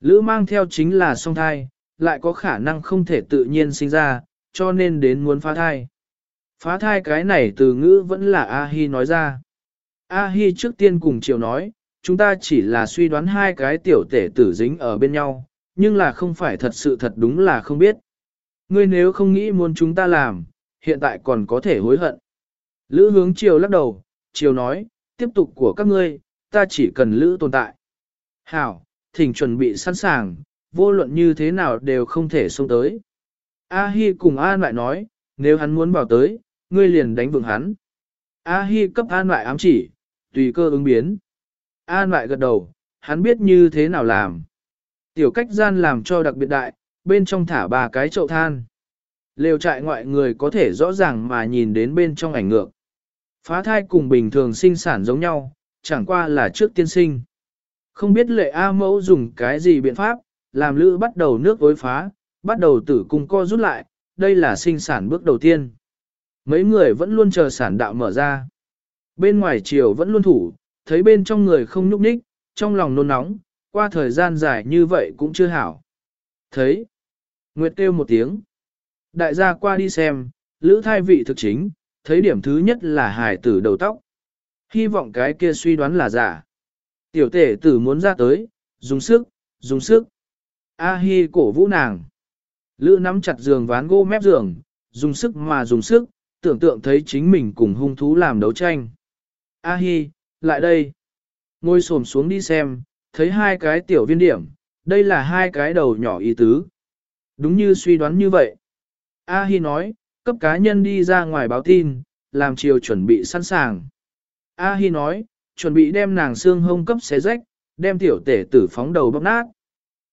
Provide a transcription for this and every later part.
Lữ mang theo chính là song thai, lại có khả năng không thể tự nhiên sinh ra, cho nên đến muốn phá thai. Phá thai cái này từ ngữ vẫn là A-hi nói ra. A-hi trước tiên cùng chiều nói, chúng ta chỉ là suy đoán hai cái tiểu tể tử dính ở bên nhau, nhưng là không phải thật sự thật đúng là không biết. Ngươi nếu không nghĩ muốn chúng ta làm, hiện tại còn có thể hối hận. Lữ hướng chiều lắc đầu, chiều nói, tiếp tục của các ngươi, ta chỉ cần lữ tồn tại. Hảo, thỉnh chuẩn bị sẵn sàng, vô luận như thế nào đều không thể xông tới. A-hi cùng An lại nói, nếu hắn muốn bảo tới, ngươi liền đánh vượng hắn. A-hi cấp An lại ám chỉ, tùy cơ ứng biến. An lại gật đầu, hắn biết như thế nào làm. Tiểu cách gian làm cho đặc biệt đại, bên trong thả ba cái chậu than. Lều trại ngoại người có thể rõ ràng mà nhìn đến bên trong ảnh ngược. Phá thai cùng bình thường sinh sản giống nhau, chẳng qua là trước tiên sinh. Không biết lệ A mẫu dùng cái gì biện pháp, làm lữ bắt đầu nước ối phá, bắt đầu tử cung co rút lại, đây là sinh sản bước đầu tiên. Mấy người vẫn luôn chờ sản đạo mở ra. Bên ngoài chiều vẫn luôn thủ, thấy bên trong người không nhúc nhích, trong lòng nôn nóng, qua thời gian dài như vậy cũng chưa hảo. Thấy, Nguyệt kêu một tiếng. Đại gia qua đi xem, lữ thai vị thực chính, thấy điểm thứ nhất là hải tử đầu tóc. Hy vọng cái kia suy đoán là giả. Tiểu tể tử muốn ra tới, dùng sức, dùng sức. A-hi cổ vũ nàng. Lữ nắm chặt giường ván gỗ mép giường, dùng sức mà dùng sức, tưởng tượng thấy chính mình cùng hung thú làm đấu tranh. A-hi, lại đây. Ngồi xổm xuống đi xem, thấy hai cái tiểu viên điểm, đây là hai cái đầu nhỏ ý tứ. Đúng như suy đoán như vậy. A-hi nói, cấp cá nhân đi ra ngoài báo tin, làm chiều chuẩn bị sẵn sàng. A-hi nói, chuẩn bị đem nàng xương hông cấp xé rách, đem tiểu tể tử phóng đầu bóc nát.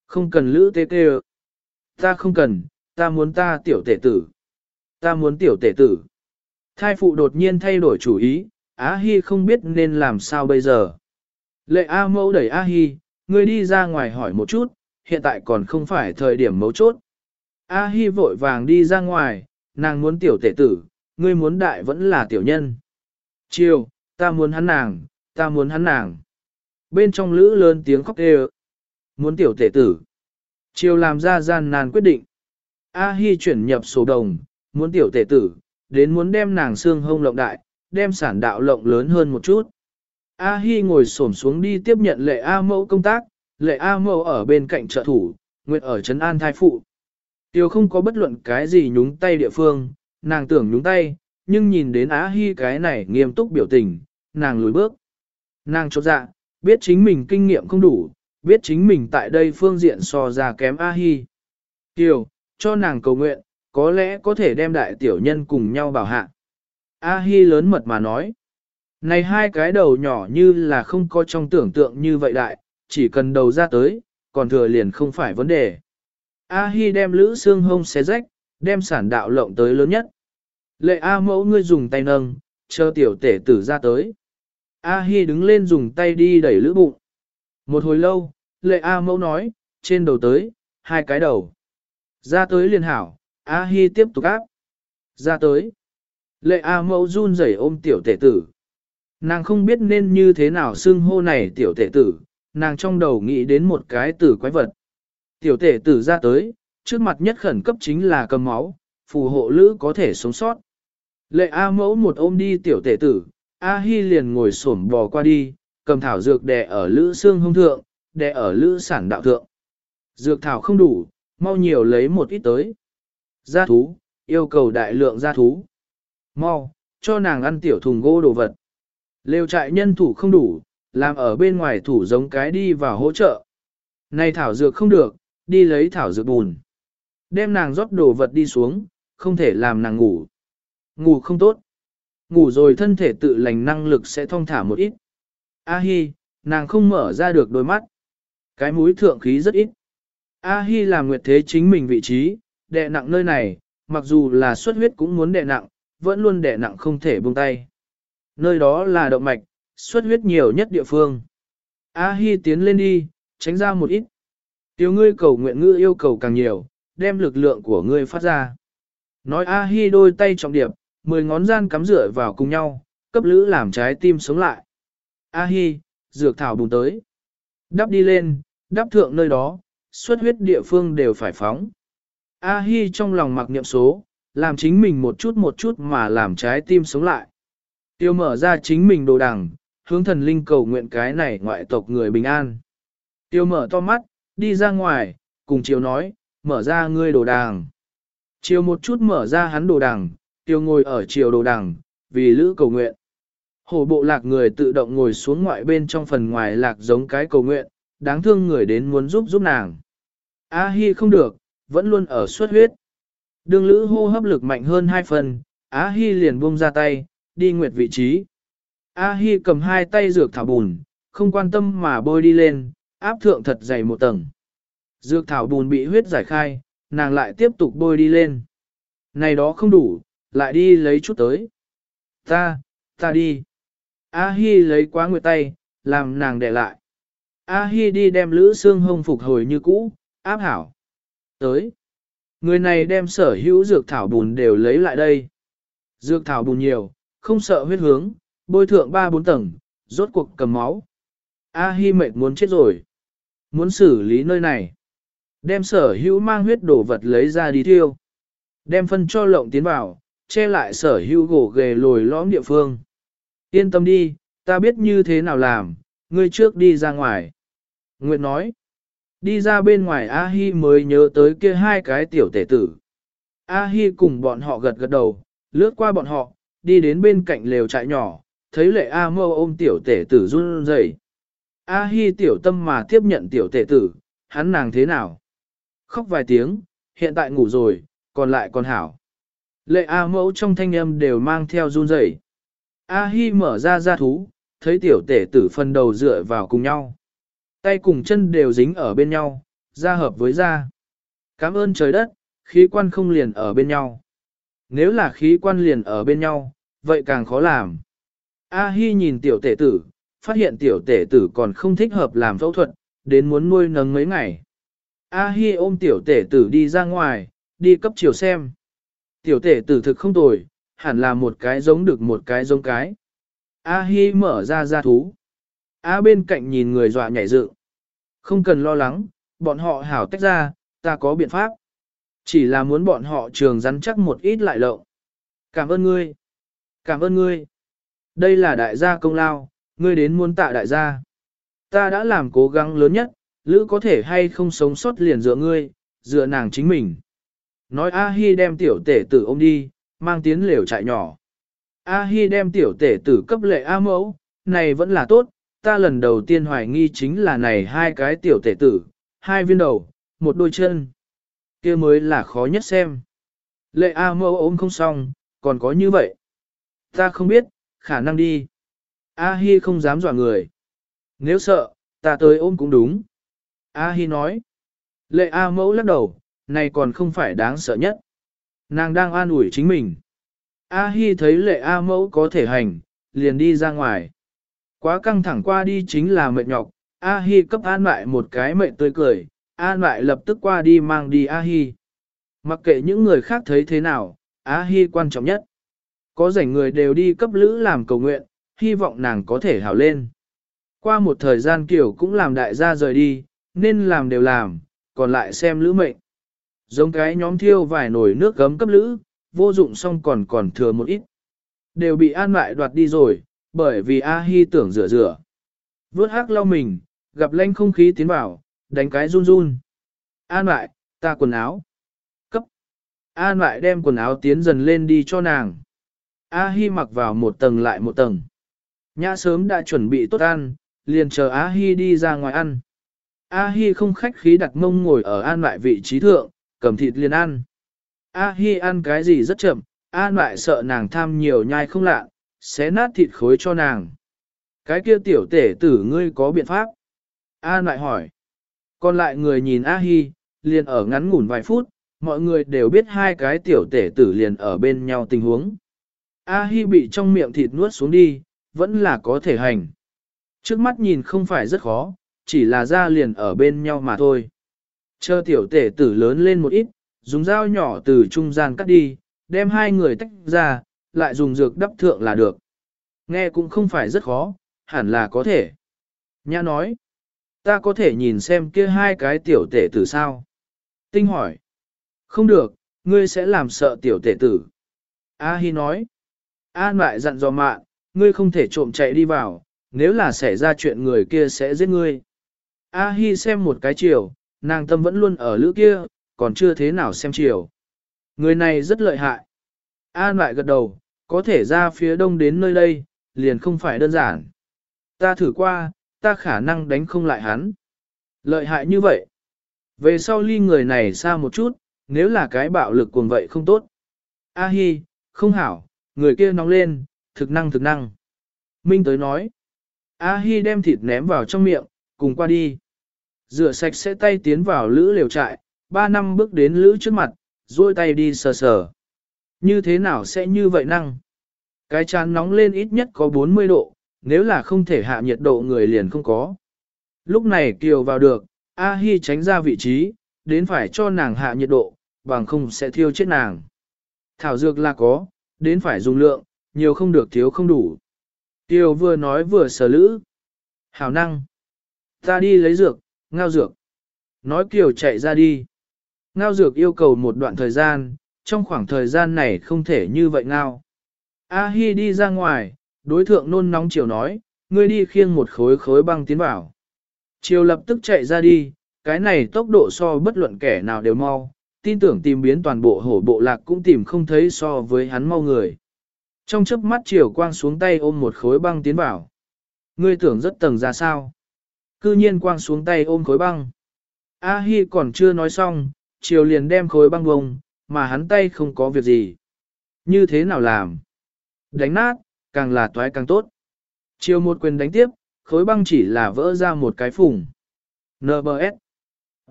Không cần lữ tê tê Ta không cần, ta muốn ta tiểu tể tử. Ta muốn tiểu tể tử. Thai phụ đột nhiên thay đổi chủ ý, Á Hi không biết nên làm sao bây giờ. Lệ A mẫu đẩy A Hi, ngươi đi ra ngoài hỏi một chút, hiện tại còn không phải thời điểm mấu chốt. A Hi vội vàng đi ra ngoài, nàng muốn tiểu tể tử, ngươi muốn đại vẫn là tiểu nhân. Chiều, ta muốn hắn nàng, ta muốn hắn nàng. Bên trong lữ lớn tiếng khóc kêu. Muốn tiểu tể tử. Chiều làm ra gian nan quyết định. A Hi chuyển nhập số đồng, muốn tiểu tể tử, đến muốn đem nàng xương hông lộng đại, đem sản đạo lộng lớn hơn một chút. A Hi ngồi xổm xuống đi tiếp nhận lệ A mẫu công tác, lệ A mẫu ở bên cạnh trợ thủ, nguyện ở Trấn An thai phụ. Tiêu không có bất luận cái gì nhúng tay địa phương, nàng tưởng nhúng tay, nhưng nhìn đến a hi cái này nghiêm túc biểu tình, nàng lùi bước. Nàng chốt dạ, biết chính mình kinh nghiệm không đủ, biết chính mình tại đây phương diện so ra kém A Hi. Tiêu, cho nàng cầu nguyện, có lẽ có thể đem đại tiểu nhân cùng nhau bảo hạ. A Hi lớn mật mà nói. Này hai cái đầu nhỏ như là không có trong tưởng tượng như vậy đại, chỉ cần đầu ra tới, còn thừa liền không phải vấn đề. A Hi đem lữ xương hông xé rách, đem sản đạo lộng tới lớn nhất. Lệ A mẫu ngươi dùng tay nâng, chờ tiểu tể tử ra tới. A Hi đứng lên dùng tay đi đẩy lữ bụng. Một hồi lâu, lệ A mẫu nói, trên đầu tới, hai cái đầu. Ra tới liền hảo, A Hi tiếp tục áp. Ra tới. Lệ A mẫu run rẩy ôm tiểu tể tử. Nàng không biết nên như thế nào xưng hô này tiểu tể tử, nàng trong đầu nghĩ đến một cái tử quái vật. Tiểu tể tử ra tới, trước mặt nhất khẩn cấp chính là cầm máu, phù hộ lữ có thể sống sót. Lệ A mẫu một ôm đi tiểu tể tử, A Hi liền ngồi xổm bò qua đi, cầm thảo dược đè ở lữ xương hông thượng, đè ở lữ sản đạo thượng. Dược thảo không đủ, mau nhiều lấy một ít tới. Gia thú, yêu cầu đại lượng gia thú. Mau, cho nàng ăn tiểu thùng gỗ đồ vật. Lêu trại nhân thủ không đủ, làm ở bên ngoài thủ giống cái đi vào hỗ trợ. Này thảo dược không được, đi lấy thảo dược bùn. Đem nàng rót đồ vật đi xuống, không thể làm nàng ngủ. Ngủ không tốt. Ngủ rồi thân thể tự lành năng lực sẽ thông thả một ít. A hi, nàng không mở ra được đôi mắt. Cái mũi thượng khí rất ít. A hi làm nguyệt thế chính mình vị trí, đè nặng nơi này, mặc dù là xuất huyết cũng muốn đè nặng, vẫn luôn đè nặng không thể buông tay. Nơi đó là động mạch, xuất huyết nhiều nhất địa phương. A hi tiến lên đi, tránh ra một ít. Tiểu ngươi cầu nguyện ngữ yêu cầu càng nhiều, đem lực lượng của ngươi phát ra. Nói A Hi đôi tay trọng điệp, mười ngón gian cắm rửa vào cùng nhau, cấp lữ làm trái tim sống lại. A Hi, dược thảo bùng tới. Đắp đi lên, đắp thượng nơi đó, xuất huyết địa phương đều phải phóng. A-hi trong lòng mặc niệm số, làm chính mình một chút một chút mà làm trái tim sống lại. Tiêu mở ra chính mình đồ đằng, hướng thần linh cầu nguyện cái này ngoại tộc người bình an. Tiêu mở to mắt, đi ra ngoài, cùng chiều nói, mở ra ngươi đồ đằng. Chiều một chút mở ra hắn đồ đằng, tiêu ngồi ở chiều đồ đằng, vì lữ cầu nguyện. Hổ bộ lạc người tự động ngồi xuống ngoại bên trong phần ngoài lạc giống cái cầu nguyện, đáng thương người đến muốn giúp giúp nàng. A Hi không được, vẫn luôn ở suất huyết. Đường lữ hô hấp lực mạnh hơn hai phần, A Hi liền buông ra tay, đi nguyệt vị trí. A Hi cầm hai tay dược thảo bùn, không quan tâm mà bôi đi lên, áp thượng thật dày một tầng. Dược thảo bùn bị huyết giải khai, nàng lại tiếp tục bôi đi lên. Này đó không đủ, lại đi lấy chút tới. Ta, ta đi. A Hi lấy quá nguyệt tay, làm nàng để lại. A Hi đi đem lữ xương hông phục hồi như cũ, áp hảo. Tới. Người này đem sở hữu dược thảo bùn đều lấy lại đây. Dược thảo bùn nhiều, không sợ huyết hướng, bôi thượng ba bốn tầng, rốt cuộc cầm máu. A Hi mệt muốn chết rồi. Muốn xử lý nơi này. Đem sở hữu mang huyết đổ vật lấy ra đi thiêu. Đem phân cho lộng tiến vào, che lại sở hữu gỗ ghề lồi lõm địa phương. Yên tâm đi, ta biết như thế nào làm, ngươi trước đi ra ngoài. Nguyệt nói, đi ra bên ngoài A-hi mới nhớ tới kia hai cái tiểu tể tử. A-hi cùng bọn họ gật gật đầu, lướt qua bọn họ, đi đến bên cạnh lều trại nhỏ, thấy lệ A mơ ôm tiểu tể tử run rẩy. A-hi tiểu tâm mà tiếp nhận tiểu tể tử, hắn nàng thế nào? Khóc vài tiếng, hiện tại ngủ rồi, còn lại còn hảo. Lệ A mẫu trong thanh âm đều mang theo run rẩy. A Hi mở ra ra thú, thấy tiểu tể tử phần đầu dựa vào cùng nhau. Tay cùng chân đều dính ở bên nhau, ra hợp với da. Cảm ơn trời đất, khí quan không liền ở bên nhau. Nếu là khí quan liền ở bên nhau, vậy càng khó làm. A Hi nhìn tiểu tể tử, phát hiện tiểu tể tử còn không thích hợp làm phẫu thuật, đến muốn nuôi nấng mấy ngày. A Hi ôm tiểu tể tử đi ra ngoài, đi cấp chiều xem. Tiểu tể tử thực không tồi, hẳn là một cái giống được một cái giống cái. A Hi mở ra ra thú. A bên cạnh nhìn người dọa nhảy dựng. Không cần lo lắng, bọn họ hảo tách ra, ta có biện pháp. Chỉ là muốn bọn họ trường rắn chắc một ít lại lộng. Cảm ơn ngươi. Cảm ơn ngươi. Đây là đại gia công lao, ngươi đến muốn tạ đại gia. Ta đã làm cố gắng lớn nhất, lữ có thể hay không sống sót liền dựa ngươi, dựa nàng chính mình. Nói A Hi đem tiểu tể tử ôm đi, mang tiến lều trại nhỏ. A Hi đem tiểu tể tử cấp lệ A mẫu, này vẫn là tốt, ta lần đầu tiên hoài nghi chính là này hai cái tiểu tể tử, hai viên đầu, một đôi chân. kia mới là khó nhất xem. Lệ A mẫu ôm không xong, còn có như vậy. Ta không biết, khả năng đi. A Hi không dám dọa người. Nếu sợ, ta tới ôm cũng đúng. A Hi nói. Lệ A mẫu lắc đầu, này còn không phải đáng sợ nhất. Nàng đang an ủi chính mình. A Hi thấy lệ A mẫu có thể hành, liền đi ra ngoài. Quá căng thẳng qua đi chính là mệt nhọc, A Hi cấp an lại một cái mệt tươi cười, an lại lập tức qua đi mang đi A Hi. Mặc kệ những người khác thấy thế nào, A Hi quan trọng nhất. Có rảnh người đều đi cấp lữ làm cầu nguyện, hy vọng nàng có thể hảo lên. Qua một thời gian kiểu cũng làm đại gia rời đi, nên làm đều làm, còn lại xem lữ mệnh. Giống cái nhóm thiêu vài nồi nước gấm cấp lữ, vô dụng xong còn còn thừa một ít. Đều bị an lại đoạt đi rồi, bởi vì A-hi tưởng rửa rửa. Vớt hắc lau mình, gặp lanh không khí tiến vào, đánh cái run run. An lại, ta quần áo. Cấp. An lại đem quần áo tiến dần lên đi cho nàng. A-hi mặc vào một tầng lại một tầng. Nhã sớm đã chuẩn bị tốt ăn, liền chờ A-hi đi ra ngoài ăn. A-hi không khách khí đặt mông ngồi ở an lại vị trí thượng, cầm thịt liền ăn. A Hi ăn cái gì rất chậm, An lại sợ nàng tham nhiều nhai không lạ, xé nát thịt khối cho nàng. Cái kia tiểu tể tử ngươi có biện pháp? An lại hỏi. Còn lại người nhìn A Hi, liền ở ngắn ngủn vài phút, mọi người đều biết hai cái tiểu tể tử liền ở bên nhau tình huống. A Hi bị trong miệng thịt nuốt xuống đi, vẫn là có thể hành. Trước mắt nhìn không phải rất khó, chỉ là ra liền ở bên nhau mà thôi. Chờ tiểu tể tử lớn lên một ít, dùng dao nhỏ từ trung gian cắt đi, đem hai người tách ra, lại dùng dược đắp thượng là được. Nghe cũng không phải rất khó, hẳn là có thể. Nhã nói, Ta có thể nhìn xem kia hai cái tiểu tể tử sao? Tinh hỏi. Không được, ngươi sẽ làm sợ tiểu tể tử. A Hi nói. An lại dặn dò mạn, ngươi không thể trộm chạy đi vào, nếu là xảy ra chuyện người kia sẽ giết ngươi. A Hi xem một cái chiều, nàng tâm vẫn luôn ở lữ kia, còn chưa thế nào xem chiều. Người này rất lợi hại. An lại gật đầu, có thể ra phía đông đến nơi đây, liền không phải đơn giản. Ta thử qua, ta khả năng đánh không lại hắn. Lợi hại như vậy. Về sau ly người này xa một chút, nếu là cái bạo lực cuồng vậy không tốt. A hi, không hảo, người kia nóng lên, thực năng thực năng. Minh tới nói. A hi đem thịt ném vào trong miệng, cùng qua đi. Rửa sạch sẽ tay tiến vào lữ liều trại, ba năm bước đến lữ trước mặt, duỗi tay đi sờ sờ. Như thế nào sẽ như vậy năng? Cái chán nóng lên ít nhất có 40 độ, nếu là không thể hạ nhiệt độ người liền không có. Lúc này Kiều vào được, A Hi tránh ra vị trí, đến phải cho nàng hạ nhiệt độ, bằng không sẽ thiêu chết nàng. Thảo dược là có, đến phải dùng lượng, nhiều không được thiếu không đủ. Tiêu vừa nói vừa sờ lữ. Hảo năng. Ta đi lấy dược, ngao dược. Nói Kiều chạy ra đi. Ngao dược yêu cầu một đoạn thời gian, trong khoảng thời gian này không thể như vậy ngao. A Hi đi ra ngoài, đối thượng nôn nóng chiều nói, ngươi đi khiêng một khối khối băng tiến vào. Chiều lập tức chạy ra đi, cái này tốc độ so bất luận kẻ nào đều mau, tin tưởng tìm biến toàn bộ hổ bộ lạc cũng tìm không thấy so với hắn mau người. Trong chớp mắt chiều quang xuống tay ôm một khối băng tiến vào. Ngươi tưởng rất tầng ra sao? Cư nhiên quang xuống tay ôm khối băng. A Hi còn chưa nói xong, chiều liền đem khối băng bông, mà hắn tay không có việc gì. Như thế nào làm? Đánh nát, càng là toái càng tốt. Chiều một quyền đánh tiếp, khối băng chỉ là vỡ ra một cái phùng. NBS.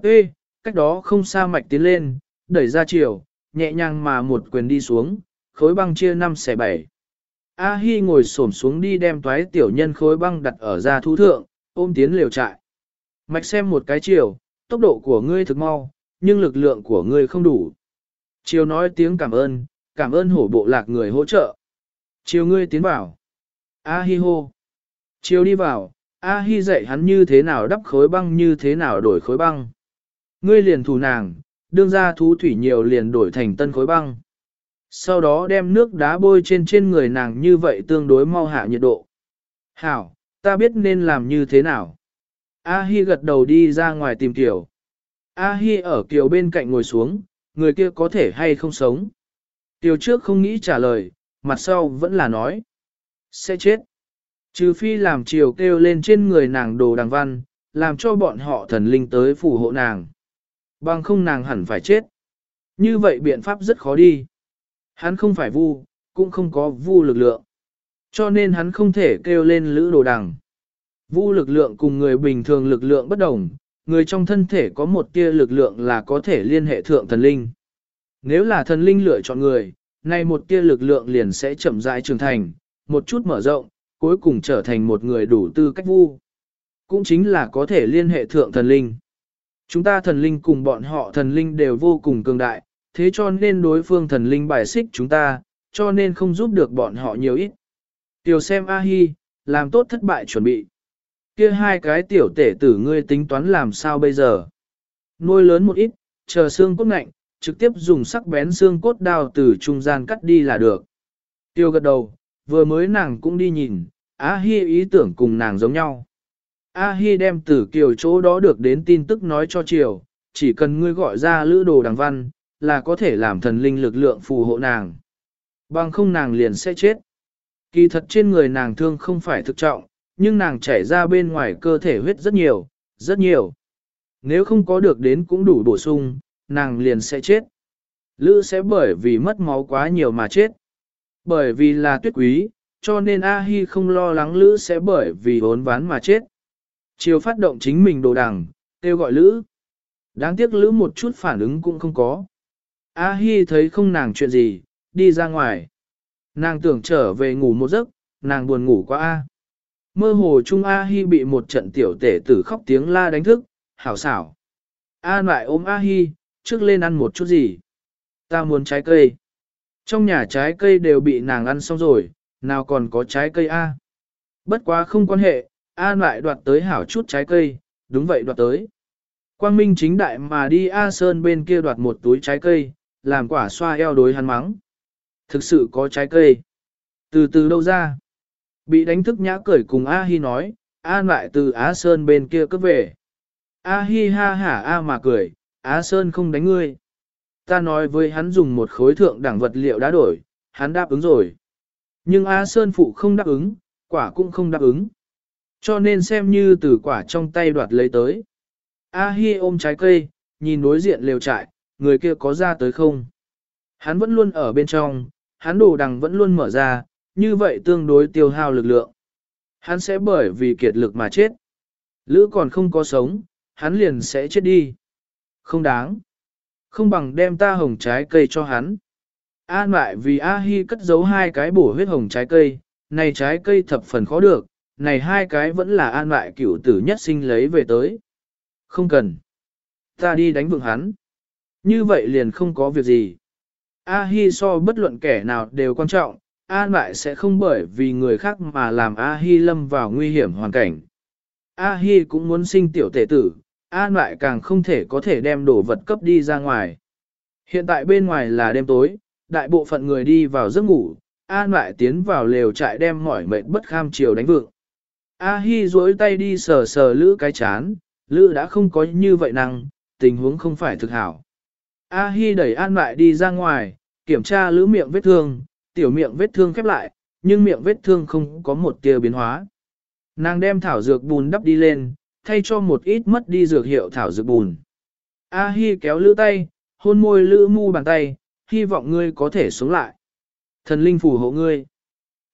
Ê, cách đó không xa mạch tiến lên, đẩy ra chiều, nhẹ nhàng mà một quyền đi xuống, khối băng chia 5 xẻ 7. A Hi ngồi xổm xuống đi đem toái tiểu nhân khối băng đặt ở ra thu thượng, ôm tiến liều trại. Mạch xem một cái chiều, tốc độ của ngươi thực mau, nhưng lực lượng của ngươi không đủ. Chiều nói tiếng cảm ơn, cảm ơn hổ bộ lạc người hỗ trợ. Chiều ngươi tiến vào. A hi hô. Chiều đi vào, A hi dạy hắn như thế nào đắp khối băng như thế nào đổi khối băng. Ngươi liền thủ nàng, đương ra thú thủy nhiều liền đổi thành tân khối băng. Sau đó đem nước đá bôi trên trên người nàng như vậy tương đối mau hạ nhiệt độ. Hảo, ta biết nên làm như thế nào. A Hi gật đầu đi ra ngoài tìm Kiều. A Hi ở Kiều bên cạnh ngồi xuống, người kia có thể hay không sống. Kiều trước không nghĩ trả lời, mặt sau vẫn là nói. Sẽ chết. Trừ phi làm chiều kêu lên trên người nàng đồ đằng văn, làm cho bọn họ thần linh tới phù hộ nàng. Bằng không nàng hẳn phải chết. Như vậy biện pháp rất khó đi. Hắn không phải vu, cũng không có vu lực lượng. Cho nên hắn không thể kêu lên lữ đồ đằng. Vu lực lượng cùng người bình thường lực lượng bất đồng, người trong thân thể có một tia lực lượng là có thể liên hệ thượng thần linh. Nếu là thần linh lựa chọn người, nay một tia lực lượng liền sẽ chậm rãi trưởng thành, một chút mở rộng, cuối cùng trở thành một người đủ tư cách vu. Cũng chính là có thể liên hệ thượng thần linh. Chúng ta thần linh cùng bọn họ thần linh đều vô cùng cường đại, thế cho nên đối phương thần linh bài xích chúng ta, cho nên không giúp được bọn họ nhiều ít. Tiểu xem A-hi, làm tốt thất bại chuẩn bị. Kia hai cái tiểu tể tử ngươi tính toán làm sao bây giờ? Nuôi lớn một ít, chờ xương cốt ngạnh, trực tiếp dùng sắc bén xương cốt đao từ trung gian cắt đi là được. Tiêu gật đầu, vừa mới nàng cũng đi nhìn, A Hi ý tưởng cùng nàng giống nhau. A Hi đem từ kiều chỗ đó được đến tin tức nói cho Triều, chỉ cần ngươi gọi ra lữ đồ đằng văn, là có thể làm thần linh lực lượng phù hộ nàng. Bằng không nàng liền sẽ chết. Kỳ thật trên người nàng thương không phải thực trọng, nhưng nàng chảy ra bên ngoài cơ thể huyết rất nhiều, rất nhiều. Nếu không có được đến cũng đủ bổ sung, nàng liền sẽ chết. Lữ sẽ bởi vì mất máu quá nhiều mà chết. Bởi vì là tuyết quý, cho nên A-hi không lo lắng Lữ sẽ bởi vì hốn ván mà chết. Chiều phát động chính mình đồ đằng, kêu gọi Lữ. Đáng tiếc Lữ một chút phản ứng cũng không có. A-hi thấy không nàng chuyện gì, đi ra ngoài. Nàng tưởng trở về ngủ một giấc, nàng buồn ngủ quá A. Mơ hồ Trung A-hi bị một trận tiểu tể tử khóc tiếng la đánh thức, hảo xảo. A lại ôm A-hi, trước lên ăn một chút gì. Ta muốn trái cây. Trong nhà trái cây đều bị nàng ăn xong rồi, nào còn có trái cây A. Bất quá không quan hệ, A lại đoạt tới hảo chút trái cây, đúng vậy đoạt tới. Quang Minh chính đại mà đi A Sơn bên kia đoạt một túi trái cây, làm quả xoa eo đối hắn mắng. Thực sự có trái cây. Từ từ đâu ra? Bị đánh thức nhã cởi cùng A Hi nói, An lại từ Á Sơn bên kia cướp về. A Hi ha hả A mà cười, Á Sơn không đánh ngươi. Ta nói với hắn dùng một khối thượng đẳng vật liệu đã đổi, hắn đáp ứng rồi. Nhưng A Sơn phụ không đáp ứng, quả cũng không đáp ứng. Cho nên xem như từ quả trong tay đoạt lấy tới. A Hi ôm trái cây, nhìn đối diện lều trại, người kia có ra tới không? Hắn vẫn luôn ở bên trong, hắn đồ đằng vẫn luôn mở ra, như vậy tương đối tiêu hao lực lượng. Hắn sẽ bởi vì kiệt lực mà chết. Lữ còn không có sống, hắn liền sẽ chết đi. Không đáng. Không bằng đem ta hồng trái cây cho hắn. An lại vì A Hi cất giấu hai cái bổ huyết hồng trái cây, này trái cây thập phần khó được, này hai cái vẫn là an lại cửu tử nhất sinh lấy về tới. Không cần. Ta đi đánh vượng hắn. Như vậy liền không có việc gì. A Hi so bất luận kẻ nào đều quan trọng, An lại sẽ không bởi vì người khác mà làm A Hi lâm vào nguy hiểm hoàn cảnh. A Hi cũng muốn sinh tiểu tể tử, An lại càng không thể có thể đem đồ vật cấp đi ra ngoài. Hiện tại bên ngoài là đêm tối, đại bộ phận người đi vào giấc ngủ, An lại tiến vào lều trại đem mỏi mệt bất kham chiều đánh vượng. A Hi duỗi tay đi sờ sờ lữ cái chán, lữ đã không có như vậy năng, tình huống không phải thực hảo. A Hi đẩy An lại đi ra ngoài, kiểm tra lữ miệng vết thương, tiểu miệng vết thương khép lại, nhưng miệng vết thương không có một tia biến hóa. Nàng đem thảo dược bùn đắp đi lên, thay cho một ít mất đi dược hiệu thảo dược bùn. A Hi kéo lữ tay, hôn môi lữ mu bàn tay, hy vọng ngươi có thể sống lại. Thần linh phù hộ ngươi.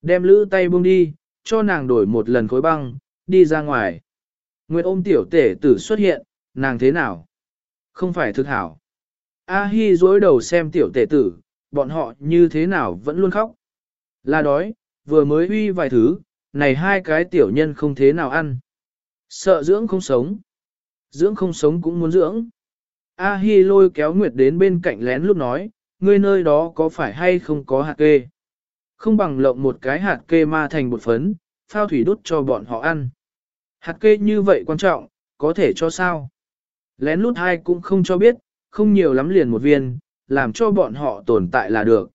Đem lữ tay buông đi, cho nàng đổi một lần khối băng, đi ra ngoài. Nguyệt ôm tiểu tể tử xuất hiện, nàng thế nào? Không phải thực hảo. A Hi dối đầu xem tiểu tể tử, bọn họ như thế nào vẫn luôn khóc. Là đói, vừa mới uy vài thứ, này hai cái tiểu nhân không thế nào ăn. Sợ dưỡng không sống. Dưỡng không sống cũng muốn dưỡng. A Hi lôi kéo Nguyệt đến bên cạnh lén lúc nói, ngươi nơi đó có phải hay không có hạt kê? Không bằng lộng một cái hạt kê ma thành bột phấn, phao thủy đút cho bọn họ ăn. Hạt kê như vậy quan trọng, có thể cho sao? Lén lút hai cũng không cho biết, không nhiều lắm liền một viên, làm cho bọn họ tồn tại là được.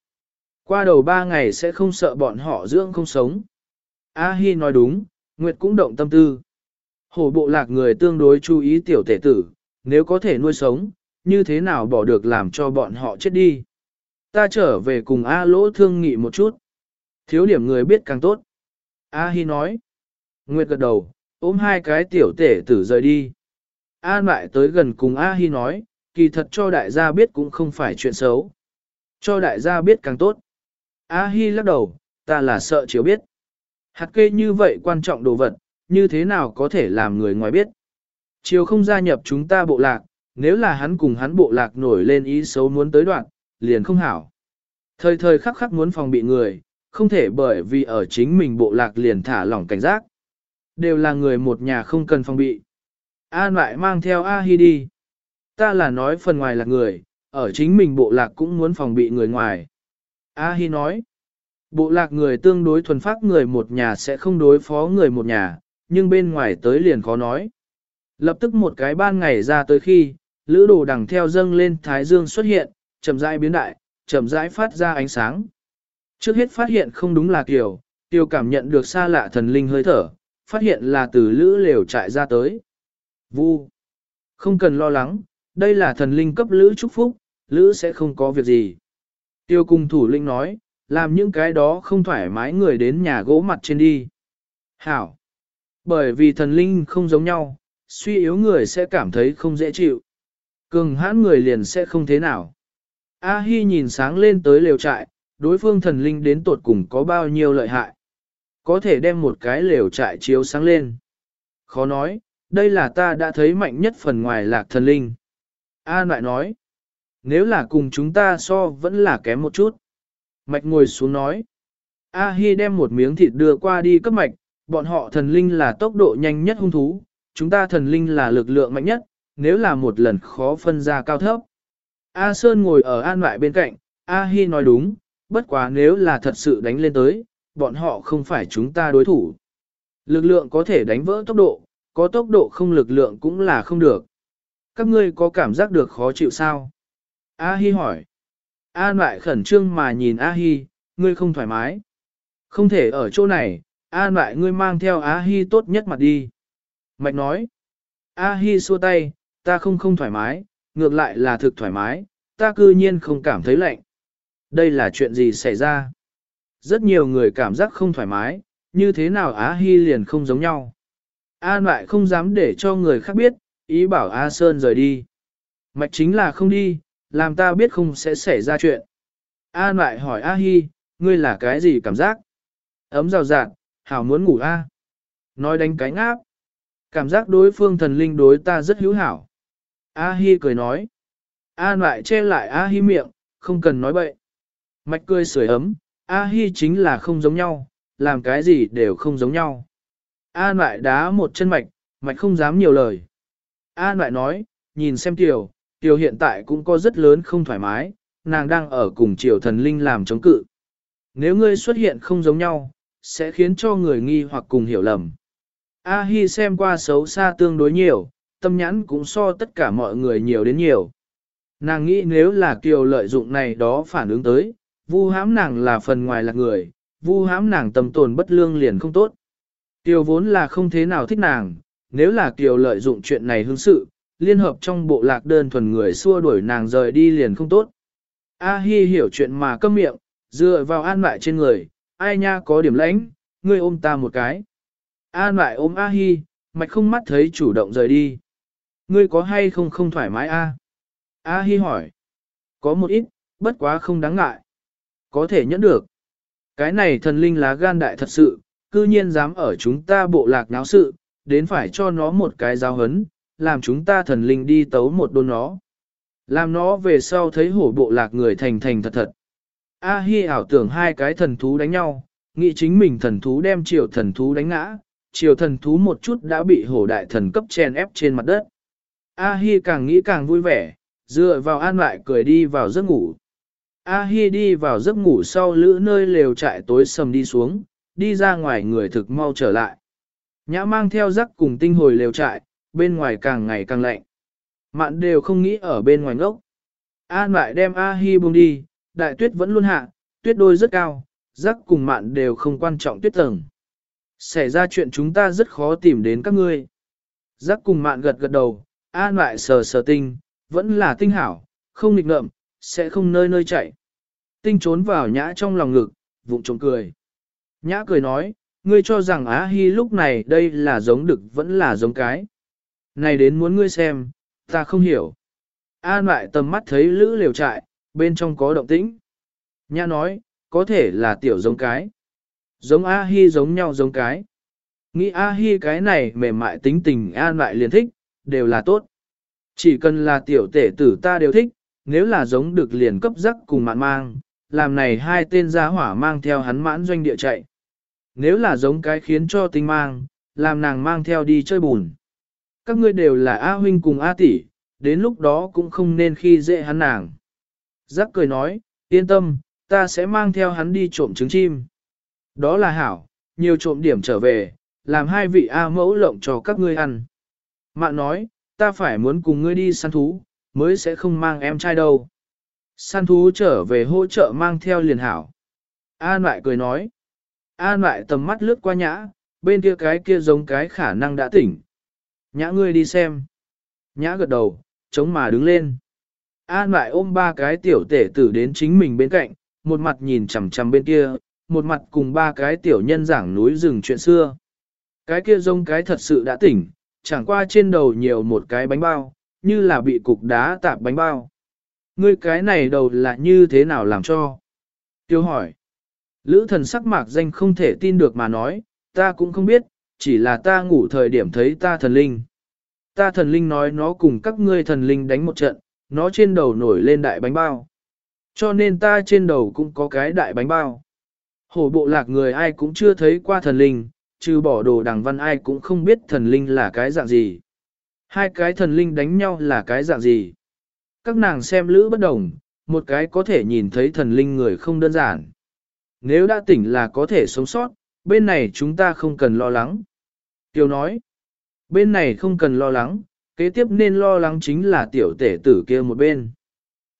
Qua đầu ba ngày sẽ không sợ bọn họ dưỡng không sống. A Hi nói đúng, Nguyệt cũng động tâm tư. Hổ bộ lạc người tương đối chú ý tiểu tể tử, nếu có thể nuôi sống, như thế nào bỏ được làm cho bọn họ chết đi. Ta trở về cùng A lỗ thương nghị một chút. Thiếu điểm người biết càng tốt. A Hi nói. Nguyệt gật đầu, ôm hai cái tiểu tể tử rời đi. An lại tới gần cùng A Hi nói, kỳ thật cho đại gia biết cũng không phải chuyện xấu. Cho đại gia biết càng tốt. A Hi lắc đầu, ta là sợ chiếu biết. Hạt kê như vậy quan trọng đồ vật, như thế nào có thể làm người ngoài biết. Chiều không gia nhập chúng ta bộ lạc, nếu là hắn cùng hắn bộ lạc nổi lên ý xấu muốn tới đoạn, liền không hảo. Thời thời khắc khắc muốn phòng bị người, không thể bởi vì ở chính mình bộ lạc liền thả lỏng cảnh giác. Đều là người một nhà không cần phòng bị. An lại mang theo A Hi đi. Ta là nói phần ngoài là người, ở chính mình bộ lạc cũng muốn phòng bị người ngoài. A Hi nói, bộ lạc người tương đối thuần phát người một nhà sẽ không đối phó người một nhà, nhưng bên ngoài tới liền khó nói. Lập tức một cái ban ngày ra tới khi, lữ đồ đằng theo dâng lên thái dương xuất hiện, chậm rãi biến đại, chậm rãi phát ra ánh sáng. Trước hết phát hiện không đúng là Kiều, Kiều cảm nhận được xa lạ thần linh hơi thở, phát hiện là từ lữ lều trại ra tới. Vu. Không cần lo lắng, đây là thần linh cấp lữ chúc phúc, lữ sẽ không có việc gì. Tiêu cung thủ linh nói, làm những cái đó không thoải mái người đến nhà gỗ mặt trên đi. Hảo. Bởi vì thần linh không giống nhau, suy yếu người sẽ cảm thấy không dễ chịu. Cường hãn người liền sẽ không thế nào. A Hi nhìn sáng lên tới lều trại, đối phương thần linh đến tột cùng có bao nhiêu lợi hại. Có thể đem một cái lều trại chiếu sáng lên. Khó nói, đây là ta đã thấy mạnh nhất phần ngoài lạc thần linh. A lại nói, nếu là cùng chúng ta so vẫn là kém một chút. Mạch ngồi xuống nói. A Hi đem một miếng thịt đưa qua đi cấp mạch, bọn họ thần linh là tốc độ nhanh nhất hung thú, chúng ta thần linh là lực lượng mạnh nhất, nếu là một lần khó phân ra cao thấp. A Sơn ngồi ở an lại bên cạnh, A Hi nói đúng, bất quá nếu là thật sự đánh lên tới, bọn họ không phải chúng ta đối thủ. Lực lượng có thể đánh vỡ tốc độ, có tốc độ không lực lượng cũng là không được. Các ngươi có cảm giác được khó chịu sao? A Hi hỏi. An lại khẩn trương mà nhìn A Hi, ngươi không thoải mái. Không thể ở chỗ này, An lại ngươi mang theo A Hi tốt nhất mặt đi. Mạch nói. A Hi xua tay, ta không không thoải mái, ngược lại là thực thoải mái, ta cư nhiên không cảm thấy lạnh. Đây là chuyện gì xảy ra? Rất nhiều người cảm giác không thoải mái, như thế nào Á Hi liền không giống nhau. An lại không dám để cho người khác biết, ý bảo A Sơn rời đi. Mạch chính là không đi, làm ta biết không sẽ xảy ra chuyện. An lại hỏi A Hi, ngươi là cái gì cảm giác? Ấm rào rạt, hảo muốn ngủ A. Nói đánh cánh áp. Cảm giác đối phương thần linh đối ta rất hữu hảo. A Hi cười nói. An lại che lại A Hi miệng, không cần nói bậy. Mạch cười sưởi ấm, A Hi chính là không giống nhau, làm cái gì đều không giống nhau. An lại đá một chân mạch, mạch không dám nhiều lời. A lại nói, nhìn xem tiểu, tiểu hiện tại cũng có rất lớn không thoải mái, nàng đang ở cùng triều thần linh làm chống cự. Nếu ngươi xuất hiện không giống nhau, sẽ khiến cho người nghi hoặc cùng hiểu lầm. A Hi xem qua xấu xa tương đối nhiều, tâm nhãn cũng so tất cả mọi người nhiều đến nhiều. Nàng nghĩ nếu là kiều lợi dụng này đó phản ứng tới, vu hãm nàng là phần ngoài là người, vu hãm nàng tâm tồn bất lương liền không tốt. Kiều vốn là không thế nào thích nàng, nếu là kiều lợi dụng chuyện này hương sự, liên hợp trong bộ lạc đơn thuần người xua đuổi nàng rời đi liền không tốt. A Hi hiểu chuyện mà câm miệng, dựa vào an lại trên người, ai nha có điểm lãnh, ngươi ôm ta một cái. An lại ôm A Hi, mạch không mắt thấy chủ động rời đi. Ngươi có hay không không thoải mái a? A Hi hỏi. Có một ít, bất quá không đáng ngại. Có thể nhẫn được. Cái này thần linh lá gan đại thật sự, cư nhiên dám ở chúng ta bộ lạc náo sự, đến phải cho nó một cái giáo hấn, làm chúng ta thần linh đi tấu một đôn nó. Làm nó về sau thấy hổ bộ lạc người thành thành thật thật. A Hi ảo tưởng hai cái thần thú đánh nhau, nghĩ chính mình thần thú đem triều thần thú đánh ngã, triều thần thú một chút đã bị hổ đại thần cấp chen ép trên mặt đất. A Hi càng nghĩ càng vui vẻ, dựa vào an lại cười đi vào giấc ngủ. A Hi đi vào giấc ngủ sau lữ nơi lều trại tối sầm đi xuống, đi ra ngoài người thực mau trở lại. Nhã mang theo rắc cùng tinh hồi lều trại, bên ngoài càng ngày càng lạnh. Mạn đều không nghĩ ở bên ngoài ngốc. An lại đem A Hi buông đi, đại tuyết vẫn luôn hạ, tuyết đôi rất cao, rắc cùng mạn đều không quan trọng tuyết tầng. Xảy ra chuyện chúng ta rất khó tìm đến các ngươi. Rắc cùng mạn gật gật đầu, an lại sờ sờ tinh, vẫn là tinh hảo, không nghịch ngợm, sẽ không nơi nơi chạy. Tinh trốn vào nhã trong lòng ngực, vụng trộm cười. Nhã cười nói, ngươi cho rằng Á Hi lúc này đây là giống đực vẫn là giống cái. Này đến muốn ngươi xem, ta không hiểu. An lại tầm mắt thấy lữ liều trại, bên trong có động tĩnh. Nhã nói, có thể là tiểu giống cái. Giống A Hi giống nhau giống cái. Nghĩ A Hi cái này mềm mại tính tình an lại liền thích, đều là tốt. Chỉ cần là tiểu tể tử ta đều thích, nếu là giống được liền cấp rắc cùng mạn mang, làm này hai tên giá hỏa mang theo hắn mãn doanh địa chạy. Nếu là giống cái khiến cho tinh mang, làm nàng mang theo đi chơi bùn. Các ngươi đều là A huynh cùng A tỷ, đến lúc đó cũng không nên khi dễ hắn nàng. Giác cười nói, yên tâm, ta sẽ mang theo hắn đi trộm trứng chim. Đó là hảo, nhiều trộm điểm trở về, làm hai vị A mẫu lộng cho các ngươi ăn. Mạn nói, ta phải muốn cùng ngươi đi săn thú, mới sẽ không mang em trai đâu. Săn thú trở về hỗ trợ mang theo liền hảo. An lại cười nói. An lại tầm mắt lướt qua nhã, bên kia cái kia giống cái khả năng đã tỉnh. Nhã ngươi đi xem. Nhã gật đầu, chống mà đứng lên. An lại ôm ba cái tiểu tể tử đến chính mình bên cạnh, một mặt nhìn chằm chằm bên kia, một mặt cùng ba cái tiểu nhân giảng núi rừng chuyện xưa. Cái kia giống cái thật sự đã tỉnh, chẳng qua trên đầu nhiều một cái bánh bao, như là bị cục đá tạp bánh bao. Ngươi cái này đầu là như thế nào làm cho? Tiêu hỏi. Lữ thần sắc mạc danh không thể tin được mà nói, ta cũng không biết, chỉ là ta ngủ thời điểm thấy ta thần linh. Ta thần linh nói nó cùng các ngươi thần linh đánh một trận, nó trên đầu nổi lên đại bánh bao. Cho nên ta trên đầu cũng có cái đại bánh bao. Hổ bộ lạc người ai cũng chưa thấy qua thần linh, trừ bỏ đồ đằng văn ai cũng không biết thần linh là cái dạng gì. Hai cái thần linh đánh nhau là cái dạng gì. Các nàng xem lữ bất đồng, một cái có thể nhìn thấy thần linh người không đơn giản. Nếu đã tỉnh là có thể sống sót, bên này chúng ta không cần lo lắng. Tiêu nói, Bên này không cần lo lắng, kế tiếp nên lo lắng chính là tiểu tể tử kia một bên.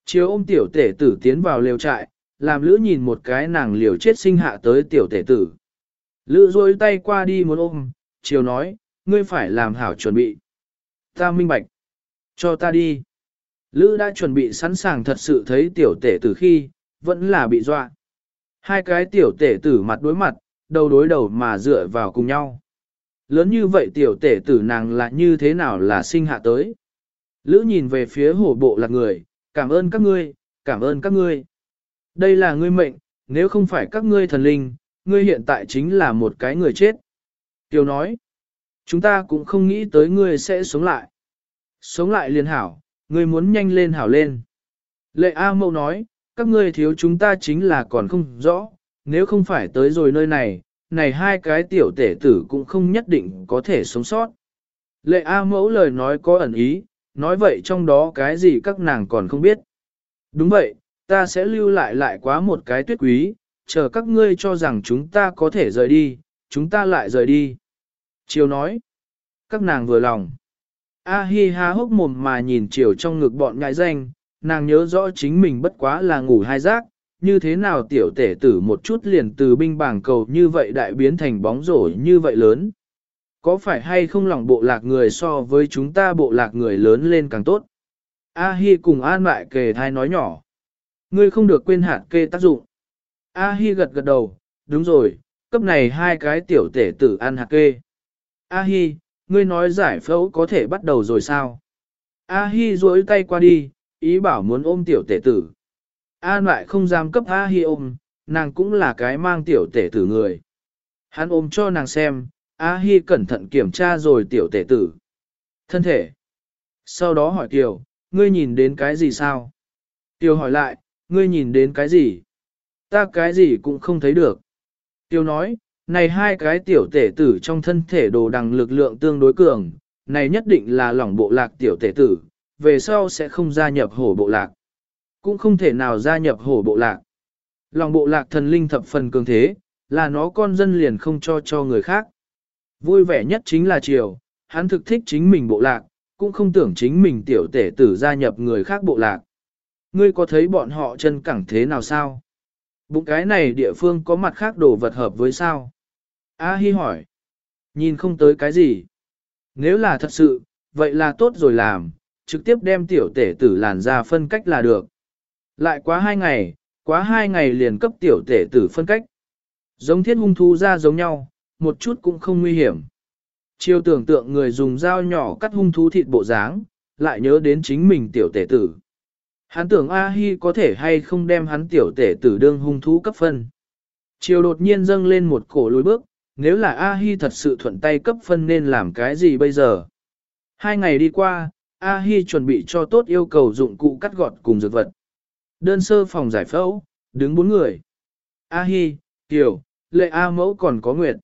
Chiều ôm tiểu tể tử tiến vào lều trại, làm lữ nhìn một cái nàng liều chết sinh hạ tới tiểu tể tử. Lữ rôi tay qua đi muốn ôm, chiều nói, ngươi phải làm hảo chuẩn bị. Ta minh bạch. Cho ta đi. Lữ đã chuẩn bị sẵn sàng thật sự thấy tiểu tể tử khi, vẫn là bị dọa. Hai cái tiểu tể tử mặt đối mặt, đầu đối đầu mà dựa vào cùng nhau. Lớn như vậy tiểu tể tử nàng là như thế nào là sinh hạ tới. Lữ nhìn về phía hổ bộ lạc người, cảm ơn các ngươi, cảm ơn các ngươi. Đây là ngươi mệnh, nếu không phải các ngươi thần linh, ngươi hiện tại chính là một cái người chết. Tiểu nói, chúng ta cũng không nghĩ tới ngươi sẽ sống lại. Sống lại liền hảo, ngươi muốn nhanh lên hảo lên. Lệ A Mậu nói, các ngươi thiếu chúng ta chính là còn không rõ, nếu không phải tới rồi nơi này, này hai cái tiểu tể tử cũng không nhất định có thể sống sót. Lệ A mẫu lời nói có ẩn ý, nói vậy trong đó cái gì các nàng còn không biết. Đúng vậy, ta sẽ lưu lại lại quá một cái tuyết quý, chờ các ngươi cho rằng chúng ta có thể rời đi, chúng ta lại rời đi. chiều nói, các nàng vừa lòng. A hi ha hốc mồm mà nhìn chiều trong ngực bọn ngại danh, nàng nhớ rõ chính mình bất quá là ngủ hai giác, như thế nào tiểu tể tử một chút liền từ binh bảng cầu như vậy đại biến thành bóng rổ như vậy lớn. Có phải hay không lòng bộ lạc người so với chúng ta bộ lạc người lớn lên càng tốt? A Hi cùng An Mại kề thai nói nhỏ. Ngươi không được quên hạt kê tác dụng. A Hi gật gật đầu, đúng rồi, cấp này hai cái tiểu tể tử ăn hạt kê. A Hi, ngươi nói giải phẫu có thể bắt đầu rồi sao? A Hi duỗi tay qua đi, ý bảo muốn ôm tiểu tể tử. An lại không dám cấp A Hi ôm, nàng cũng là cái mang tiểu tể tử người. Hắn ôm cho nàng xem, A Hi cẩn thận kiểm tra rồi tiểu tể tử. Thân thể. Sau đó hỏi Kiều, ngươi nhìn đến cái gì sao? Kiều hỏi lại, ngươi nhìn đến cái gì? Ta cái gì cũng không thấy được. Kiều nói, này hai cái tiểu tể tử trong thân thể đồ đằng lực lượng tương đối cường, này nhất định là lỏng bộ lạc tiểu tể tử, về sau sẽ không gia nhập hổ bộ lạc cũng không thể nào gia nhập hổ bộ lạc. Lòng bộ lạc thần linh thập phần cường thế, là nó con dân liền không cho cho người khác. Vui vẻ nhất chính là triều, hắn thực thích chính mình bộ lạc, cũng không tưởng chính mình tiểu tể tử gia nhập người khác bộ lạc. Ngươi có thấy bọn họ chân cẳng thế nào sao? Bụng cái này địa phương có mặt khác đồ vật hợp với sao? A Hi hỏi. Nhìn không tới cái gì. Nếu là thật sự, vậy là tốt rồi làm, trực tiếp đem tiểu tể tử làn ra phân cách là được. Lại quá hai ngày, quá hai ngày liền cấp tiểu tể tử phân cách. Giống thiết hung thú ra giống nhau, một chút cũng không nguy hiểm. Chiêu tưởng tượng người dùng dao nhỏ cắt hung thú thịt bộ dáng, lại nhớ đến chính mình tiểu tể tử. Hắn tưởng A-hi có thể hay không đem hắn tiểu tể tử đương hung thú cấp phân. Chiều đột nhiên dâng lên một cổ lối bước, nếu là A-hi thật sự thuận tay cấp phân nên làm cái gì bây giờ? Hai ngày đi qua, A-hi chuẩn bị cho tốt yêu cầu dụng cụ cắt gọt cùng dược vật. Đơn sơ phòng giải phẫu, đứng bốn người. A Hi, Kiều, Lệ A Mẫu còn có Nguyệt.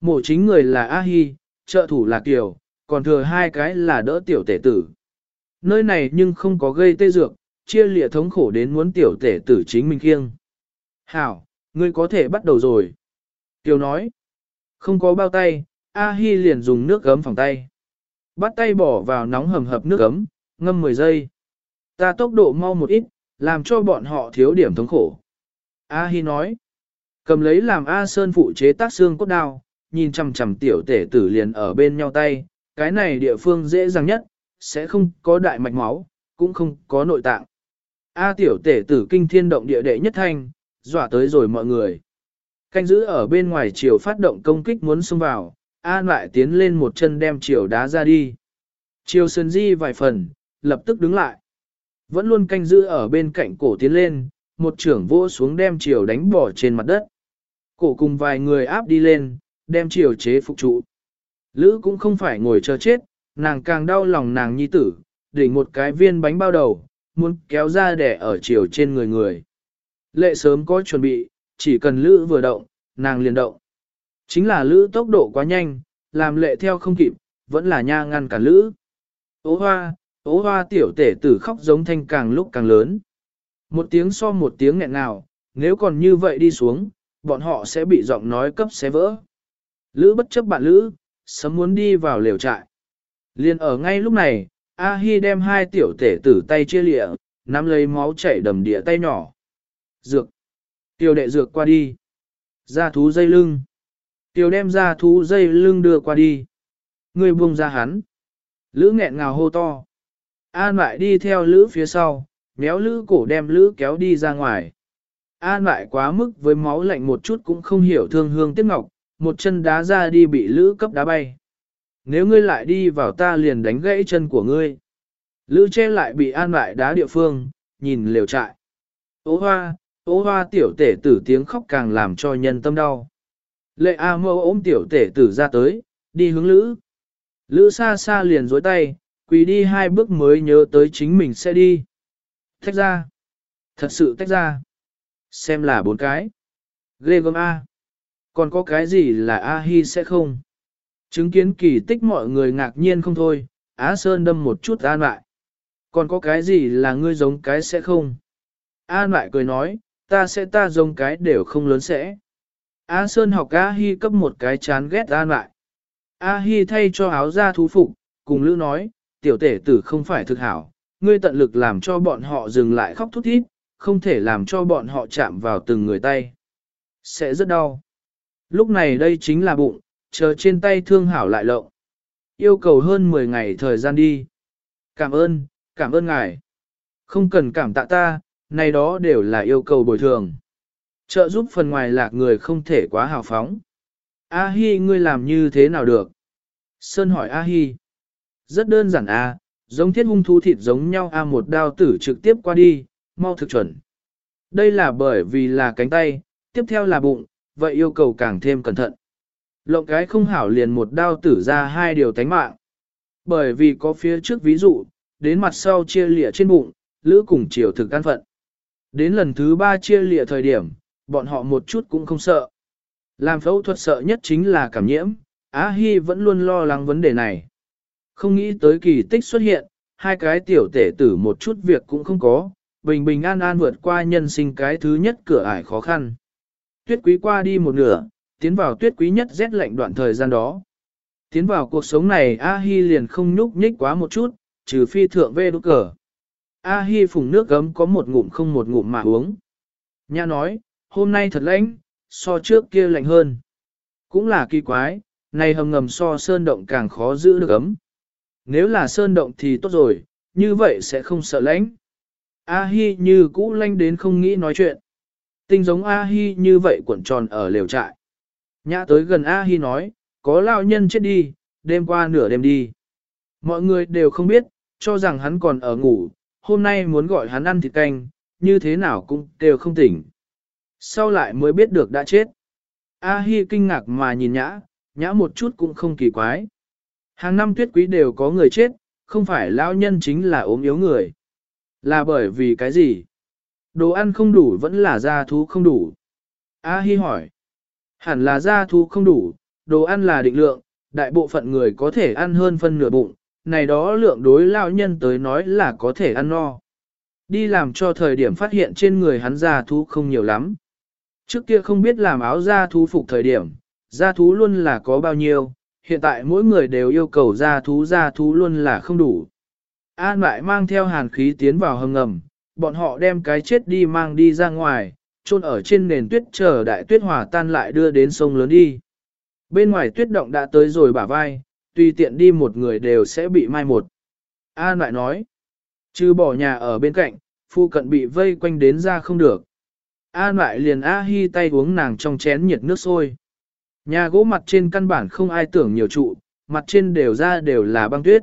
Mổ chính người là A Hi, trợ thủ là Kiều, còn thừa hai cái là đỡ tiểu tể tử. Nơi này nhưng không có gây tê dược, chia lịa thống khổ đến muốn tiểu tể tử chính mình khiêng. Hảo, ngươi có thể bắt đầu rồi. Kiều nói, không có bao tay, A Hi liền dùng nước gấm phòng tay. Bắt tay bỏ vào nóng hầm hập nước gấm, ngâm 10 giây. Ta tốc độ mau một ít, làm cho bọn họ thiếu điểm thống khổ. A Hi nói, cầm lấy làm A Sơn phụ chế tác xương cốt đao, nhìn chằm chằm tiểu tể tử liền ở bên nhau tay, cái này địa phương dễ dàng nhất, sẽ không có đại mạch máu, cũng không có nội tạng. A tiểu tể tử kinh thiên động địa đệ nhất thanh, dọa tới rồi mọi người. Canh giữ ở bên ngoài chiều phát động công kích muốn xông vào, An lại tiến lên một chân đem chiều đá ra đi. Chiều sơn di vài phần, lập tức đứng lại. Vẫn luôn canh giữ ở bên cạnh cổ tiến lên, một trưởng vô xuống đem chiều đánh bỏ trên mặt đất. Cổ cùng vài người áp đi lên, đem chiều chế phục trụ. Lữ cũng không phải ngồi chờ chết, nàng càng đau lòng nàng nhi tử, đỉnh một cái viên bánh bao đầu, muốn kéo ra để ở chiều trên người người. Lệ sớm có chuẩn bị, chỉ cần lữ vừa động, nàng liền động. Chính là lữ tốc độ quá nhanh, làm lệ theo không kịp, vẫn là nha ngăn cả lữ. Ô hoa, ố hoa tiểu tể tử khóc giống thanh càng lúc càng lớn. Một tiếng so một tiếng nghẹn nào, nếu còn như vậy đi xuống, bọn họ sẽ bị giọng nói cấp xé vỡ. Lữ bất chấp bạn Lữ, sớm muốn đi vào lều trại. Liên ở ngay lúc này, A-hi đem hai tiểu tể tử tay chia lịa, nắm lấy máu chảy đầm địa tay nhỏ. Dược. Tiểu đệ dược qua đi. Ra thú dây lưng. Tiểu đem ra thú dây lưng đưa qua đi. Người buông ra hắn. Lữ nghẹn ngào hô to. An lại đi theo lữ phía sau, méo lữ cổ đem lữ kéo đi ra ngoài. An lại quá mức với máu lạnh một chút cũng không hiểu thương hương tiếc ngọc, một chân đá ra đi bị lữ cấp đá bay. Nếu ngươi lại đi vào ta liền đánh gãy chân của ngươi. Lữ che lại bị an lại đá địa phương, nhìn liều trại. Ô hoa, ô hoa tiểu tể tử tiếng khóc càng làm cho nhân tâm đau. Lệ A mâu ôm tiểu tể tử ra tới, đi hướng lữ. Lữ xa xa liền dối tay, quỳ đi hai bước mới nhớ tới chính mình sẽ đi. Tách ra. Thật sự tách ra. Xem là bốn cái. Ghê gớm A. Còn có cái gì là A-hi sẽ không? Chứng kiến kỳ tích mọi người ngạc nhiên không thôi, Á Sơn đâm một chút an lại. Còn có cái gì là ngươi giống cái sẽ không? An lại cười nói, ta sẽ ta giống cái đều không lớn sẽ. A Sơn học A-hi cấp một cái chán ghét an lại. A-hi thay cho áo ra thú phục, cùng Lữ nói, tiểu tể tử không phải thực hảo, ngươi tận lực làm cho bọn họ dừng lại khóc thút thít, không thể làm cho bọn họ chạm vào từng người tay. Sẽ rất đau. Lúc này đây chính là bụng, chờ trên tay thương hảo lại lộng. Yêu cầu hơn 10 ngày thời gian đi. Cảm ơn, cảm ơn ngài. Không cần cảm tạ ta, này đó đều là yêu cầu bồi thường. Trợ giúp phần ngoài lạc người không thể quá hào phóng. A Hi ngươi làm như thế nào được? Sơn hỏi A Hi. Rất đơn giản A, giống thiết hung thú thịt giống nhau A một đao tử trực tiếp qua đi, mau thực chuẩn. Đây là bởi vì là cánh tay, tiếp theo là bụng, vậy yêu cầu càng thêm cẩn thận. Lộng cái không hảo liền một đao tử ra hai điều tánh mạng. Bởi vì có phía trước ví dụ, đến mặt sau chia lịa trên bụng, lữ cùng chiều thực căn phận. Đến lần thứ ba chia lịa thời điểm, bọn họ một chút cũng không sợ. Làm phẫu thuật sợ nhất chính là cảm nhiễm, Á Hi vẫn luôn lo lắng vấn đề này. Không nghĩ tới kỳ tích xuất hiện, hai cái tiểu tể tử một chút việc cũng không có, bình bình an an vượt qua nhân sinh cái thứ nhất cửa ải khó khăn. Tuyết quý qua đi một nửa, tiến vào tuyết quý nhất rét lạnh đoạn thời gian đó. Tiến vào cuộc sống này A-hi liền không nhúc nhích quá một chút, trừ phi thượng vê đốt cờ. A-hi phùng nước gấm có một ngụm không một ngụm mà uống. Nha nói, hôm nay thật lạnh, so trước kia lạnh hơn. Cũng là kỳ quái, này hầm ngầm so sơn động càng khó giữ được ấm. Nếu là sơn động thì tốt rồi, như vậy sẽ không sợ lạnh. A-hi như cũ lanh đến không nghĩ nói chuyện. Tinh giống A-hi như vậy cuộn tròn ở lều trại. Nhã tới gần A-hi nói, có lao nhân chết đi, đêm qua nửa đêm đi. Mọi người đều không biết, cho rằng hắn còn ở ngủ, hôm nay muốn gọi hắn ăn thịt canh, như thế nào cũng đều không tỉnh. Sau lại mới biết được đã chết. A-hi kinh ngạc mà nhìn nhã, nhã một chút cũng không kỳ quái. Hàng năm tuyết quý đều có người chết, không phải lão nhân chính là ốm yếu người. Là bởi vì cái gì? Đồ ăn không đủ vẫn là gia thú không đủ. A Hi hỏi. Hẳn là gia thú không đủ, đồ ăn là định lượng, đại bộ phận người có thể ăn hơn phân nửa bụng, này đó lượng đối lao nhân tới nói là có thể ăn no. Đi làm cho thời điểm phát hiện trên người hắn gia thú không nhiều lắm. Trước kia không biết làm áo gia thú phục thời điểm, gia thú luôn là có bao nhiêu, hiện tại mỗi người đều yêu cầu gia thú gia thú luôn là không đủ. An lại mang theo hàn khí tiến vào hầm ngầm, bọn họ đem cái chết đi mang đi ra ngoài, chôn ở trên nền tuyết chờ đại tuyết hòa tan lại đưa đến sông lớn đi. Bên ngoài tuyết động đã tới rồi bả vai, tùy tiện đi một người đều sẽ bị mai một. An lại nói, chứ bỏ nhà ở bên cạnh, phu cận bị vây quanh đến ra không được. An lại liền A Hi tay uống nàng trong chén nhiệt nước sôi. Nhà gỗ mặt trên căn bản không ai tưởng nhiều trụ, mặt trên đều ra đều là băng tuyết.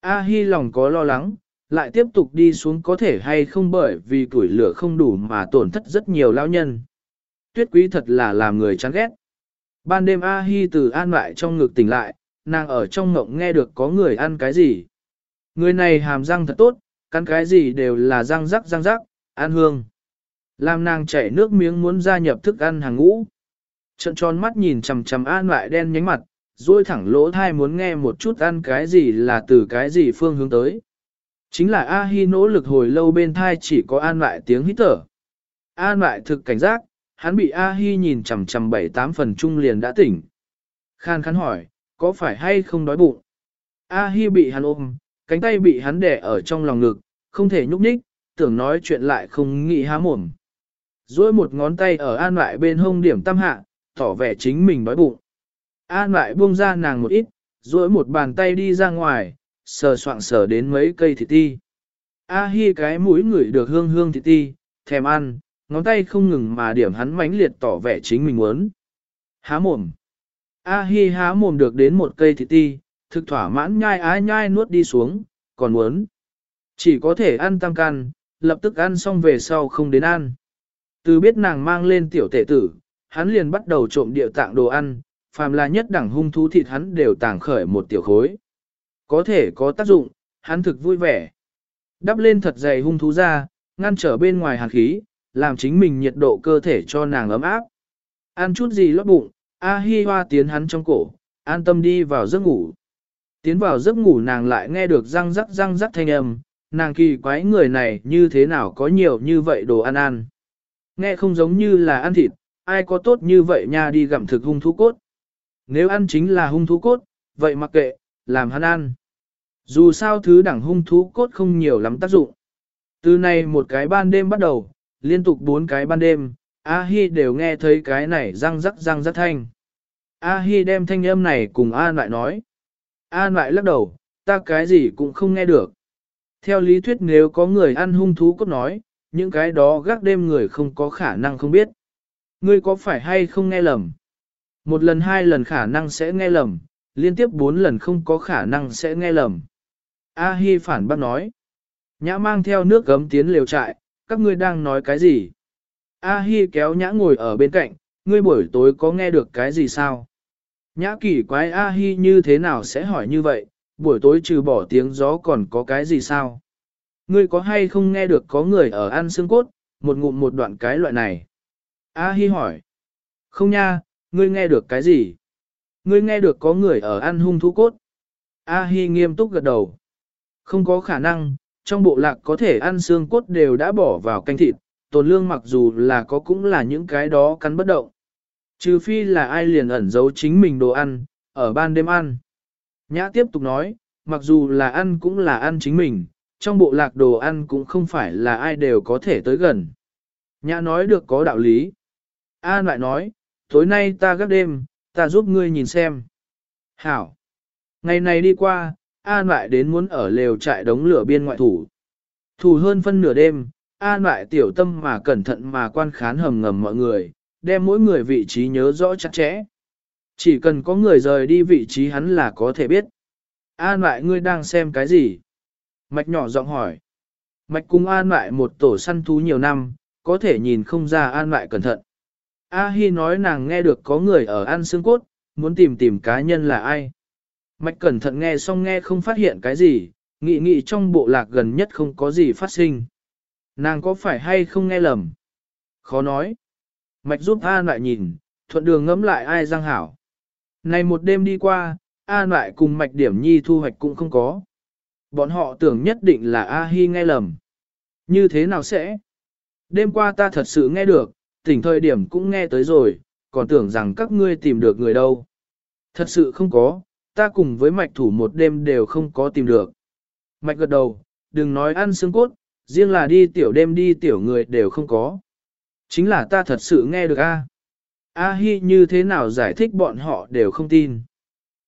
A Hi lòng có lo lắng, lại tiếp tục đi xuống có thể hay không bởi vì tuổi lửa không đủ mà tổn thất rất nhiều lão nhân. Tuyết quý thật là làm người chán ghét. Ban đêm A Hi từ an lại trong ngực tỉnh lại, nàng ở trong ngộng nghe được có người ăn cái gì. Người này hàm răng thật tốt, cắn cái gì đều là răng rắc răng rắc, ăn hương. Làm nàng chảy nước miếng muốn gia nhập thức ăn hàng ngũ. Trận tròn mắt nhìn chằm chằm an lại đen nhánh mặt, rồi thẳng lỗ thai muốn nghe một chút ăn cái gì là từ cái gì phương hướng tới. Chính là A-hi nỗ lực hồi lâu bên thai chỉ có an lại tiếng hít thở. An lại thực cảnh giác, hắn bị A-hi nhìn chằm chằm bảy tám phần trung liền đã tỉnh. Khan khán hỏi, có phải hay không đói bụng? A Hi bị hắn ôm, cánh tay bị hắn đè ở trong lòng ngực, không thể nhúc nhích, tưởng nói chuyện lại không nghĩ há mồm duỗi một ngón tay ở an lại bên hông điểm tam hạ, tỏ vẻ chính mình đói bụng. An lại buông ra nàng một ít, duỗi một bàn tay đi ra ngoài, sờ soạng sờ đến mấy cây thịt ti. A Hi cái mũi ngửi được hương hương thịt ti, thèm ăn, ngón tay không ngừng mà điểm hắn mãnh liệt tỏ vẻ chính mình muốn. Há mồm. A Hi há mồm được đến một cây thịt ti, thực thỏa mãn nhai ái nhai nuốt đi xuống, còn muốn. Chỉ có thể ăn tam can, lập tức ăn xong về sau không đến ăn. Từ biết nàng mang lên tiểu tệ tử, hắn liền bắt đầu trộm địa tạng đồ ăn, phàm là nhất đẳng hung thú thịt hắn đều tàng khởi một tiểu khối. Có thể có tác dụng, hắn thực vui vẻ. Đắp lên thật dày hung thú ra, ngăn trở bên ngoài hàn khí, làm chính mình nhiệt độ cơ thể cho nàng ấm áp. Ăn chút gì lót bụng, A Hi Hoa tiến hắn trong cổ, an tâm đi vào giấc ngủ. Tiến vào giấc ngủ nàng lại nghe được răng rắc răng rắc thanh âm, nàng kỳ quái người này như thế nào có nhiều như vậy đồ ăn ăn. Nghe không giống như là ăn thịt, ai có tốt như vậy nha đi gặm thực hung thú cốt. Nếu ăn chính là hung thú cốt, vậy mặc kệ, làm hắn ăn. Dù sao thứ đẳng hung thú cốt không nhiều lắm tác dụng. Từ nay một cái ban đêm bắt đầu, liên tục bốn cái ban đêm, A-hi đều nghe thấy cái này răng rắc răng rắc thanh. A-hi đem thanh âm này cùng An lại nói. An lại lắc đầu, ta cái gì cũng không nghe được. Theo lý thuyết nếu có người ăn hung thú cốt nói, những cái đó gác đêm người không có khả năng không biết. Ngươi có phải hay không nghe lầm? Một lần hai lần khả năng sẽ nghe lầm, liên tiếp bốn lần không có khả năng sẽ nghe lầm. A Hi phản bác nói. Nhã mang theo nước gấm tiến liều trại, các ngươi đang nói cái gì? A Hi kéo nhã ngồi ở bên cạnh, ngươi buổi tối có nghe được cái gì sao? Nhã kỳ quái A Hi như thế nào sẽ hỏi như vậy, buổi tối trừ bỏ tiếng gió còn có cái gì sao? Ngươi có hay không nghe được có người ở ăn xương cốt, một ngụm một đoạn cái loại này? A Hi hỏi. Không nha, ngươi nghe được cái gì? Ngươi nghe được có người ở ăn hung thú cốt. A Hi nghiêm túc gật đầu. Không có khả năng, trong bộ lạc có thể ăn xương cốt đều đã bỏ vào canh thịt, tồn lương mặc dù là có cũng là những cái đó cắn bất động. Trừ phi là ai liền ẩn giấu chính mình đồ ăn, ở ban đêm ăn. Nhã tiếp tục nói, mặc dù là ăn cũng là ăn chính mình, trong bộ lạc đồ ăn cũng không phải là ai đều có thể tới gần. Nhã nói được có đạo lý. An lại nói, tối nay ta gác đêm, ta giúp ngươi nhìn xem. Hảo. Ngày này đi qua, An lại đến muốn ở lều trại đống lửa biên ngoại thủ. Thủ hơn phân nửa đêm, An lại tiểu tâm mà cẩn thận mà quan khán hầm ngầm mọi người, đem mỗi người vị trí nhớ rõ chặt chẽ. Chỉ cần có người rời đi vị trí hắn là có thể biết. An lại ngươi đang xem cái gì? Mạch nhỏ giọng hỏi. Mạch cùng an lại một tổ săn thú nhiều năm, có thể nhìn không ra an lại cẩn thận. A Hi nói nàng nghe được có người ở ăn xương cốt, muốn tìm tìm cá nhân là ai. Mạch cẩn thận nghe xong nghe không phát hiện cái gì, nghĩ nghĩ trong bộ lạc gần nhất không có gì phát sinh. Nàng có phải hay không nghe lầm? Khó nói. Mạch giúp An lại nhìn, thuận đường ngẫm lại ai Giang hảo. Này một đêm đi qua, An lại cùng Mạch điểm nhi thu hoạch cũng không có. Bọn họ tưởng nhất định là A Hi nghe lầm. Như thế nào sẽ? Đêm qua ta thật sự nghe được, tỉnh thời điểm cũng nghe tới rồi, còn tưởng rằng các ngươi tìm được người đâu. Thật sự không có, ta cùng với mạch thủ một đêm đều không có tìm được. Mạch gật đầu, đừng nói ăn xương cốt, riêng là đi tiểu đêm đi tiểu người đều không có. Chính là ta thật sự nghe được a. A Hi như thế nào giải thích bọn họ đều không tin.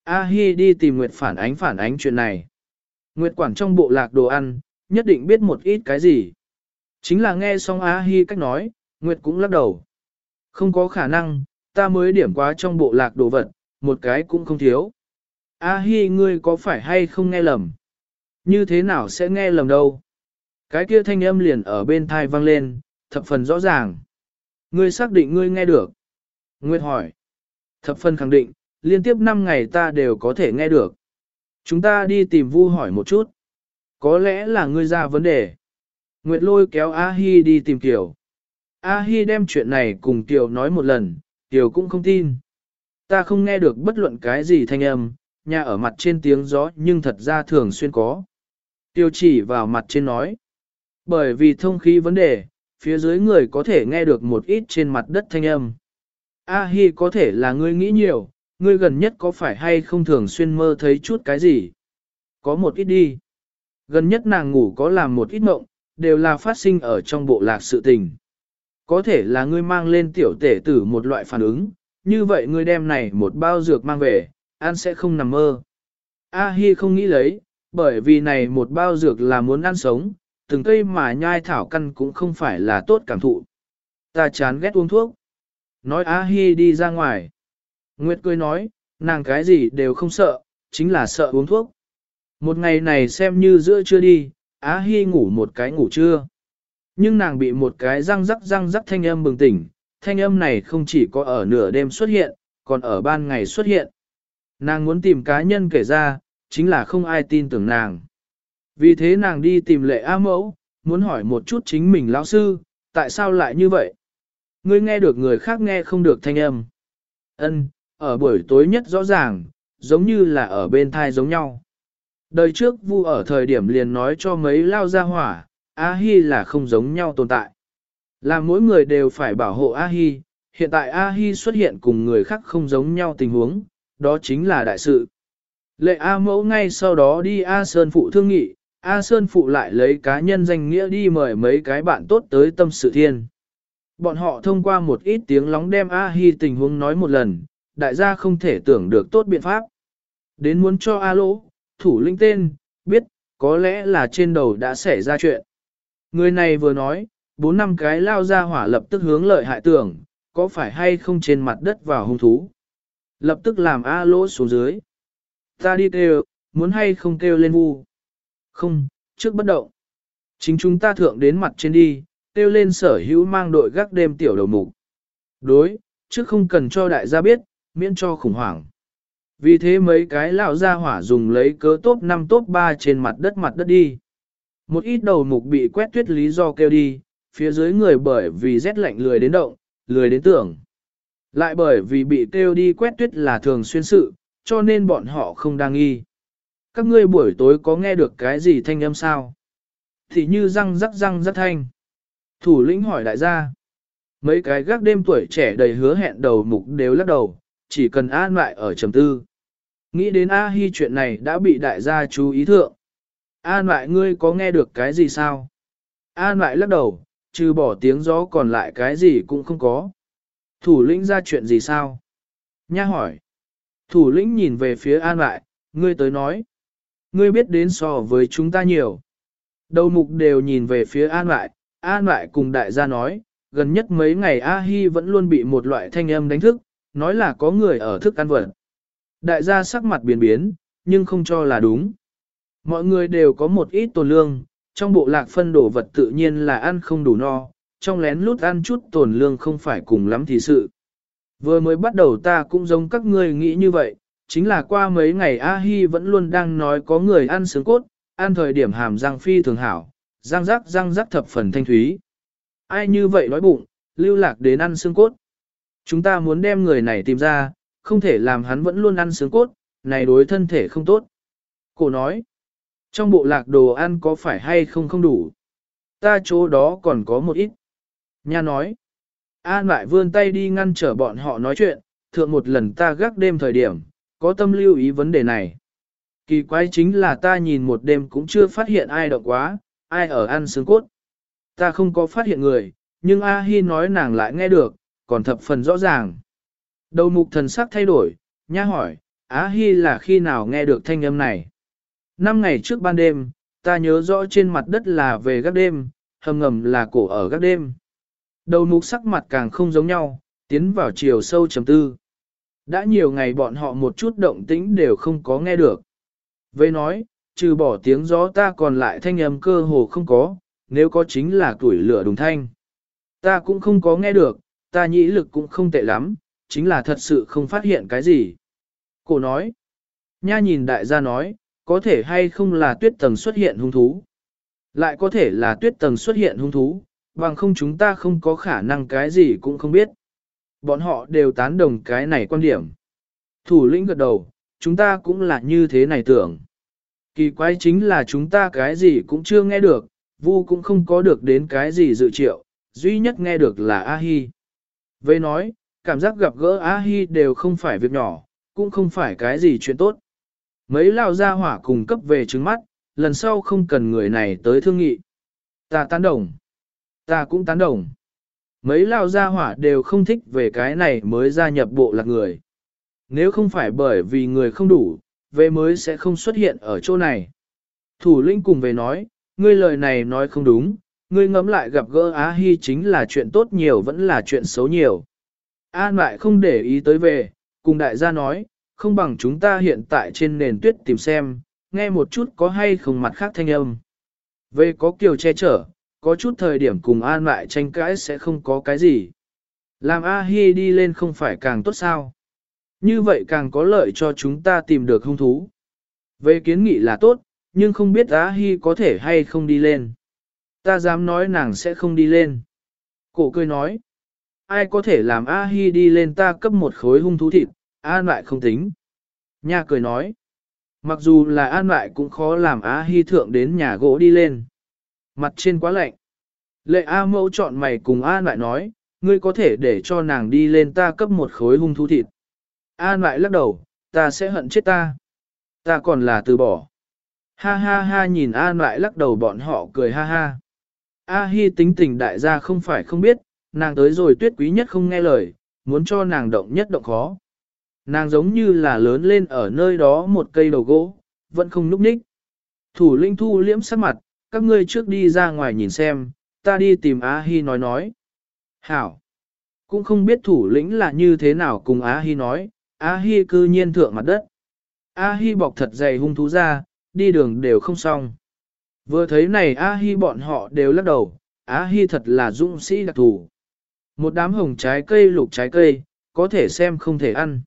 A Hi đi tìm Nguyệt phản ánh phản ánh chuyện này. Nguyệt quản trong bộ lạc đồ ăn, nhất định biết một ít cái gì. Chính là nghe xong A Hi cách nói, Nguyệt cũng lắc đầu. Không có khả năng, ta mới điểm quá trong bộ lạc đồ vật, một cái cũng không thiếu. A Hi ngươi có phải hay không nghe lầm? Như thế nào sẽ nghe lầm đâu? Cái kia thanh âm liền ở bên tai vang lên, thập phần rõ ràng. Ngươi xác định ngươi nghe được. Nguyệt hỏi. Thập phần khẳng định, liên tiếp 5 ngày ta đều có thể nghe được. Chúng ta đi tìm Vu hỏi một chút. Có lẽ là ngươi ra vấn đề. Nguyệt lôi kéo A Hi đi tìm Kiều. A Hi đem chuyện này cùng Kiều nói một lần, Kiều cũng không tin. Ta không nghe được bất luận cái gì thanh âm, nhà ở mặt trên tiếng gió nhưng thật ra thường xuyên có. Tiêu chỉ vào mặt trên nói. Bởi vì thông khí vấn đề, phía dưới người có thể nghe được một ít trên mặt đất thanh âm. A Hi có thể là ngươi nghĩ nhiều, ngươi gần nhất có phải hay không thường xuyên mơ thấy chút cái gì? có một ít đi. Gần nhất nàng ngủ có làm một ít mộng, đều là phát sinh ở trong bộ lạc sự tình. Có thể là ngươi mang lên tiểu tể tử một loại phản ứng, như vậy ngươi đem này một bao dược mang về, ăn sẽ không nằm mơ. A Hi không nghĩ lấy, bởi vì này một bao dược là muốn ăn sống, từng cây mà nhai thảo căn cũng không phải là tốt cảm thụ. Ta chán ghét uống thuốc. Nói A Hi đi ra ngoài. Nguyệt cười nói, nàng cái gì đều không sợ, chính là sợ uống thuốc. Một ngày này xem như giữa trưa đi, Á Hi ngủ một cái ngủ trưa. Nhưng nàng bị một cái răng rắc răng rắc thanh âm bừng tỉnh, thanh âm này không chỉ có ở nửa đêm xuất hiện, còn ở ban ngày xuất hiện. Nàng muốn tìm cá nhân kể ra, chính là không ai tin tưởng nàng. Vì thế nàng đi tìm lệ A mẫu, muốn hỏi một chút chính mình lão sư, tại sao lại như vậy? Ngươi nghe được người khác nghe không được thanh âm. Ân, ở buổi tối nhất rõ ràng, giống như là ở bên thai giống nhau. Đời trước vu ở thời điểm liền nói cho mấy lao ra hỏa, A-hi là không giống nhau tồn tại. Là mỗi người đều phải bảo hộ A-hi, hiện tại A-hi xuất hiện cùng người khác không giống nhau tình huống, đó chính là đại sự. Lệ A mẫu ngay sau đó đi A Sơn Phụ thương nghị, A Sơn Phụ lại lấy cá nhân danh nghĩa đi mời mấy cái bạn tốt tới tâm sự thiên. Bọn họ thông qua một ít tiếng lóng đem A Hi tình huống nói một lần, đại gia không thể tưởng được tốt biện pháp. Đến muốn cho A lỗ, thủ lĩnh tên, biết, có lẽ là trên đầu đã xảy ra chuyện. Người này vừa nói, bốn năm cái lao ra hỏa lập tức hướng lợi hại tưởng, có phải hay không trên mặt đất vào hung thú. Lập tức làm A lỗ xuống dưới. Ta đi kêu, muốn hay không kêu lên vu. Không, trước bất động. Chính chúng ta thượng đến mặt trên đi, kêu lên sở hữu mang đội gác đêm tiểu đầu mục. Đối, trước không cần cho đại gia biết, miễn cho khủng hoảng. Vì thế mấy cái lão gia hỏa dùng lấy cớ tốt 5 tốt 3 trên mặt đất mặt đất đi. Một ít đầu mục bị quét tuyết lý do kêu đi, phía dưới người bởi vì rét lạnh lười đến động, lười đến tưởng. Lại bởi vì bị kêu đi quét tuyết là thường xuyên sự, cho nên bọn họ không đang nghi. Các ngươi buổi tối có nghe được cái gì thanh âm sao? Thì như răng rắc răng rắc thanh. Thủ lĩnh hỏi đại gia. Mấy cái gác đêm tuổi trẻ đầy hứa hẹn đầu mục đều lắc đầu, chỉ cần an lại ở trầm tư. Nghĩ đến A Hi chuyện này đã bị đại gia chú ý thượng. An lại ngươi có nghe được cái gì sao? An lại lắc đầu, trừ bỏ tiếng gió còn lại cái gì cũng không có. Thủ lĩnh ra chuyện gì sao? Nha hỏi. Thủ lĩnh nhìn về phía An lại, ngươi tới nói. Ngươi biết đến so với chúng ta nhiều. Đầu mục đều nhìn về phía An lại, An lại cùng đại gia nói, gần nhất mấy ngày A Hi vẫn luôn bị một loại thanh âm đánh thức, nói là có người ở thức ăn vật. Đại gia sắc mặt biến biến, nhưng không cho là đúng. Mọi người đều có một ít tồn lương, trong bộ lạc phân đổ vật tự nhiên là ăn không đủ no, trong lén lút ăn chút tồn lương không phải cùng lắm thì sự. Vừa mới bắt đầu ta cũng giống các ngươi nghĩ như vậy, chính là qua mấy ngày A-hi vẫn luôn đang nói có người ăn sướng cốt, ăn thời điểm hàm răng phi thường hảo, răng rắc răng rắc thập phần thanh thúy. Ai như vậy nói bụng, lưu lạc đến ăn xương cốt. Chúng ta muốn đem người này tìm ra, không thể làm hắn vẫn luôn ăn sướng cốt, này đối thân thể không tốt. Cổ nói, trong bộ lạc đồ ăn có phải hay không không đủ? Ta chỗ đó còn có một ít. Nha nói, An lại vươn tay đi ngăn trở bọn họ nói chuyện, thượng một lần ta gác đêm thời điểm, có tâm lưu ý vấn đề này. Kỳ quái chính là ta nhìn một đêm cũng chưa phát hiện ai động quá, ai ở ăn sướng cốt. Ta không có phát hiện người, nhưng A-hi nói nàng lại nghe được, còn thập phần rõ ràng. Đầu mục thần sắc thay đổi, nha hỏi, Á Hi là khi nào nghe được thanh âm này? Năm ngày trước ban đêm, ta nhớ rõ trên mặt đất là về gác đêm, hầm ngầm là cổ ở gác đêm. Đầu mục sắc mặt càng không giống nhau, tiến vào chiều sâu chấm tư. Đã nhiều ngày bọn họ một chút động tĩnh đều không có nghe được. Với nói, trừ bỏ tiếng gió ta còn lại thanh âm cơ hồ không có, nếu có chính là tuổi lửa đùng thanh. Ta cũng không có nghe được, ta nhĩ lực cũng không tệ lắm, chính là thật sự không phát hiện cái gì. Cổ nói, nha nhìn đại gia nói, có thể hay không là tuyết tầng xuất hiện hung thú. Lại có thể là tuyết tầng xuất hiện hung thú, bằng không chúng ta không có khả năng cái gì cũng không biết. Bọn họ đều tán đồng cái này quan điểm. Thủ lĩnh gật đầu, chúng ta cũng là như thế này tưởng. Kỳ quái chính là chúng ta cái gì cũng chưa nghe được, vu cũng không có được đến cái gì dự triệu, duy nhất nghe được là A-hi. Về nói, cảm giác gặp gỡ A-hi đều không phải việc nhỏ, cũng không phải cái gì chuyện tốt. Mấy lao ra hỏa cùng cấp về trứng mắt, lần sau không cần người này tới thương nghị. Ta tán đồng. Ta cũng tán đồng. Mấy lao gia hỏa đều không thích về cái này mới gia nhập bộ lạc người. Nếu không phải bởi vì người không đủ, về mới sẽ không xuất hiện ở chỗ này. Thủ lĩnh cùng về nói, ngươi lời này nói không đúng, ngươi ngẫm lại gặp gỡ Á Hi chính là chuyện tốt nhiều vẫn là chuyện xấu nhiều. An lại không để ý tới về, cùng đại gia nói, không bằng chúng ta hiện tại trên nền tuyết tìm xem, nghe một chút có hay không mặt khác thanh âm. Về có kiều che chở, có chút thời điểm cùng an lại tranh cãi sẽ không có cái gì. Làm A-hi đi lên không phải càng tốt sao. Như vậy càng có lợi cho chúng ta tìm được hung thú. Về kiến nghị là tốt, nhưng không biết A-hi có thể hay không đi lên. Ta dám nói nàng sẽ không đi lên. Cổ cười nói. Ai có thể làm A-hi đi lên ta cấp một khối hung thú thịt, an lại không tính. Nha cười nói. Mặc dù là an lại cũng khó làm A-hi thượng đến nhà gỗ đi lên. Mặt trên quá lạnh. Lệ A mẫu chọn mày cùng An lại nói, ngươi có thể để cho nàng đi lên ta cấp một khối hung thú thịt. An lại lắc đầu, ta sẽ hận chết ta. Ta còn là từ bỏ. Ha ha ha nhìn An lại lắc đầu bọn họ cười ha ha. A Hi tính tình đại gia không phải không biết, nàng tới rồi tuyết quý nhất không nghe lời, muốn cho nàng động nhất động khó. Nàng giống như là lớn lên ở nơi đó một cây đầu gỗ, vẫn không núp ních. Thủ linh thu liễm sắc mặt, các ngươi trước đi ra ngoài nhìn xem, ta đi tìm Á Hi nói nói. Hảo! Cũng không biết thủ lĩnh là như thế nào cùng Á Hi nói, Á Hi cư nhiên thượng mặt đất. Á Hi bọc thật dày hung thú ra, đi đường đều không xong. Vừa thấy này A-hi bọn họ đều lắc đầu, A-hi thật là dũng sĩ đặc thù Một đám hồng trái cây lục trái cây, có thể xem không thể ăn.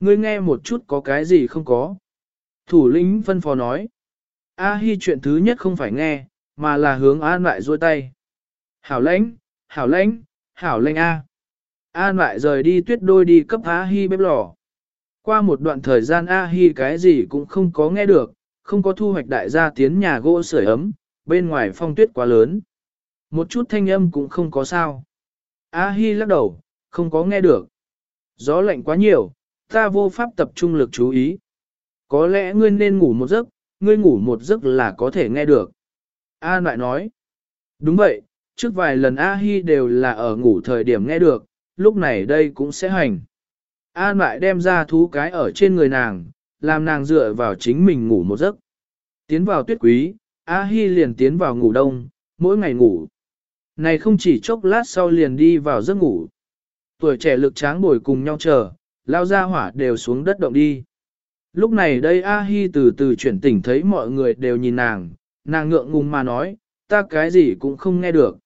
Ngươi nghe một chút có cái gì không có. Thủ lĩnh phân phó nói. A Hi chuyện thứ nhất không phải nghe, mà là hướng An lại duỗi tay. Hảo lãnh, hảo lãnh, hảo lãnh A. An lại rời đi tuyết đôi đi cấp A Hi bếp lò. Qua một đoạn thời gian A Hi cái gì cũng không có nghe được, không có thu hoạch đại gia tiến nhà gỗ sưởi ấm, bên ngoài phong tuyết quá lớn. Một chút thanh âm cũng không có sao. A Hi lắc đầu, không có nghe được. Gió lạnh quá nhiều, ta vô pháp tập trung lực chú ý. Có lẽ ngươi nên ngủ một giấc, ngươi ngủ một giấc là có thể nghe được. A lại nói, đúng vậy, trước vài lần A Hi đều là ở ngủ thời điểm nghe được, lúc này đây cũng sẽ hành. A lại đem ra thú cái ở trên người nàng, làm nàng dựa vào chính mình ngủ một giấc. Tiến vào tuyết quý, A Hi liền tiến vào ngủ đông, mỗi ngày ngủ. Này không chỉ chốc lát sau liền đi vào giấc ngủ. Tuổi trẻ lực tráng bồi cùng nhau chờ, lao ra hỏa đều xuống đất động đi. Lúc này đây A-hi từ từ chuyển tỉnh thấy mọi người đều nhìn nàng, nàng ngượng ngùng mà nói, ta cái gì cũng không nghe được.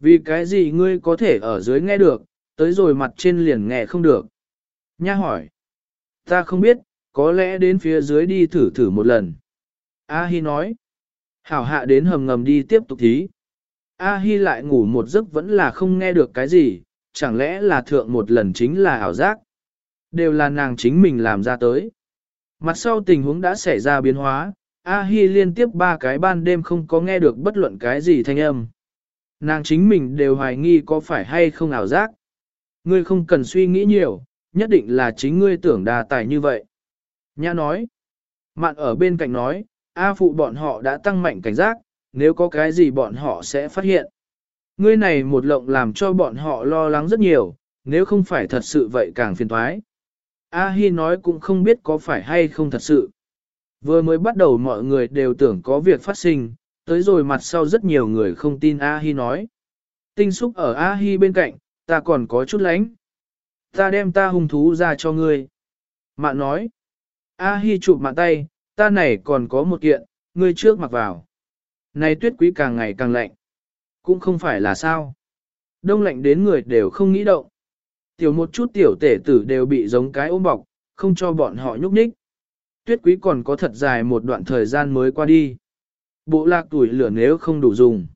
Vì cái gì ngươi có thể ở dưới nghe được, tới rồi mặt trên liền nghe không được. Nha hỏi, ta không biết, có lẽ đến phía dưới đi thử thử một lần. A-hi nói, hảo hạ đến hầm ngầm đi tiếp tục thí. A-hi lại ngủ một giấc vẫn là không nghe được cái gì, chẳng lẽ là thượng một lần chính là ảo giác. Đều là nàng chính mình làm ra tới. Mặt sau tình huống đã xảy ra biến hóa, A-hi liên tiếp ba cái ban đêm không có nghe được bất luận cái gì thanh âm. Nàng chính mình đều hoài nghi có phải hay không ảo giác. Ngươi không cần suy nghĩ nhiều, nhất định là chính ngươi tưởng đà tài như vậy. Nhã nói. Mạn ở bên cạnh nói, A phụ bọn họ đã tăng mạnh cảnh giác, nếu có cái gì bọn họ sẽ phát hiện. Ngươi này một lộng làm cho bọn họ lo lắng rất nhiều, nếu không phải thật sự vậy càng phiền thoái. A Hi nói cũng không biết có phải hay không thật sự. Vừa mới bắt đầu mọi người đều tưởng có việc phát sinh, tới rồi mặt sau rất nhiều người không tin A Hi nói. Tinh xúc ở A Hi bên cạnh, ta còn có chút lánh. Ta đem ta hung thú ra cho ngươi. Mạn nói. A Hi chụp mạng tay, ta này còn có một kiện, ngươi trước mặc vào. Này tuyết quý càng ngày càng lạnh. Cũng không phải là sao. Đông lạnh đến người đều không nghĩ động. Tiểu một chút tiểu tể tử đều bị giống cái ôm bọc, không cho bọn họ nhúc nhích. Tuyết quý còn có thật dài một đoạn thời gian mới qua đi. Bộ lạc tuổi lửa nếu không đủ dùng.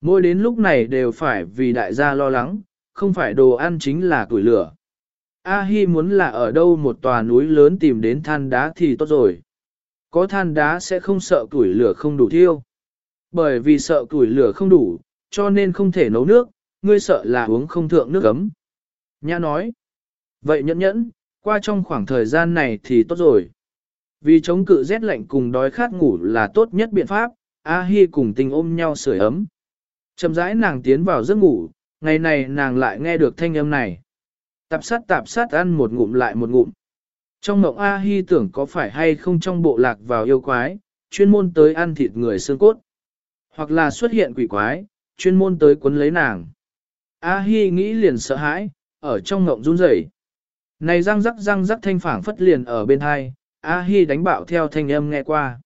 Mỗi đến lúc này đều phải vì đại gia lo lắng, không phải đồ ăn chính là tuổi lửa. A-hi muốn là ở đâu một tòa núi lớn tìm đến than đá thì tốt rồi. Có than đá sẽ không sợ củi lửa không đủ thiêu. Bởi vì sợ củi lửa không đủ, cho nên không thể nấu nước, ngươi sợ là uống không thượng nước ấm. Nhã nói, vậy nhẫn nhẫn, qua trong khoảng thời gian này thì tốt rồi. Vì chống cự rét lạnh cùng đói khát ngủ là tốt nhất biện pháp, A Hi cùng tình ôm nhau sưởi ấm. Chậm rãi nàng tiến vào giấc ngủ, ngày này nàng lại nghe được thanh âm này. Tạp sát tạp sát ăn một ngụm lại một ngụm. Trong mộng A Hi tưởng có phải hay không trong bộ lạc vào yêu quái, chuyên môn tới ăn thịt người xương cốt. Hoặc là xuất hiện quỷ quái, chuyên môn tới quấn lấy nàng. A Hi nghĩ liền sợ hãi, ở trong ngộng run rẩy. Này răng rắc răng rắc thanh phảng phất liền ở bên hai, A Hi đánh bạo theo thanh âm nghe qua.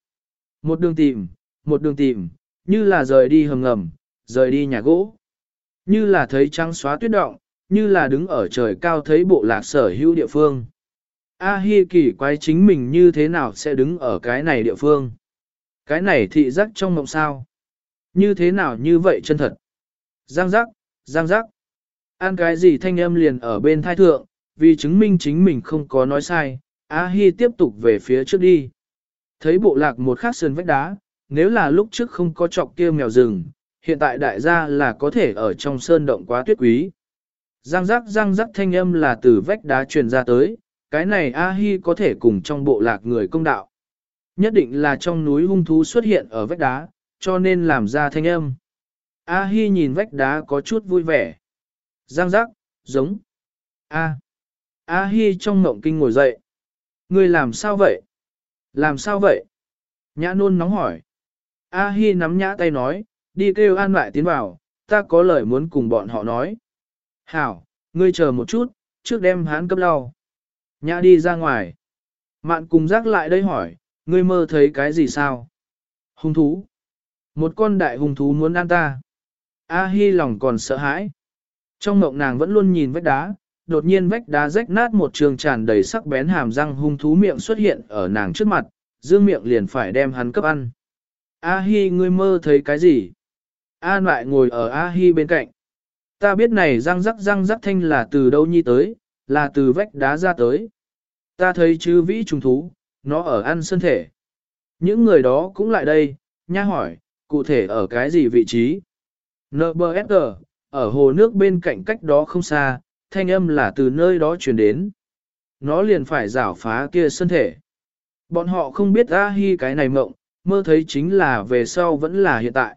Một đường tìm, một đường tìm, như là rời đi hầm ngầm, rời đi nhà gỗ. Như là thấy trăng xóa tuyết động, như là đứng ở trời cao thấy bộ lạc sở hữu địa phương. A Hi kỳ quái chính mình như thế nào sẽ đứng ở cái này địa phương. Cái này thị giác trong mộng sao. Như thế nào như vậy chân thật. Giang giác, giang giác. Ăn cái gì thanh âm liền ở bên thai thượng, vì chứng minh chính mình không có nói sai, A Hi tiếp tục về phía trước đi. Thấy bộ lạc một khắc sườn vách đá, nếu là lúc trước không có trọc kia mèo rừng, hiện tại đại gia là có thể ở trong sơn động quá tuyết quý. Giang rắc giang rắc thanh âm là từ vách đá truyền ra tới, cái này A-hi có thể cùng trong bộ lạc người công đạo. Nhất định là trong núi hung thú xuất hiện ở vách đá, cho nên làm ra thanh âm. A-hi nhìn vách đá có chút vui vẻ. Giang giác, giống. A. A-hi trong mộng kinh ngồi dậy. Người làm sao vậy? Làm sao vậy? Nhã nôn nóng hỏi. A-hi nắm nhã tay nói, đi kêu an lại tiến vào, ta có lời muốn cùng bọn họ nói. Hảo, ngươi chờ một chút, trước đem hắn cấp lau. Nhã đi ra ngoài. Mạn cùng giác lại đây hỏi, ngươi mơ thấy cái gì sao? Hung thú. Một con đại hung thú muốn ăn ta. A Hi lòng còn sợ hãi. Trong mộng nàng vẫn luôn nhìn vách đá, đột nhiên vách đá rách nát một trường tràn đầy sắc bén hàm răng hung thú miệng xuất hiện ở nàng trước mặt, dương miệng liền phải đem hắn cấp ăn. A Hi ngươi mơ thấy cái gì? An lại ngồi ở A Hi bên cạnh. Ta biết này răng rắc răng rắc thanh là từ đâu nhi tới, là từ vách đá ra tới. Ta thấy chư vĩ trùng thú, nó ở ăn sơn thể. Những người đó cũng lại đây, nha hỏi, cụ thể ở cái gì vị trí? NBSG, ở hồ nước bên cạnh cách đó không xa, thanh âm là từ nơi đó truyền đến. Nó liền phải rảo phá kia sơn thể. Bọn họ không biết A Hi cái này mộng, mơ thấy chính là về sau vẫn là hiện tại.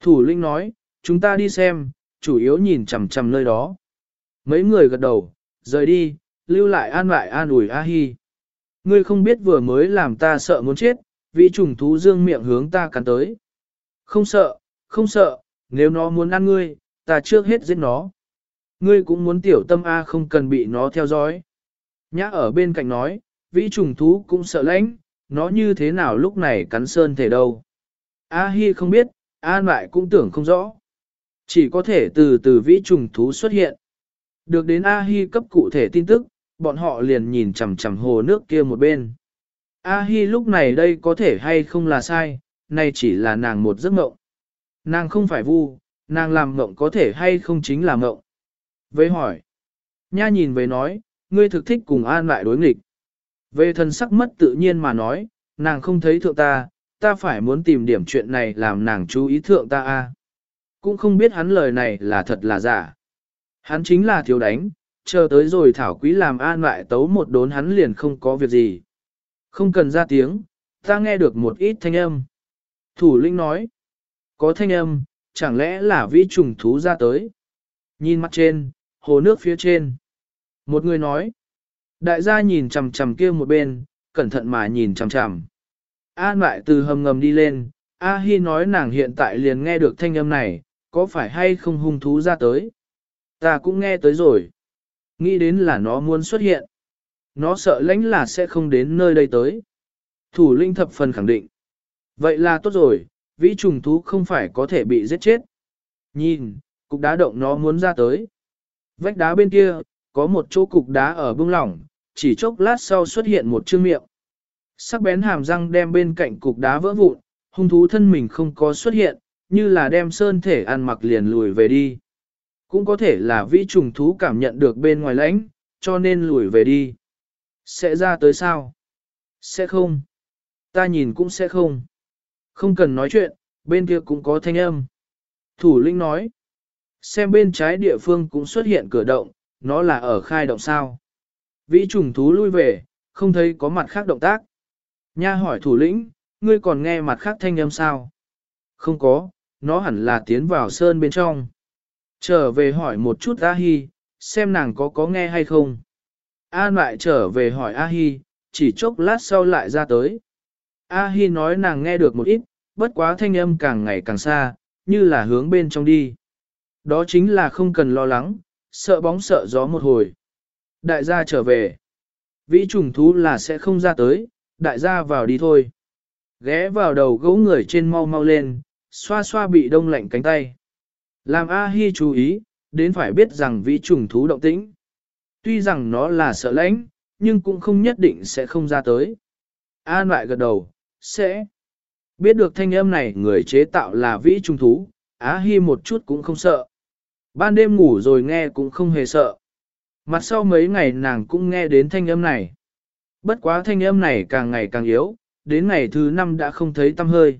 Thủ linh nói, chúng ta đi xem, chủ yếu nhìn chằm chằm nơi đó. Mấy người gật đầu, rời đi, lưu lại an lại an ủi A Hi. Ngươi không biết vừa mới làm ta sợ muốn chết, vị trùng thú dương miệng hướng ta cắn tới. Không sợ, không sợ, nếu nó muốn ăn ngươi, ta trước hết giết nó. Ngươi cũng muốn tiểu tâm A không cần bị nó theo dõi. Nhã ở bên cạnh nói, vĩ trùng thú cũng sợ lãnh, nó như thế nào lúc này cắn sơn thể đâu. A Hi không biết, An lại cũng tưởng không rõ. Chỉ có thể từ từ vĩ trùng thú xuất hiện. Được đến A-hi cấp cụ thể tin tức, bọn họ liền nhìn chằm chằm hồ nước kia một bên. A-hi lúc này đây có thể hay không là sai, nay chỉ là nàng một giấc mộng. Nàng không phải vu, nàng làm mộng có thể hay không chính là mộng. Với hỏi, nha nhìn về nói, ngươi thực thích cùng an lại đối nghịch. Về thân sắc mất tự nhiên mà nói, nàng không thấy thượng ta, ta phải muốn tìm điểm chuyện này làm nàng chú ý thượng ta a. Cũng không biết hắn lời này là thật là giả. Hắn chính là thiếu đánh, chờ tới rồi thảo quý làm an lại tấu một đốn hắn liền không có việc gì. Không cần ra tiếng, ta nghe được một ít thanh âm. Thủ lĩnh nói, có thanh âm, chẳng lẽ là vĩ trùng thú ra tới. Nhìn mặt trên, hồ nước phía trên. Một người nói, đại gia nhìn chằm chằm kia một bên, cẩn thận mà nhìn chằm chằm. An lại từ hầm ngầm đi lên, A Hi nói nàng hiện tại liền nghe được thanh âm này, có phải hay không hung thú ra tới. Ta cũng nghe tới rồi. Nghĩ đến là nó muốn xuất hiện. Nó sợ lãnh là sẽ không đến nơi đây tới. Thủ linh thập phần khẳng định. Vậy là tốt rồi, vĩ trùng thú không phải có thể bị giết chết. Nhìn, cục đá động nó muốn ra tới. Vách đá bên kia, có một chỗ cục đá ở bưng lỏng, chỉ chốc lát sau xuất hiện một chương miệng. Sắc bén hàm răng đem bên cạnh cục đá vỡ vụn, hung thú thân mình không có xuất hiện, như là đem sơn thể ăn mặc liền lùi về đi. Cũng có thể là vĩ trùng thú cảm nhận được bên ngoài lãnh, cho nên lùi về đi. Sẽ ra tới sao? Sẽ không. Ta nhìn cũng sẽ không. Không cần nói chuyện, bên kia cũng có thanh âm. Thủ lĩnh nói. Xem bên trái địa phương cũng xuất hiện cửa động, nó là ở khai động sao. Vĩ trùng thú lui về, không thấy có mặt khác động tác. Nha hỏi thủ lĩnh, ngươi còn nghe mặt khác thanh âm sao? Không có, nó hẳn là tiến vào sơn bên trong. Trở về hỏi một chút A Hi, xem nàng có có nghe hay không. An lại trở về hỏi A Hi, chỉ chốc lát sau lại ra tới. A Hi nói nàng nghe được một ít, bất quá thanh âm càng ngày càng xa, như là hướng bên trong đi. Đó chính là không cần lo lắng, sợ bóng sợ gió một hồi. Đại gia trở về. Vĩ trùng thú là sẽ không ra tới, đại gia vào đi thôi. Ghé vào đầu gấu người trên mau mau lên, xoa xoa bị đông lạnh cánh tay. Làm A-hi chú ý, đến phải biết rằng vi trùng thú động tĩnh. Tuy rằng nó là sợ lãnh, nhưng cũng không nhất định sẽ không ra tới. An lại gật đầu, sẽ. Biết được thanh âm này người chế tạo là vĩ trùng thú, A-hi một chút cũng không sợ. Ban đêm ngủ rồi nghe cũng không hề sợ. Mặt sau mấy ngày nàng cũng nghe đến thanh âm này. Bất quá thanh âm này càng ngày càng yếu, đến ngày thứ năm đã không thấy tâm hơi.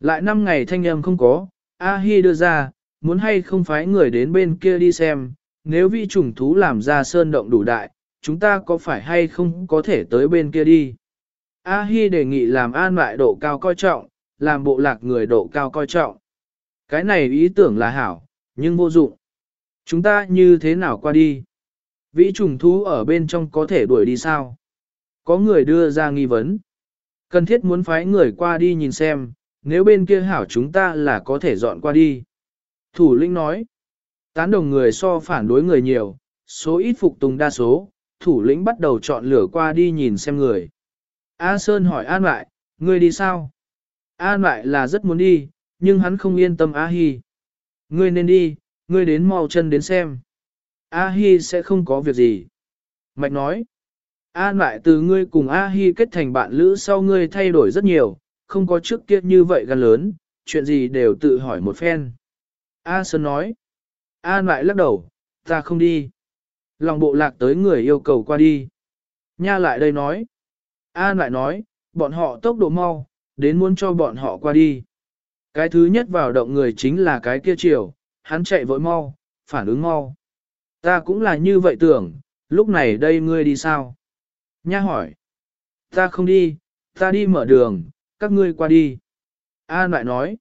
Lại năm ngày thanh âm không có, A-hi đưa ra, muốn hay không phái người đến bên kia đi xem, nếu vi trùng thú làm ra sơn động đủ đại, chúng ta có phải hay không có thể tới bên kia đi. A-hi đề nghị làm an lại độ cao coi trọng, làm bộ lạc người độ cao coi trọng. Cái này ý tưởng là hảo, nhưng vô dụng. Chúng ta như thế nào qua đi? Vĩ trùng thú ở bên trong có thể đuổi đi sao? Có người đưa ra nghi vấn. Cần thiết muốn phái người qua đi nhìn xem, nếu bên kia hảo chúng ta là có thể dọn qua đi. Thủ lĩnh nói, tán đồng người so phản đối người nhiều, số ít phục tùng đa số, thủ lĩnh bắt đầu chọn lửa qua đi nhìn xem người. A Sơn hỏi An lại, ngươi đi sao? An lại là rất muốn đi, nhưng hắn không yên tâm A Hi. Ngươi nên đi, ngươi đến mau chân đến xem. A Hi sẽ không có việc gì. Mạch nói, An lại từ ngươi cùng A Hi kết thành bạn lữ sau ngươi thay đổi rất nhiều, không có trước kia như vậy gan lớn, chuyện gì đều tự hỏi một phen. A Sơn nói, A lại lắc đầu, ta không đi. Lòng bộ lạc tới người yêu cầu qua đi. Nha lại đây nói, A lại nói, bọn họ tốc độ mau, đến muốn cho bọn họ qua đi. Cái thứ nhất vào động người chính là cái kia chiều, hắn chạy vội mau, phản ứng mau. Ta cũng là như vậy tưởng, lúc này đây ngươi đi sao? Nha hỏi. Ta không đi, ta đi mở đường, các ngươi qua đi. An lại nói.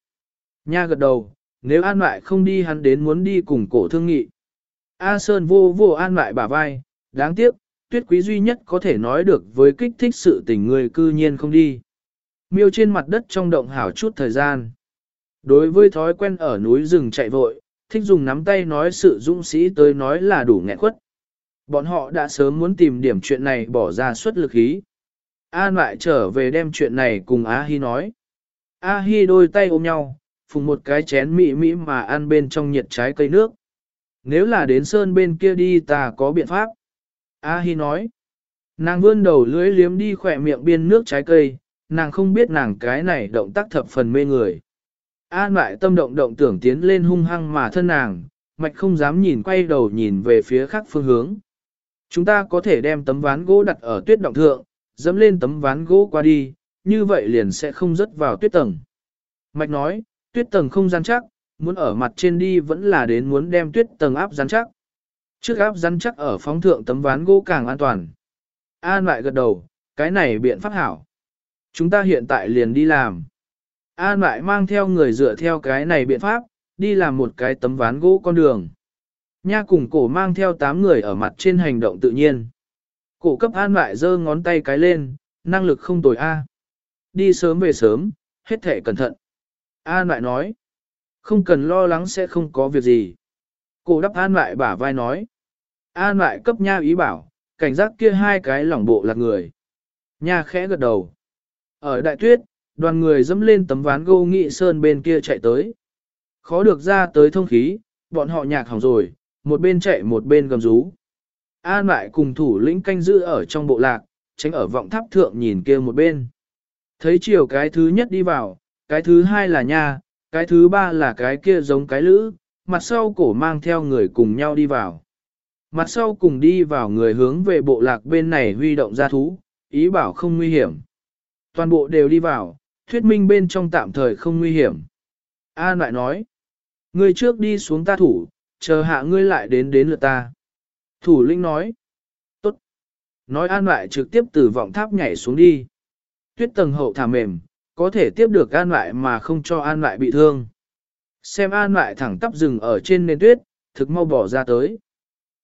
Nha gật đầu, nếu An lại không đi hắn đến muốn đi cùng cổ thương nghị. A Sơn vô vô An lại bả vai, đáng tiếc, tuyết quý duy nhất có thể nói được với kích thích sự tình người cư nhiên không đi. Miêu trên mặt đất trong động hảo chút thời gian. Đối với thói quen ở núi rừng chạy vội, thích dùng nắm tay nói sự dũng sĩ tới nói là đủ nghẹn quất. Bọn họ đã sớm muốn tìm điểm chuyện này bỏ ra suất lực ý. An lại trở về đem chuyện này cùng A Hi nói. A Hi đôi tay ôm nhau, phùng một cái chén mị mị mà ăn bên trong nhiệt trái cây nước. Nếu là đến sơn bên kia đi ta có biện pháp. A Hi nói. Nàng vươn đầu lưỡi liếm đi khỏe miệng biên nước trái cây, nàng không biết nàng cái này động tác thập phần mê người. An lại tâm động động tưởng tiến lên hung hăng mà thân nàng, mạch không dám nhìn quay đầu nhìn về phía khác phương hướng. Chúng ta có thể đem tấm ván gỗ đặt ở tuyết động thượng, dẫm lên tấm ván gỗ qua đi, như vậy liền sẽ không rớt vào tuyết tầng. Mạch nói, tuyết tầng không gian chắc, muốn ở mặt trên đi vẫn là đến muốn đem tuyết tầng áp rắn chắc. Trước áp rắn chắc ở phóng thượng tấm ván gỗ càng an toàn. An lại gật đầu, cái này biện pháp hảo. Chúng ta hiện tại liền đi làm. An lại mang theo người dựa theo cái này biện pháp, đi làm một cái tấm ván gỗ con đường. Nha cùng cổ mang theo 8 người ở mặt trên hành động tự nhiên. Cổ cấp an lại giơ ngón tay cái lên, năng lực không tồi A. Đi sớm về sớm, hết thể cẩn thận. An lại nói, không cần lo lắng sẽ không có việc gì. Cổ đắp an lại bả vai nói. An lại cấp nha ý bảo, cảnh giác kia hai cái lỏng bộ là người. Nha khẽ gật đầu. Ở đại tuyết, đoàn người dẫm lên tấm ván gỗ nghị sơn bên kia chạy tới. Khó được ra tới thông khí, bọn họ nhạc hỏng rồi, một bên chạy một bên gầm rú. An lại cùng thủ lĩnh canh giữ ở trong bộ lạc, tránh ở vọng tháp thượng nhìn kia một bên. Thấy chiều cái thứ nhất đi vào, cái thứ hai là nha, cái thứ ba là cái kia giống cái lữ, mặt sau cổ mang theo người cùng nhau đi vào. Mặt sau cùng đi vào người hướng về bộ lạc bên này huy động ra thú, ý bảo không nguy hiểm. Toàn bộ đều đi vào, thuyết minh bên trong tạm thời không nguy hiểm. An lại nói, người trước đi xuống ta thủ, chờ hạ ngươi lại đến đến lượt ta. Thủ lĩnh nói, tốt. Nói an lại trực tiếp từ vọng tháp nhảy xuống đi. Tuyết tầng hậu thả mềm, có thể tiếp được an lại mà không cho an lại bị thương. Xem an lại thẳng tắp rừng ở trên nền tuyết, thực mau bỏ ra tới.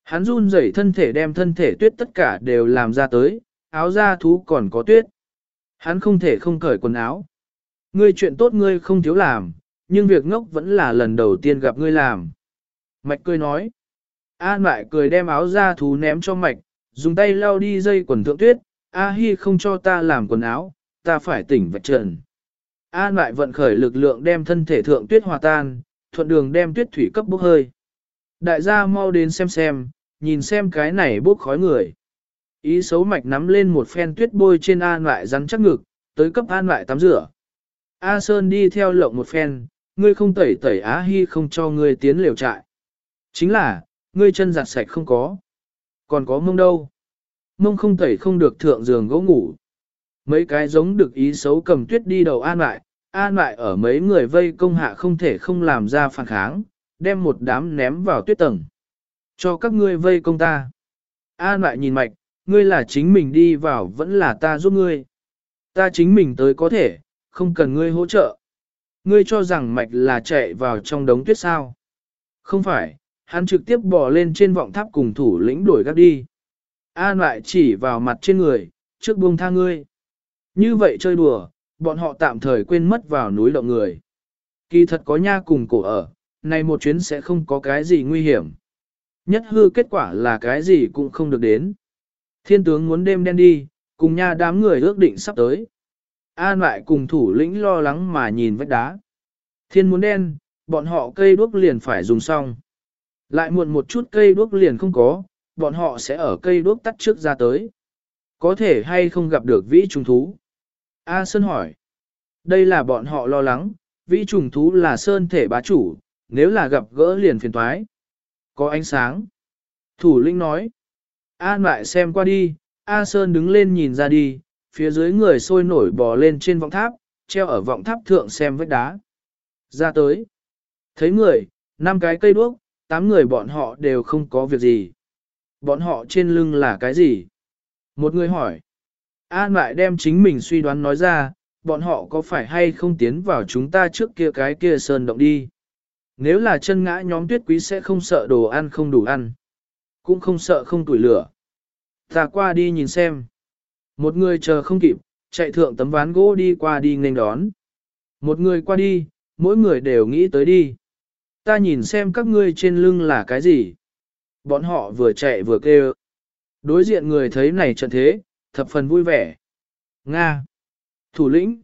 Hắn run rẩy thân thể đem thân thể tuyết tất cả đều làm ra tới, áo da thú còn có tuyết. Hắn không thể không cởi quần áo. Ngươi chuyện tốt ngươi không thiếu làm, nhưng việc ngốc vẫn là lần đầu tiên gặp ngươi làm. Mạch cười nói. An lại cười đem áo ra thú ném cho mạch, dùng tay lau đi dây quần thượng tuyết. A Hi không cho ta làm quần áo, ta phải tỉnh vạch trần. An lại vận khởi lực lượng đem thân thể thượng tuyết hòa tan, thuận đường đem tuyết thủy cấp bốc hơi. Đại gia mau đến xem xem, nhìn xem cái này bốc khói người. Ý xấu mạch nắm lên một phen tuyết bôi trên an lại rắn chắc ngực, tới cấp an lại tắm rửa. A Sơn đi theo lộng một phen, ngươi không tẩy tẩy Á Hi không cho ngươi tiến liều trại. Chính là, ngươi chân giặt sạch không có. Còn có mông đâu. Mông không tẩy không được thượng giường gỗ ngủ. Mấy cái giống được ý xấu cầm tuyết đi đầu an lại, an lại ở mấy người vây công hạ không thể không làm ra phản kháng, đem một đám ném vào tuyết tầng. Cho các ngươi vây công ta. An lại nhìn mạch, ngươi là chính mình đi vào vẫn là ta giúp ngươi. Ta chính mình tới có thể, không cần ngươi hỗ trợ. Ngươi cho rằng mạch là chạy vào trong đống tuyết sao. Không phải, hắn trực tiếp bò lên trên vọng tháp cùng thủ lĩnh đổi gác đi. An lại chỉ vào mặt trên người, trước buông tha ngươi. Như vậy chơi đùa, bọn họ tạm thời quên mất vào núi động người. Kỳ thật có nha cùng cổ ở, này một chuyến sẽ không có cái gì nguy hiểm. Nhất hư kết quả là cái gì cũng không được đến. Thiên tướng muốn đêm đen đi, cùng nha đám người ước định sắp tới. An lại cùng thủ lĩnh lo lắng mà nhìn vách đá. Thiên muốn đen, bọn họ cây đuốc liền phải dùng xong. Lại muộn một chút cây đuốc liền không có, bọn họ sẽ ở cây đuốc tắt trước ra tới. Có thể hay không gặp được vĩ trùng thú? A Sơn hỏi. Đây là bọn họ lo lắng, vĩ trùng thú là Sơn thể bá chủ, nếu là gặp gỡ liền phiền toái. Có ánh sáng. Thủ lĩnh nói. An lại xem qua đi, A Sơn đứng lên nhìn ra đi, phía dưới người sôi nổi bò lên trên vọng tháp, treo ở vọng tháp thượng xem vết đá. Ra tới. Thấy người, năm cái cây đuốc, tám người bọn họ đều không có việc gì. Bọn họ trên lưng là cái gì? Một người hỏi. An lại đem chính mình suy đoán nói ra, bọn họ có phải hay không tiến vào chúng ta trước kia cái kia sơn động đi. Nếu là chân ngã nhóm tuyết quý sẽ không sợ đồ ăn không đủ ăn. Cũng không sợ không tuổi lửa. Ta qua đi nhìn xem. Một người chờ không kịp, chạy thượng tấm ván gỗ đi qua đi nghênh đón. Một người qua đi, mỗi người đều nghĩ tới đi. Ta nhìn xem các ngươi trên lưng là cái gì. Bọn họ vừa chạy vừa kêu. Đối diện người thấy này trận thế, thập phần vui vẻ. Nga. Thủ lĩnh.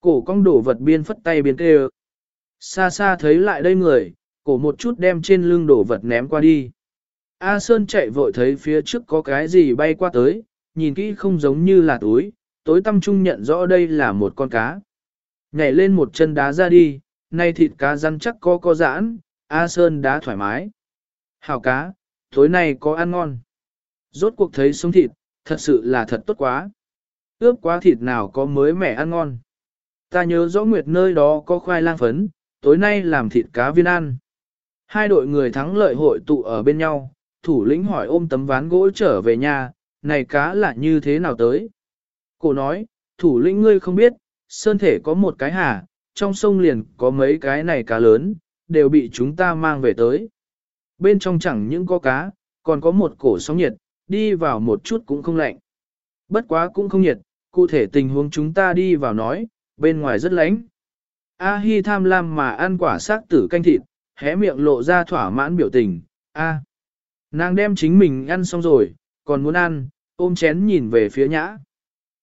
Cổ cong đổ vật biên phất tay biên kêu. Xa xa thấy lại đây người, cổ một chút đem trên lưng đổ vật ném qua đi. A Sơn chạy vội thấy phía trước có cái gì bay qua tới, nhìn kỹ không giống như là túi, tối tâm trung nhận rõ đây là một con cá. Nhảy lên một chân đá ra đi, nay thịt cá rắn chắc có có giãn, A Sơn đã thoải mái. hảo cá, tối nay có ăn ngon. Rốt cuộc thấy sống thịt, thật sự là thật tốt quá. Ướp quá thịt nào có mới mẻ ăn ngon. Ta nhớ rõ nguyệt nơi đó có khoai lang phấn, tối nay làm thịt cá viên ăn. Hai đội người thắng lợi hội tụ ở bên nhau, thủ lĩnh hỏi ôm tấm ván gỗ trở về nhà, này cá là như thế nào tới? Cổ nói, thủ lĩnh ngươi không biết, sơn thể có một cái hà, trong sông liền có mấy cái này cá lớn, đều bị chúng ta mang về tới. Bên trong chẳng những có cá, còn có một cổ sóng nhiệt, đi vào một chút cũng không lạnh. Bất quá cũng không nhiệt, cụ thể tình huống chúng ta đi vào nói, bên ngoài rất lạnh. A Hi tham lam mà ăn quả xác tử canh thịt, hé miệng lộ ra thỏa mãn biểu tình, A. Nàng đem chính mình ăn xong rồi, còn muốn ăn, ôm chén nhìn về phía nhã.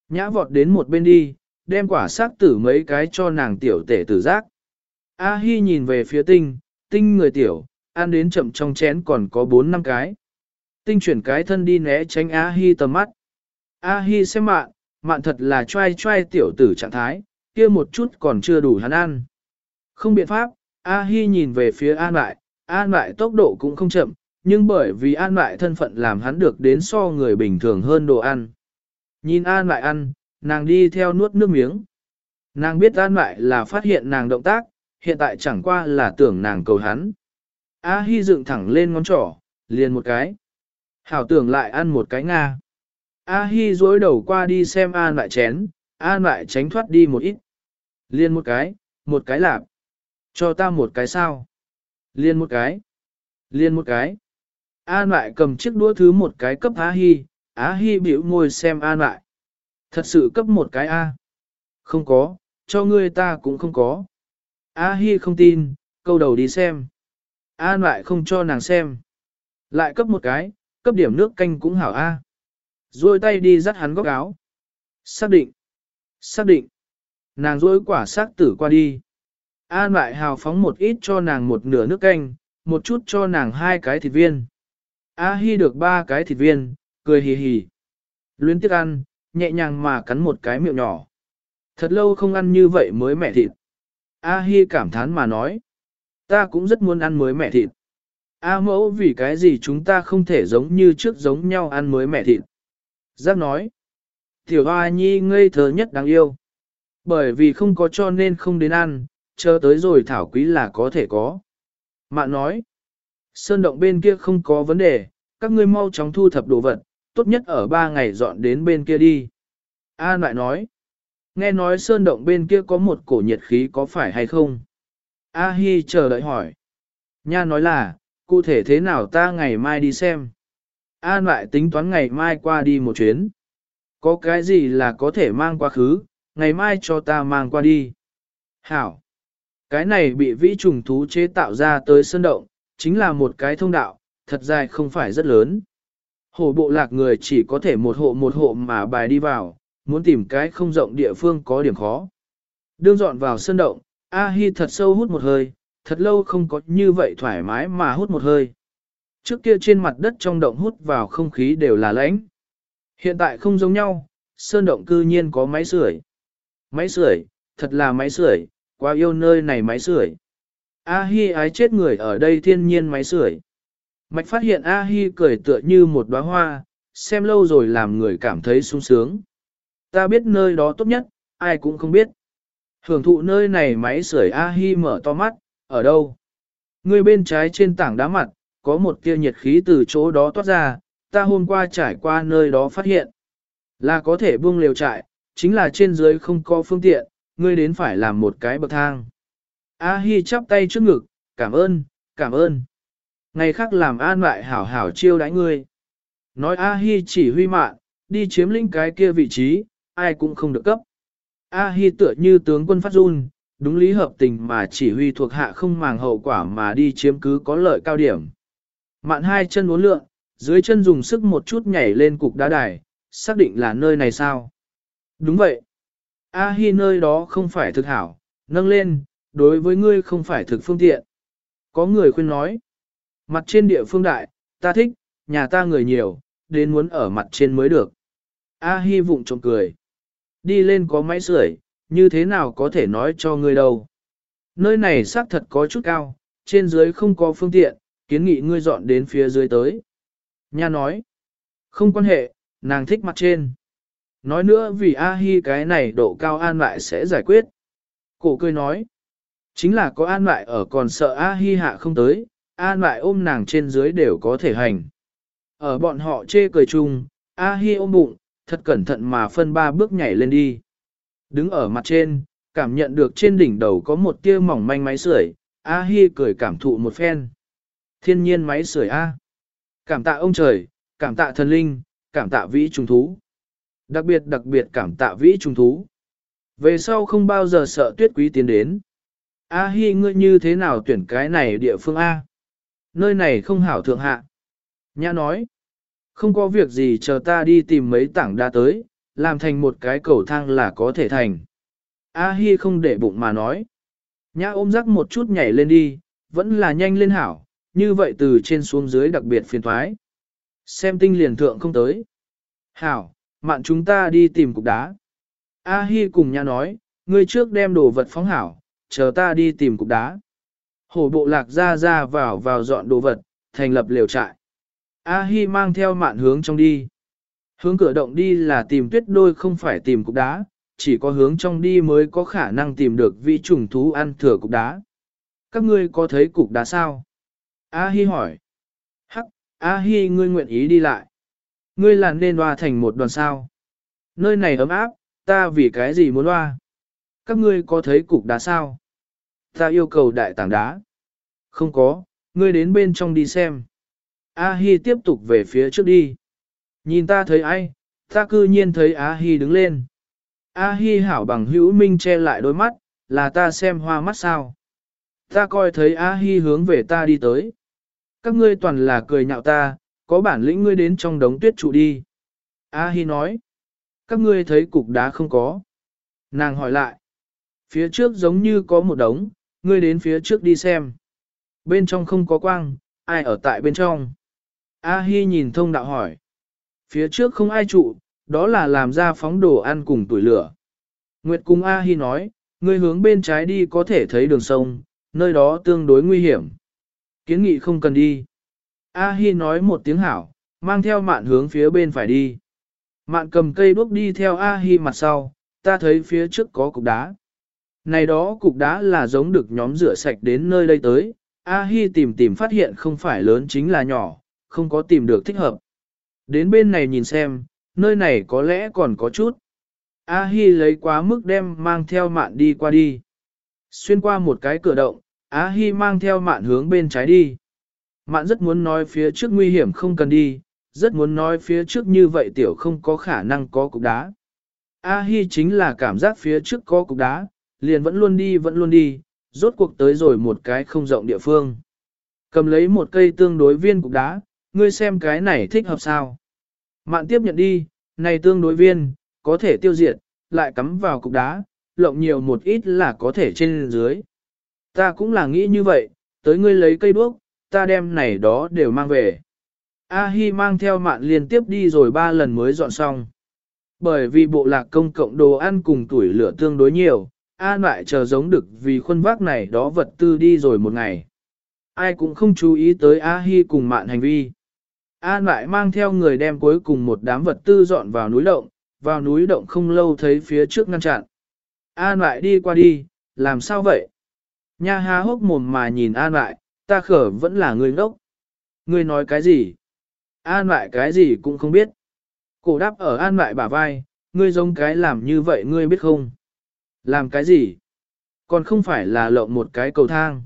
Nhã vọt đến một bên đi, đem quả xác tử mấy cái cho nàng tiểu tể tử giác. A Hi nhìn về phía tinh, tinh người tiểu, ăn đến chậm trong chén còn có bốn năm cái. Tinh chuyển cái thân đi né tránh A Hi tầm mắt. A Hi xem mạn, mạn thật là trai trai tiểu tử trạng thái, kia một chút còn chưa đủ hắn ăn. Không biện pháp, A Hi nhìn về phía An Lại, An Lại tốc độ cũng không chậm, nhưng bởi vì An Lại thân phận làm hắn được đến so người bình thường hơn đồ ăn. Nhìn An Lại ăn, nàng đi theo nuốt nước miếng. Nàng biết An Lại là phát hiện nàng động tác, hiện tại chẳng qua là tưởng nàng cầu hắn. A Hi dựng thẳng lên ngón trỏ, liền một cái. Hảo tưởng lại ăn một cái Nga. A Hi dối đầu qua đi xem An Lại chén, An lại tránh thoát đi một ít. Liên một cái, một cái lạp. Cho ta một cái sao. Liên một cái. Liên một cái. An lại cầm chiếc đũa thứ một cái cấp A Hi, A Hi biểu ngồi xem An lại. Thật sự cấp một cái A. Không có, cho ngươi ta cũng không có. A Hi không tin, câu đầu đi xem. An lại không cho nàng xem. Lại cấp một cái, cấp điểm nước canh cũng hảo A. Rồi tay đi dắt hắn góc áo. Xác định. Xác định. Nàng rối quả xác tử qua đi. An lại hào phóng một ít cho nàng một nửa nước canh, một chút cho nàng hai cái thịt viên. A Hi được ba cái thịt viên, cười hì hì. Luyến tiếc ăn, nhẹ nhàng mà cắn một cái miệng nhỏ. Thật lâu không ăn như vậy mới mẹ thịt. A Hi cảm thán mà nói. Ta cũng rất muốn ăn mới mẹ thịt. A mẫu vì cái gì chúng ta không thể giống như trước giống nhau ăn mới mẹ thịt. Giác nói. Tiểu hoa nhi ngây thơ nhất đáng yêu. Bởi vì không có cho nên không đến ăn, chờ tới rồi thảo quý là có thể có. Mạn nói. Sơn động bên kia không có vấn đề, các ngươi mau chóng thu thập đồ vật, tốt nhất ở ba ngày dọn đến bên kia đi. A lại nói. Nghe nói sơn động bên kia có một cổ nhiệt khí có phải hay không? A Hi chờ đợi hỏi. Nha nói là, cụ thể thế nào ta ngày mai đi xem. A lại tính toán ngày mai qua đi một chuyến. Có cái gì là có thể mang qua khứ, ngày mai cho ta mang qua đi. Hảo. Cái này bị vĩ trùng thú chế tạo ra tới sơn động, chính là một cái thông đạo, thật dài không phải rất lớn. Hổ bộ lạc người chỉ có thể một hộ một hộ mà bài đi vào, muốn tìm cái không rộng địa phương có điểm khó. Đương dọn vào sân động, A Hi thật sâu hút một hơi, thật lâu không có như vậy thoải mái mà hút một hơi. Trước kia trên mặt đất trong động hút vào không khí đều là lãnh. Hiện tại không giống nhau, sơn động cư nhiên có máy sưởi. Máy sưởi, thật là máy sưởi, quá yêu nơi này máy sưởi. A Hi ái chết người ở đây thiên nhiên máy sưởi. Mạch phát hiện A Hi cười tựa như một đóa hoa, xem lâu rồi làm người cảm thấy sung sướng. Ta biết nơi đó tốt nhất, ai cũng không biết. Hưởng thụ nơi này máy sưởi A Hi mở to mắt, ở đâu? Người bên trái trên tảng đá mặt, có một tia nhiệt khí từ chỗ đó toát ra, ta hôm qua trải qua nơi đó phát hiện. Là có thể buông liều trại, chính là trên dưới không có phương tiện, ngươi đến phải làm một cái bậc thang. A Hi chắp tay trước ngực, cảm ơn, cảm ơn. Ngày khác làm an lại hảo hảo chiêu đãi ngươi. Nói A Hi chỉ huy mạn, đi chiếm lĩnh cái kia vị trí, ai cũng không được cấp. A Hi tựa như tướng quân phát run, đúng lý hợp tình mà chỉ huy thuộc hạ không màng hậu quả mà đi chiếm cứ có lợi cao điểm. Mạn hai chân uốn lượn, dưới chân dùng sức một chút nhảy lên cục đá đài, xác định là nơi này sao. Đúng vậy. A Hi nơi đó không phải thực hảo, nâng lên, đối với ngươi không phải thực phương tiện. Có người khuyên nói, mặt trên địa phương đại, ta thích, nhà ta người nhiều, đến muốn ở mặt trên mới được. A Hi vụng trộm cười. Đi lên có máy sưởi, như thế nào có thể nói cho ngươi đâu. Nơi này xác thật có chút cao, trên dưới không có phương tiện, kiến nghị ngươi dọn đến phía dưới tới. Nha nói, không quan hệ, nàng thích mặt trên. Nói nữa vì A-hi cái này độ cao an lại sẽ giải quyết. Cổ cười nói, chính là có an lại ở còn sợ A-hi hạ không tới, an lại ôm nàng trên dưới đều có thể hành. Ở bọn họ chê cười chung, A-hi ôm bụng, thật cẩn thận mà phân ba bước nhảy lên đi. Đứng ở mặt trên, cảm nhận được trên đỉnh đầu có một tia mỏng manh máy sưởi, A-hi cười cảm thụ một phen. Thiên nhiên máy sưởi A. Cảm tạ ông trời, cảm tạ thần linh, cảm tạ vĩ trùng thú. Đặc biệt đặc biệt cảm tạ vĩ trùng thú. Về sau không bao giờ sợ tuyết quý tiến đến. A hi ngươi như thế nào tuyển cái này địa phương A? Nơi này không hảo thượng hạ. Nhã nói. Không có việc gì chờ ta đi tìm mấy tảng đá tới, làm thành một cái cầu thang là có thể thành. A hi không để bụng mà nói. Nhã ôm rắc một chút nhảy lên đi, vẫn là nhanh lên hảo, như vậy từ trên xuống dưới đặc biệt phiền thoái. Xem tinh liền thượng không tới. Hảo, mạn chúng ta đi tìm cục đá. A Hi cùng nhã nói, ngươi trước đem đồ vật phóng hảo, chờ ta đi tìm cục đá. Hổ bộ lạc ra ra vào vào dọn đồ vật, thành lập liều trại. A Hi mang theo mạn hướng trong đi. Hướng cửa động đi là tìm tuyết đôi không phải tìm cục đá, chỉ có hướng trong đi mới có khả năng tìm được vị trùng thú ăn thừa cục đá. Các ngươi có thấy cục đá sao? A Hi hỏi. Hắc, A Hi ngươi nguyện ý đi lại. Ngươi là nên hoa thành một đoàn sao. Nơi này ấm áp, ta vì cái gì muốn loa? Các ngươi có thấy cục đá sao? Ta yêu cầu đại tảng đá. Không có, ngươi đến bên trong đi xem. A-hi tiếp tục về phía trước đi. Nhìn ta thấy ai, ta cư nhiên thấy A-hi đứng lên. A-hi hảo bằng hữu minh che lại đôi mắt, là ta xem hoa mắt sao. Ta coi thấy A-hi hướng về ta đi tới. Các ngươi toàn là cười nhạo ta, có bản lĩnh ngươi đến trong đống tuyết trụ đi. A-hi nói. Các ngươi thấy cục đá không có. Nàng hỏi lại. Phía trước giống như có một đống, ngươi đến phía trước đi xem. Bên trong không có quang, ai ở tại bên trong? A-hi nhìn thông đạo hỏi. Phía trước không ai trụ, đó là làm ra phóng đồ ăn cùng tuổi lửa. Nguyệt cùng A-hi nói, ngươi hướng bên trái đi có thể thấy đường sông, nơi đó tương đối nguy hiểm. Kiến nghị không cần đi. A-hi nói một tiếng hảo, mang theo mạn hướng phía bên phải đi. Mạn cầm cây đuốc đi theo A-hi mặt sau, ta thấy phía trước có cục đá. Này đó cục đá là giống được nhóm rửa sạch đến nơi đây tới, A-hi tìm tìm phát hiện không phải lớn chính là nhỏ, không có tìm được thích hợp. Đến bên này nhìn xem, nơi này có lẽ còn có chút. A-hi lấy quá mức đem mang theo mạn đi qua đi. Xuyên qua một cái cửa động, A-hi mang theo mạn hướng bên trái đi. Mạn rất muốn nói phía trước nguy hiểm không cần đi, rất muốn nói phía trước như vậy tiểu không có khả năng có cục đá. A-hi chính là cảm giác phía trước có cục đá, liền vẫn luôn đi vẫn luôn đi, rốt cuộc tới rồi một cái không rộng địa phương. Cầm lấy một cây tương đối viên cục đá, ngươi xem cái này thích hợp sao. Mạn tiếp nhận đi, này tương đối viên, có thể tiêu diệt, lại cắm vào cục đá, lộng nhiều một ít là có thể trên dưới. Ta cũng là nghĩ như vậy, tới ngươi lấy cây đuốc, ta đem này đó đều mang về. A-hi mang theo mạn liên tiếp đi rồi ba lần mới dọn xong. Bởi vì bộ lạc công cộng đồ ăn cùng tuổi lửa tương đối nhiều, An lại chờ giống được vì khuôn vác này đó vật tư đi rồi một ngày. Ai cũng không chú ý tới A-hi cùng mạn hành vi. An lại mang theo người đem cuối cùng một đám vật tư dọn vào núi động, vào núi động không lâu thấy phía trước ngăn chặn. An lại đi qua đi, làm sao vậy? Nha há hốc mồm mà nhìn An lại, ta khở vẫn là người ngốc. Người nói cái gì? An lại cái gì cũng không biết. Cổ đáp ở An lại bả vai, ngươi giống cái làm như vậy ngươi biết không? Làm cái gì? Còn không phải là lộng một cái cầu thang.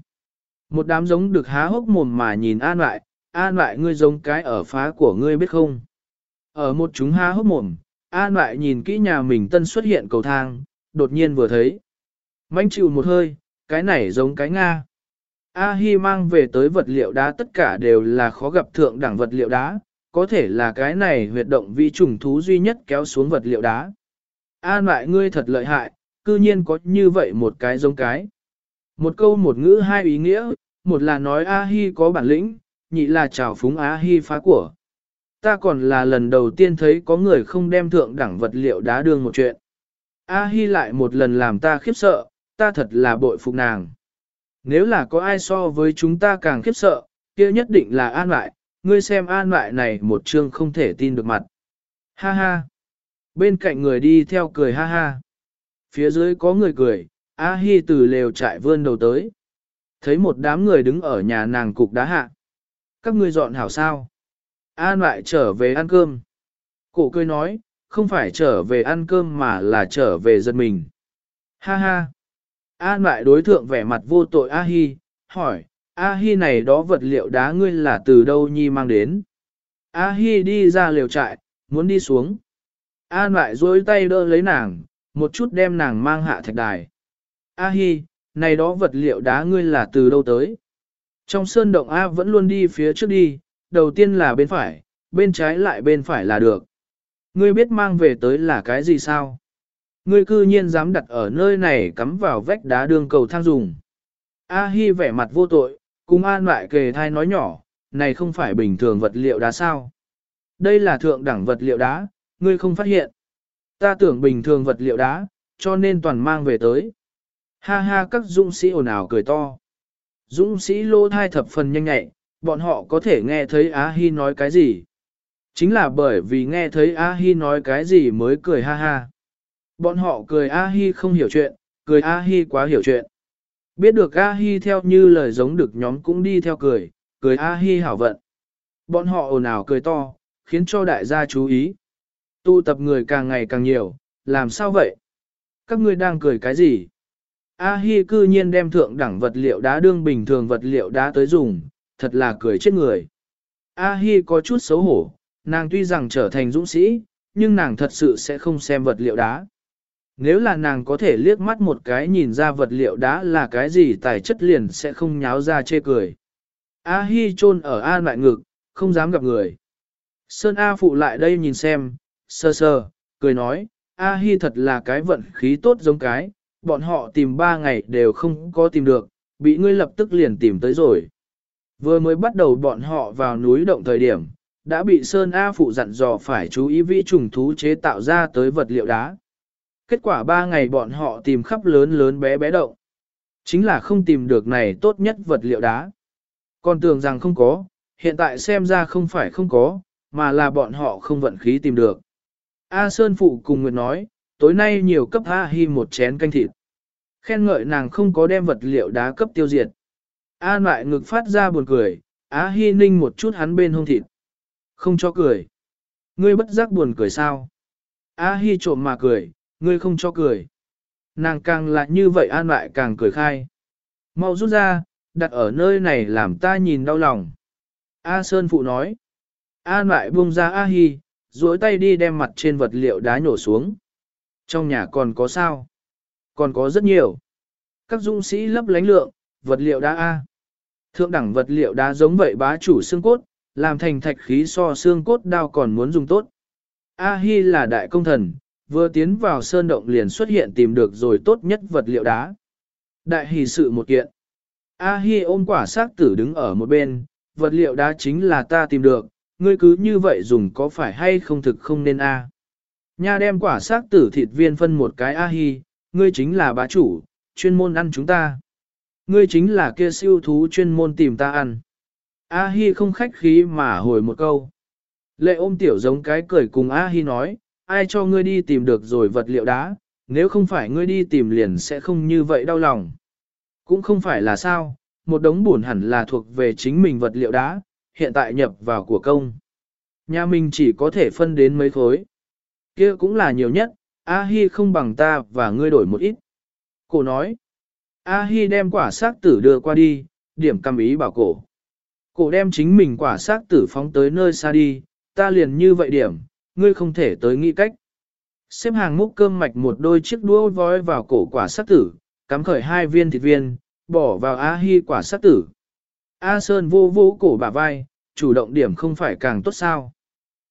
Một đám giống được há hốc mồm mà nhìn an lại, an lại ngươi giống cái ở phá của ngươi biết không? Ở một chúng há hốc mồm, an lại nhìn kỹ nhà mình tân xuất hiện cầu thang, đột nhiên vừa thấy. Mánh chịu một hơi, cái này giống cái Nga. A-hi mang về tới vật liệu đá tất cả đều là khó gặp thượng đẳng vật liệu đá, có thể là cái này huyệt động vi trùng thú duy nhất kéo xuống vật liệu đá. An lại ngươi thật lợi hại, cư nhiên có như vậy một cái giống cái. Một câu một ngữ hai ý nghĩa, một là nói A-hi có bản lĩnh, nhị là chào phúng A-hi phá của. Ta còn là lần đầu tiên thấy có người không đem thượng đẳng vật liệu đá đương một chuyện. A-hi lại một lần làm ta khiếp sợ, ta thật là bội phục nàng. Nếu là có ai so với chúng ta càng khiếp sợ, kia nhất định là an lại, ngươi xem an lại này một chương không thể tin được mặt. Ha ha. Bên cạnh người đi theo cười ha ha. Phía dưới có người cười, A Hi từ lều trại vươn đầu tới. Thấy một đám người đứng ở nhà nàng cục đá hạ. Các ngươi dọn hảo sao? An lại trở về ăn cơm. Cổ cười nói, không phải trở về ăn cơm mà là trở về dân mình. Ha ha. An lại đối thượng vẻ mặt vô tội A Hi, hỏi, A Hi này đó vật liệu đá ngươi là từ đâu nhi mang đến? A Hi đi ra lều trại, muốn đi xuống. An lại duỗi tay đỡ lấy nàng, một chút đem nàng mang hạ thạch đài. A hi, này đó vật liệu đá ngươi là từ đâu tới? Trong sơn động A vẫn luôn đi phía trước đi, đầu tiên là bên phải, bên trái lại bên phải là được. Ngươi biết mang về tới là cái gì sao? Ngươi cư nhiên dám đặt ở nơi này cắm vào vách đá đường cầu thang dùng. A Hi vẻ mặt vô tội, cùng an lại kề thai nói nhỏ, này không phải bình thường vật liệu đá sao? Đây là thượng đẳng vật liệu đá, ngươi không phát hiện. Ta tưởng bình thường vật liệu đá, cho nên toàn mang về tới. Ha ha các dũng sĩ ồn ào cười to. Dũng sĩ lô thai thập phần nhanh nhạy, bọn họ có thể nghe thấy Á Hi nói cái gì. Chính là bởi vì nghe thấy A Hi nói cái gì mới cười ha ha. Bọn họ cười A Hi không hiểu chuyện, cười A Hi quá hiểu chuyện. Biết được A Hi theo như lời giống được nhóm cũng đi theo cười, cười A Hi hảo vận. Bọn họ ồn ào cười to, khiến cho đại gia chú ý. Tụ tập người càng ngày càng nhiều, làm sao vậy? Các ngươi đang cười cái gì? A-hi cư nhiên đem thượng đẳng vật liệu đá đương bình thường vật liệu đá tới dùng, thật là cười chết người. A-hi có chút xấu hổ, nàng tuy rằng trở thành dũng sĩ, nhưng nàng thật sự sẽ không xem vật liệu đá. Nếu là nàng có thể liếc mắt một cái nhìn ra vật liệu đá là cái gì tài chất liền sẽ không nháo ra chê cười. A-hi chôn ở an lại ngực, không dám gặp người. Sơn A phụ lại đây nhìn xem, sơ sơ, cười nói, A-hi thật là cái vận khí tốt giống cái, bọn họ tìm ba ngày đều không có tìm được, bị ngươi lập tức liền tìm tới rồi. Vừa mới bắt đầu bọn họ vào núi động thời điểm, đã bị Sơn A phụ dặn dò phải chú ý vi trùng thú chế tạo ra tới vật liệu đá. Kết quả ba ngày bọn họ tìm khắp lớn lớn bé bé động. Chính là không tìm được này tốt nhất vật liệu đá. Còn tưởng rằng không có, hiện tại xem ra không phải không có, mà là bọn họ không vận khí tìm được. A Sơn Phụ cùng Nguyệt nói, tối nay nhiều cấp A Hi một chén canh thịt. Khen ngợi nàng không có đem vật liệu đá cấp tiêu diệt. A lại ngực phát ra buồn cười, A Hi ninh một chút hắn bên hông thịt. Không cho cười. Ngươi bất giác buồn cười sao? A Hi trộm mà cười, ngươi không cho cười. Nàng càng lại như vậy an lại càng cười khai. Mau rút ra, đặt ở nơi này làm ta nhìn đau lòng. A Sơn Phụ nói. An lại buông ra A Hi, duỗi tay đi đem mặt trên vật liệu đá nhổ xuống. Trong nhà còn có sao? Còn có rất nhiều. Các dung sĩ lấp lánh lượng, vật liệu đá A. Thượng đẳng vật liệu đá giống vậy bá chủ xương cốt, làm thành thạch khí so xương cốt đao còn muốn dùng tốt. A-hi là đại công thần, vừa tiến vào sơn động liền xuất hiện tìm được rồi tốt nhất vật liệu đá. Đại hỷ sự một kiện. A-hi ôm quả xác tử đứng ở một bên, vật liệu đá chính là ta tìm được, ngươi cứ như vậy dùng có phải hay không thực không nên a? À? Nha đem quả xác tử thịt viên phân một cái A-hi, ngươi chính là bá chủ, chuyên môn ăn chúng ta. Ngươi chính là kia siêu thú chuyên môn tìm ta ăn. A-hi không khách khí mà hồi một câu. Lệ ôm tiểu giống cái cười cùng A-hi nói, ai cho ngươi đi tìm được rồi vật liệu đá, nếu không phải ngươi đi tìm liền sẽ không như vậy đau lòng. Cũng không phải là sao, một đống buồn hẳn là thuộc về chính mình vật liệu đá, hiện tại nhập vào của công. Nhà mình chỉ có thể phân đến mấy khối. kia cũng là nhiều nhất, A-hi không bằng ta và ngươi đổi một ít. Cổ nói, A-hi đem quả xác tử đưa qua đi, điểm cầm ý bảo cổ. Cổ đem chính mình quả xác tử phóng tới nơi xa đi, ta liền như vậy điểm, ngươi không thể tới nghĩ cách. Xếp hàng múc cơm mạch một đôi chiếc đũa vói vào cổ quả xác tử, cắm khởi hai viên thịt viên, bỏ vào A-hi quả xác tử. A Sơn vô vô cổ bả vai, chủ động điểm không phải càng tốt sao.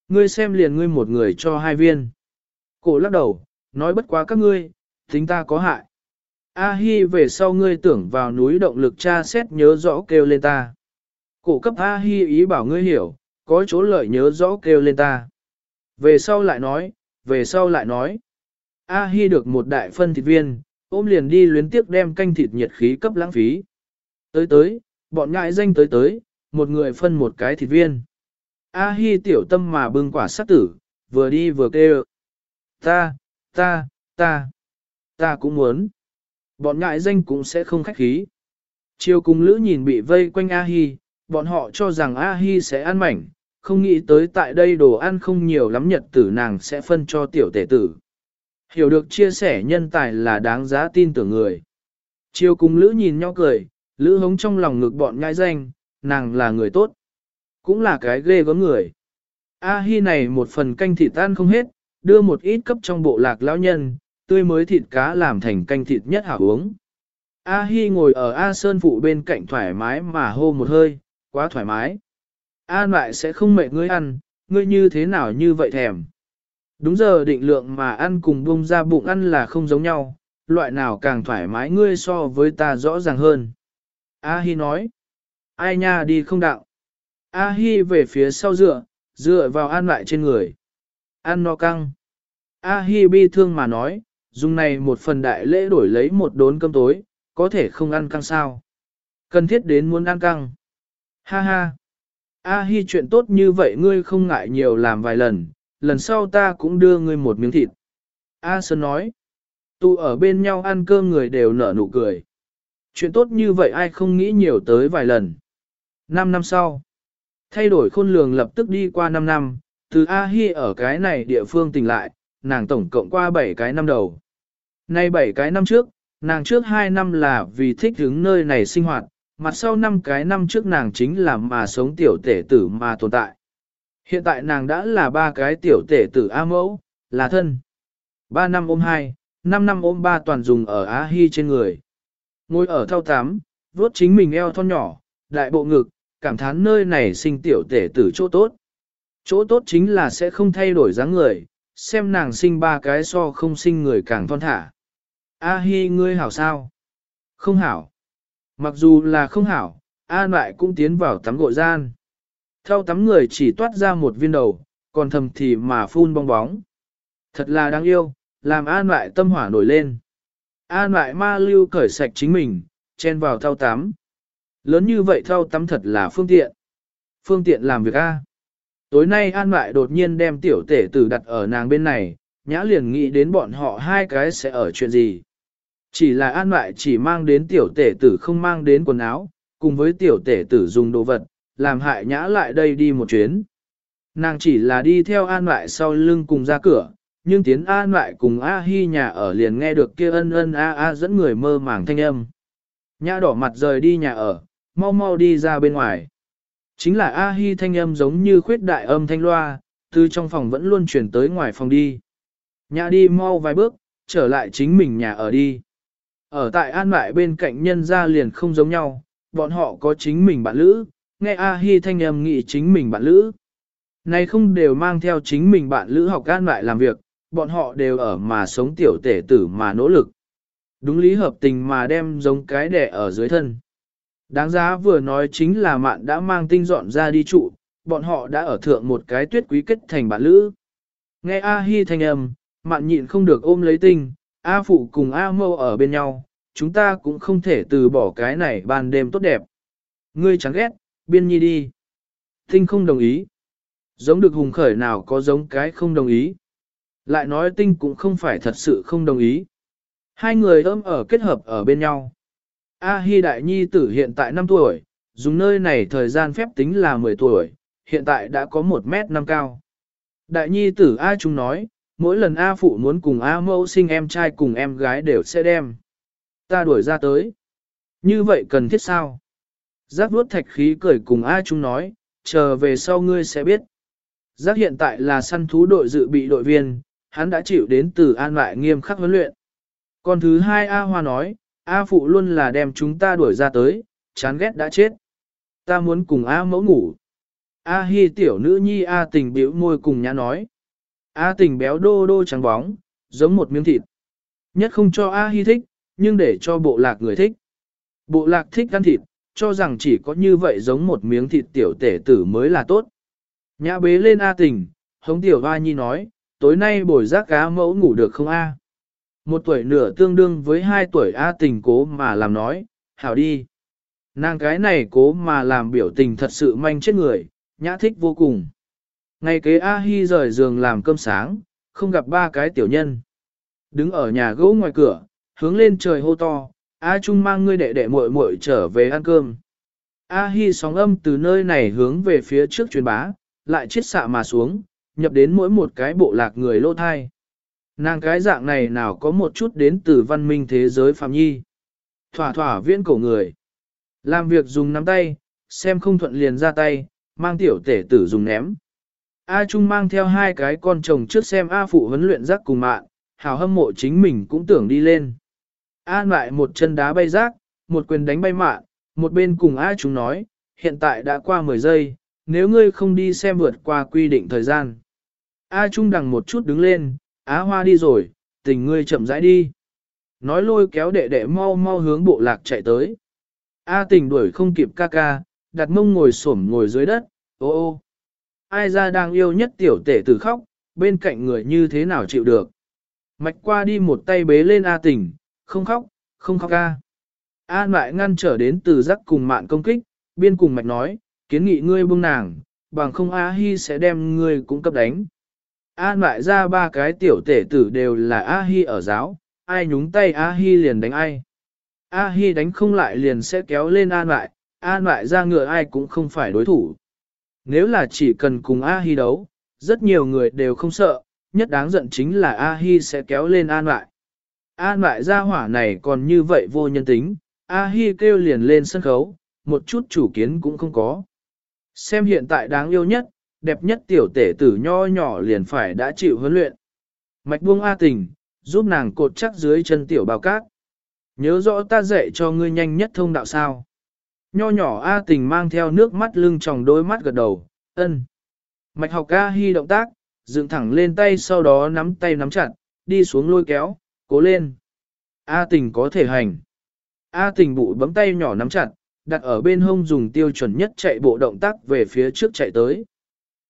Ngươi xem liền ngươi một người cho hai viên. Cổ lắc đầu, nói bất quá các ngươi, tính ta có hại. A Hi về sau ngươi tưởng vào núi động lực tra xét nhớ rõ kêu lên ta. Cổ cấp A Hi ý bảo ngươi hiểu, có chỗ lợi nhớ rõ kêu lên ta. Về sau lại nói, về sau lại nói. A Hi được một đại phân thịt viên, ôm liền đi luyến tiếc đem canh thịt nhiệt khí cấp lãng phí. Tới tới, bọn ngại danh tới tới, một người phân một cái thịt viên. A Hi tiểu tâm mà bưng quả sát tử, vừa đi vừa kêu. Ta, ta, ta, ta cũng muốn. Bọn ngại danh cũng sẽ không khách khí. Chiều cùng lữ nhìn bị vây quanh A Hi, bọn họ cho rằng A Hi sẽ ăn mảnh, không nghĩ tới tại đây đồ ăn không nhiều lắm nhật tử nàng sẽ phân cho tiểu tể tử. Hiểu được chia sẻ nhân tài là đáng giá tin tưởng người. Chiều cùng Lữ nhìn nhau cười, Lữ hống trong lòng ngực bọn nhãi danh, nàng là người tốt. Cũng là cái ghê gớm người. A Hi này một phần canh thịt tan không hết, đưa một ít cấp trong bộ lạc lão nhân, tươi mới thịt cá làm thành canh thịt nhất hảo uống. A Hi ngồi ở A Sơn phụ bên cạnh thoải mái mà hô một hơi, quá thoải mái. An lại sẽ không mệt ngươi ăn, ngươi như thế nào như vậy thèm. Đúng giờ định lượng mà ăn cùng bông ra bụng ăn là không giống nhau, loại nào càng thoải mái ngươi so với ta rõ ràng hơn. A Hi nói, ai nha đi không đạo. A Hi về phía sau dựa, dựa vào an lại trên người. Ăn no căng. A Hi bi thương mà nói, dùng này một phần đại lễ đổi lấy một đốn cơm tối, có thể không ăn căng sao. Cần thiết đến muốn ăn căng. Ha ha. A Hi chuyện tốt như vậy ngươi không ngại nhiều làm vài lần, lần sau ta cũng đưa ngươi một miếng thịt. A Sơn nói, tụ ở bên nhau ăn cơm người đều nở nụ cười. Chuyện tốt như vậy ai không nghĩ nhiều tới vài lần. 5 năm sau, thay đổi khôn lường lập tức đi qua 5 năm, từ A Hi ở cái này địa phương tỉnh lại, nàng tổng cộng qua 7 cái năm đầu. Nay 7 cái năm trước, nàng trước 2 năm là vì thích hướng nơi này sinh hoạt, mặt sau 5 cái năm trước nàng chính là mà sống tiểu tể tử mà tồn tại. Hiện tại nàng đã là ba cái tiểu tể tử A mẫu, là thân. 3 năm ôm 2, 5 năm ôm 3 toàn dùng ở A Hi trên người. Ngồi ở thao tám, vuốt chính mình eo thon nhỏ, đại bộ ngực, cảm thán nơi này sinh tiểu tể tử chỗ tốt. Chỗ tốt chính là sẽ không thay đổi dáng người, xem nàng sinh ba cái so không sinh người càng thon thả. A hi ngươi hảo sao? Không hảo. Mặc dù là không hảo, a lại cũng tiến vào tắm gội gian. Theo tắm người chỉ toát ra một viên đầu, còn thầm thì mà phun bong bóng. Thật là đáng yêu, làm an lại tâm hỏa nổi lên. An lại ma lưu cởi sạch chính mình, chen vào thao tắm. Lớn như vậy thao tắm thật là phương tiện. Phương tiện làm việc A. Tối nay An Mại đột nhiên đem tiểu tể tử đặt ở nàng bên này, nhã liền nghĩ đến bọn họ hai cái sẽ ở chuyện gì. Chỉ là An Mại chỉ mang đến tiểu tể tử không mang đến quần áo, cùng với tiểu tể tử dùng đồ vật, làm hại nhã lại đây đi một chuyến. Nàng chỉ là đi theo An Mại sau lưng cùng ra cửa, nhưng tiến An Mại cùng A Hi nhà ở liền nghe được kia ân ân A A dẫn người mơ màng thanh âm. Nhã đỏ mặt rời đi nhà ở, mau mau đi ra bên ngoài. Chính là A Hi thanh âm giống như khuyết đại âm thanh loa, từ trong phòng vẫn luôn chuyển tới ngoài phòng đi. Nhã đi mau vài bước, trở lại chính mình nhà ở đi. Ở tại an mại bên cạnh nhân gia liền không giống nhau, bọn họ có chính mình bạn lữ, nghe A Hi thanh âm nghĩ chính mình bạn lữ. Này không đều mang theo chính mình bạn lữ học an mại làm việc, bọn họ đều ở mà sống tiểu tể tử mà nỗ lực. Đúng lý hợp tình mà đem giống cái đẻ ở dưới thân. Đáng giá vừa nói chính là mạn đã mang tinh dọn ra đi trụ, bọn họ đã ở thượng một cái tuyết quý kết thành bạn lữ. Nghe A Hi thanh âm, mạn nhịn không được ôm lấy tinh, A Phụ cùng A Mâu ở bên nhau, chúng ta cũng không thể từ bỏ cái này ban đêm tốt đẹp. Ngươi chẳng ghét, biên nhi đi. Tinh không đồng ý. Giống được hùng khởi nào có giống cái không đồng ý. Lại nói tinh cũng không phải thật sự không đồng ý. Hai người ôm ở kết hợp ở bên nhau. A Hi Đại Nhi tử hiện tại 5 tuổi, dùng nơi này thời gian phép tính là 10 tuổi, hiện tại đã có 1 mét 5 cao. Đại Nhi tử A Trung nói, mỗi lần A Phụ muốn cùng A Mẫu sinh em trai cùng em gái đều sẽ đem. Ta đuổi ra tới. Như vậy cần thiết sao? Giác vuốt thạch khí cười cùng A Trung nói, chờ về sau ngươi sẽ biết. Giác hiện tại là săn thú đội dự bị đội viên, hắn đã chịu đến từ an lại nghiêm khắc huấn luyện. Còn thứ hai A Hoa nói, A phụ luôn là đem chúng ta đuổi ra tới, chán ghét đã chết. Ta muốn cùng A mẫu ngủ. A hi tiểu nữ nhi A tình biểu môi cùng nhã nói. A tình béo đô đô trắng bóng, giống một miếng thịt. Nhất không cho A hi thích, nhưng để cho bộ lạc người thích. Bộ lạc thích ăn thịt, cho rằng chỉ có như vậy giống một miếng thịt tiểu tể tử mới là tốt. Nhã bế lên A tình, hống tiểu hoa nhi nói, tối nay bồi giác cá mẫu ngủ được không A? Một tuổi nửa tương đương với hai tuổi A tình cố mà làm nói, hảo đi. Nàng cái này cố mà làm biểu tình thật sự manh chết người, nhã thích vô cùng. Ngày kế A Hi rời giường làm cơm sáng, không gặp ba cái tiểu nhân. Đứng ở nhà gỗ ngoài cửa, hướng lên trời hô to, A Trung mang ngươi đệ đệ muội muội trở về ăn cơm. A Hi sóng âm từ nơi này hướng về phía trước truyền bá, lại chiết xạ mà xuống, nhập đến mỗi một cái bộ lạc người lô thai. Nàng cái dạng này nào có một chút đến từ văn minh thế giới phạm nhi. Thỏa thỏa viễn cổ người. Làm việc dùng nắm tay, xem không thuận liền ra tay, mang tiểu tể tử dùng ném. A Trung mang theo hai cái con chồng trước xem A Phụ huấn luyện rác cùng mạng, hào hâm mộ chính mình cũng tưởng đi lên. A lại một chân đá bay rác, một quyền đánh bay mạng, một bên cùng A Trung nói, hiện tại đã qua 10 giây, nếu ngươi không đi xem vượt qua quy định thời gian. A Trung đằng một chút đứng lên, Á hoa đi rồi, tình ngươi chậm rãi đi. Nói lôi kéo đệ đệ mau mau hướng bộ lạc chạy tới. A tình đuổi không kịp ca ca, đặt mông ngồi xổm ngồi dưới đất, ô ô. Ai ra đang yêu nhất tiểu tể tử khóc, bên cạnh người như thế nào chịu được. Mạch qua đi một tay bế lên A tình, không khóc, không khóc ca. A lại ngăn trở đến từ giác cùng mạn công kích, biên cùng mạch nói, kiến nghị ngươi buông nàng, bằng không A Hi sẽ đem ngươi cũng cấp đánh. An lại ra ba cái tiểu tể tử đều là A-hi ở giáo, ai nhúng tay A-hi liền đánh ai. A-hi đánh không lại liền sẽ kéo lên an lại, an lại ra ngựa ai cũng không phải đối thủ. Nếu là chỉ cần cùng A-hi đấu, rất nhiều người đều không sợ, nhất đáng giận chính là A-hi sẽ kéo lên an lại. An lại ra hỏa này còn như vậy vô nhân tính, A-hi kêu liền lên sân khấu, một chút chủ kiến cũng không có. Xem hiện tại đáng yêu nhất, đẹp nhất tiểu tể tử nho nhỏ liền phải đã chịu huấn luyện. Mạch buông A tình, giúp nàng cột chắc dưới chân tiểu bào cát. Nhớ rõ ta dạy cho ngươi nhanh nhất thông đạo sao. Nho nhỏ A tình mang theo nước mắt lưng tròng đôi mắt gật đầu, ân. Mạch học A hy động tác, dựng thẳng lên tay sau đó nắm tay nắm chặt, đi xuống lôi kéo, cố lên. A tình có thể hành. A tình bụi bấm tay nhỏ nắm chặt, đặt ở bên hông dùng tiêu chuẩn nhất chạy bộ động tác về phía trước chạy tới.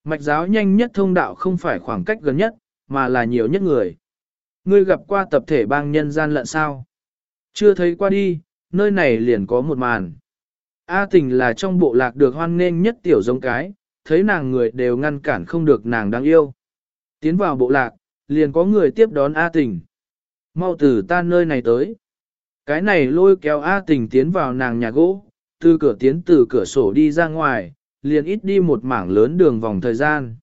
Mạch giáo nhanh nhất thông đạo không phải khoảng cách gần nhất, mà là nhiều nhất người. Ngươi gặp qua tập thể bang nhân gian lận sao? Chưa thấy qua đi, nơi này liền có một màn. A tình là trong bộ lạc được hoan nghênh nhất tiểu giống cái, thấy nàng người đều ngăn cản không được nàng đáng yêu. Tiến vào bộ lạc, liền có người tiếp đón A tình. Mau từ ta nơi này tới. Cái này lôi kéo A tình tiến vào nàng nhà gỗ, từ cửa tiến từ cửa sổ đi ra ngoài, liền ít đi một mảng lớn đường vòng thời gian.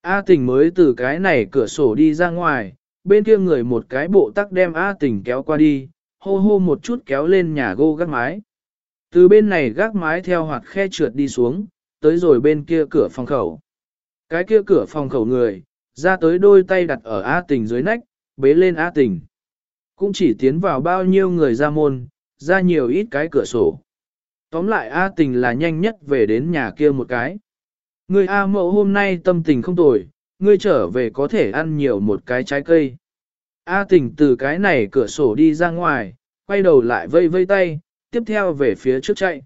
A tình mới từ cái này cửa sổ đi ra ngoài, bên kia người một cái bộ tắc đem A tình kéo qua đi, hô hô một chút kéo lên nhà gỗ gác mái. Từ bên này gác mái theo hoặc khe trượt đi xuống, tới rồi bên kia cửa phòng khẩu. Cái kia cửa phòng khẩu người, ra tới đôi tay đặt ở A tình dưới nách, bế lên A tình. Cũng chỉ tiến vào bao nhiêu người ra môn, ra nhiều ít cái cửa sổ. Tóm lại A tình là nhanh nhất về đến nhà kia một cái. Người A mẫu hôm nay tâm tình không tồi, ngươi trở về có thể ăn nhiều một cái trái cây. A tình từ cái này cửa sổ đi ra ngoài, quay đầu lại vây vây tay, tiếp theo về phía trước chạy.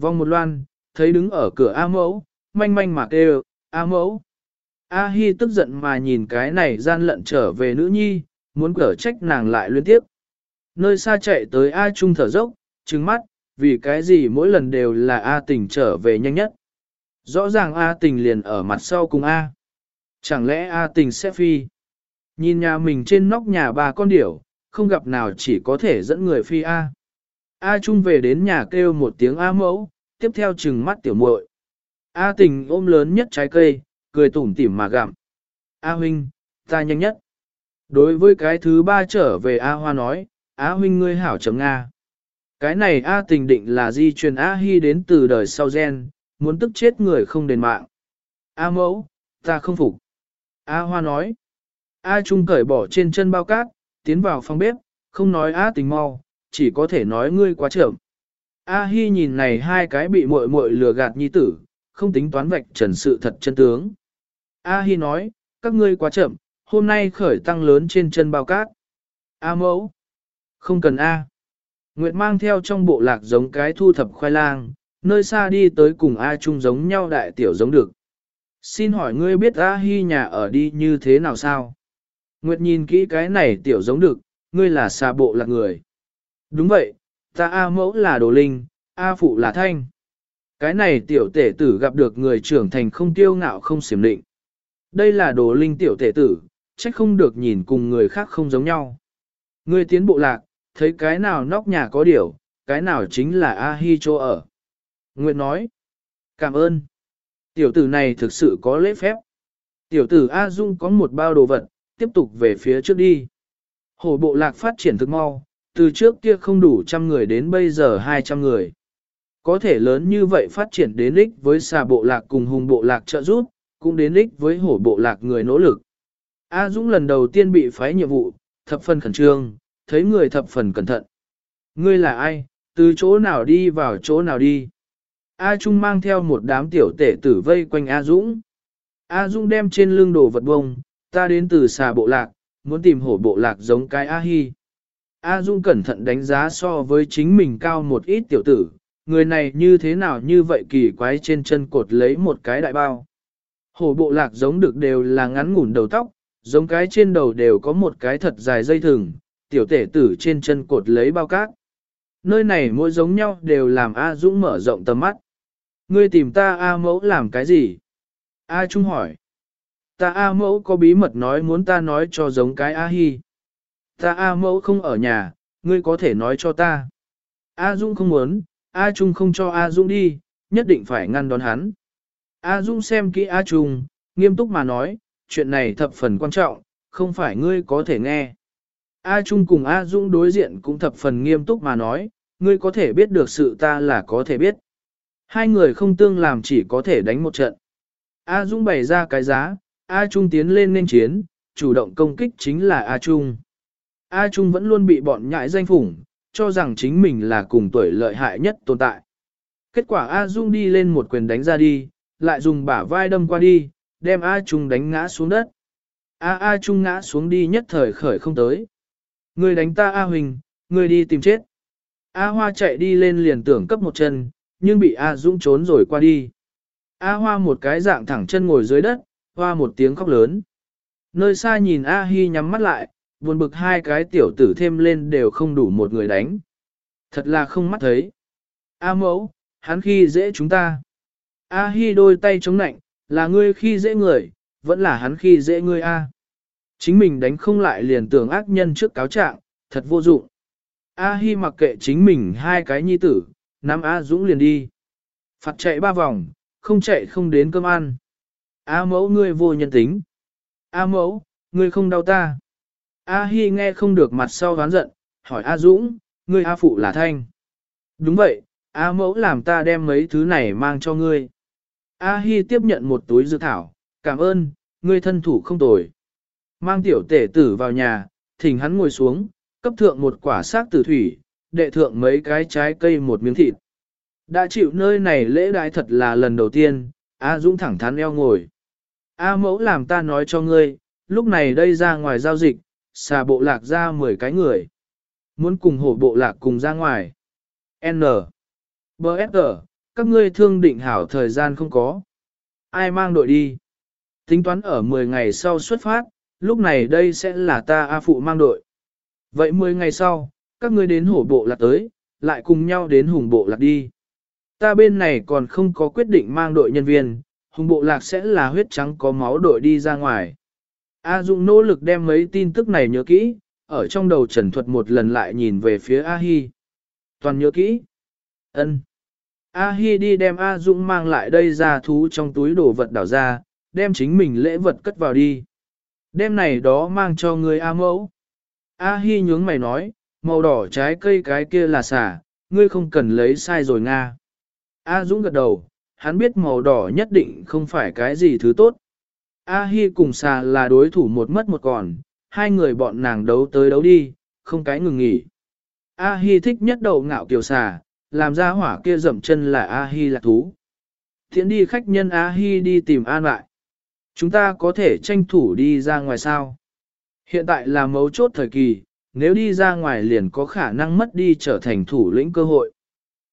Vòng một loan, thấy đứng ở cửa A mẫu, manh manh mà kêu, A mẫu. A Hi tức giận mà nhìn cái này gian lận trở về nữ nhi, muốn cở trách nàng lại liên tiếp. Nơi xa chạy tới A Trung thở dốc, trừng mắt, vì cái gì mỗi lần đều là A tình trở về nhanh nhất. Rõ ràng A tình liền ở mặt sau cùng A. Chẳng lẽ A tình sẽ phi? Nhìn nhà mình trên nóc nhà bà con điểu, không gặp nào chỉ có thể dẫn người phi A. A Trung về đến nhà kêu một tiếng A mẫu, tiếp theo trừng mắt tiểu muội. A tình ôm lớn nhất trái cây, cười tủm tỉm mà gặm. A huynh, ta nhanh nhất. Đối với cái thứ ba trở về A hoa nói, A huynh ngươi hảo chấm Nga. Cái này A tình định là di truyền A hy đến từ đời sau gen, muốn tức chết người không đền mạng. A mẫu, ta không phục. A hoa nói. A trung cởi bỏ trên chân bao cát, tiến vào phòng bếp, không nói A tình mau, chỉ có thể nói ngươi quá chậm. A Hi nhìn này hai cái bị muội muội lừa gạt nhi tử, không tính toán vạch trần sự thật chân tướng. A Hi nói, các ngươi quá chậm, hôm nay khởi tăng lớn trên chân bao cát. A mẫu, không cần A. Nguyệt mang theo trong bộ lạc giống cái thu thập khoai lang, nơi xa đi tới cùng A Trung giống nhau đại tiểu giống được. Xin hỏi ngươi biết A Hi nhà ở đi như thế nào sao? Nguyệt nhìn kỹ cái này tiểu giống được, ngươi là xa bộ lạc người. Đúng vậy, ta A mẫu là đồ linh, A phụ là thanh. Cái này tiểu tể tử gặp được người trưởng thành không tiêu ngạo không xiểm định. Đây là đồ linh tiểu tể tử, trách không được nhìn cùng người khác không giống nhau. Ngươi tiến bộ lạc, thấy cái nào nóc nhà có điều, cái nào chính là A Hi chỗ ở. Nguyệt nói, cảm ơn. Tiểu tử này thực sự có lễ phép. Tiểu tử A Dung có một bao đồ vật, tiếp tục về phía trước đi. Hồ bộ lạc phát triển thực mau, từ trước kia không đủ trăm người đến bây giờ 200 người. Có thể lớn như vậy phát triển đến ích với xà bộ lạc cùng hùng bộ lạc trợ giúp, cũng đến ích với hổ bộ lạc người nỗ lực. A Dũng lần đầu tiên bị phái nhiệm vụ, thập phần khẩn trương, thấy người thập phần cẩn thận. Ngươi là ai, từ chỗ nào đi vào chỗ nào đi. A Trung mang theo một đám tiểu tể tử vây quanh A Dũng. A Dũng đem trên lưng đồ vật bông, ta đến từ xà bộ lạc, muốn tìm hổ bộ lạc giống cái A Hi. A Dung cẩn thận đánh giá so với chính mình cao một ít tiểu tử, người này như thế nào như vậy kỳ quái trên chân cột lấy một cái đại bao. Hổ bộ lạc giống được đều là ngắn ngủn đầu tóc, giống cái trên đầu đều có một cái thật dài dây thừng, tiểu tể tử trên chân cột lấy bao cát. Nơi này mỗi giống nhau đều làm A Dũng mở rộng tầm mắt. Ngươi tìm ta A mẫu làm cái gì? A Trung hỏi. Ta A mẫu có bí mật nói muốn ta nói cho giống cái A Hi. Ta A mẫu không ở nhà, ngươi có thể nói cho ta. A Dung không muốn, A Trung không cho A Dung đi, nhất định phải ngăn đón hắn. A Dung xem kỹ A Trung, nghiêm túc mà nói, chuyện này thập phần quan trọng, không phải ngươi có thể nghe. A Trung cùng A Dũng đối diện cũng thập phần nghiêm túc mà nói, ngươi có thể biết được sự ta là có thể biết. Hai người không tương làm chỉ có thể đánh một trận. A Dũng bày ra cái giá, A Trung tiến lên nên chiến, chủ động công kích chính là A Trung. A Trung vẫn luôn bị bọn nhãi danh phủng, cho rằng chính mình là cùng tuổi lợi hại nhất tồn tại. Kết quả A Dung đi lên một quyền đánh ra đi, lại dùng bả vai đâm qua đi, đem A Trung đánh ngã xuống đất. A A Trung ngã xuống đi nhất thời khởi không tới. Ngươi đánh ta A Huỳnh, ngươi đi tìm chết. A Hoa chạy đi lên liền tưởng cấp một chân, nhưng bị A Dũng trốn rồi qua đi. A Hoa một cái dạng thẳng chân ngồi dưới đất, hoa một tiếng khóc lớn. Nơi xa nhìn A Hi nhắm mắt lại, buồn bực hai cái tiểu tử thêm lên đều không đủ một người đánh. Thật là không mắt thấy. A mẫu, hắn khi dễ chúng ta. A Hi đôi tay chống nạnh, là ngươi khi dễ người, vẫn là hắn khi dễ ngươi A. Chính mình đánh không lại liền tưởng ác nhân trước cáo trạng, thật vô dụng. A Hi mặc kệ chính mình hai cái nhi tử, nắm A Dũng liền đi. Phạt chạy ba vòng, không chạy không đến cơm ăn. A mẫu ngươi vô nhân tính. A mẫu, ngươi không đau ta. A Hi nghe không được mặt sau ván giận, hỏi A Dũng, ngươi A phụ là thanh. Đúng vậy, A mẫu làm ta đem mấy thứ này mang cho ngươi. A Hi tiếp nhận một túi dược thảo, cảm ơn, ngươi thân thủ không tồi. Mang tiểu tể tử vào nhà, thỉnh hắn ngồi xuống, cấp thượng một quả xác tử thủy, đệ thượng mấy cái trái cây một miếng thịt. Đã chịu nơi này lễ đại thật là lần đầu tiên, A Dũng thẳng thắn eo ngồi. A mẫu làm ta nói cho ngươi, lúc này đây ra ngoài giao dịch, xà bộ lạc ra 10 cái người. Muốn cùng hổ bộ lạc cùng ra ngoài. N. B. S. Các ngươi thương định hảo thời gian không có. Ai mang đội đi? Tính toán ở 10 ngày sau xuất phát, lúc này đây sẽ là ta A Phụ mang đội. Vậy 10 ngày sau, các ngươi đến hổ bộ lạc tới, lại cùng nhau đến hùng bộ lạc đi. Ta bên này còn không có quyết định mang đội nhân viên, hùng bộ lạc sẽ là huyết trắng có máu đội đi ra ngoài. A dũng nỗ lực đem mấy tin tức này nhớ kỹ, ở trong đầu trần thuật một lần lại nhìn về phía A Hi. Toàn nhớ kỹ. Ân. A Hi đi đem A Dũng mang lại đây ra thú trong túi đồ vật đảo ra, đem chính mình lễ vật cất vào đi. Đem này đó mang cho ngươi A mẫu. A Hi nhướng mày nói, màu đỏ trái cây cái kia là xả, ngươi không cần lấy sai rồi Nga. A Dũng gật đầu, hắn biết màu đỏ nhất định không phải cái gì thứ tốt. A Hi cùng xà là đối thủ một mất một còn, hai người bọn nàng đấu tới đấu đi, không cái ngừng nghỉ. A Hi thích nhất đầu ngạo kiều xà, làm ra hỏa kia dậm chân là A Hi là thú. Thiện đi khách nhân A Hi đi tìm an lại. Chúng ta có thể tranh thủ đi ra ngoài sao? Hiện tại là mấu chốt thời kỳ, nếu đi ra ngoài liền có khả năng mất đi trở thành thủ lĩnh cơ hội.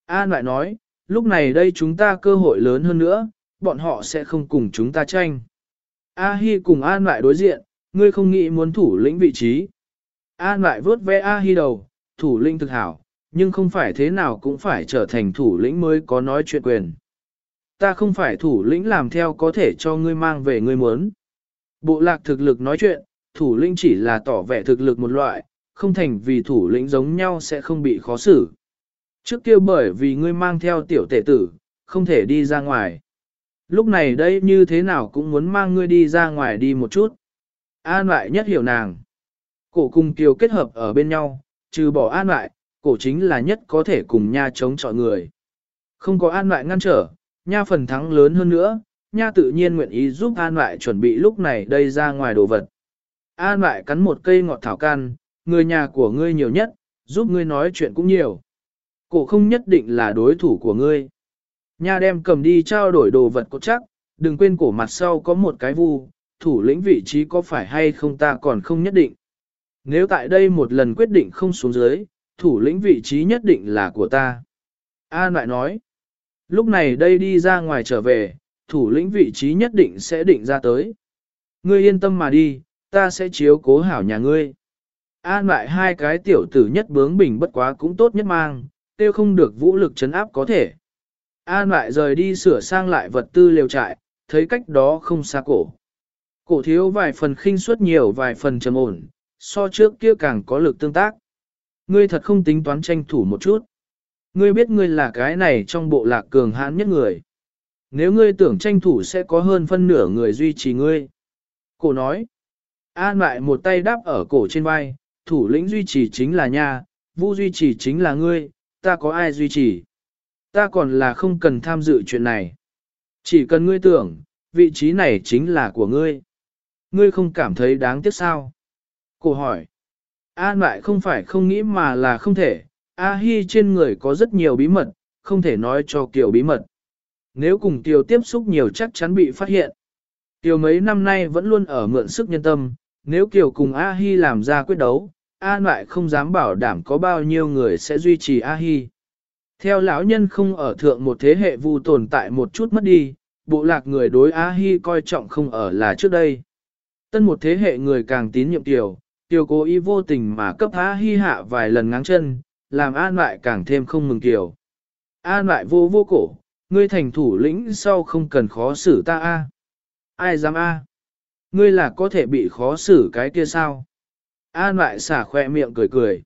An lại nói, lúc này đây chúng ta cơ hội lớn hơn nữa, bọn họ sẽ không cùng chúng ta tranh. A Hi cùng An lại đối diện, ngươi không nghĩ muốn thủ lĩnh vị trí. An lại vớt ve A Hi đầu, thủ lĩnh thực hảo, nhưng không phải thế nào cũng phải trở thành thủ lĩnh mới có nói chuyện quyền. Ta không phải thủ lĩnh làm theo có thể cho ngươi mang về ngươi muốn. Bộ lạc thực lực nói chuyện, thủ lĩnh chỉ là tỏ vẻ thực lực một loại, không thành vì thủ lĩnh giống nhau sẽ không bị khó xử. Trước kia bởi vì ngươi mang theo tiểu tể tử, không thể đi ra ngoài. Lúc này đây như thế nào cũng muốn mang ngươi đi ra ngoài đi một chút. An lại nhất hiểu nàng. Cổ cùng kiều kết hợp ở bên nhau, trừ bỏ an lại, cổ chính là nhất có thể cùng nha chống chọi người. Không có an lại ngăn trở, nha phần thắng lớn hơn nữa, nha tự nhiên nguyện ý giúp an lại chuẩn bị lúc này đây ra ngoài đồ vật. An lại cắn một cây ngọt thảo can, người nhà của ngươi nhiều nhất, giúp ngươi nói chuyện cũng nhiều. Cổ không nhất định là đối thủ của ngươi. Nha đem cầm đi trao đổi đồ vật cốt chắc, đừng quên cổ mặt sau có một cái vu, thủ lĩnh vị trí có phải hay không ta còn không nhất định. Nếu tại đây một lần quyết định không xuống dưới, thủ lĩnh vị trí nhất định là của ta. An lại nói, lúc này đây đi ra ngoài trở về, thủ lĩnh vị trí nhất định sẽ định ra tới. Ngươi yên tâm mà đi, ta sẽ chiếu cố hảo nhà ngươi. An lại hai cái tiểu tử nhất bướng bình bất quá cũng tốt nhất mang, tiêu không được vũ lực chấn áp có thể. An lại rời đi sửa sang lại vật tư liều trại, thấy cách đó không xa cổ. Cổ thiếu vài phần khinh suất nhiều vài phần trầm ổn, so trước kia càng có lực tương tác. Ngươi thật không tính toán tranh thủ một chút. Ngươi biết ngươi là cái này trong bộ lạc cường hãn nhất người. Nếu ngươi tưởng tranh thủ sẽ có hơn phân nửa người duy trì ngươi. Cổ nói. An lại một tay đáp ở cổ trên vai, thủ lĩnh duy trì chính là nha, vu duy trì chính là ngươi, ta có ai duy trì. Ta còn là không cần tham dự chuyện này. Chỉ cần ngươi tưởng, vị trí này chính là của ngươi. Ngươi không cảm thấy đáng tiếc sao? Cổ hỏi. An lại không phải không nghĩ mà là không thể. A Hi trên người có rất nhiều bí mật, không thể nói cho Kiều bí mật. Nếu cùng Kiều tiếp xúc nhiều chắc chắn bị phát hiện. Kiều mấy năm nay vẫn luôn ở mượn sức nhân tâm, nếu Kiều cùng A Hi làm ra quyết đấu, A lại không dám bảo đảm có bao nhiêu người sẽ duy trì A Hi. Theo lão nhân không ở thượng một thế hệ vu tồn tại một chút mất đi, bộ lạc người đối A Hi coi trọng không ở là trước đây. Tân một thế hệ người càng tín nhiệm Kiều, Kiều cố ý vô tình mà cấp A Hi hạ vài lần ngáng chân, làm An lại càng thêm không mừng Kiều. An lại vô vô cổ, ngươi thành thủ lĩnh sau không cần khó xử ta a. Ai dám a? Ngươi là có thể bị khó xử cái kia sao? An lại xả khoe miệng cười cười.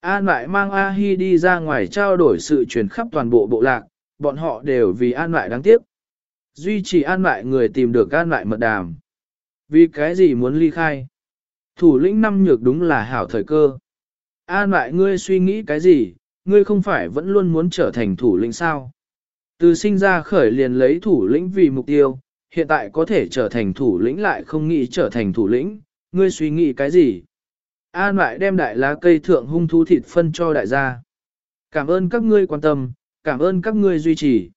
An lại mang A Hi đi ra ngoài trao đổi sự truyền khắp toàn bộ bộ lạc, bọn họ đều vì An lại đáng tiếc. Duy trì An lại người tìm được An lại mật đàm. Vì cái gì muốn ly khai? Thủ lĩnh năm nhược đúng là hảo thời cơ. An lại ngươi suy nghĩ cái gì, ngươi không phải vẫn luôn muốn trở thành thủ lĩnh sao? Từ sinh ra khởi liền lấy thủ lĩnh vì mục tiêu, hiện tại có thể trở thành thủ lĩnh lại không nghĩ trở thành thủ lĩnh, ngươi suy nghĩ cái gì? An lại đem đại lá cây thượng hung thú thịt phân cho đại gia. Cảm ơn các ngươi quan tâm, cảm ơn các ngươi duy trì.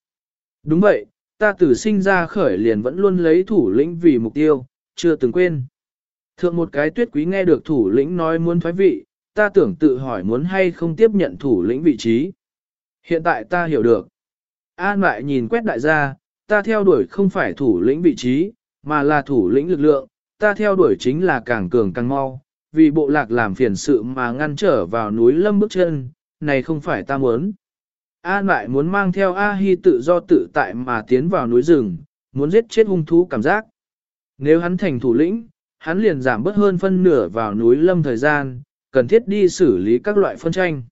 Đúng vậy, ta từ sinh ra khởi liền vẫn luôn lấy thủ lĩnh vì mục tiêu, chưa từng quên. Thượng một cái tuyết quý nghe được thủ lĩnh nói muốn thoái vị, ta tưởng tự hỏi muốn hay không tiếp nhận thủ lĩnh vị trí. Hiện tại ta hiểu được. An lại nhìn quét đại gia, ta theo đuổi không phải thủ lĩnh vị trí, mà là thủ lĩnh lực lượng, ta theo đuổi chính là càng cường càng mau, vì bộ lạc làm phiền sự mà ngăn trở vào núi lâm bước chân, này không phải ta muốn. An lại muốn mang theo A-hi tự do tự tại mà tiến vào núi rừng, muốn giết chết hung thú cảm giác. Nếu hắn thành thủ lĩnh, hắn liền giảm bớt hơn phân nửa vào núi lâm thời gian, cần thiết đi xử lý các loại phân tranh.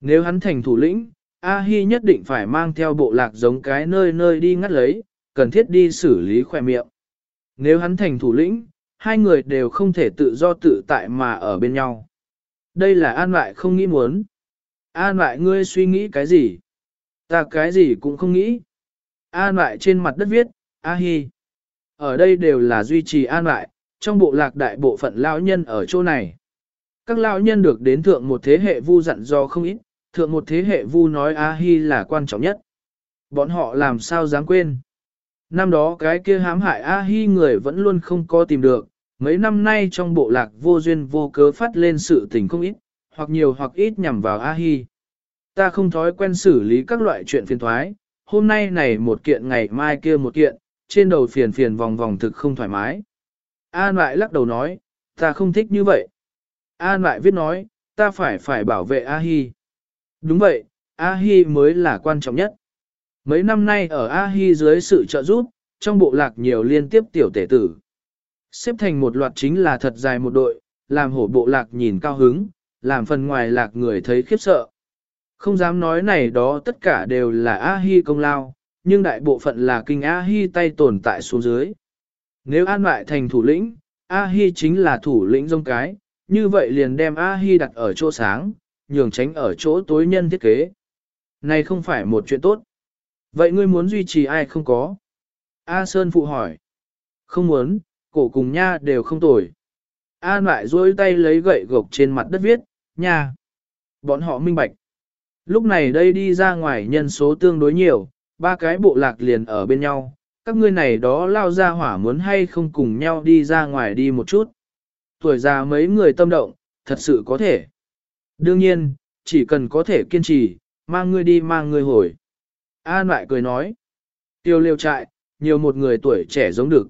Nếu hắn thành thủ lĩnh, A-hi nhất định phải mang theo bộ lạc giống cái nơi nơi đi ngắt lấy, cần thiết đi xử lý khỏe miệng. Nếu hắn thành thủ lĩnh, hai người đều không thể tự do tự tại mà ở bên nhau. Đây là an lại không nghĩ muốn. An lại ngươi suy nghĩ cái gì? Ta cái gì cũng không nghĩ. An lại trên mặt đất viết, A-hi. Ở đây đều là duy trì an lại, trong bộ lạc đại bộ phận lão nhân ở chỗ này. Các lão nhân được đến thượng một thế hệ vu dặn do không ít, thượng một thế hệ vu nói A-hi là quan trọng nhất. Bọn họ làm sao dám quên. Năm đó cái kia hãm hại A-hi người vẫn luôn không có tìm được, mấy năm nay trong bộ lạc vô duyên vô cớ phát lên sự tình không ít, hoặc nhiều hoặc ít nhằm vào A-hi. Ta không thói quen xử lý các loại chuyện phiền thoái, hôm nay này một kiện ngày mai kia một kiện, trên đầu phiền phiền vòng vòng thực không thoải mái. An lại lắc đầu nói, ta không thích như vậy. An lại viết nói, ta phải phải bảo vệ A-hi. Đúng vậy, A-hi mới là quan trọng nhất. Mấy năm nay ở A-hi dưới sự trợ giúp, trong bộ lạc nhiều liên tiếp tiểu tể tử. Xếp thành một loạt chính là thật dài một đội, làm hổ bộ lạc nhìn cao hứng, làm phần ngoài lạc người thấy khiếp sợ. Không dám nói này đó tất cả đều là A-hi công lao, nhưng đại bộ phận là kinh A-hi tay tồn tại xuống dưới. Nếu an lại thành thủ lĩnh, A-hi chính là thủ lĩnh dông cái, như vậy liền đem A-hi đặt ở chỗ sáng, nhường tránh ở chỗ tối nhân thiết kế. Này không phải một chuyện tốt. Vậy ngươi muốn duy trì ai không có? A Sơn phụ hỏi. Không muốn, cổ cùng nha đều không tồi. A lại duỗi tay lấy gậy gộc trên mặt đất viết, nha. Bọn họ minh bạch. Lúc này đây đi ra ngoài nhân số tương đối nhiều, ba cái bộ lạc liền ở bên nhau. Các ngươi này đó lao ra hỏa muốn hay không cùng nhau đi ra ngoài đi một chút. Tuổi già mấy người tâm động, thật sự có thể. Đương nhiên, chỉ cần có thể kiên trì, mang ngươi đi mang ngươi hồi. An lại cười nói. Tiêu liêu trại, nhiều một người tuổi trẻ giống được.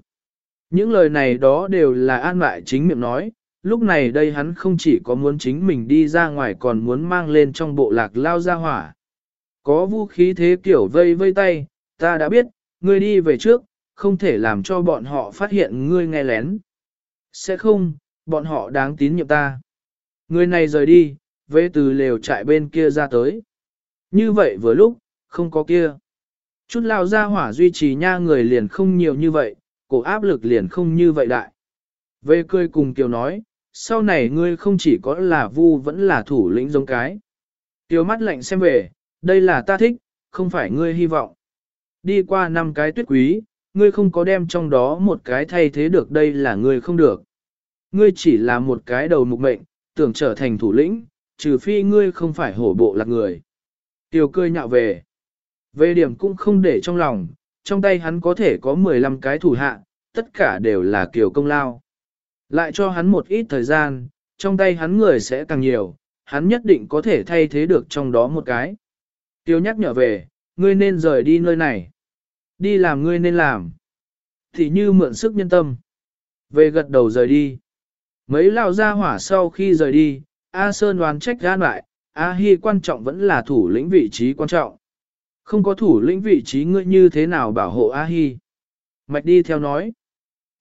Những lời này đó đều là an lại chính miệng nói, lúc này đây hắn không chỉ có muốn chính mình đi ra ngoài còn muốn mang lên trong bộ lạc lao ra hỏa. Có vũ khí thế kiểu vây vây tay, ta đã biết, ngươi đi về trước, không thể làm cho bọn họ phát hiện ngươi nghe lén. Sẽ không, bọn họ đáng tín nhiệm ta. Người này rời đi, về từ lều trại bên kia ra tới. Như vậy vừa lúc, không có kia. Chút lao ra hỏa duy trì nha người liền không nhiều như vậy, cổ áp lực liền không như vậy đại. Về cười cùng Kiều nói, sau này ngươi không chỉ có là vu vẫn là thủ lĩnh giống cái. Kiều mắt lạnh xem về, đây là ta thích, không phải ngươi hy vọng. Đi qua năm cái tuyết quý, ngươi không có đem trong đó một cái thay thế được đây là ngươi không được. Ngươi chỉ là một cái đầu mục mệnh, tưởng trở thành thủ lĩnh, trừ phi ngươi không phải hổ bộ lạc người. Tiểu cười nhạo về. Về điểm cũng không để trong lòng, trong tay hắn có thể có 15 cái thủ hạ, tất cả đều là kiểu công lao. Lại cho hắn một ít thời gian, trong tay hắn người sẽ càng nhiều, hắn nhất định có thể thay thế được trong đó một cái. Tiêu nhắc nhở về, ngươi nên rời đi nơi này. Đi làm ngươi nên làm. Thì như mượn sức nhân tâm. Về gật đầu rời đi. Mấy lao ra hỏa sau khi rời đi, A Sơn đoán trách gan lại, A Hi quan trọng vẫn là thủ lĩnh vị trí quan trọng. Không có thủ lĩnh vị trí ngươi như thế nào bảo hộ A Hi. Mạch đi theo nói.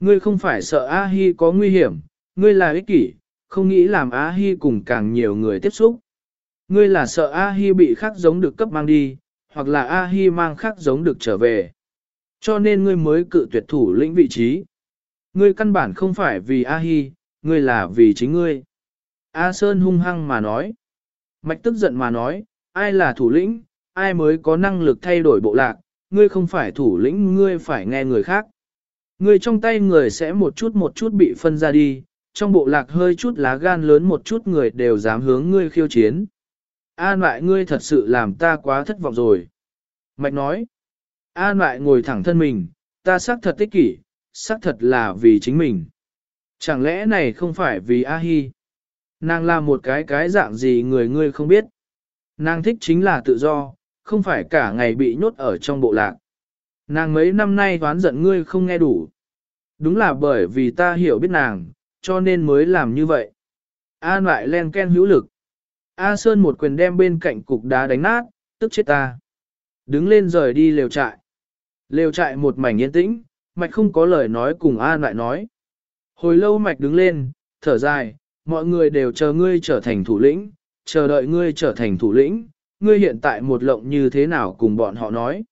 Ngươi không phải sợ A Hi có nguy hiểm, ngươi là ích kỷ, không nghĩ làm A Hi cùng càng nhiều người tiếp xúc. Ngươi là sợ A Hi bị khác giống được cấp mang đi, hoặc là A Hi mang khác giống được trở về. Cho nên ngươi mới cự tuyệt thủ lĩnh vị trí. Ngươi căn bản không phải vì A Hi, ngươi là vì chính ngươi. A Sơn hung hăng mà nói. Mạch tức giận mà nói, ai là thủ lĩnh, ai mới có năng lực thay đổi bộ lạc, ngươi không phải thủ lĩnh ngươi phải nghe người khác. Ngươi trong tay người sẽ một chút một chút bị phân ra đi, trong bộ lạc hơi chút lá gan lớn một chút người đều dám hướng ngươi khiêu chiến. An lại ngươi thật sự làm ta quá thất vọng rồi. Mạch nói, An lại ngồi thẳng thân mình, ta xác thật tích kỷ, xác thật là vì chính mình. Chẳng lẽ này không phải vì A-hi? Nàng là một cái cái dạng gì người ngươi không biết. Nàng thích chính là tự do, không phải cả ngày bị nhốt ở trong bộ lạc. Nàng mấy năm nay đoán giận ngươi không nghe đủ. Đúng là bởi vì ta hiểu biết nàng, cho nên mới làm như vậy. a lại len ken hữu lực. A Sơn một quyền đem bên cạnh cục đá đánh nát, tức chết ta. Đứng lên rời đi lều trại. Lều trại một mảnh yên tĩnh, mạch không có lời nói cùng a lại nói. Hồi lâu mạch đứng lên, thở dài, mọi người đều chờ ngươi trở thành thủ lĩnh, chờ đợi ngươi trở thành thủ lĩnh, ngươi hiện tại một lộng như thế nào cùng bọn họ nói.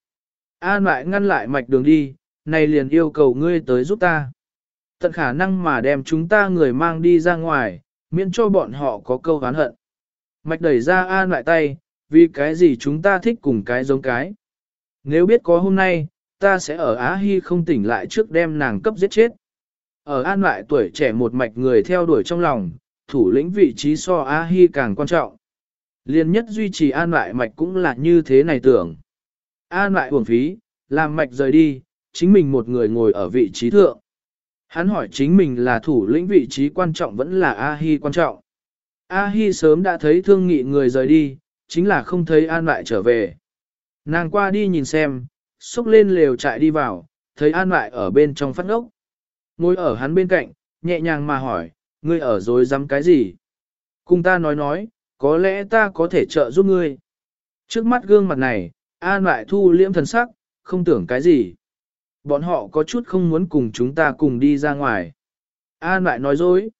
An lại ngăn lại mạch đường đi, này liền yêu cầu ngươi tới giúp ta. Tận khả năng mà đem chúng ta người mang đi ra ngoài, miễn cho bọn họ có câu hán hận. Mạch đẩy ra an lại tay, vì cái gì chúng ta thích cùng cái giống cái. Nếu biết có hôm nay, ta sẽ ở Á Hy không tỉnh lại trước đem nàng cấp giết chết. Ở an lại tuổi trẻ một mạch người theo đuổi trong lòng, thủ lĩnh vị trí so A-hi càng quan trọng. Liên nhất duy trì an lại mạch cũng là như thế này tưởng. An lại uổng phí, làm mạch rời đi, chính mình một người ngồi ở vị trí thượng. Hắn hỏi chính mình là thủ lĩnh vị trí quan trọng vẫn là A-hi quan trọng. A-hi sớm đã thấy thương nghị người rời đi, chính là không thấy an lại trở về. Nàng qua đi nhìn xem, xúc lên lều chạy đi vào, thấy an lại ở bên trong phát ngốc. Ngồi ở hắn bên cạnh, nhẹ nhàng mà hỏi, ngươi ở dối dám cái gì? Cùng ta nói nói, có lẽ ta có thể trợ giúp ngươi. Trước mắt gương mặt này, an lại thu liễm thần sắc, không tưởng cái gì. Bọn họ có chút không muốn cùng chúng ta cùng đi ra ngoài. An lại nói dối.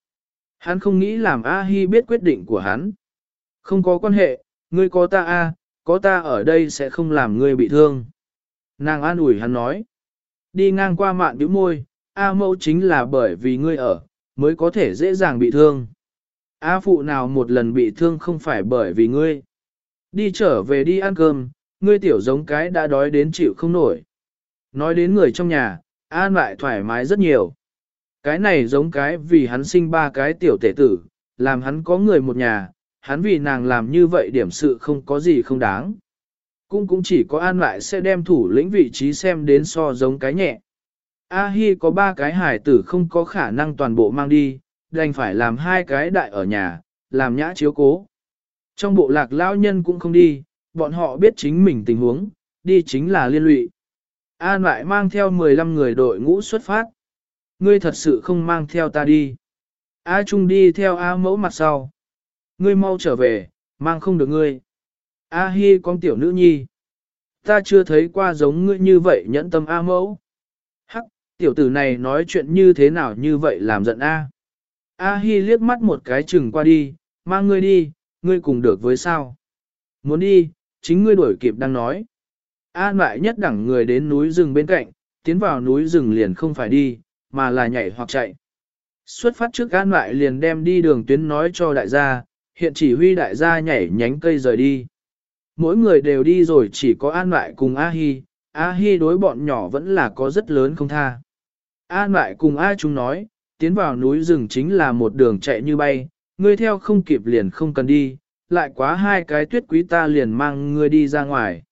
Hắn không nghĩ làm A-hi biết quyết định của hắn. Không có quan hệ, ngươi có ta A, có ta ở đây sẽ không làm ngươi bị thương. Nàng an ủi hắn nói. Đi ngang qua mạn bĩu môi, A mẫu chính là bởi vì ngươi ở, mới có thể dễ dàng bị thương. A phụ nào một lần bị thương không phải bởi vì ngươi. Đi trở về đi ăn cơm, ngươi tiểu giống cái đã đói đến chịu không nổi. Nói đến người trong nhà, an lại thoải mái rất nhiều. Cái này giống cái vì hắn sinh ba cái tiểu tể tử, làm hắn có người một nhà, hắn vì nàng làm như vậy điểm sự không có gì không đáng. Cũng cũng chỉ có an lại sẽ đem thủ lĩnh vị trí xem đến so giống cái nhẹ. A Hi có ba cái hải tử không có khả năng toàn bộ mang đi, đành phải làm hai cái đại ở nhà, làm nhã chiếu cố. Trong bộ lạc lao nhân cũng không đi, bọn họ biết chính mình tình huống, đi chính là liên lụy. An lại mang theo 15 người đội ngũ xuất phát. Ngươi thật sự không mang theo ta đi. A Trung đi theo A mẫu mặt sau. Ngươi mau trở về, mang không được ngươi. A Hi con tiểu nữ nhi. Ta chưa thấy qua giống ngươi như vậy nhẫn tâm A mẫu. Tiểu tử này nói chuyện như thế nào như vậy làm giận A. A Hi liếc mắt một cái chừng qua đi, mang ngươi đi, ngươi cùng được với sao. Muốn đi, chính ngươi đuổi kịp đang nói. An lại nhất đẳng người đến núi rừng bên cạnh, tiến vào núi rừng liền không phải đi, mà là nhảy hoặc chạy. Xuất phát trước an lại liền đem đi đường tuyến nói cho đại gia, hiện chỉ huy đại gia nhảy nhánh cây rời đi. Mỗi người đều đi rồi chỉ có an lại cùng A Hi, A Hi đối bọn nhỏ vẫn là có rất lớn không tha. An lại cùng A chúng nói, tiến vào núi rừng chính là một đường chạy như bay, ngươi theo không kịp liền không cần đi, lại quá hai cái tuyết quý ta liền mang ngươi đi ra ngoài.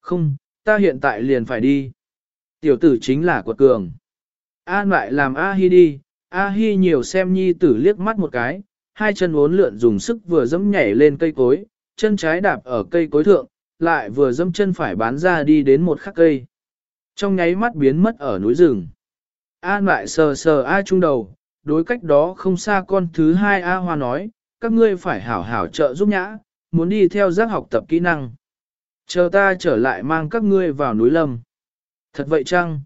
Không, ta hiện tại liền phải đi. Tiểu tử chính là quật cường. An lại làm A Hi đi, A Hi nhiều xem nhi tử liếc mắt một cái, hai chân uốn lượn dùng sức vừa dẫm nhảy lên cây cối, chân trái đạp ở cây cối thượng, lại vừa dẫm chân phải bán ra đi đến một khắc cây. Trong nháy mắt biến mất ở núi rừng. An lại sờ sờ A trung đầu, đối cách đó không xa con thứ hai A Hoa nói, các ngươi phải hảo hảo trợ giúp nhã, muốn đi theo giác học tập kỹ năng. Chờ ta trở lại mang các ngươi vào núi lâm. Thật vậy chăng?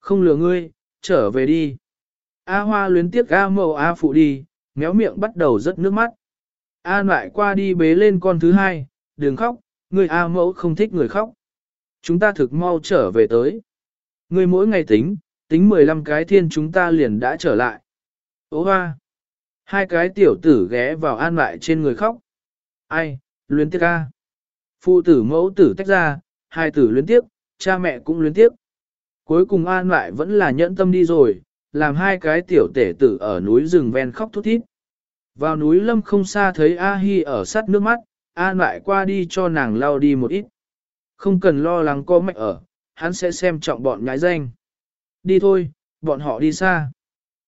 Không lừa ngươi, trở về đi. A Hoa luyến tiếc A mẫu A phụ đi, méo miệng bắt đầu rất nước mắt. A lại qua đi bế lên con thứ hai, đừng khóc, người A mẫu không thích người khóc. Chúng ta thực mau trở về tới. Người mỗi ngày tính, tính 15 cái thiên chúng ta liền đã trở lại. Ô hoa! Hai cái tiểu tử ghé vào an lại trên người khóc. Ai, luyến tiếc a. Phụ tử mẫu tử tách ra, hai tử luyến tiếc, cha mẹ cũng luyến tiếc. Cuối cùng an lại vẫn là nhẫn tâm đi rồi, làm hai cái tiểu tể tử ở núi rừng ven khóc thút thít. Vào núi lâm không xa thấy A Hi ở sát nước mắt, an lại qua đi cho nàng lau đi một ít. Không cần lo lắng có mẹ ở, hắn sẽ xem trọng bọn nhãi danh. Đi thôi, bọn họ đi xa.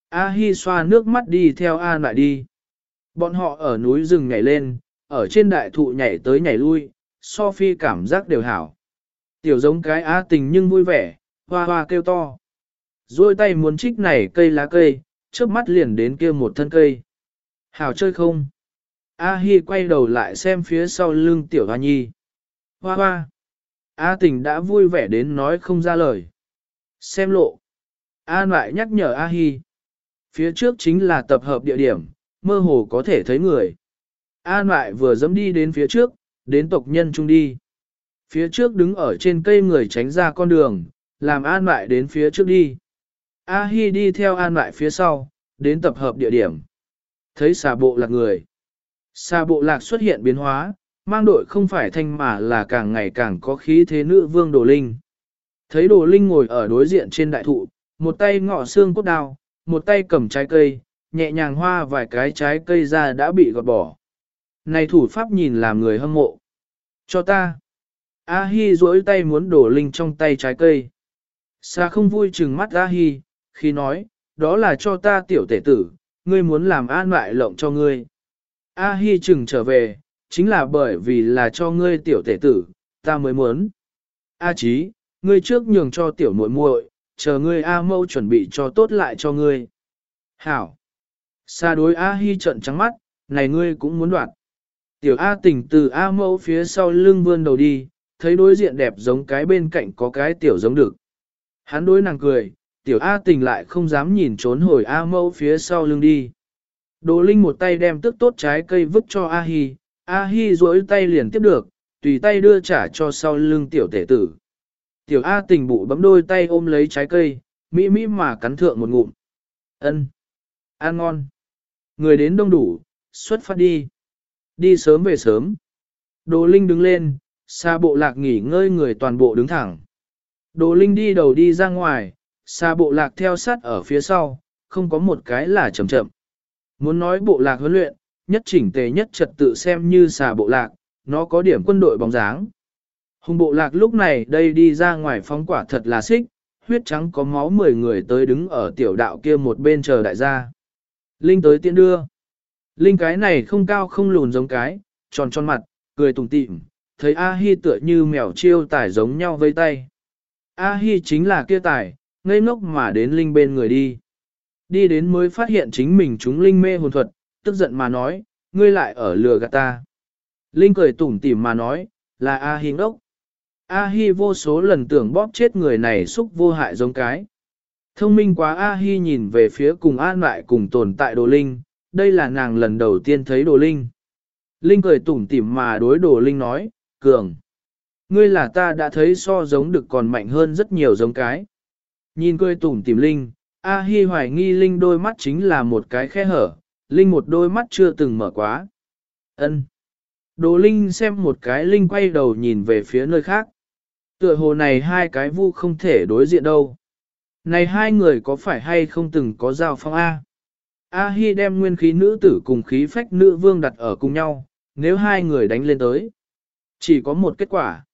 A Hi xoa nước mắt đi theo An lại đi. Bọn họ ở núi rừng nhảy lên, ở trên đại thụ nhảy tới nhảy lui, Sophie cảm giác đều hảo. Tiểu giống cái A tình nhưng vui vẻ, hoa hoa kêu to. Rồi tay muốn trích này cây lá cây, trước mắt liền đến kia một thân cây. Hảo chơi không? A Hi quay đầu lại xem phía sau lưng tiểu hoa nhi. Hoa hoa. A tình đã vui vẻ đến nói không ra lời. Xem lộ. An lại nhắc nhở A Hi. Phía trước chính là tập hợp địa điểm, mơ hồ có thể thấy người. An lại vừa dẫm đi đến phía trước, đến tộc nhân trung đi. Phía trước đứng ở trên cây người tránh ra con đường, làm An lại đến phía trước đi. A Hi đi theo An lại phía sau, đến tập hợp địa điểm. Thấy xà bộ lạc người. Xà bộ lạc xuất hiện biến hóa, mang đội không phải thanh mà là càng ngày càng có khí thế nữ vương đồ linh. Thấy đồ linh ngồi ở đối diện trên đại thụ, một tay ngọ xương cốt đao, một tay cầm trái cây, nhẹ nhàng hoa vài cái trái cây ra đã bị gọt bỏ. Này thủ pháp nhìn làm người hâm mộ. Cho ta. A-hi duỗi tay muốn đổ linh trong tay trái cây. Sa không vui chừng mắt A-hi, khi nói, đó là cho ta tiểu tể tử, ngươi muốn làm an lại lộng cho ngươi. A-hi chừng trở về, chính là bởi vì là cho ngươi tiểu tể tử, ta mới muốn. A chí, ngươi trước nhường cho tiểu muội muội, chờ ngươi A mâu chuẩn bị cho tốt lại cho ngươi. Hảo! xa đối A Hi trận trắng mắt, này ngươi cũng muốn đoạn. Tiểu A tỉnh từ A mâu phía sau lưng vươn đầu đi, thấy đối diện đẹp giống cái bên cạnh có cái tiểu giống được. Hắn đối nàng cười, tiểu A tình lại không dám nhìn trốn hồi A mâu phía sau lưng đi. Đồ Linh một tay đem tức tốt trái cây vứt cho A Hi, A Hi duỗi tay liền tiếp được, tùy tay đưa trả cho sau lưng tiểu tể tử. Tiểu A tình bụ bấm đôi tay ôm lấy trái cây, mỹ mỹ mà cắn thượng một ngụm. Ân, Ăn ngon. Người đến đông đủ, xuất phát đi. Đi sớm về sớm. Đồ Linh đứng lên, xa bộ lạc nghỉ ngơi người toàn bộ đứng thẳng. Đồ Linh đi đầu đi ra ngoài, xa bộ lạc theo sát ở phía sau, không có một cái là chậm chậm. Muốn nói bộ lạc huấn luyện, nhất chỉnh tề nhất trật tự xem như xà bộ lạc, nó có điểm quân đội bóng dáng. Hùng bộ lạc lúc này đây đi ra ngoài phóng quả thật là xích, huyết trắng có máu 10 người tới đứng ở tiểu đạo kia một bên chờ đại gia. Linh tới tiện đưa. Linh cái này không cao không lùn giống cái, tròn tròn mặt, cười tùng tịm, thấy A-hi tựa như mèo chiêu tải giống nhau vây tay. A-hi chính là kia tải, ngây ngốc mà đến Linh bên người đi. Đi đến mới phát hiện chính mình chúng Linh mê hồn thuật, tức giận mà nói, ngươi lại ở lừa gạt ta. Linh cười tủm tỉm mà nói, là A-hi ngốc. A-hi vô số lần tưởng bóp chết người này xúc vô hại giống cái. Thông minh quá A-hi nhìn về phía cùng an lại cùng tồn tại đồ linh, đây là nàng lần đầu tiên thấy đồ linh. Linh cười tủm tỉm mà đối đồ linh nói, cường. Ngươi là ta đã thấy so giống được còn mạnh hơn rất nhiều giống cái. Nhìn cười tủm tỉm linh, A Hi hoài nghi Linh đôi mắt chính là một cái khe hở, Linh một đôi mắt chưa từng mở quá. Ân. Đồ Linh xem một cái Linh quay đầu nhìn về phía nơi khác. Tựa hồ này hai cái vu không thể đối diện đâu. Này hai người có phải hay không từng có giao phong A? A Hi đem nguyên khí nữ tử cùng khí phách nữ vương đặt ở cùng nhau, nếu hai người đánh lên tới. Chỉ có một kết quả.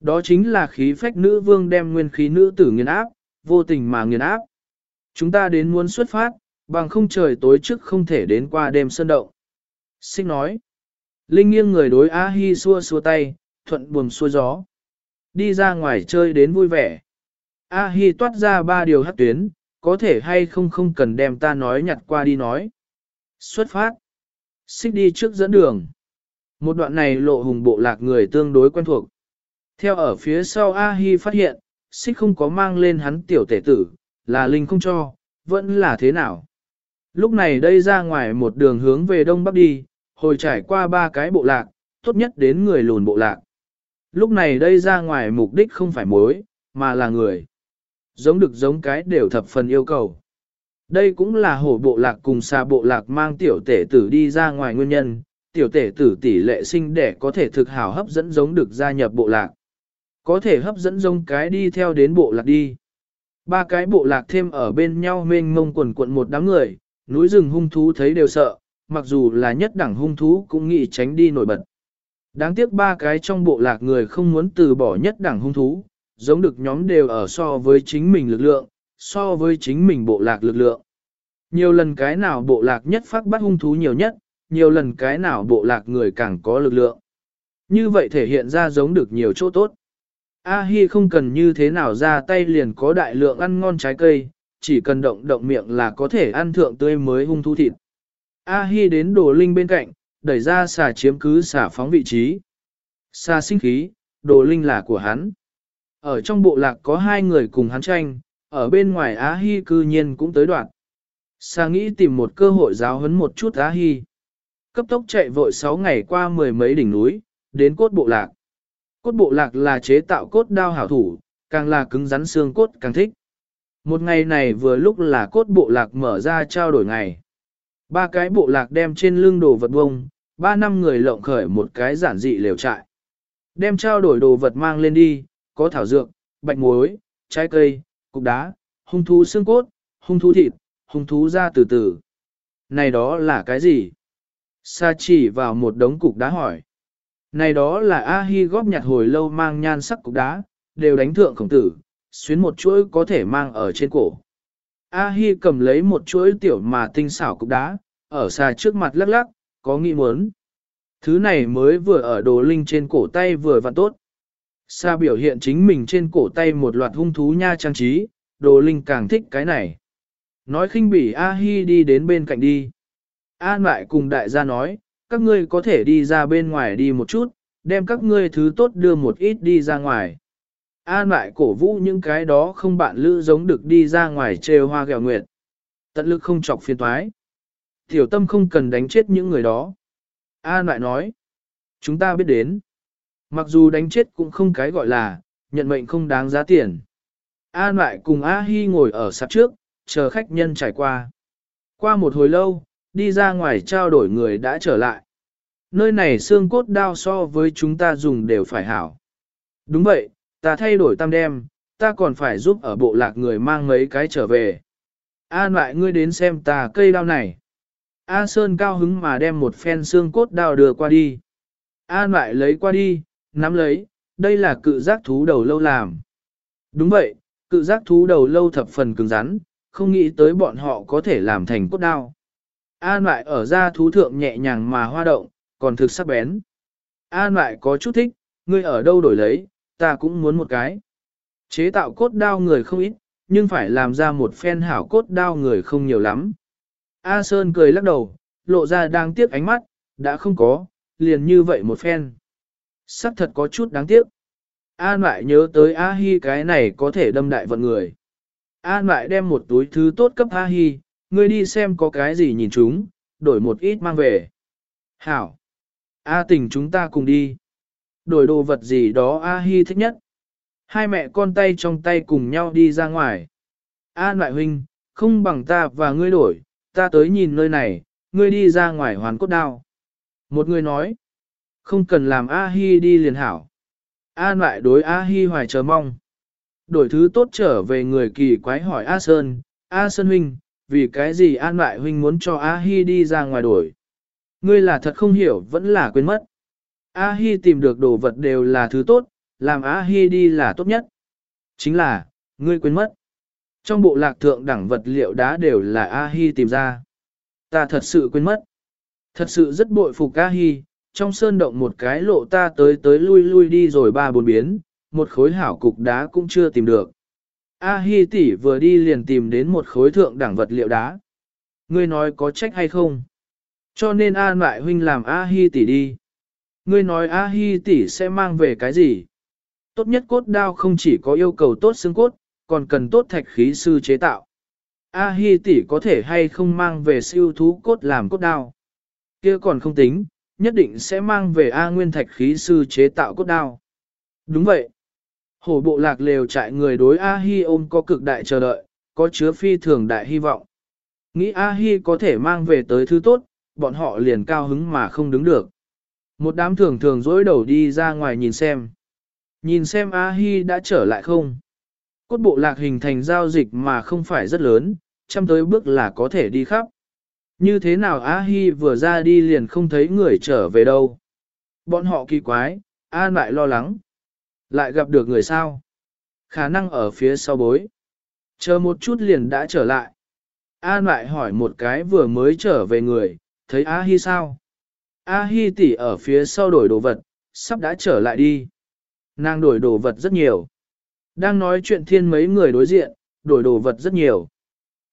Đó chính là khí phách nữ vương đem nguyên khí nữ tử nghiền áp, vô tình mà nghiền áp. Chúng ta đến muốn xuất phát, bằng không trời tối trước không thể đến qua đêm sơn động. Xích nói. Linh nghiêng người đối A Hi xua xua tay, thuận buồm xuôi gió. Đi ra ngoài chơi đến vui vẻ. A Hi toát ra ba điều hắc tuyến, có thể hay không không cần đem ta nói nhặt qua đi nói. Xuất phát. Xích đi trước dẫn đường. Một đoạn này lộ hùng bộ lạc người tương đối quen thuộc. Theo ở phía sau A Hi phát hiện, xích không có mang lên hắn tiểu tể tử, là linh không cho, vẫn là thế nào. Lúc này đây ra ngoài một đường hướng về đông bắc đi, hồi trải qua ba cái bộ lạc, tốt nhất đến người lùn bộ lạc. Lúc này đây ra ngoài mục đích không phải mối, mà là người. Giống được giống cái đều thập phần yêu cầu. Đây cũng là hổ bộ lạc cùng xa bộ lạc mang tiểu tể tử đi ra ngoài nguyên nhân, tiểu tể tử tỷ lệ sinh để có thể thực hảo hấp dẫn giống được gia nhập bộ lạc. Có thể hấp dẫn giống cái đi theo đến bộ lạc đi. Ba cái bộ lạc thêm ở bên nhau mênh mông quần quận một đám người, núi rừng hung thú thấy đều sợ, mặc dù là nhất đẳng hung thú cũng nghĩ tránh đi nổi bật. Đáng tiếc ba cái trong bộ lạc người không muốn từ bỏ nhất đẳng hung thú, giống được nhóm đều ở so với chính mình lực lượng, so với chính mình bộ lạc lực lượng. Nhiều lần cái nào bộ lạc nhất phát bắt hung thú nhiều nhất, nhiều lần cái nào bộ lạc người càng có lực lượng. Như vậy thể hiện ra giống được nhiều chỗ tốt. A-hi không cần như thế nào ra tay liền có đại lượng ăn ngon trái cây, chỉ cần động động miệng là có thể ăn thượng tươi mới hung thú thịt. A-hi đến đồ linh bên cạnh, đẩy ra xà chiếm cứ xà phóng vị trí. Xà sinh khí, đồ linh là của hắn. Ở trong bộ lạc có hai người cùng hắn tranh, ở bên ngoài á hi cư nhiên cũng tới đoạn. Xà nghĩ tìm một cơ hội giáo huấn một chút á hi Cấp tốc chạy vội 6 ngày qua mười mấy đỉnh núi, đến cốt bộ lạc. Cốt bộ lạc là chế tạo cốt đao hảo thủ, càng là cứng rắn xương cốt càng thích. Một ngày này vừa lúc là cốt bộ lạc mở ra trao đổi ngày. Ba cái bộ lạc đem trên lưng đồ vật bông, ba năm người lộng khởi một cái giản dị lều trại. Đem trao đổi đồ vật mang lên đi, có thảo dược, bạch muối, trái cây, cục đá, hung thú xương cốt, hung thú thịt, hung thú ra từ từ. Này đó là cái gì? Sa chỉ vào một đống cục đá hỏi. Này đó là A-hi góp nhặt hồi lâu mang nhan sắc cục đá, đều đánh thượng khổng tử, xuyến một chuỗi có thể mang ở trên cổ. A-hi cầm lấy một chuỗi tiểu mà tinh xảo cục đá, ở xa trước mặt lắc lắc, có nghĩ muốn. Thứ này mới vừa ở đồ linh trên cổ tay vừa vặn tốt. Sa biểu hiện chính mình trên cổ tay một loạt hung thú nha trang trí, đồ linh càng thích cái này. Nói khinh bỉ A-hi đi đến bên cạnh đi. An lại cùng đại gia nói, các ngươi có thể đi ra bên ngoài đi một chút, đem các ngươi thứ tốt đưa một ít đi ra ngoài. An lại cổ vũ những cái đó không bạn lữ giống được đi ra ngoài trêu hoa gẹo nguyệt. Tận lực không chọc phiền toái. Tiểu tâm không cần đánh chết những người đó. A lại nói, chúng ta biết đến. Mặc dù đánh chết cũng không cái gọi là, nhận mệnh không đáng giá tiền. A lại cùng A Hi ngồi ở sạp trước, chờ khách nhân trải qua. Qua một hồi lâu, đi ra ngoài trao đổi người đã trở lại. Nơi này xương cốt đao so với chúng ta dùng đều phải hảo. Đúng vậy, ta thay đổi tam đem, ta còn phải giúp ở bộ lạc người mang mấy cái trở về. An lại ngươi đến xem ta cây đao này. A Sơn cao hứng mà đem một phen xương cốt đao đưa qua đi. A lại lấy qua đi, nắm lấy, đây là cự giác thú đầu lâu làm. Đúng vậy, cự giác thú đầu lâu thập phần cứng rắn, không nghĩ tới bọn họ có thể làm thành cốt đao. A lại ở ra thú thượng nhẹ nhàng mà hoa động, còn thực sắc bén. A lại có chút thích, ngươi ở đâu đổi lấy, ta cũng muốn một cái. Chế tạo cốt đao người không ít, nhưng phải làm ra một phen hảo cốt đao người không nhiều lắm. A Sơn cười lắc đầu, lộ ra đang tiếc ánh mắt, đã không có, liền như vậy một phen. Sắc thật có chút đáng tiếc. An lại nhớ tới A Hi cái này có thể đâm đại vận người. An lại đem một túi thứ tốt cấp A Hi, ngươi đi xem có cái gì nhìn chúng, đổi một ít mang về. Hảo! A tình chúng ta cùng đi. Đổi đồ vật gì đó A Hi thích nhất. Hai mẹ con tay trong tay cùng nhau đi ra ngoài. A lại huynh, không bằng ta và ngươi đổi, ta tới nhìn nơi này, ngươi đi ra ngoài hoàn cốt đao. Một người nói, không cần làm A-hi đi liền hảo. An lại đối A-hi hoài chờ mong. Đổi thứ tốt trở về người kỳ quái hỏi A Sơn, A Sơn huynh, vì cái gì An lại huynh muốn cho A-hi đi ra ngoài đổi. Ngươi là thật không hiểu vẫn là quên mất. A-hi tìm được đồ vật đều là thứ tốt, làm A-hi đi là tốt nhất. Chính là, ngươi quên mất. Trong bộ lạc thượng đẳng vật liệu đá đều là A-hi tìm ra. Ta thật sự quên mất. Thật sự rất bội phục A-hi, trong sơn động một cái lộ ta tới tới lui lui đi rồi ba bốn biến, một khối hảo cục đá cũng chưa tìm được. A-hi tỷ vừa đi liền tìm đến một khối thượng đẳng vật liệu đá. Ngươi nói có trách hay không? Cho nên An lại huynh làm A-hi tỷ đi. Ngươi nói A-hi tỷ sẽ mang về cái gì? Tốt nhất cốt đao không chỉ có yêu cầu tốt xương cốt, còn cần tốt thạch khí sư chế tạo. A-hi tỷ có thể hay không mang về siêu thú cốt làm cốt đao? kia còn không tính, nhất định sẽ mang về A nguyên thạch khí sư chế tạo cốt đao. Đúng vậy. Hổ bộ lạc lều trại người đối A-hi ôm có cực đại chờ đợi, có chứa phi thường đại hy vọng. Nghĩ A-hi có thể mang về tới thứ tốt, bọn họ liền cao hứng mà không đứng được. Một đám thường thường dối đầu đi ra ngoài nhìn xem. Nhìn xem A-hi đã trở lại không? Cốt bộ lạc hình thành giao dịch mà không phải rất lớn, chăm tới bước là có thể đi khắp. Như thế nào A-hi vừa ra đi liền không thấy người trở về đâu. Bọn họ kỳ quái, An lại lo lắng. Lại gặp được người sao? Khả năng ở phía sau bối. Chờ một chút liền đã trở lại. An lại hỏi một cái vừa mới trở về người, thấy A-hi sao? A-hi tỷ ở phía sau đổi đồ vật, sắp đã trở lại đi. Nàng đổi đồ vật rất nhiều. Đang nói chuyện thiên mấy người đối diện, đổi đồ vật rất nhiều.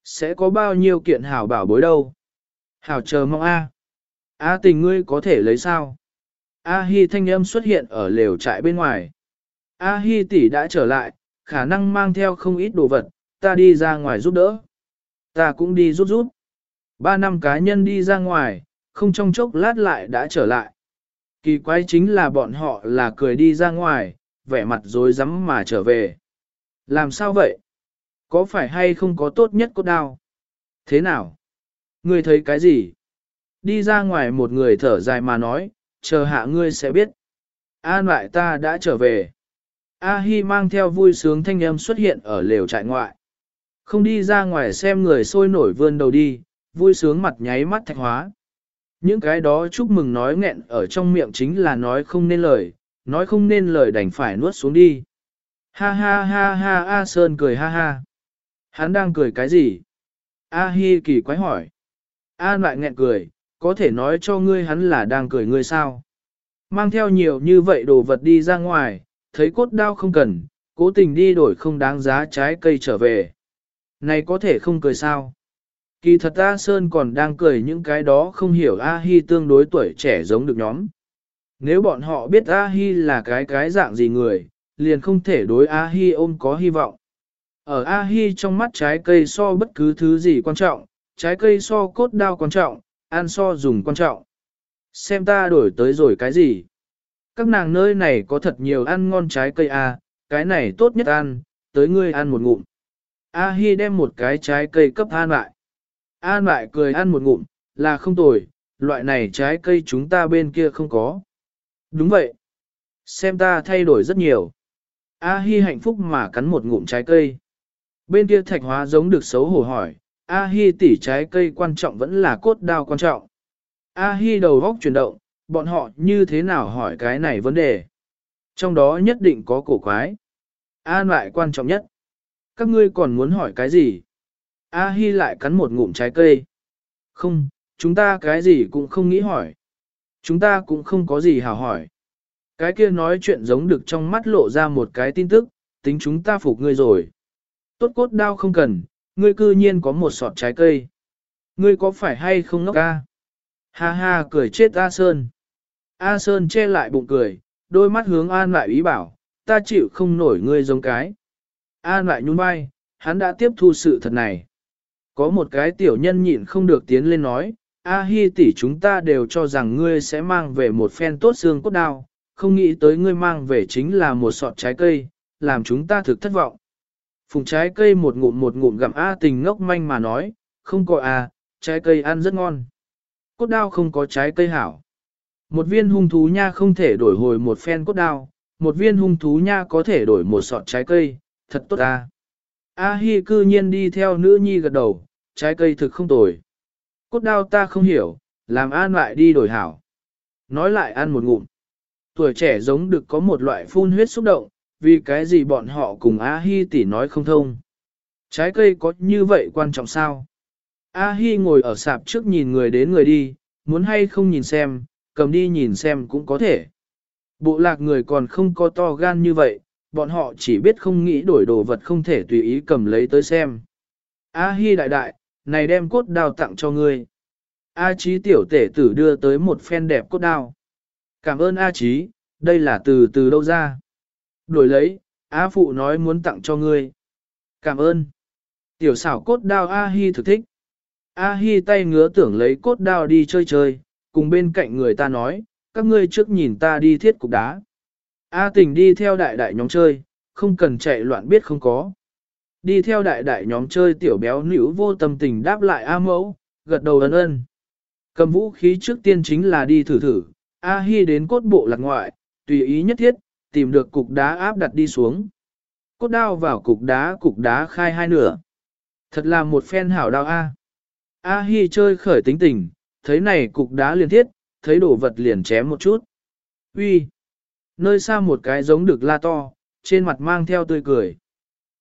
Sẽ có bao nhiêu kiện hảo bảo bối đâu. Hảo chờ mong A. A tình ngươi có thể lấy sao? A Hi thanh âm xuất hiện ở lều trại bên ngoài. A Hi tỷ đã trở lại, khả năng mang theo không ít đồ vật, ta đi ra ngoài giúp đỡ. Ta cũng đi giúp giúp. Ba năm cá nhân đi ra ngoài, không trong chốc lát lại đã trở lại. Kỳ quái chính là bọn họ là cười đi ra ngoài, vẻ mặt rối rắm mà trở về. Làm sao vậy? Có phải hay không có tốt nhất cốt đao? Thế nào? Ngươi thấy cái gì? Đi ra ngoài một người thở dài mà nói, chờ hạ ngươi sẽ biết. An lại ta đã trở về. A Hi mang theo vui sướng thanh âm xuất hiện ở lều trại ngoại. Không đi ra ngoài xem người sôi nổi vươn đầu đi, vui sướng mặt nháy mắt thạch hóa. Những cái đó chúc mừng nói nghẹn ở trong miệng chính là nói không nên lời, nói không nên lời đành phải nuốt xuống đi. Ha ha ha ha A Sơn cười ha ha. Hắn đang cười cái gì? A Hi kỳ quái hỏi. A lại nghẹn cười, có thể nói cho ngươi hắn là đang cười ngươi sao? Mang theo nhiều như vậy đồ vật đi ra ngoài, thấy cốt đao không cần, cố tình đi đổi không đáng giá trái cây trở về. Này có thể không cười sao? Kỳ thật A Sơn còn đang cười những cái đó không hiểu A Hi tương đối tuổi trẻ giống được nhóm. Nếu bọn họ biết A Hi là cái cái dạng gì người, liền không thể đối A Hi ôm có hy vọng. Ở A Hi trong mắt trái cây so bất cứ thứ gì quan trọng, trái cây so cốt đao quan trọng, ăn so dùng quan trọng. Xem ta đổi tới rồi cái gì? Các nàng nơi này có thật nhiều ăn ngon trái cây A, cái này tốt nhất ăn, tới ngươi ăn một ngụm. A Hi đem một cái trái cây cấp An lại. An lại cười ăn một ngụm, là không tồi, loại này trái cây chúng ta bên kia không có. Đúng vậy. Xem ta thay đổi rất nhiều. A Hi hạnh phúc mà cắn một ngụm trái cây. Bên kia thạch hóa giống được xấu hổ hỏi, A Hi tỉ trái cây quan trọng vẫn là cốt đao quan trọng. A Hi đầu góc chuyển động, bọn họ như thế nào hỏi cái này vấn đề. Trong đó nhất định có cổ quái. An lại quan trọng nhất. Các ngươi còn muốn hỏi cái gì? A Hi lại cắn một ngụm trái cây. Không, chúng ta cái gì cũng không nghĩ hỏi. Chúng ta cũng không có gì hào hỏi. Cái kia nói chuyện giống được trong mắt lộ ra một cái tin tức, tính chúng ta phục ngươi rồi. Tốt cốt đao không cần, ngươi cư nhiên có một sọt trái cây. Ngươi có phải hay không ngốc ca? Ha ha cười chết A Sơn. A Sơn che lại bụng cười, đôi mắt hướng An lại ý bảo, ta chịu không nổi ngươi giống cái. An lại nhún vai, hắn đã tiếp thu sự thật này. Có một cái tiểu nhân nhịn không được tiến lên nói, A Hi tỷ chúng ta đều cho rằng ngươi sẽ mang về một phen tốt xương cốt đao, không nghĩ tới ngươi mang về chính là một sọt trái cây, làm chúng ta thực thất vọng. Phùng trái cây một ngụm một ngụm gặm A tình ngốc manh mà nói, không có à, trái cây ăn rất ngon. Cốt đao không có trái cây hảo. Một viên hung thú nha không thể đổi hồi một phen cốt đao, một viên hung thú nha có thể đổi một sọt trái cây, thật tốt à. A Hi cư nhiên đi theo nữ nhi gật đầu, trái cây thực không tồi. Cốt đao ta không hiểu, làm an lại đi đổi hảo. Nói lại ăn một ngụm. Tuổi trẻ giống được có một loại phun huyết xúc động, vì cái gì bọn họ cùng A Hi tỷ nói không thông. Trái cây có như vậy quan trọng sao? A Hi ngồi ở sạp trước nhìn người đến người đi, muốn hay không nhìn xem, cầm đi nhìn xem cũng có thể. Bộ lạc người còn không có to gan như vậy, bọn họ chỉ biết không nghĩ đổi đồ vật không thể tùy ý cầm lấy tới xem. A Hi đại đại, này đem cốt đao tặng cho ngươi. A Chí tiểu tể tử đưa tới một phen đẹp cốt đao. Cảm ơn A Chí, đây là từ từ đâu ra. Đổi lấy, A Phụ nói muốn tặng cho ngươi. Cảm ơn. Tiểu xảo cốt đao A Hi thực thích. A Hi tay ngứa tưởng lấy cốt đao đi chơi chơi, cùng bên cạnh người ta nói, các ngươi trước nhìn ta đi thiết cục đá. A tình đi theo đại đại nhóm chơi, không cần chạy loạn biết không có. Đi theo đại đại nhóm chơi tiểu béo nữ vô tâm tình đáp lại A mẫu, gật đầu ấn ân. Cầm vũ khí trước tiên chính là đi thử thử, A Hi đến cốt bộ lạc ngoại, tùy ý nhất thiết, tìm được cục đá áp đặt đi xuống. Cốt đao vào cục đá cục đá khai hai nửa. Thật là một phen hảo đao A. A Hi chơi khởi tính tình, thấy này cục đá liền thiết, thấy đồ vật liền chém một chút. Uy, Nơi xa một cái giống được la to, trên mặt mang theo tươi cười.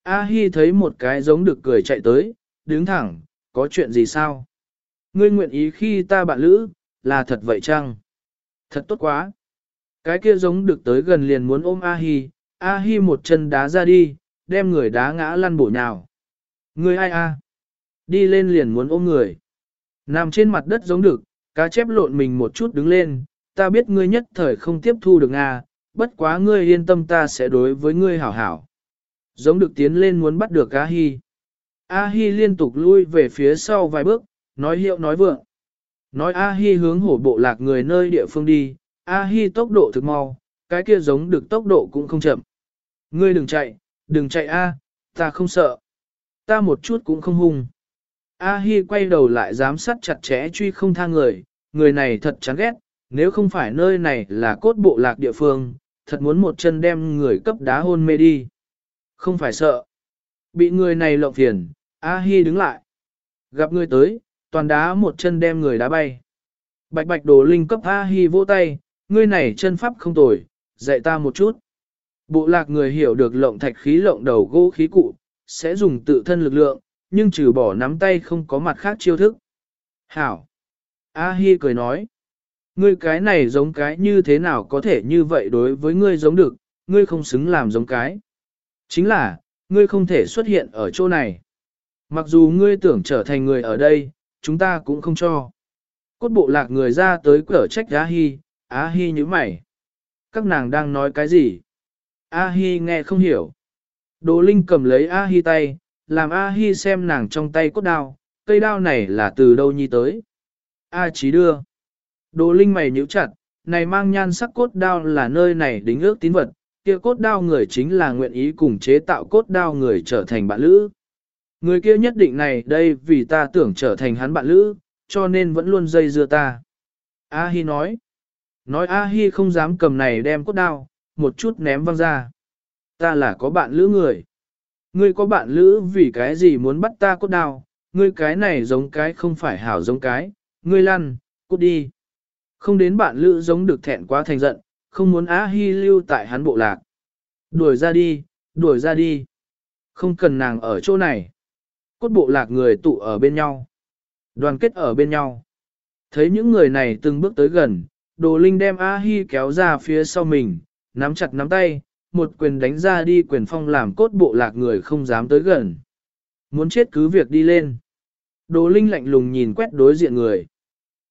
A Hi thấy một cái giống được cười chạy tới, đứng thẳng, có chuyện gì sao? Ngươi nguyện ý khi ta bạn lữ, là thật vậy chăng? Thật tốt quá. Cái kia giống được tới gần liền muốn ôm A Hi, A Hi một chân đá ra đi, đem người đá ngã lăn bổ nhào. Ngươi ai a? Đi lên liền muốn ôm người. Nằm trên mặt đất giống được, cá chép lộn mình một chút đứng lên, ta biết ngươi nhất thời không tiếp thu được a, bất quá ngươi yên tâm ta sẽ đối với ngươi hảo hảo. Giống được tiến lên muốn bắt được A Hi. A Hi liên tục lui về phía sau vài bước, nói hiệu nói vượng. Nói A Hi hướng hổ bộ lạc người nơi địa phương đi, A Hi tốc độ thực mau, cái kia giống được tốc độ cũng không chậm. Ngươi đừng chạy, đừng chạy A, ta không sợ. Ta một chút cũng không hung. A Hi quay đầu lại giám sát chặt chẽ truy không tha người, người này thật chán ghét, nếu không phải nơi này là cốt bộ lạc địa phương, thật muốn một chân đem người cấp đá hôn mê đi. Không phải sợ. Bị người này lộng phiền, A Hi đứng lại. Gặp người tới, toàn đá một chân đem người đá bay. Bạch bạch đồ linh cấp A Hi vỗ tay, ngươi này chân pháp không tồi, dạy ta một chút. Bộ lạc người hiểu được lộng thạch khí lộng đầu gỗ khí cụ, sẽ dùng tự thân lực lượng, nhưng trừ bỏ nắm tay không có mặt khác chiêu thức. Hảo! A Hi cười nói, ngươi cái này giống cái như thế nào có thể như vậy đối với ngươi giống được, ngươi không xứng làm giống cái. Chính là, ngươi không thể xuất hiện ở chỗ này. Mặc dù ngươi tưởng trở thành người ở đây, chúng ta cũng không cho. Cốt bộ lạc người ra tới cửa trách A Hi, A Hi như mày. Các nàng đang nói cái gì? A Hi nghe không hiểu. Đồ Linh cầm lấy A Hi tay, làm A Hi xem nàng trong tay cốt đao, cây đao này là từ đâu nhi tới. A Chí đưa. Đồ Linh mày nhíu chặt, này mang nhan sắc cốt đao là nơi này đính ước tín vật, kia cốt đao người chính là nguyện ý cùng chế tạo cốt đao người trở thành bạn lữ. Người kia nhất định này đây vì ta tưởng trở thành hắn bạn lữ, cho nên vẫn luôn dây dưa ta. A Hi nói. Nói A Hi không dám cầm này đem cốt đao, một chút ném văng ra. Ta là có bạn lữ người. Ngươi có bạn lữ vì cái gì muốn bắt ta cốt đao, ngươi cái này giống cái không phải hảo giống cái, ngươi lăn, cút đi. Không đến bạn lữ giống được thẹn quá thành giận, không muốn Á Hi lưu tại hắn bộ lạc. Đuổi ra đi, đuổi ra đi. Không cần nàng ở chỗ này. Cốt bộ lạc người tụ ở bên nhau. Đoàn kết ở bên nhau. Thấy những người này từng bước tới gần, đồ linh đem A Hi kéo ra phía sau mình, nắm chặt nắm tay, một quyền đánh ra đi quyền phong làm cốt bộ lạc người không dám tới gần. Muốn chết cứ việc đi lên. Đồ Linh lạnh lùng nhìn quét đối diện người.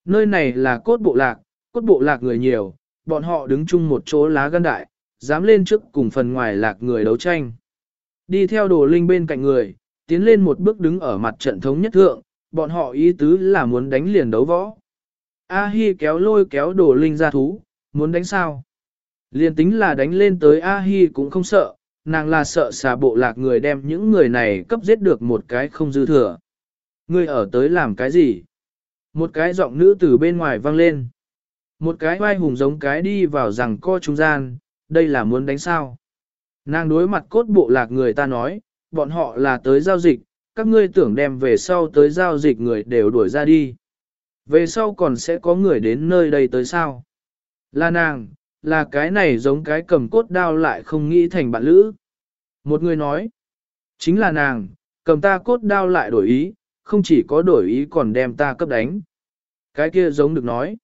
Nơi này là cốt bộ lạc, cốt bộ lạc người nhiều, bọn họ đứng chung một chỗ lá gan đại, dám lên trước cùng phần ngoài lạc người đấu tranh. Đi theo đồ Linh bên cạnh người, tiến lên một bước đứng ở mặt trận thống nhất thượng, bọn họ ý tứ là muốn đánh liền đấu võ. A Hi kéo lôi kéo đồ Linh ra thú, muốn đánh sao? liền tính là đánh lên tới A-hi cũng không sợ, nàng là sợ xà bộ lạc người đem những người này cấp giết được một cái không dư thừa. Ngươi ở tới làm cái gì? Một cái giọng nữ từ bên ngoài vang lên. Một cái vai hùng giống cái đi vào rằng co trung gian, đây là muốn đánh sao. Nàng đối mặt cốt bộ lạc người ta nói, bọn họ là tới giao dịch, các ngươi tưởng đem về sau tới giao dịch người đều đuổi ra đi. Về sau còn sẽ có người đến nơi đây tới sao? Là nàng, là cái này giống cái cầm cốt đao lại không nghĩ thành bạn lữ. Một người nói, chính là nàng, cầm ta cốt đao lại đổi ý, không chỉ có đổi ý còn đem ta cấp đánh. Cái kia giống được nói.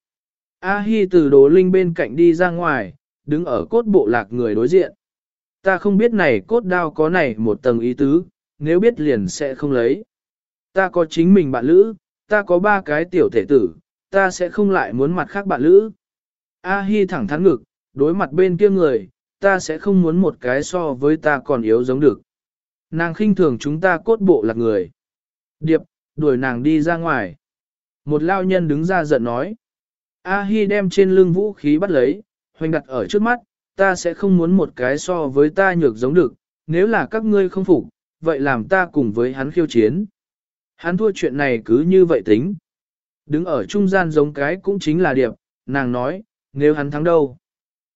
A Hi từ đồ linh bên cạnh đi ra ngoài, đứng ở cốt bộ lạc người đối diện. Ta không biết này cốt đao có này một tầng ý tứ, nếu biết liền sẽ không lấy. Ta có chính mình bạn lữ, ta có ba cái tiểu thể tử, ta sẽ không lại muốn mặt khác bạn lữ. A Hi thẳng thắn ngực, đối mặt bên kia người, ta sẽ không muốn một cái so với ta còn yếu giống được. Nàng khinh thường chúng ta cốt bộ lạc người. Điệp, đuổi nàng đi ra ngoài. Một lao nhân đứng ra giận nói. A Hi đem trên lưng vũ khí bắt lấy, hoành đặt ở trước mắt, ta sẽ không muốn một cái so với ta nhược giống được, nếu là các ngươi không phục, vậy làm ta cùng với hắn khiêu chiến. Hắn thua chuyện này cứ như vậy tính. Đứng ở trung gian giống cái cũng chính là điệp, nàng nói, nếu hắn thắng đâu?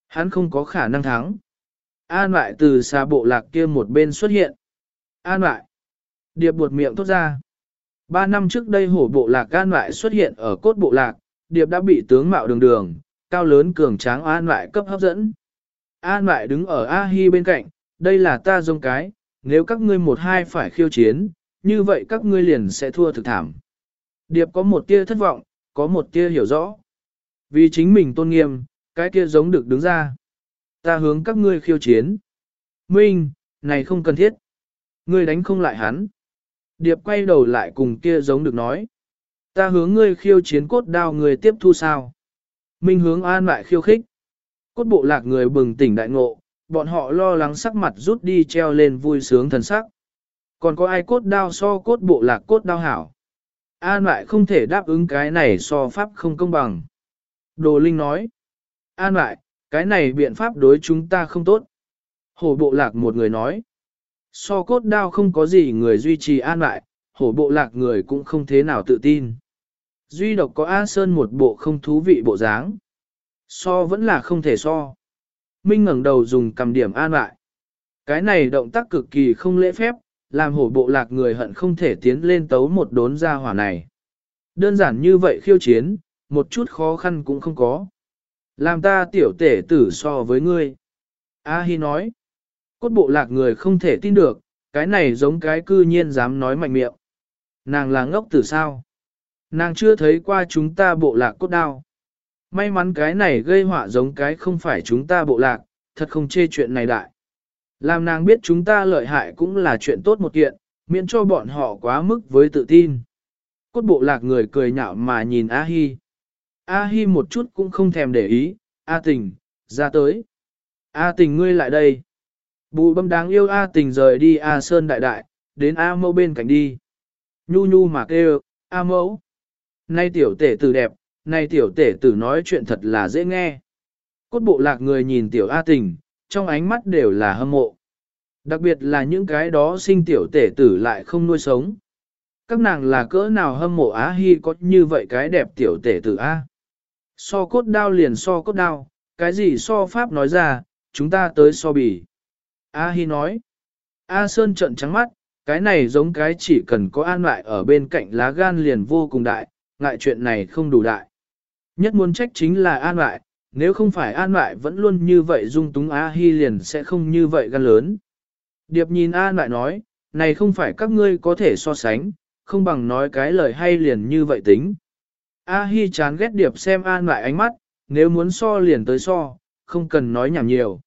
Hắn không có khả năng thắng. An lại từ xa bộ lạc kia một bên xuất hiện. An lại. Điệp buột miệng tốt ra. Ba năm trước đây hổ bộ lạc an lại xuất hiện ở cốt bộ lạc, điệp đã bị tướng mạo đường đường, cao lớn cường tráng an lại cấp hấp dẫn. An lại đứng ở A-hi bên cạnh, đây là ta dông cái, nếu các ngươi một hai phải khiêu chiến, như vậy các ngươi liền sẽ thua thực thảm. Điệp có một tia thất vọng, có một tia hiểu rõ. Vì chính mình tôn nghiêm, cái kia giống được đứng ra. Ta hướng các ngươi khiêu chiến. Minh, này không cần thiết. Ngươi đánh không lại hắn. Điệp quay đầu lại cùng kia giống được nói. Ta hướng ngươi khiêu chiến cốt đao người tiếp thu sao. Minh hướng an lại khiêu khích. Cốt bộ lạc người bừng tỉnh đại ngộ, bọn họ lo lắng sắc mặt rút đi treo lên vui sướng thần sắc. Còn có ai cốt đao so cốt bộ lạc cốt đao hảo? An lại không thể đáp ứng cái này so pháp không công bằng. Đồ Linh nói. An lại, cái này biện pháp đối chúng ta không tốt. Hổ bộ lạc một người nói. So cốt đao không có gì người duy trì an lại, hổ bộ lạc người cũng không thế nào tự tin. Duy độc có A Sơn một bộ không thú vị bộ dáng. So vẫn là không thể so. Minh ngẩng đầu dùng cầm điểm an lại. Cái này động tác cực kỳ không lễ phép, làm hổ bộ lạc người hận không thể tiến lên tấu một đốn ra hỏa này. Đơn giản như vậy khiêu chiến, một chút khó khăn cũng không có. Làm ta tiểu tể tử so với ngươi. A Hi nói, cốt bộ lạc người không thể tin được, cái này giống cái cư nhiên dám nói mạnh miệng. Nàng là ngốc tử sao? Nàng chưa thấy qua chúng ta bộ lạc cốt đao. May mắn cái này gây họa giống cái không phải chúng ta bộ lạc, thật không chê chuyện này đại. Làm nàng biết chúng ta lợi hại cũng là chuyện tốt một kiện, miễn cho bọn họ quá mức với tự tin. Cốt bộ lạc người cười nhạo mà nhìn A Hi. A Hi một chút cũng không thèm để ý, A tình, ra tới. A tình ngươi lại đây. Bù bâm đáng yêu A tình rời đi A Sơn đại đại, đến A mẫu bên cạnh đi. Nhu nhu mà kêu, A mẫu. Nay tiểu tể tử đẹp, nay tiểu tể tử nói chuyện thật là dễ nghe. Cốt bộ lạc người nhìn tiểu A tình, trong ánh mắt đều là hâm mộ. Đặc biệt là những cái đó sinh tiểu tể tử lại không nuôi sống. Các nàng là cỡ nào hâm mộ Á Hi có như vậy cái đẹp tiểu tể tử A. So cốt đao liền so cốt đao, cái gì so pháp nói ra, chúng ta tới so bì. A Hi nói. A Sơn trận trắng mắt, cái này giống cái chỉ cần có an lại ở bên cạnh lá gan liền vô cùng đại, ngại chuyện này không đủ đại. Nhất muốn trách chính là an lại, nếu không phải an lại vẫn luôn như vậy dung túng A Hi liền sẽ không như vậy gan lớn. Điệp nhìn an lại nói, này không phải các ngươi có thể so sánh, không bằng nói cái lời hay liền như vậy tính. A Hi chán ghét điệp xem an lại ánh mắt, nếu muốn so liền tới so, không cần nói nhảm nhiều.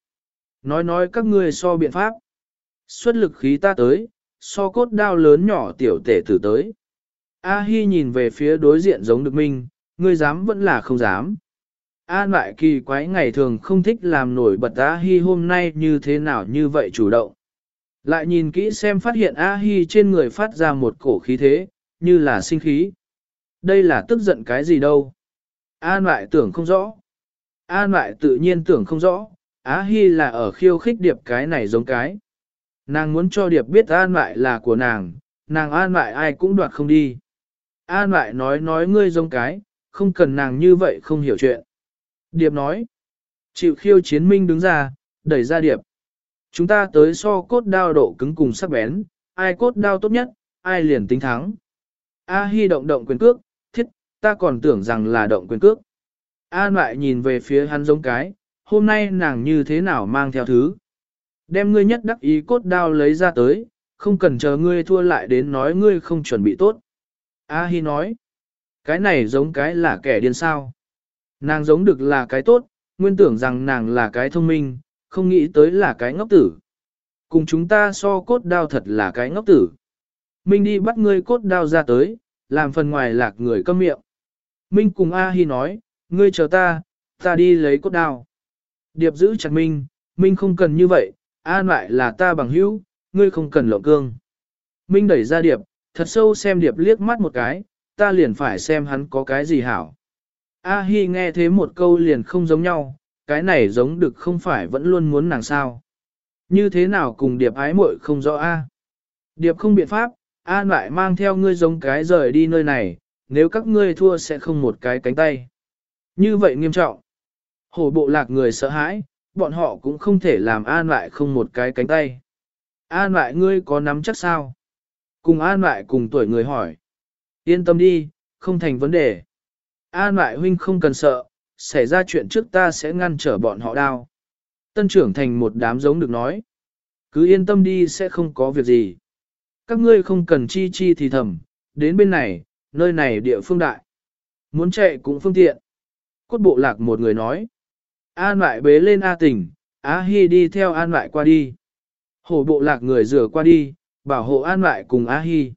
Nói nói các ngươi so biện pháp. Xuất lực khí ta tới, so cốt đao lớn nhỏ tiểu tể tử tới. A Hi nhìn về phía đối diện giống được minh, ngươi dám vẫn là không dám. An lại kỳ quái ngày thường không thích làm nổi bật A Hi hôm nay như thế nào như vậy chủ động. Lại nhìn kỹ xem phát hiện A Hi trên người phát ra một cổ khí thế, như là sinh khí. Đây là tức giận cái gì đâu. An lại tưởng không rõ. An lại tự nhiên tưởng không rõ, Á Hi là ở khiêu khích điệp cái này giống cái. Nàng muốn cho Điệp biết an lại là của nàng, nàng an lại ai cũng đoạt không đi. An lại nói nói ngươi giống cái, không cần nàng như vậy không hiểu chuyện. Điệp nói, chịu khiêu chiến minh đứng ra, đẩy ra Điệp. Chúng ta tới so cốt đao độ cứng cùng sắc bén, ai cốt đao tốt nhất, ai liền tính thắng. A Hi động động quyền cước, thiết, ta còn tưởng rằng là động quyền cước. An lại nhìn về phía hắn giống cái, hôm nay nàng như thế nào mang theo thứ. Đem ngươi nhất đắc ý cốt đao lấy ra tới, không cần chờ ngươi thua lại đến nói ngươi không chuẩn bị tốt. A Hi nói, cái này giống cái là kẻ điên sao. Nàng giống được là cái tốt, nguyên tưởng rằng nàng là cái thông minh, không nghĩ tới là cái ngốc tử. Cùng chúng ta so cốt đao thật là cái ngốc tử. Minh đi bắt ngươi cốt đao ra tới, làm phần ngoài lạc người câm miệng. Minh cùng A Hi nói, ngươi chờ ta, ta đi lấy cốt đao. Điệp giữ chặt Minh, Minh không cần như vậy, an lại là ta bằng hữu, ngươi không cần lộng cương. Minh đẩy ra điệp, thật sâu xem điệp liếc mắt một cái, ta liền phải xem hắn có cái gì hảo. A Hi nghe thế một câu liền không giống nhau, cái này giống được không phải vẫn luôn muốn nàng sao. Như thế nào cùng điệp ái muội không rõ A. Điệp không biện pháp, A lại mang theo ngươi giống cái rời đi nơi này, nếu các ngươi thua sẽ không một cái cánh tay. Như vậy nghiêm trọng. Hổ bộ lạc người sợ hãi, bọn họ cũng không thể làm an lại không một cái cánh tay. An lại ngươi có nắm chắc sao? Cùng an lại cùng tuổi người hỏi. Yên tâm đi, không thành vấn đề. An lại huynh không cần sợ, xảy ra chuyện trước ta sẽ ngăn trở bọn họ đao. Tân trưởng thành một đám giống được nói. Cứ yên tâm đi sẽ không có việc gì. Các ngươi không cần chi chi thì thầm, đến bên này, nơi này địa phương đại. Muốn chạy cũng phương tiện. Cốt bộ lạc một người nói. An lại bế lên A tỉnh, Á Hi đi theo An lại qua đi. Hổ bộ lạc người rửa qua đi, bảo hộ An lại cùng A Hi.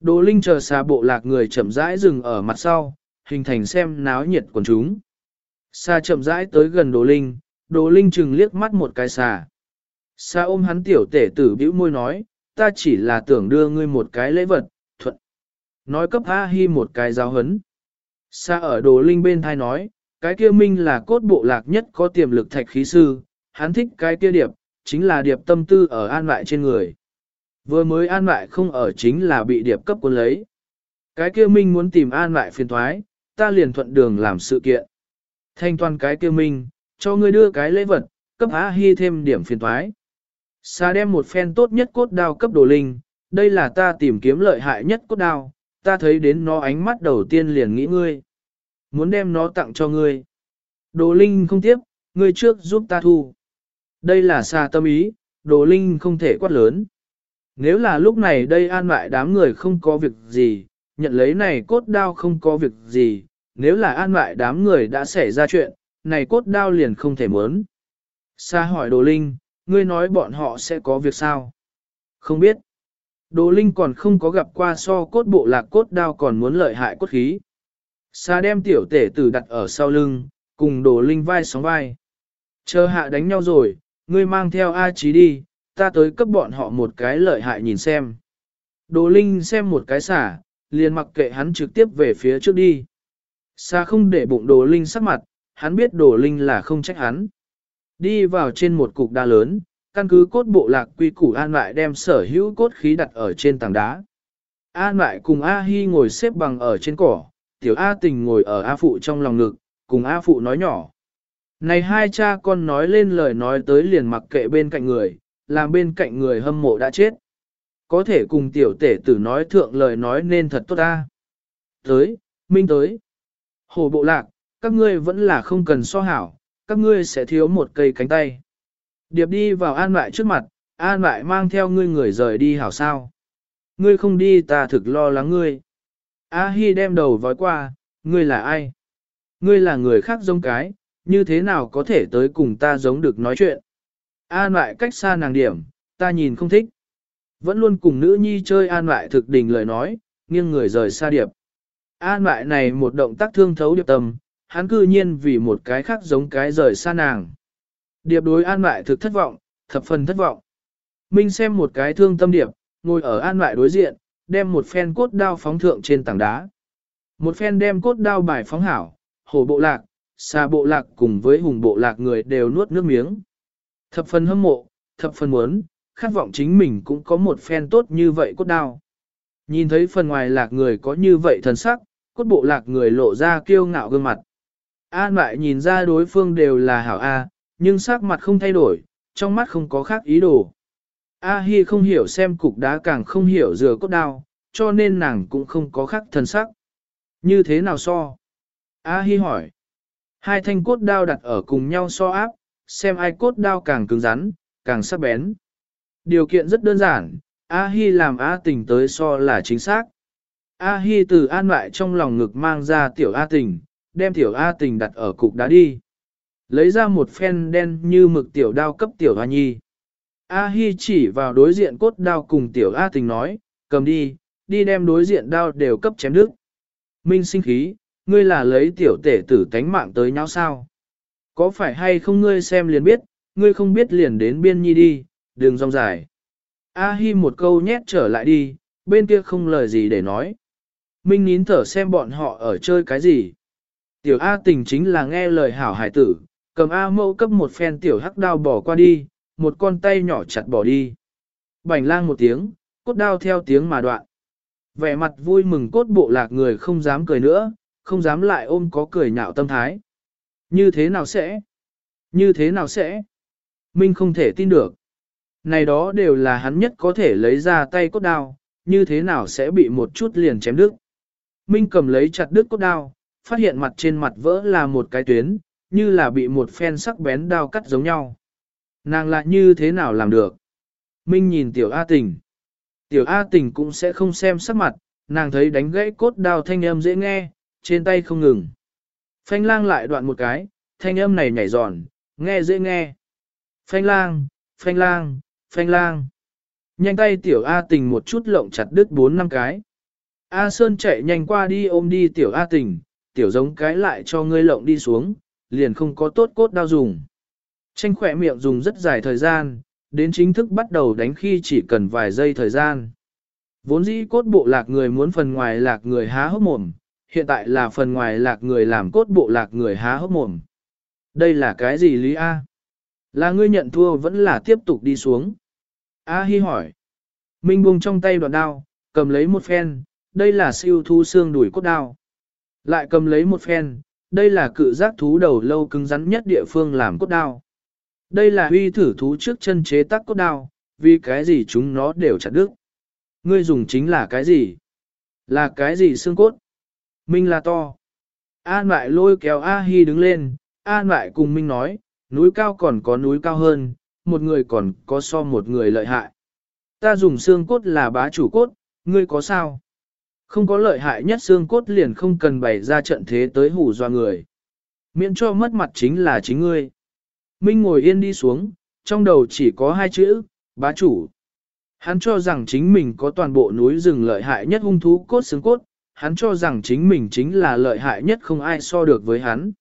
Đồ Linh chờ xa bộ lạc người chậm rãi dừng ở mặt sau, hình thành xem náo nhiệt của chúng. Xa chậm rãi tới gần Đồ Linh, Đồ Linh chừng liếc mắt một cái xà. Xa ôm hắn tiểu tể tử bĩu môi nói, ta chỉ là tưởng đưa ngươi một cái lễ vật, thuận. Nói cấp A Hi một cái giáo hấn. Xa ở Đồ Linh bên thai nói, cái kia minh là cốt bộ lạc nhất có tiềm lực thạch khí sư, hắn thích cái kia điệp, chính là điệp tâm tư ở an lại trên người. Vừa mới an lại không ở chính là bị điệp cấp quân lấy. Cái kia minh muốn tìm an lại phiền thoái, ta liền thuận đường làm sự kiện. Thanh toàn cái kia minh, cho ngươi đưa cái lễ vật, cấp á hy thêm điểm phiền thoái. xa đem một phen tốt nhất cốt đao cấp đồ linh, đây là ta tìm kiếm lợi hại nhất cốt đao, ta thấy đến nó ánh mắt đầu tiên liền nghĩ ngươi muốn đem nó tặng cho ngươi. Đồ Linh không tiếp, ngươi trước giúp ta thu. Đây là xa tâm ý, Đồ Linh không thể quát lớn. Nếu là lúc này đây an lại đám người không có việc gì, nhận lấy này cốt đao không có việc gì, nếu là an lại đám người đã xảy ra chuyện, này cốt đao liền không thể muốn. Sa hỏi Đồ Linh, ngươi nói bọn họ sẽ có việc sao? Không biết. Đồ Linh còn không có gặp qua so cốt bộ lạc cốt đao còn muốn lợi hại cốt khí. Sa đem tiểu tể tử đặt ở sau lưng, cùng đồ linh vai sóng vai. Chờ hạ đánh nhau rồi, ngươi mang theo A Chí đi, ta tới cấp bọn họ một cái lợi hại nhìn xem. Đồ linh xem một cái xả, liền mặc kệ hắn trực tiếp về phía trước đi. Sa không để bụng đồ linh sắc mặt, hắn biết đồ linh là không trách hắn. Đi vào trên một cục đá lớn, căn cứ cốt bộ lạc quy củ an lại đem sở hữu cốt khí đặt ở trên tảng đá. An lại cùng A Hi ngồi xếp bằng ở trên cỏ, tiểu A tình ngồi ở A phụ trong lòng ngực, cùng A phụ nói nhỏ. Này hai cha con nói lên lời nói tới liền mặc kệ bên cạnh người, làm bên cạnh người hâm mộ đã chết. Có thể cùng tiểu tể tử nói thượng lời nói nên thật tốt ta. Tới, minh tới. Hồ bộ lạc, các ngươi vẫn là không cần so hảo, các ngươi sẽ thiếu một cây cánh tay. Điệp đi vào an lại trước mặt, an lại mang theo ngươi người rời đi hảo sao. Ngươi không đi ta thực lo lắng ngươi. A Hi đem đầu vói qua, ngươi là ai? Ngươi là người khác giống cái, như thế nào có thể tới cùng ta giống được nói chuyện? An lại cách xa nàng điểm, ta nhìn không thích. Vẫn luôn cùng nữ nhi chơi an lại thực đình lời nói, nghiêng người rời xa điệp. An lại này một động tác thương thấu điệp tâm, hắn cư nhiên vì một cái khác giống cái rời xa nàng. Điệp đối an lại thực thất vọng, thập phần thất vọng. Minh xem một cái thương tâm điệp, ngồi ở an lại đối diện, đem một phen cốt đao phóng thượng trên tảng đá. Một phen đem cốt đao bài phóng hảo, hổ bộ lạc, xà bộ lạc cùng với hùng bộ lạc người đều nuốt nước miếng. Thập phần hâm mộ, thập phần muốn, khát vọng chính mình cũng có một phen tốt như vậy cốt đao. Nhìn thấy phần ngoài lạc người có như vậy thần sắc, cốt bộ lạc người lộ ra kiêu ngạo gương mặt. An lại nhìn ra đối phương đều là hảo A, nhưng sắc mặt không thay đổi, trong mắt không có khác ý đồ. A Hi không hiểu xem cục đá càng không hiểu dừa cốt đao, cho nên nàng cũng không có khác thần sắc. Như thế nào so? A Hi hỏi. Hai thanh cốt đao đặt ở cùng nhau so áp, xem ai cốt đao càng cứng rắn, càng sắc bén. Điều kiện rất đơn giản, A Hi làm A tình tới so là chính xác. A Hi từ an lại trong lòng ngực mang ra tiểu A tình, đem tiểu A tình đặt ở cục đá đi. Lấy ra một phen đen như mực tiểu đao cấp tiểu A nhi. A Hi chỉ vào đối diện cốt đao cùng tiểu A tình nói, cầm đi, đi đem đối diện đao đều cấp chém đứt. Minh sinh khí, ngươi là lấy tiểu tể tử tánh mạng tới nhau sao? Có phải hay không ngươi xem liền biết, ngươi không biết liền đến biên nhi đi, đường rong dài. A Hi một câu nhét trở lại đi, bên kia không lời gì để nói. Minh nín thở xem bọn họ ở chơi cái gì. Tiểu A tình chính là nghe lời hảo hải tử, cầm A mẫu cấp một phen tiểu hắc đao bỏ qua đi, một con tay nhỏ chặt bỏ đi. Bành lang một tiếng, cốt đao theo tiếng mà đoạn. Vẻ mặt vui mừng cốt bộ lạc người không dám cười nữa, không dám lại ôm có cười nhạo tâm thái. Như thế nào sẽ? Như thế nào sẽ? Minh không thể tin được. Này đó đều là hắn nhất có thể lấy ra tay cốt đao, như thế nào sẽ bị một chút liền chém đứt. Minh cầm lấy chặt đứt cốt đao, phát hiện mặt trên mặt vỡ là một cái tuyến, như là bị một phen sắc bén đao cắt giống nhau. Nàng lại như thế nào làm được? Minh nhìn tiểu A tình. Tiểu A tình cũng sẽ không xem sắc mặt, nàng thấy đánh gãy cốt đao thanh âm dễ nghe, trên tay không ngừng. Phanh lang lại đoạn một cái, thanh âm này nhảy giòn, nghe dễ nghe. Phanh lang, phanh lang, phanh lang. Nhanh tay tiểu A tình một chút lộng chặt đứt bốn năm cái. A Sơn chạy nhanh qua đi ôm đi tiểu A tình, tiểu giống cái lại cho ngươi lộng đi xuống, liền không có tốt cốt đau dùng. Tranh khỏe miệng dùng rất dài thời gian, đến chính thức bắt đầu đánh khi chỉ cần vài giây thời gian. Vốn dĩ cốt bộ lạc người muốn phần ngoài lạc người há hốc mồm, hiện tại là phần ngoài lạc người làm cốt bộ lạc người há hốc mồm. Đây là cái gì Lý A? Là ngươi nhận thua vẫn là tiếp tục đi xuống. A Hi hỏi. Minh buông trong tay đoạn đao, cầm lấy một phen, đây là siêu thu xương đuổi cốt đao. Lại cầm lấy một phen, đây là cự giác thú đầu lâu cứng rắn nhất địa phương làm cốt đao. Đây là huy thử thú trước chân chế tác cốt đao, vì cái gì chúng nó đều chặt đứt. Ngươi dùng chính là cái gì? Là cái gì xương cốt? Minh là to. An lại lôi kéo A Hi đứng lên, An lại cùng Minh nói, núi cao còn có núi cao hơn, một người còn có so một người lợi hại. Ta dùng xương cốt là bá chủ cốt, ngươi có sao? Không có lợi hại nhất xương cốt liền không cần bày ra trận thế tới hủ doa người. Miễn cho mất mặt chính là chính ngươi. Minh ngồi yên đi xuống, trong đầu chỉ có hai chữ, bá chủ. Hắn cho rằng chính mình có toàn bộ núi rừng lợi hại nhất hung thú cốt xương cốt, hắn cho rằng chính mình chính là lợi hại nhất không ai so được với hắn.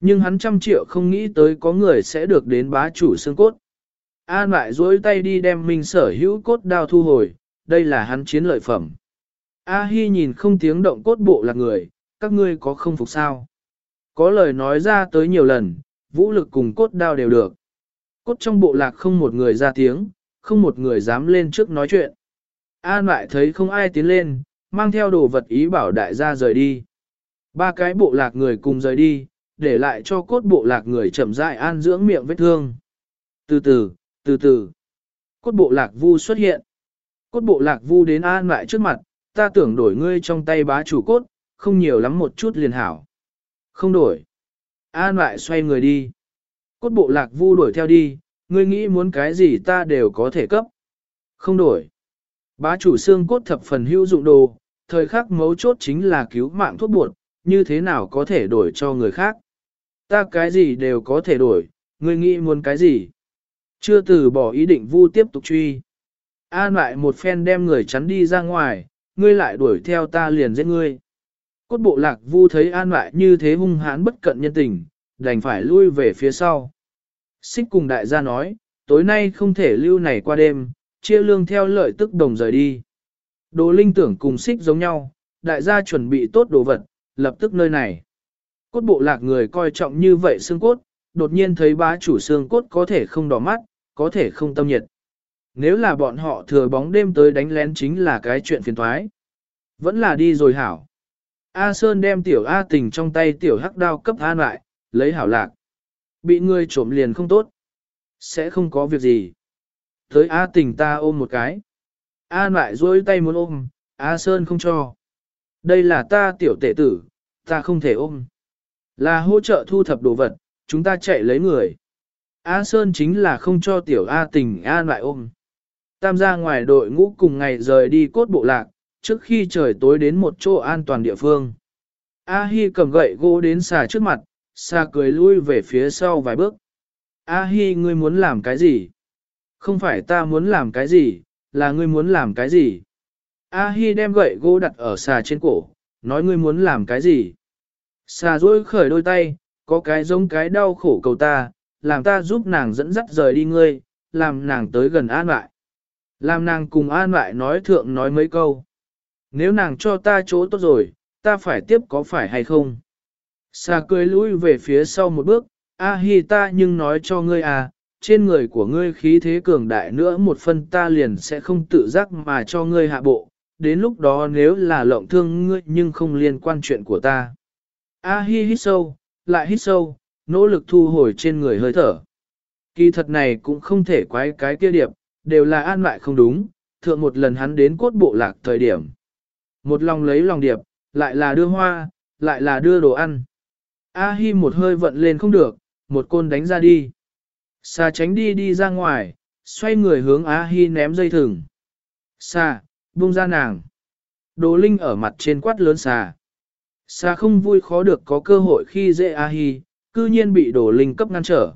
Nhưng hắn trăm triệu không nghĩ tới có người sẽ được đến bá chủ xương cốt. An lại duỗi tay đi đem mình sở hữu cốt đao thu hồi, đây là hắn chiến lợi phẩm. A Hi nhìn không tiếng động cốt bộ là người, các ngươi có không phục sao? Có lời nói ra tới nhiều lần, vũ lực cùng cốt đao đều được. Cốt trong bộ lạc không một người ra tiếng, không một người dám lên trước nói chuyện. An lại thấy không ai tiến lên, mang theo đồ vật ý bảo đại gia rời đi. Ba cái bộ lạc người cùng rời đi, để lại cho cốt bộ lạc người chậm rãi an dưỡng miệng vết thương. Từ từ, từ từ, cốt bộ lạc vu xuất hiện. Cốt bộ lạc vu đến an lại trước mặt, ta tưởng đổi ngươi trong tay bá chủ cốt, không nhiều lắm một chút liền hảo. Không đổi. An lại xoay người đi. Cốt bộ lạc vu đuổi theo đi, ngươi nghĩ muốn cái gì ta đều có thể cấp. Không đổi. Bá chủ xương cốt thập phần hữu dụng đồ, thời khắc mấu chốt chính là cứu mạng thuốc bột, như thế nào có thể đổi cho người khác. Ta cái gì đều có thể đổi, ngươi nghĩ muốn cái gì. Chưa từ bỏ ý định vu tiếp tục truy. An lại một phen đem người chắn đi ra ngoài, ngươi lại đuổi theo ta liền giết ngươi. Cốt bộ lạc vu thấy an lại như thế hung hãn bất cận nhân tình, đành phải lui về phía sau. Xích cùng đại gia nói, tối nay không thể lưu này qua đêm, chia lương theo lợi tức đồng rời đi. Đồ linh tưởng cùng xích giống nhau, đại gia chuẩn bị tốt đồ vật, lập tức nơi này. Cốt bộ lạc người coi trọng như vậy xương cốt, đột nhiên thấy bá chủ xương cốt có thể không đỏ mắt, có thể không tâm nhiệt. Nếu là bọn họ thừa bóng đêm tới đánh lén chính là cái chuyện phiền thoái. Vẫn là đi rồi hảo. A Sơn đem tiểu A tình trong tay tiểu hắc đao cấp an lại, lấy hảo lạc. Bị người trộm liền không tốt. Sẽ không có việc gì. Tới A tình ta ôm một cái. A lại dối tay muốn ôm, A Sơn không cho. Đây là ta tiểu tệ tử, ta không thể ôm. Là hỗ trợ thu thập đồ vật, chúng ta chạy lấy người. A Sơn chính là không cho tiểu A tình A lại ôm. Tam gia ngoài đội ngũ cùng ngày rời đi cốt bộ lạc, trước khi trời tối đến một chỗ an toàn địa phương. A Hi cầm gậy gỗ đến xà trước mặt, xà cười lui về phía sau vài bước. A Hi ngươi muốn làm cái gì? Không phải ta muốn làm cái gì, là ngươi muốn làm cái gì? A Hi đem gậy gỗ đặt ở xà trên cổ, nói ngươi muốn làm cái gì? Xà rối khởi đôi tay, có cái giống cái đau khổ cầu ta, làm ta giúp nàng dẫn dắt rời đi ngươi, làm nàng tới gần an lại. Làm nàng cùng an lại nói thượng nói mấy câu. Nếu nàng cho ta chỗ tốt rồi, ta phải tiếp có phải hay không? Xà cười lui về phía sau một bước, A hi ta nhưng nói cho ngươi à, trên người của ngươi khí thế cường đại nữa một phân ta liền sẽ không tự giác mà cho ngươi hạ bộ, đến lúc đó nếu là lộng thương ngươi nhưng không liên quan chuyện của ta. A hi hít sâu, lại hít sâu, nỗ lực thu hồi trên người hơi thở. Kỳ thật này cũng không thể quái cái kia điệp, đều là an lại không đúng, thượng một lần hắn đến cốt bộ lạc thời điểm. Một lòng lấy lòng điệp, lại là đưa hoa, lại là đưa đồ ăn. A Hi một hơi vận lên không được, một côn đánh ra đi. Sa tránh đi đi ra ngoài, xoay người hướng A Hi ném dây thừng. Sa, buông ra nàng. Đồ Linh ở mặt trên quát lớn xà. Sa không vui khó được có cơ hội khi dễ A Hi, cư nhiên bị Đồ Linh cấp ngăn trở.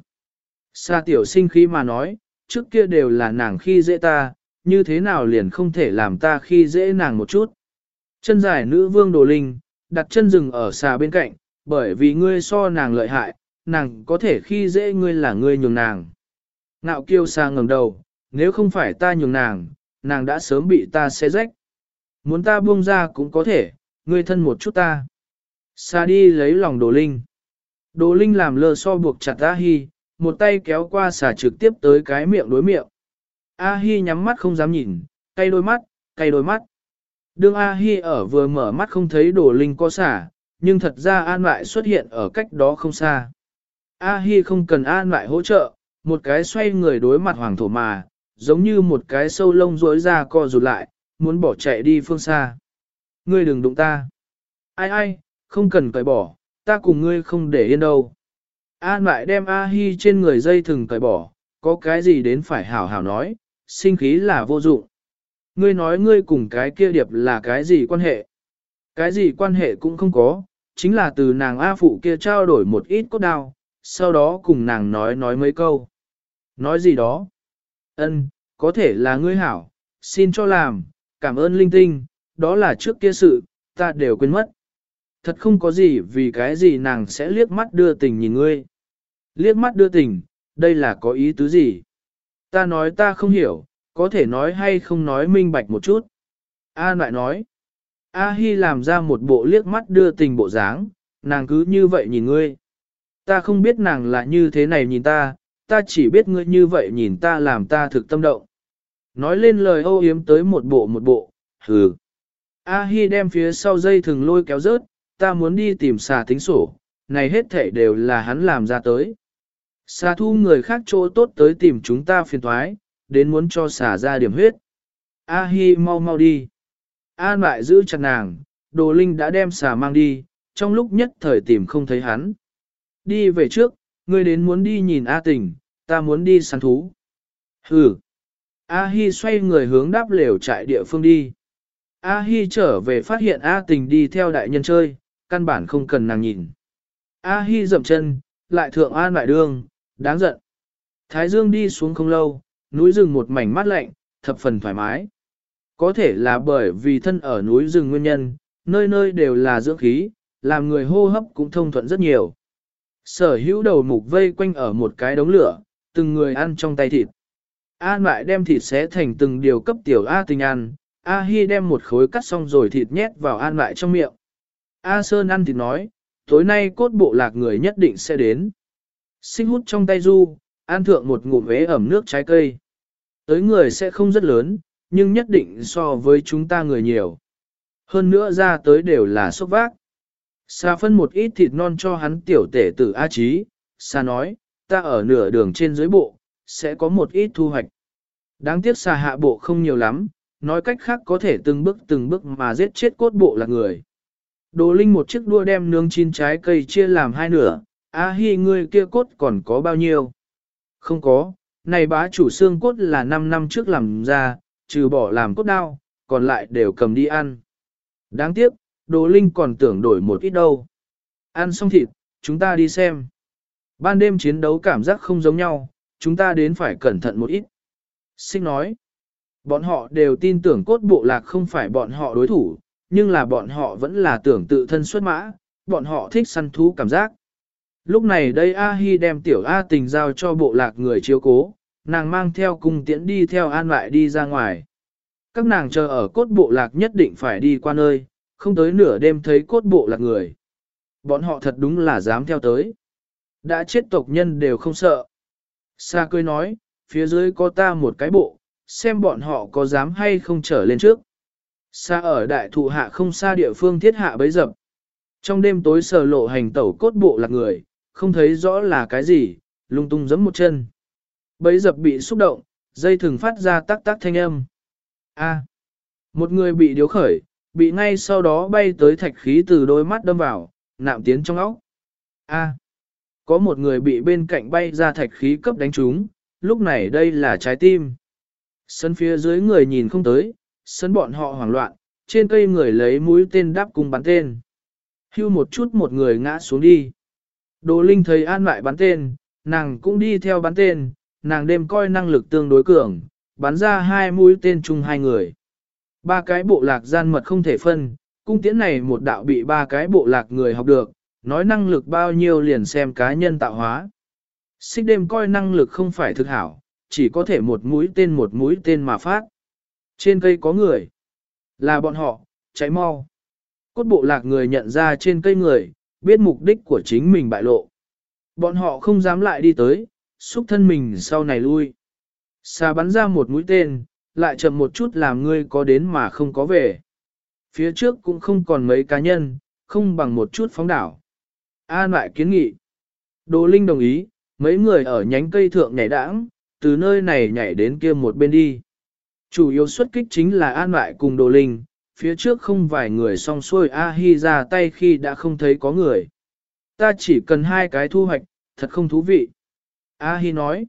Sa tiểu sinh khí mà nói, trước kia đều là nàng khi dễ ta, như thế nào liền không thể làm ta khi dễ nàng một chút. Chân dài nữ vương Đồ Linh, đặt chân rừng ở xà bên cạnh, bởi vì ngươi so nàng lợi hại, nàng có thể khi dễ ngươi là ngươi nhường nàng. Ngạo kiêu xa ngẩng đầu, nếu không phải ta nhường nàng, nàng đã sớm bị ta xé rách. Muốn ta buông ra cũng có thể, ngươi thân một chút ta. Xa đi lấy lòng đồ linh. Đồ linh làm lơ so buộc chặt A Hi, một tay kéo qua xà trực tiếp tới cái miệng đối miệng. A Hi nhắm mắt không dám nhìn, cay đôi mắt, cay đôi mắt. Đương A Hi ở vừa mở mắt không thấy đồ linh có xả, nhưng thật ra An lại xuất hiện ở cách đó không xa. A Hi không cần An lại hỗ trợ, một cái xoay người đối mặt hoàng thổ mà, giống như một cái sâu lông rối ra co rụt lại, muốn bỏ chạy đi phương xa. Ngươi đừng đụng ta. Ai ai, không cần cởi bỏ, ta cùng ngươi không để yên đâu. An lại đem A Hi trên người dây thừng cởi bỏ, có cái gì đến phải hảo hảo nói, sinh khí là vô dụng. Ngươi nói ngươi cùng cái kia điệp là cái gì quan hệ? Cái gì quan hệ cũng không có, chính là từ nàng A phụ kia trao đổi một ít cốt đao, sau đó cùng nàng nói nói mấy câu. Nói gì đó? Ân, có thể là ngươi hảo, xin cho làm, cảm ơn linh tinh, đó là trước kia sự, ta đều quên mất. Thật không có gì vì cái gì nàng sẽ liếc mắt đưa tình nhìn ngươi. Liếc mắt đưa tình, đây là có ý tứ gì? Ta nói ta không hiểu, có thể nói hay không nói minh bạch một chút. A lại nói, A Hi làm ra một bộ liếc mắt đưa tình bộ dáng, nàng cứ như vậy nhìn ngươi. Ta không biết nàng là như thế này nhìn ta, ta chỉ biết ngươi như vậy nhìn ta làm ta thực tâm động. Nói lên lời âu yếm tới một bộ một bộ, hừ. A Hi đem phía sau dây thừng lôi kéo rớt, ta muốn đi tìm xà tính sổ, này hết thể đều là hắn làm ra tới. Xà thu người khác chỗ tốt tới tìm chúng ta phiền thoái, đến muốn cho xà ra điểm huyết. A Hi mau mau đi. An lại giữ chặt nàng, đồ linh đã đem xà mang đi, trong lúc nhất thời tìm không thấy hắn. Đi về trước, ngươi đến muốn đi nhìn A tình, ta muốn đi săn thú. Hừ. A Hi xoay người hướng đáp lều trại địa phương đi. A Hi trở về phát hiện A tình đi theo đại nhân chơi, căn bản không cần nàng nhìn. A Hi dậm chân, lại thượng an lại đương, đáng giận. Thái Dương đi xuống không lâu, núi rừng một mảnh mát lạnh, thập phần thoải mái. Có thể là bởi vì thân ở núi rừng nguyên nhân, nơi nơi đều là dưỡng khí, làm người hô hấp cũng thông thuận rất nhiều. Sở hữu đầu mục vây quanh ở một cái đống lửa, từng người ăn trong tay thịt. An lại đem thịt xé thành từng điều cấp tiểu A tình ăn, A Hi đem một khối cắt xong rồi thịt nhét vào an lại trong miệng. A Sơn ăn thịt nói, tối nay cốt bộ lạc người nhất định sẽ đến. Sinh hút trong tay du, an thượng một ngụm vế ẩm nước trái cây. tới người sẽ không rất lớn, nhưng nhất định so với chúng ta người nhiều. Hơn nữa ra tới đều là sốc vác. Sa phân một ít thịt non cho hắn tiểu tể tử A Chí, Sa nói, ta ở nửa đường trên dưới bộ, sẽ có một ít thu hoạch. Đáng tiếc Sa hạ bộ không nhiều lắm, nói cách khác có thể từng bước từng bước mà giết chết cốt bộ là người. Đồ Linh một chiếc đua đem nướng chín trái cây chia làm hai nửa, A Hi ngươi kia cốt còn có bao nhiêu? Không có, này bá chủ xương cốt là 5 năm trước làm ra, trừ bỏ làm cốt đao, còn lại đều cầm đi ăn. Đáng tiếc, Đồ Linh còn tưởng đổi một ít đâu. Ăn xong thịt, chúng ta đi xem. Ban đêm chiến đấu cảm giác không giống nhau, chúng ta đến phải cẩn thận một ít. Xích nói, bọn họ đều tin tưởng cốt bộ lạc không phải bọn họ đối thủ, nhưng là bọn họ vẫn là tưởng tự thân xuất mã, bọn họ thích săn thú cảm giác. Lúc này đây A-hi đem tiểu A tình giao cho bộ lạc người chiếu cố, nàng mang theo cung tiễn đi theo an lại đi ra ngoài. Các nàng chờ ở cốt bộ lạc nhất định phải đi qua nơi, không tới nửa đêm thấy cốt bộ lạc người. Bọn họ thật đúng là dám theo tới. Đã chết tộc nhân đều không sợ. Sa cười nói, phía dưới có ta một cái bộ, xem bọn họ có dám hay không trở lên trước. Sa ở đại thụ hạ không xa địa phương thiết hạ bấy dập. Trong đêm tối sờ lộ hành tẩu cốt bộ lạc người, không thấy rõ là cái gì, lung tung giẫm một chân. Bấy dập bị xúc động, dây thừng phát ra tắc tắc thanh âm. A. một người bị điếu khởi, bị ngay sau đó bay tới thạch khí từ đôi mắt đâm vào, nạm tiến trong óc. A. có một người bị bên cạnh bay ra thạch khí cấp đánh trúng, lúc này đây là trái tim. Sân phía dưới người nhìn không tới, sân bọn họ hoảng loạn, trên cây người lấy mũi tên đáp cùng bắn tên. Hưu một chút một người ngã xuống đi. Đồ Linh thấy an lại bắn tên, nàng cũng đi theo bắn tên, nàng đêm coi năng lực tương đối cường, bắn ra hai mũi tên chung hai người. Ba cái bộ lạc gian mật không thể phân, cung tiễn này một đạo bị ba cái bộ lạc người học được, nói năng lực bao nhiêu liền xem cá nhân tạo hóa. Xích đêm coi năng lực không phải thực hảo, chỉ có thể một mũi tên một mũi tên mà phát. Trên cây có người. Là bọn họ, cháy mau. Cốt bộ lạc người nhận ra trên cây người, biết mục đích của chính mình bại lộ. Bọn họ không dám lại đi tới, xúc thân mình sau này lui. Xà bắn ra một mũi tên, lại chậm một chút làm ngươi có đến mà không có về. Phía trước cũng không còn mấy cá nhân, không bằng một chút phóng đảo. An lại kiến nghị. Đồ Linh đồng ý, mấy người ở nhánh cây thượng nhảy đãng, từ nơi này nhảy đến kia một bên đi. Chủ yếu xuất kích chính là An lại cùng Đồ Linh, phía trước không vài người song xuôi A-hi ra tay khi đã không thấy có người. Ta chỉ cần hai cái thu hoạch, thật không thú vị. A-hi nói,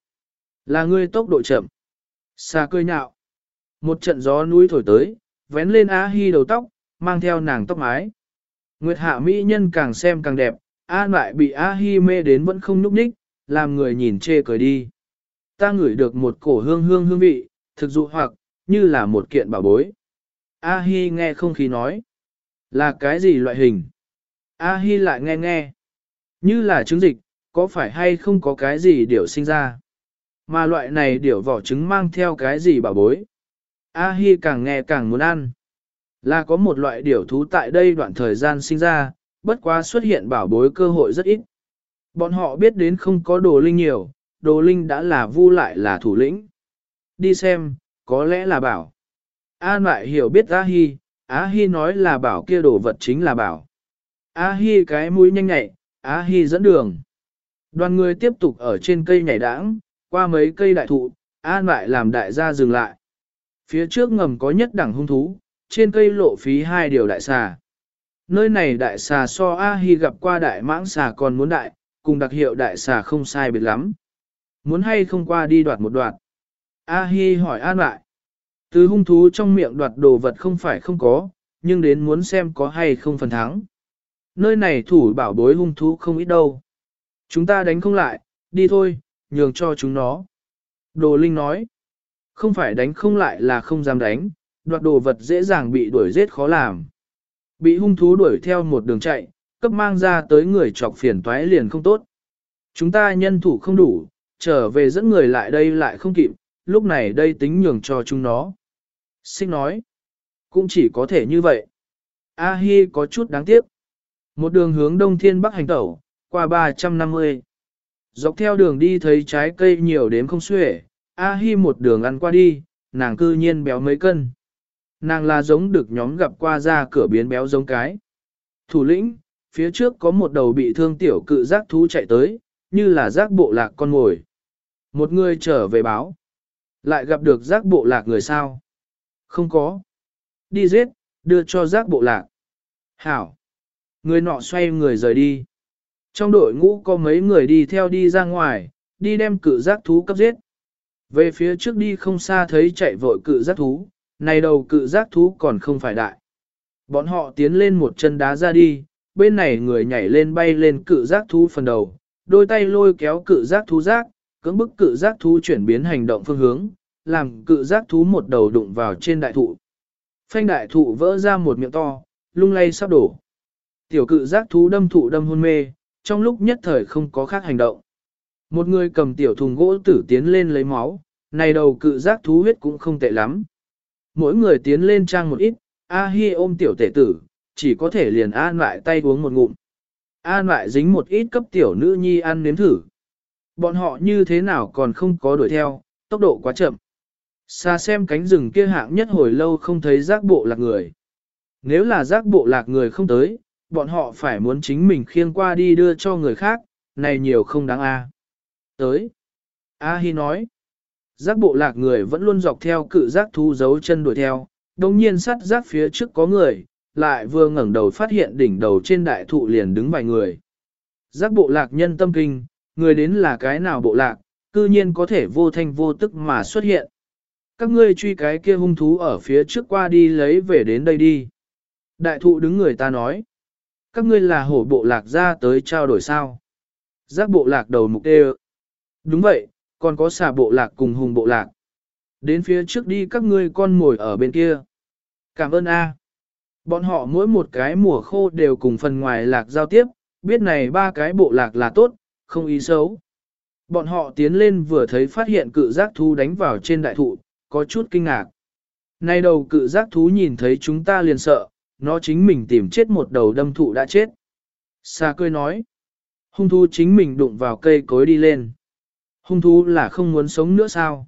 là ngươi tốc độ chậm. Xa cười nhạo. Một trận gió núi thổi tới, vén lên A-hi đầu tóc, mang theo nàng tóc mái. Nguyệt hạ mỹ nhân càng xem càng đẹp, A lại bị A-hi mê đến vẫn không núp ních, làm người nhìn chê cười đi. Ta ngửi được một cổ hương hương hương vị, thực dụ hoặc, như là một kiện bảo bối. A-hi nghe không khí nói. Là cái gì loại hình? A-hi lại nghe nghe. Như là trứng dịch, có phải hay không có cái gì điều sinh ra? Mà loại này điều vỏ trứng mang theo cái gì bảo bối? A-hi càng nghe càng muốn ăn. Là có một loại điều thú tại đây đoạn thời gian sinh ra, bất quá xuất hiện bảo bối cơ hội rất ít. Bọn họ biết đến không có đồ linh nhiều, đồ linh đã là vu lại là thủ lĩnh. Đi xem, có lẽ là bảo. An lại hiểu biết A-hi, A-hi nói là bảo kia đồ vật chính là bảo. A-hi cái mũi nhanh nhạy, A-hi dẫn đường. Đoàn người tiếp tục ở trên cây nhảy đãng, qua mấy cây đại thụ, An lại làm đại gia dừng lại. Phía trước ngầm có nhất đẳng hung thú, trên cây lộ phí hai điều đại xà. Nơi này đại xà so A-hi gặp qua đại mãng xà còn muốn đại, cùng đặc hiệu đại xà không sai biệt lắm. Muốn hay không qua đi đoạt một đoạt. A-hi hỏi An lại. Từ hung thú trong miệng đoạt đồ vật không phải không có, nhưng đến muốn xem có hay không phần thắng. Nơi này thủ bảo bối hung thú không ít đâu. Chúng ta đánh không lại, đi thôi, nhường cho chúng nó. Đồ Linh nói, không phải đánh không lại là không dám đánh, đoạt đồ vật dễ dàng bị đuổi giết khó làm. Bị hung thú đuổi theo một đường chạy, cấp mang ra tới người chọc phiền toái liền không tốt. Chúng ta nhân thủ không đủ, trở về dẫn người lại đây lại không kịp, lúc này đây tính nhường cho chúng nó. Xích nói, cũng chỉ có thể như vậy. A-hi có chút đáng tiếc. Một đường hướng đông thiên bắc hành tẩu, qua 350. Dọc theo đường đi thấy trái cây nhiều đến không xuể, A Hi một đường ăn qua đi, nàng cư nhiên béo mấy cân. Nàng là giống được nhóm gặp qua ra cửa biến béo giống cái. Thủ lĩnh, phía trước có một đầu bị thương tiểu cự giác thú chạy tới, như là giác bộ lạc con ngồi. Một người trở về báo. Lại gặp được giác bộ lạc người sao? Không có. Đi giết, đưa cho giác bộ lạc. Hảo. Người nọ xoay người rời đi. Trong đội ngũ có mấy người đi theo đi ra ngoài, đi đem cự giác thú cấp giết. Về phía trước đi không xa thấy chạy vội cự giác thú, này đầu cự giác thú còn không phải đại. Bọn họ tiến lên một chân đá ra đi, bên này người nhảy lên bay lên cự giác thú phần đầu, đôi tay lôi kéo cự giác thú giác, cưỡng bức cự giác thú chuyển biến hành động phương hướng, làm cự giác thú một đầu đụng vào trên đại thụ. Phanh đại thụ vỡ ra một miệng to, lung lay sắp đổ. Tiểu cự giác thú đâm thụ đâm hôn mê, trong lúc nhất thời không có khác hành động. Một người cầm tiểu thùng gỗ tử tiến lên lấy máu, này đầu cự giác thú huyết cũng không tệ lắm. Mỗi người tiến lên trang một ít, A Hi ôm tiểu tể tử, chỉ có thể liền an lại tay uống một ngụm. An lại dính một ít cấp tiểu nữ nhi ăn nếm thử. Bọn họ như thế nào còn không có đuổi theo, tốc độ quá chậm. Xa xem cánh rừng kia hạng nhất hồi lâu không thấy giác bộ lạc người. Nếu là giác bộ lạc người không tới, bọn họ phải muốn chính mình khiêng qua đi đưa cho người khác, này nhiều không đáng a. Tới. A Hi nói. Giác bộ lạc người vẫn luôn dọc theo cự giác thu dấu chân đuổi theo, đồng nhiên sát giác phía trước có người, lại vừa ngẩng đầu phát hiện đỉnh đầu trên đại thụ liền đứng vài người. Giác bộ lạc nhân tâm kinh, người đến là cái nào bộ lạc, cư nhiên có thể vô thanh vô tức mà xuất hiện. Các ngươi truy cái kia hung thú ở phía trước qua đi lấy về đến đây đi. Đại thụ đứng người ta nói. Các ngươi là hổ bộ lạc ra tới trao đổi sao. Giác bộ lạc đầu mục đê Đúng vậy, còn có xà bộ lạc cùng hùng bộ lạc. Đến phía trước đi các ngươi con ngồi ở bên kia. Cảm ơn A. Bọn họ mỗi một cái mùa khô đều cùng phần ngoài lạc giao tiếp, biết này ba cái bộ lạc là tốt, không ý xấu. Bọn họ tiến lên vừa thấy phát hiện cự giác thú đánh vào trên đại thụ, có chút kinh ngạc. Nay đầu cự giác thú nhìn thấy chúng ta liền sợ, nó chính mình tìm chết một đầu đâm thụ đã chết. Sa cười nói, hung thú chính mình đụng vào cây cối đi lên. Hung thú là không muốn sống nữa sao?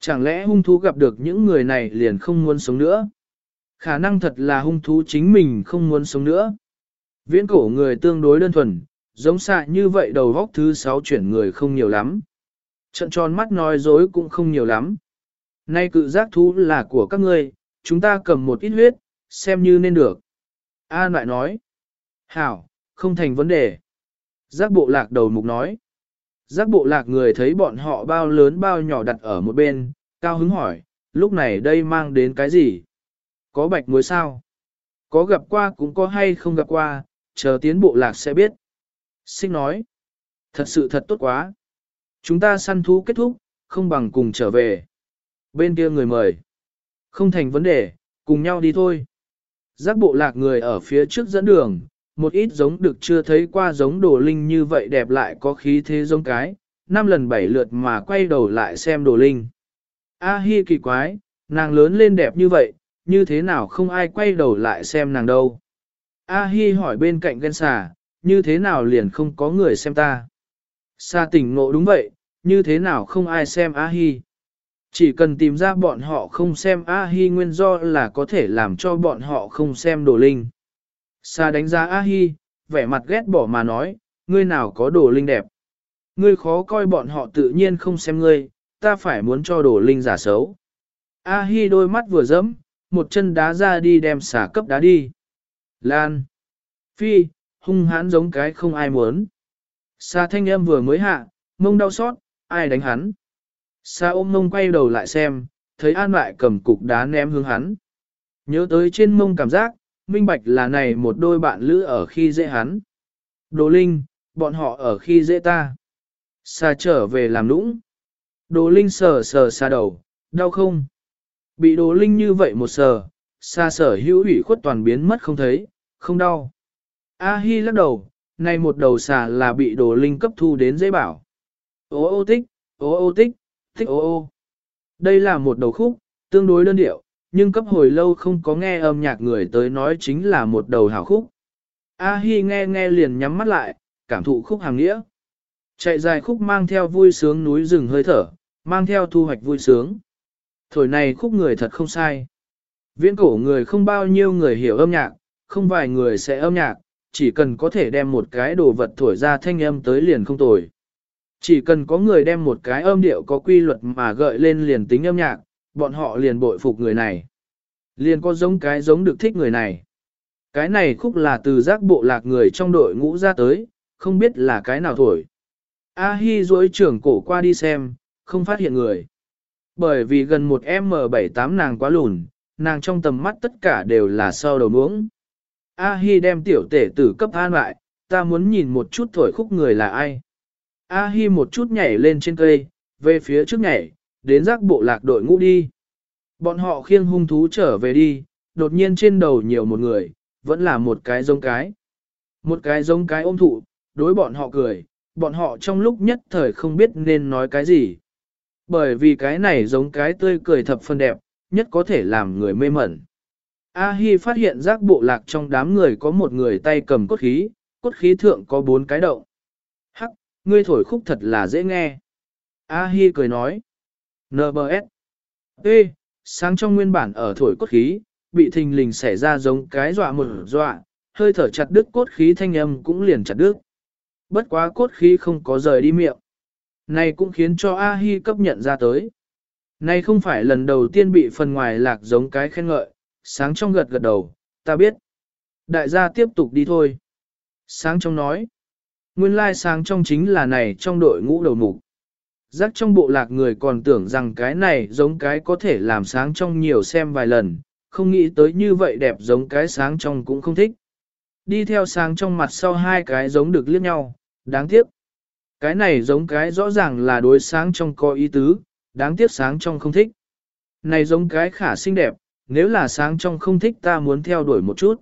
Chẳng lẽ hung thú gặp được những người này liền không muốn sống nữa? Khả năng thật là hung thú chính mình không muốn sống nữa. Viễn cổ người tương đối đơn thuần, giống xạ như vậy đầu góc thứ sáu chuyển người không nhiều lắm. Trận tròn mắt nói dối cũng không nhiều lắm. Nay cự giác thú là của các ngươi, chúng ta cầm một ít huyết, xem như nên được. An lại nói. Hảo, không thành vấn đề. Giác bộ lạc đầu mục nói. Giác bộ lạc người thấy bọn họ bao lớn bao nhỏ đặt ở một bên, cao hứng hỏi, lúc này đây mang đến cái gì? Có bạch muối sao? Có gặp qua cũng có hay không gặp qua, chờ tiến bộ lạc sẽ biết. Xích nói, thật sự thật tốt quá. Chúng ta săn thú kết thúc, không bằng cùng trở về. Bên kia người mời. Không thành vấn đề, cùng nhau đi thôi. Giác bộ lạc người ở phía trước dẫn đường, một ít giống được chưa thấy qua giống đồ linh như vậy đẹp lại có khí thế giống cái, năm lần bảy lượt mà quay đầu lại xem đồ linh. A hi kỳ quái, nàng lớn lên đẹp như vậy, như thế nào không ai quay đầu lại xem nàng đâu. A hi hỏi bên cạnh ghen xà, như thế nào liền không có người xem ta. Sa tỉnh ngộ đúng vậy, như thế nào không ai xem A hi. Chỉ cần tìm ra bọn họ không xem A-hi nguyên do là có thể làm cho bọn họ không xem đồ linh. Sa đánh giá A-hi, vẻ mặt ghét bỏ mà nói, ngươi nào có đồ linh đẹp. Ngươi khó coi bọn họ tự nhiên không xem ngươi, ta phải muốn cho đồ linh giả xấu. A-hi đôi mắt vừa dẫm, một chân đá ra đi đem xả cấp đá đi. Lan. Phi, hung hãn giống cái không ai muốn. Sa thanh âm vừa mới hạ, mông đau xót, ai đánh hắn. Sa ôm mông quay đầu lại xem, thấy an lại cầm cục đá ném hướng hắn. Nhớ tới trên mông cảm giác, minh bạch là này một đôi bạn lữ ở khi dễ hắn. Đồ Linh, bọn họ ở khi dễ ta. xà trở về làm nũng. Đồ Linh sờ sờ xa đầu, đau không? Bị Đồ Linh như vậy một sờ, xa sở hữu ủy khuất toàn biến mất không thấy, không đau. A Hi lắc đầu, này một đầu xà là bị Đồ Linh cấp thu đến dễ bảo. Ô ô tích, ô ô tích, thích ô ô. Đây là một đầu khúc, tương đối đơn điệu, nhưng cấp hồi lâu không có nghe âm nhạc người tới nói chính là một đầu hảo khúc. A Hi nghe nghe liền nhắm mắt lại, cảm thụ khúc hàng nghĩa. Chạy dài khúc mang theo vui sướng núi rừng hơi thở, mang theo thu hoạch vui sướng. Thổi này khúc người thật không sai. Viễn cổ người không bao nhiêu người hiểu âm nhạc, không vài người sẽ âm nhạc, chỉ cần có thể đem một cái đồ vật thổi ra thanh âm tới liền không tồi. Chỉ cần có người đem một cái âm điệu có quy luật mà gợi lên liền tính âm nhạc, bọn họ liền bội phục người này. Liền có giống cái giống được thích người này. Cái này khúc là từ giác bộ lạc người trong đội ngũ ra tới, không biết là cái nào thổi. A-hi duỗi trưởng cổ qua đi xem, không phát hiện người. Bởi vì gần một M78 nàng quá lùn, nàng trong tầm mắt tất cả đều là sau đầu muống. A-hi đem tiểu tể tử cấp an lại, ta muốn nhìn một chút thổi khúc người là ai. A-hi một chút nhảy lên trên cây, về phía trước nhảy, đến giác bộ lạc đội ngũ đi. Bọn họ khiêng hung thú trở về đi, đột nhiên trên đầu nhiều một người, vẫn là một cái giống cái. Một cái giống cái ôm thụ, đối bọn họ cười, bọn họ trong lúc nhất thời không biết nên nói cái gì. Bởi vì cái này giống cái tươi cười thập phân đẹp, nhất có thể làm người mê mẩn. A-hi phát hiện giác bộ lạc trong đám người có một người tay cầm cốt khí, cốt khí thượng có bốn cái động. Hắc, ngươi thổi khúc thật là dễ nghe. A-hi cười nói. NBS. Ê, sáng trong nguyên bản ở thổi cốt khí, bị thình lình xảy ra giống cái dọa một dọa, hơi thở chặt đứt cốt khí thanh âm cũng liền chặt đứt. Bất quá cốt khí không có rời đi miệng. Này cũng khiến cho A-hi cấp nhận ra tới. Này không phải lần đầu tiên bị phần ngoài lạc giống cái khen ngợi, sáng trong gật gật đầu, ta biết. Đại gia tiếp tục đi thôi. Sáng trong nói. Nguyên lai sáng trong chính là này trong đội ngũ đầu mục. Giác trong bộ lạc người còn tưởng rằng cái này giống cái có thể làm sáng trong nhiều xem vài lần, không nghĩ tới như vậy đẹp giống cái sáng trong cũng không thích. Đi theo sáng trong mặt sau hai cái giống được liếc nhau, đáng tiếc. Cái này giống cái rõ ràng là đối sáng trong có ý tứ, đáng tiếc sáng trong không thích. Này giống cái khả xinh đẹp, nếu là sáng trong không thích ta muốn theo đuổi một chút.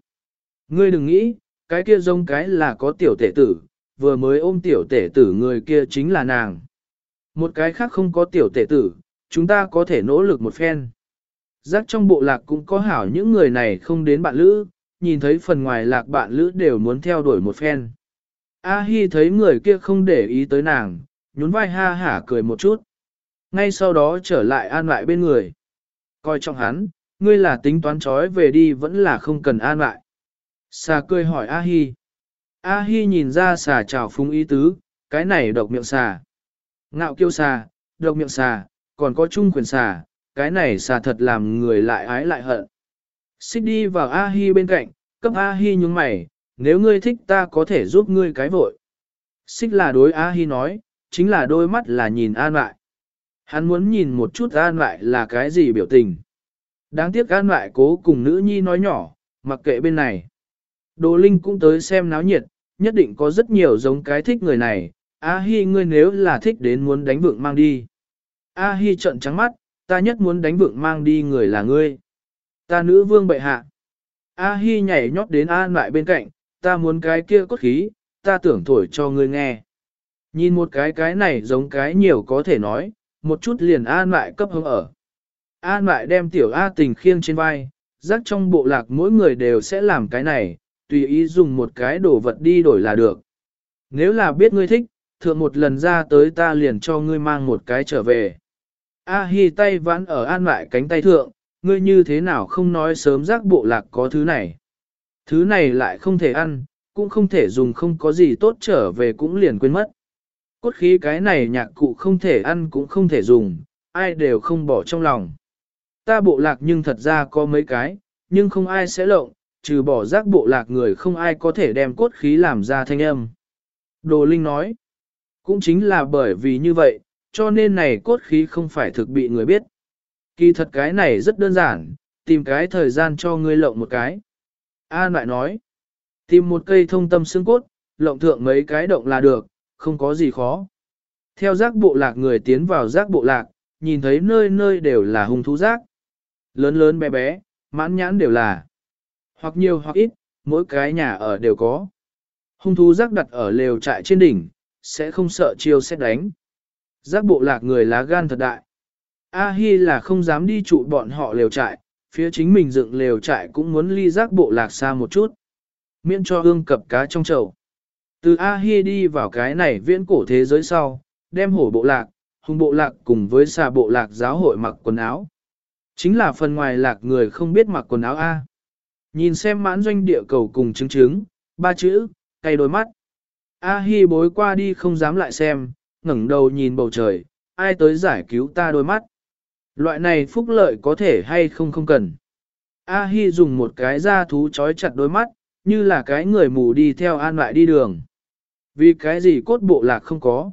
Ngươi đừng nghĩ, cái kia giống cái là có tiểu tể tử, vừa mới ôm tiểu tể tử người kia chính là nàng. Một cái khác không có tiểu tể tử, chúng ta có thể nỗ lực một phen. Giác trong bộ lạc cũng có hảo những người này không đến bạn lữ, nhìn thấy phần ngoài lạc bạn lữ đều muốn theo đuổi một phen. A Hi thấy người kia không để ý tới nàng, nhún vai ha hả cười một chút. Ngay sau đó trở lại an lại bên người. Coi trọng hắn, ngươi là tính toán trói về đi vẫn là không cần an lại. Xà cười hỏi A Hi. A Hi nhìn ra xà chào phúng ý tứ, cái này độc miệng xà. Ngạo kiêu xà, độc miệng xà, còn có chung quyền xà, cái này xà thật làm người lại ái lại hận. Xích đi vào A Hi bên cạnh, cấp A Hi nhúng mày, nếu ngươi thích ta có thể giúp ngươi cái vội. Xích là đối A Hi nói, chính là đôi mắt là nhìn an lại. Hắn muốn nhìn một chút an lại là cái gì biểu tình. Đáng tiếc an lại cố cùng nữ nhi nói nhỏ, mặc kệ bên này. Đồ Linh cũng tới xem náo nhiệt, nhất định có rất nhiều giống cái thích người này. A Hi ngươi nếu là thích đến muốn đánh vượng mang đi. A Hi trợn trắng mắt, ta nhất muốn đánh vượng mang đi người là ngươi. Ta nữ vương bệ hạ. A Hi nhảy nhót đến an lại bên cạnh, ta muốn cái kia cốt khí, ta tưởng thổi cho ngươi nghe. Nhìn một cái cái này giống cái nhiều có thể nói, một chút liền an lại cấp hứng ở. An lại đem tiểu A tình khiêng trên vai, rắc trong bộ lạc mỗi người đều sẽ làm cái này, tùy ý dùng một cái đồ vật đi đổi là được. Nếu là biết ngươi thích, thượng một lần ra tới ta liền cho ngươi mang một cái trở về. A Hi tay vãn ở an lại cánh tay thượng, ngươi như thế nào không nói sớm giác bộ lạc có thứ này. Thứ này lại không thể ăn, cũng không thể dùng không có gì tốt trở về cũng liền quên mất. Cốt khí cái này nhạc cụ không thể ăn cũng không thể dùng, ai đều không bỏ trong lòng. Ta bộ lạc nhưng thật ra có mấy cái, nhưng không ai sẽ lộng, trừ bỏ rác bộ lạc người không ai có thể đem cốt khí làm ra thanh âm. Đồ Linh nói, cũng chính là bởi vì như vậy, cho nên này cốt khí không phải thực bị người biết. Kỳ thật cái này rất đơn giản, tìm cái thời gian cho ngươi lộng một cái. An lại nói, tìm một cây thông tâm xương cốt, lộng thượng mấy cái động là được, không có gì khó. Theo giác bộ lạc người tiến vào giác bộ lạc, nhìn thấy nơi nơi đều là hung thú giác. Lớn lớn bé bé, mãn nhãn đều là. Hoặc nhiều hoặc ít, mỗi cái nhà ở đều có. Hung thú giác đặt ở lều trại trên đỉnh, sẽ không sợ chiêu xét đánh. Giác bộ lạc người lá gan thật đại. A-hi là không dám đi trụ bọn họ lều trại, phía chính mình dựng lều trại cũng muốn ly giác bộ lạc xa một chút. Miễn cho hương cập cá trong chậu. Từ A-hi đi vào cái này viễn cổ thế giới sau, đem hổ bộ lạc, hùng bộ lạc cùng với xà bộ lạc giáo hội mặc quần áo. Chính là phần ngoài lạc người không biết mặc quần áo A. Nhìn xem mãn doanh địa cầu cùng chứng chứng, ba chữ, cay đôi mắt. A Hi bối qua đi không dám lại xem, ngẩng đầu nhìn bầu trời, ai tới giải cứu ta đôi mắt. Loại này phúc lợi có thể hay không không cần. A Hi dùng một cái da thú chói chặt đôi mắt, như là cái người mù đi theo an lại đi đường. Vì cái gì cốt bộ lạc không có?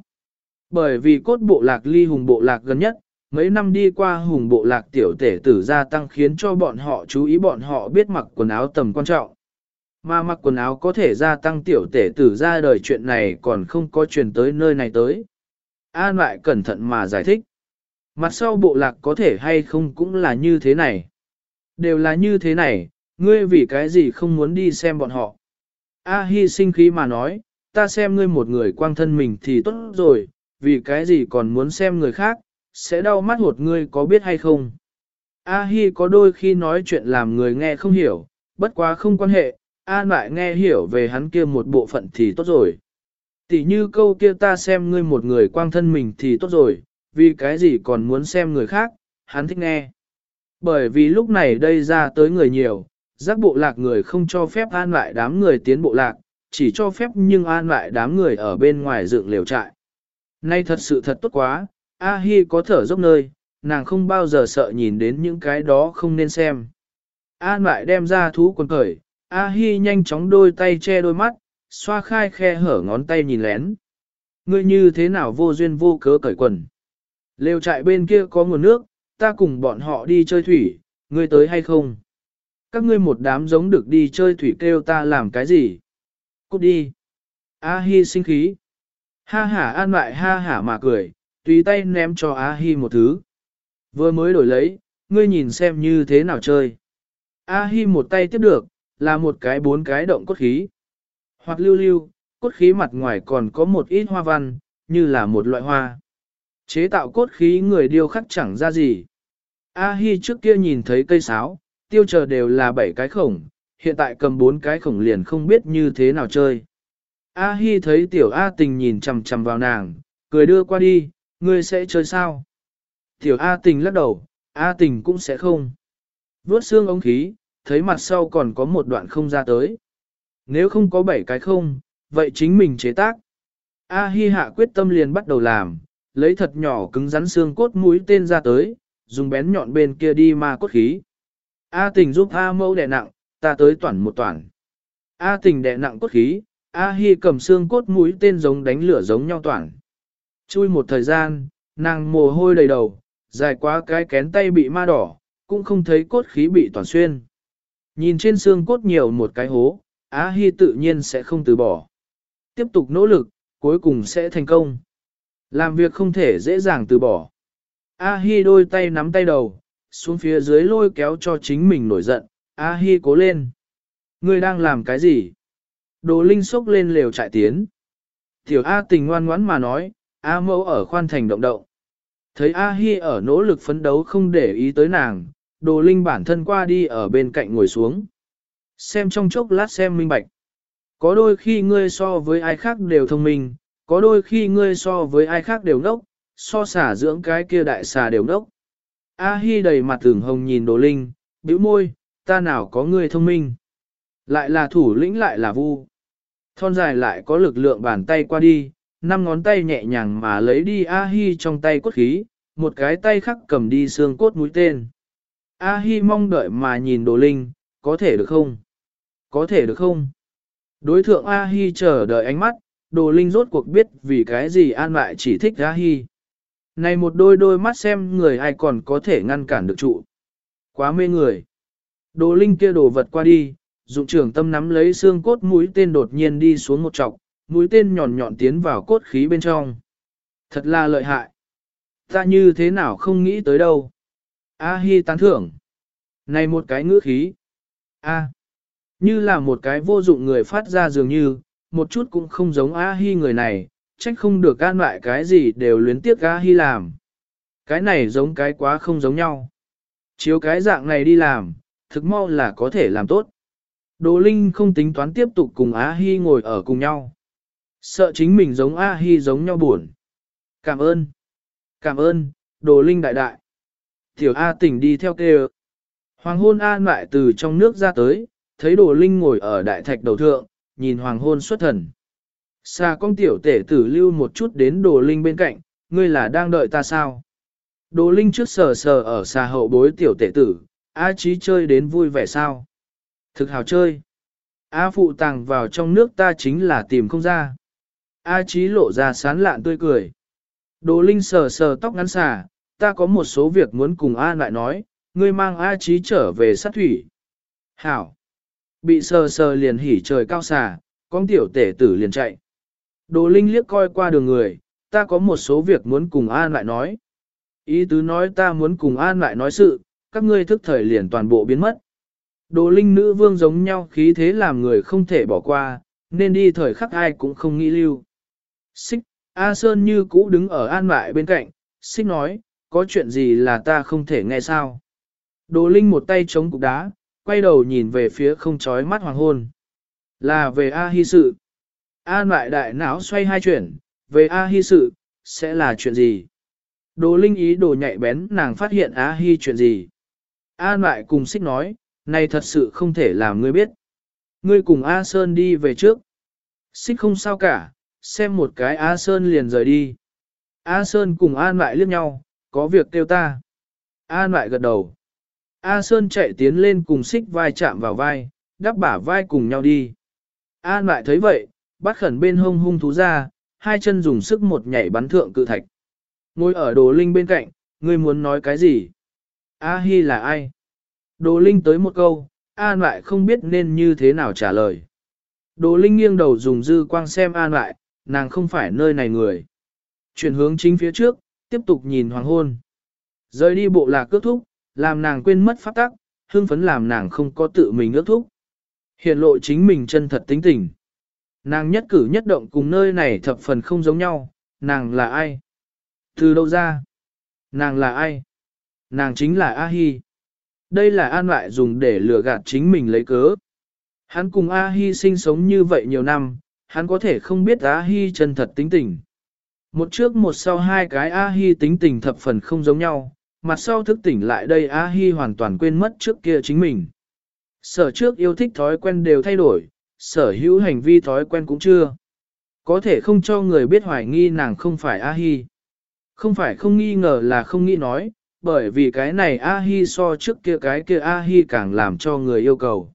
Bởi vì cốt bộ lạc ly hùng bộ lạc gần nhất, mấy năm đi qua hùng bộ lạc tiểu tể tử gia tăng khiến cho bọn họ chú ý bọn họ biết mặc quần áo tầm quan trọng. Mà mặc quần áo có thể gia tăng tiểu tể tử ra đời chuyện này còn không có truyền tới nơi này tới. An lại cẩn thận mà giải thích. Mặt sau bộ lạc có thể hay không cũng là như thế này. Đều là như thế này, ngươi vì cái gì không muốn đi xem bọn họ. A Hi sinh khí mà nói, ta xem ngươi một người quang thân mình thì tốt rồi, vì cái gì còn muốn xem người khác, sẽ đau mắt hột ngươi có biết hay không. A Hi có đôi khi nói chuyện làm người nghe không hiểu, bất quá không quan hệ, An lại nghe hiểu về hắn kia một bộ phận thì tốt rồi. Tỷ như câu kia ta xem ngươi một người quang thân mình thì tốt rồi, vì cái gì còn muốn xem người khác, hắn thích nghe. Bởi vì lúc này đây ra tới người nhiều, giác bộ lạc người không cho phép an lại đám người tiến bộ lạc, chỉ cho phép nhưng an lại đám người ở bên ngoài dựng lều trại. Nay thật sự thật tốt quá, A Hi có thở dốc nơi, nàng không bao giờ sợ nhìn đến những cái đó không nên xem. An lại đem ra thú quần khởi, A Hi nhanh chóng đôi tay che đôi mắt, xoa khai khe hở ngón tay nhìn lén. Ngươi như thế nào vô duyên vô cớ cởi quần. Lều trại bên kia có nguồn nước, ta cùng bọn họ đi chơi thủy, ngươi tới hay không? Các ngươi một đám giống được đi chơi thủy kêu ta làm cái gì? Cút đi. A Hi sinh khí. Ha hả an lại ha hả mà cười, tùy tay ném cho A Hi một thứ. Vừa mới đổi lấy, ngươi nhìn xem như thế nào chơi. A Hi một tay tiếp được, là một cái bốn cái động cốt khí. Hoặc lưu lưu, cốt khí mặt ngoài còn có một ít hoa văn, như là một loại hoa. Chế tạo cốt khí người điêu khắc chẳng ra gì. A-hi trước kia nhìn thấy cây sáo, tiêu chờ đều là bảy cái khổng, hiện tại cầm bốn cái khổng liền không biết như thế nào chơi. A-hi thấy tiểu A tình nhìn chằm chằm vào nàng, cười đưa qua đi, ngươi sẽ chơi sao? Tiểu A tình lắc đầu, A tình cũng sẽ không. Vốt xương ống khí, thấy mặt sau còn có một đoạn không ra tới. Nếu không có bảy cái không, vậy chính mình chế tác. A Hi hạ quyết tâm liền bắt đầu làm, lấy thật nhỏ cứng rắn xương cốt mũi tên ra tới, dùng bén nhọn bên kia đi ma cốt khí. A tình giúp A mẫu đè nặng, ta tới toàn một toàn. A tình đè nặng cốt khí, A Hi cầm xương cốt mũi tên giống đánh lửa giống nhau toàn. Chui một thời gian, nàng mồ hôi đầy đầu, dài quá cái kén tay bị ma đỏ, cũng không thấy cốt khí bị toàn xuyên. Nhìn trên xương cốt nhiều một cái hố, Á Hi tự nhiên sẽ không từ bỏ. Tiếp tục nỗ lực, cuối cùng sẽ thành công. Làm việc không thể dễ dàng từ bỏ. A Hi đôi tay nắm tay đầu, xuống phía dưới lôi kéo cho chính mình nổi giận. A Hi cố lên. Ngươi đang làm cái gì? Đồ Linh sốc lên lều trại tiến. Tiểu A tình ngoan ngoãn mà nói, A mẫu ở khoan thành động động. Thấy A Hi ở nỗ lực phấn đấu không để ý tới nàng, đồ linh bản thân qua đi ở bên cạnh ngồi xuống. Xem trong chốc lát xem minh bạch. Có đôi khi ngươi so với ai khác đều thông minh, có đôi khi ngươi so với ai khác đều ngốc, so xả dưỡng cái kia đại xà đều ngốc. A Hi đầy mặt tưởng hồng nhìn đồ linh, bĩu môi, ta nào có ngươi thông minh. Lại là thủ lĩnh lại là vu. Thon dài lại có lực lượng bàn tay qua đi, năm ngón tay nhẹ nhàng mà lấy đi A Hi trong tay cốt khí, một cái tay khác cầm đi xương cốt mũi tên. A Hi mong đợi mà nhìn Đồ Linh, có thể được không? Có thể được không? Đối thượng A Hi chờ đợi ánh mắt, Đồ Linh rốt cuộc biết vì cái gì An lại chỉ thích A Hi. Này một đôi đôi mắt xem người ai còn có thể ngăn cản được trụ. Quá mê người. Đồ Linh kia đồ vật qua đi, dụng trưởng tâm nắm lấy xương cốt mũi tên đột nhiên đi xuống một trọc, mũi tên nhọn nhọn tiến vào cốt khí bên trong. Thật là lợi hại. Ta như thế nào không nghĩ tới đâu. A Hi tán thưởng. Này một cái ngữ khí. A. Như là một cái vô dụng người phát ra dường như, một chút cũng không giống A Hi người này, trách không được an lại cái gì đều luyến tiếc A Hi làm. Cái này giống cái quá không giống nhau. Chiếu cái dạng này đi làm, thực mau là có thể làm tốt. Đồ Linh không tính toán tiếp tục cùng A Hi ngồi ở cùng nhau. Sợ chính mình giống A Hi giống nhau buồn. Cảm ơn. Cảm ơn, đồ linh đại đại. Tiểu A tỉnh đi theo kêu. Hoàng hôn a lại từ trong nước ra tới, thấy đồ linh ngồi ở đại thạch đầu thượng, nhìn hoàng hôn xuất thần. Xa con tiểu tể tử lưu một chút đến đồ linh bên cạnh, ngươi là đang đợi ta sao? Đồ linh trước sờ sờ ở xa hậu bối tiểu tể tử, A trí chơi đến vui vẻ sao? Thực hào chơi. A phụ tàng vào trong nước ta chính là tìm không ra. A trí lộ ra sán lạn tươi cười. Đồ linh sờ sờ tóc ngắn xà, ta có một số việc muốn cùng A lại nói, ngươi mang A trí trở về sát thủy. Hảo. Bị sờ sờ liền hỉ trời cao xà, con tiểu tể tử liền chạy. Đồ linh liếc coi qua đường người, ta có một số việc muốn cùng An lại nói. Ý tứ nói ta muốn cùng An lại nói sự, các ngươi thức thời liền toàn bộ biến mất. Đồ linh nữ vương giống nhau khí thế làm người không thể bỏ qua, nên đi thời khắc ai cũng không nghĩ lưu. Xích, A Sơn như cũ đứng ở an lại bên cạnh, xích nói, có chuyện gì là ta không thể nghe sao. Đồ linh một tay chống cục đá, quay đầu nhìn về phía không chói mắt hoàng hôn. Là về A Hi sự. An lại đại não xoay hai chuyển, về A Hi sự, sẽ là chuyện gì? Đồ linh ý đồ nhạy bén nàng phát hiện A Hi chuyện gì? An lại cùng xích nói, này thật sự không thể làm ngươi biết. Ngươi cùng A Sơn đi về trước. Xích không sao cả, xem một cái A Sơn liền rời đi. A Sơn cùng An lại liếc nhau, có việc kêu ta. An lại gật đầu. A Sơn chạy tiến lên cùng xích vai chạm vào vai, đắp bả vai cùng nhau đi. An lại thấy vậy, bắt khẩn bên hông hung thú ra, hai chân dùng sức một nhảy bắn thượng cự thạch. Ngồi ở đồ linh bên cạnh, ngươi muốn nói cái gì? A Hi là ai? Đồ Linh tới một câu, An lại không biết nên như thế nào trả lời. Đồ Linh nghiêng đầu dùng dư quang xem An lại, nàng không phải nơi này người. Chuyển hướng chính phía trước, tiếp tục nhìn hoàng hôn. Rời đi bộ lạc cước thúc, làm nàng quên mất pháp tắc, hương phấn làm nàng không có tự mình ước thúc. Hiện lộ chính mình chân thật tính tình. Nàng nhất cử nhất động cùng nơi này thập phần không giống nhau, nàng là ai? Từ đâu ra? Nàng là ai? Nàng chính là A-hi. Đây là an lại dùng để lừa gạt chính mình lấy cớ. Hắn cùng A-hi sinh sống như vậy nhiều năm, hắn có thể không biết A-hi chân thật tính tình. Một trước một sau hai cái A-hi tính tình thập phần không giống nhau, mặt sau thức tỉnh lại đây A-hi hoàn toàn quên mất trước kia chính mình. Sở trước yêu thích thói quen đều thay đổi, sở hữu hành vi thói quen cũng chưa. Có thể không cho người biết hoài nghi nàng không phải A-hi. Không phải không nghi ngờ là không nghĩ nói, bởi vì cái này A-hi so trước kia cái kia A-hi càng làm cho người yêu cầu.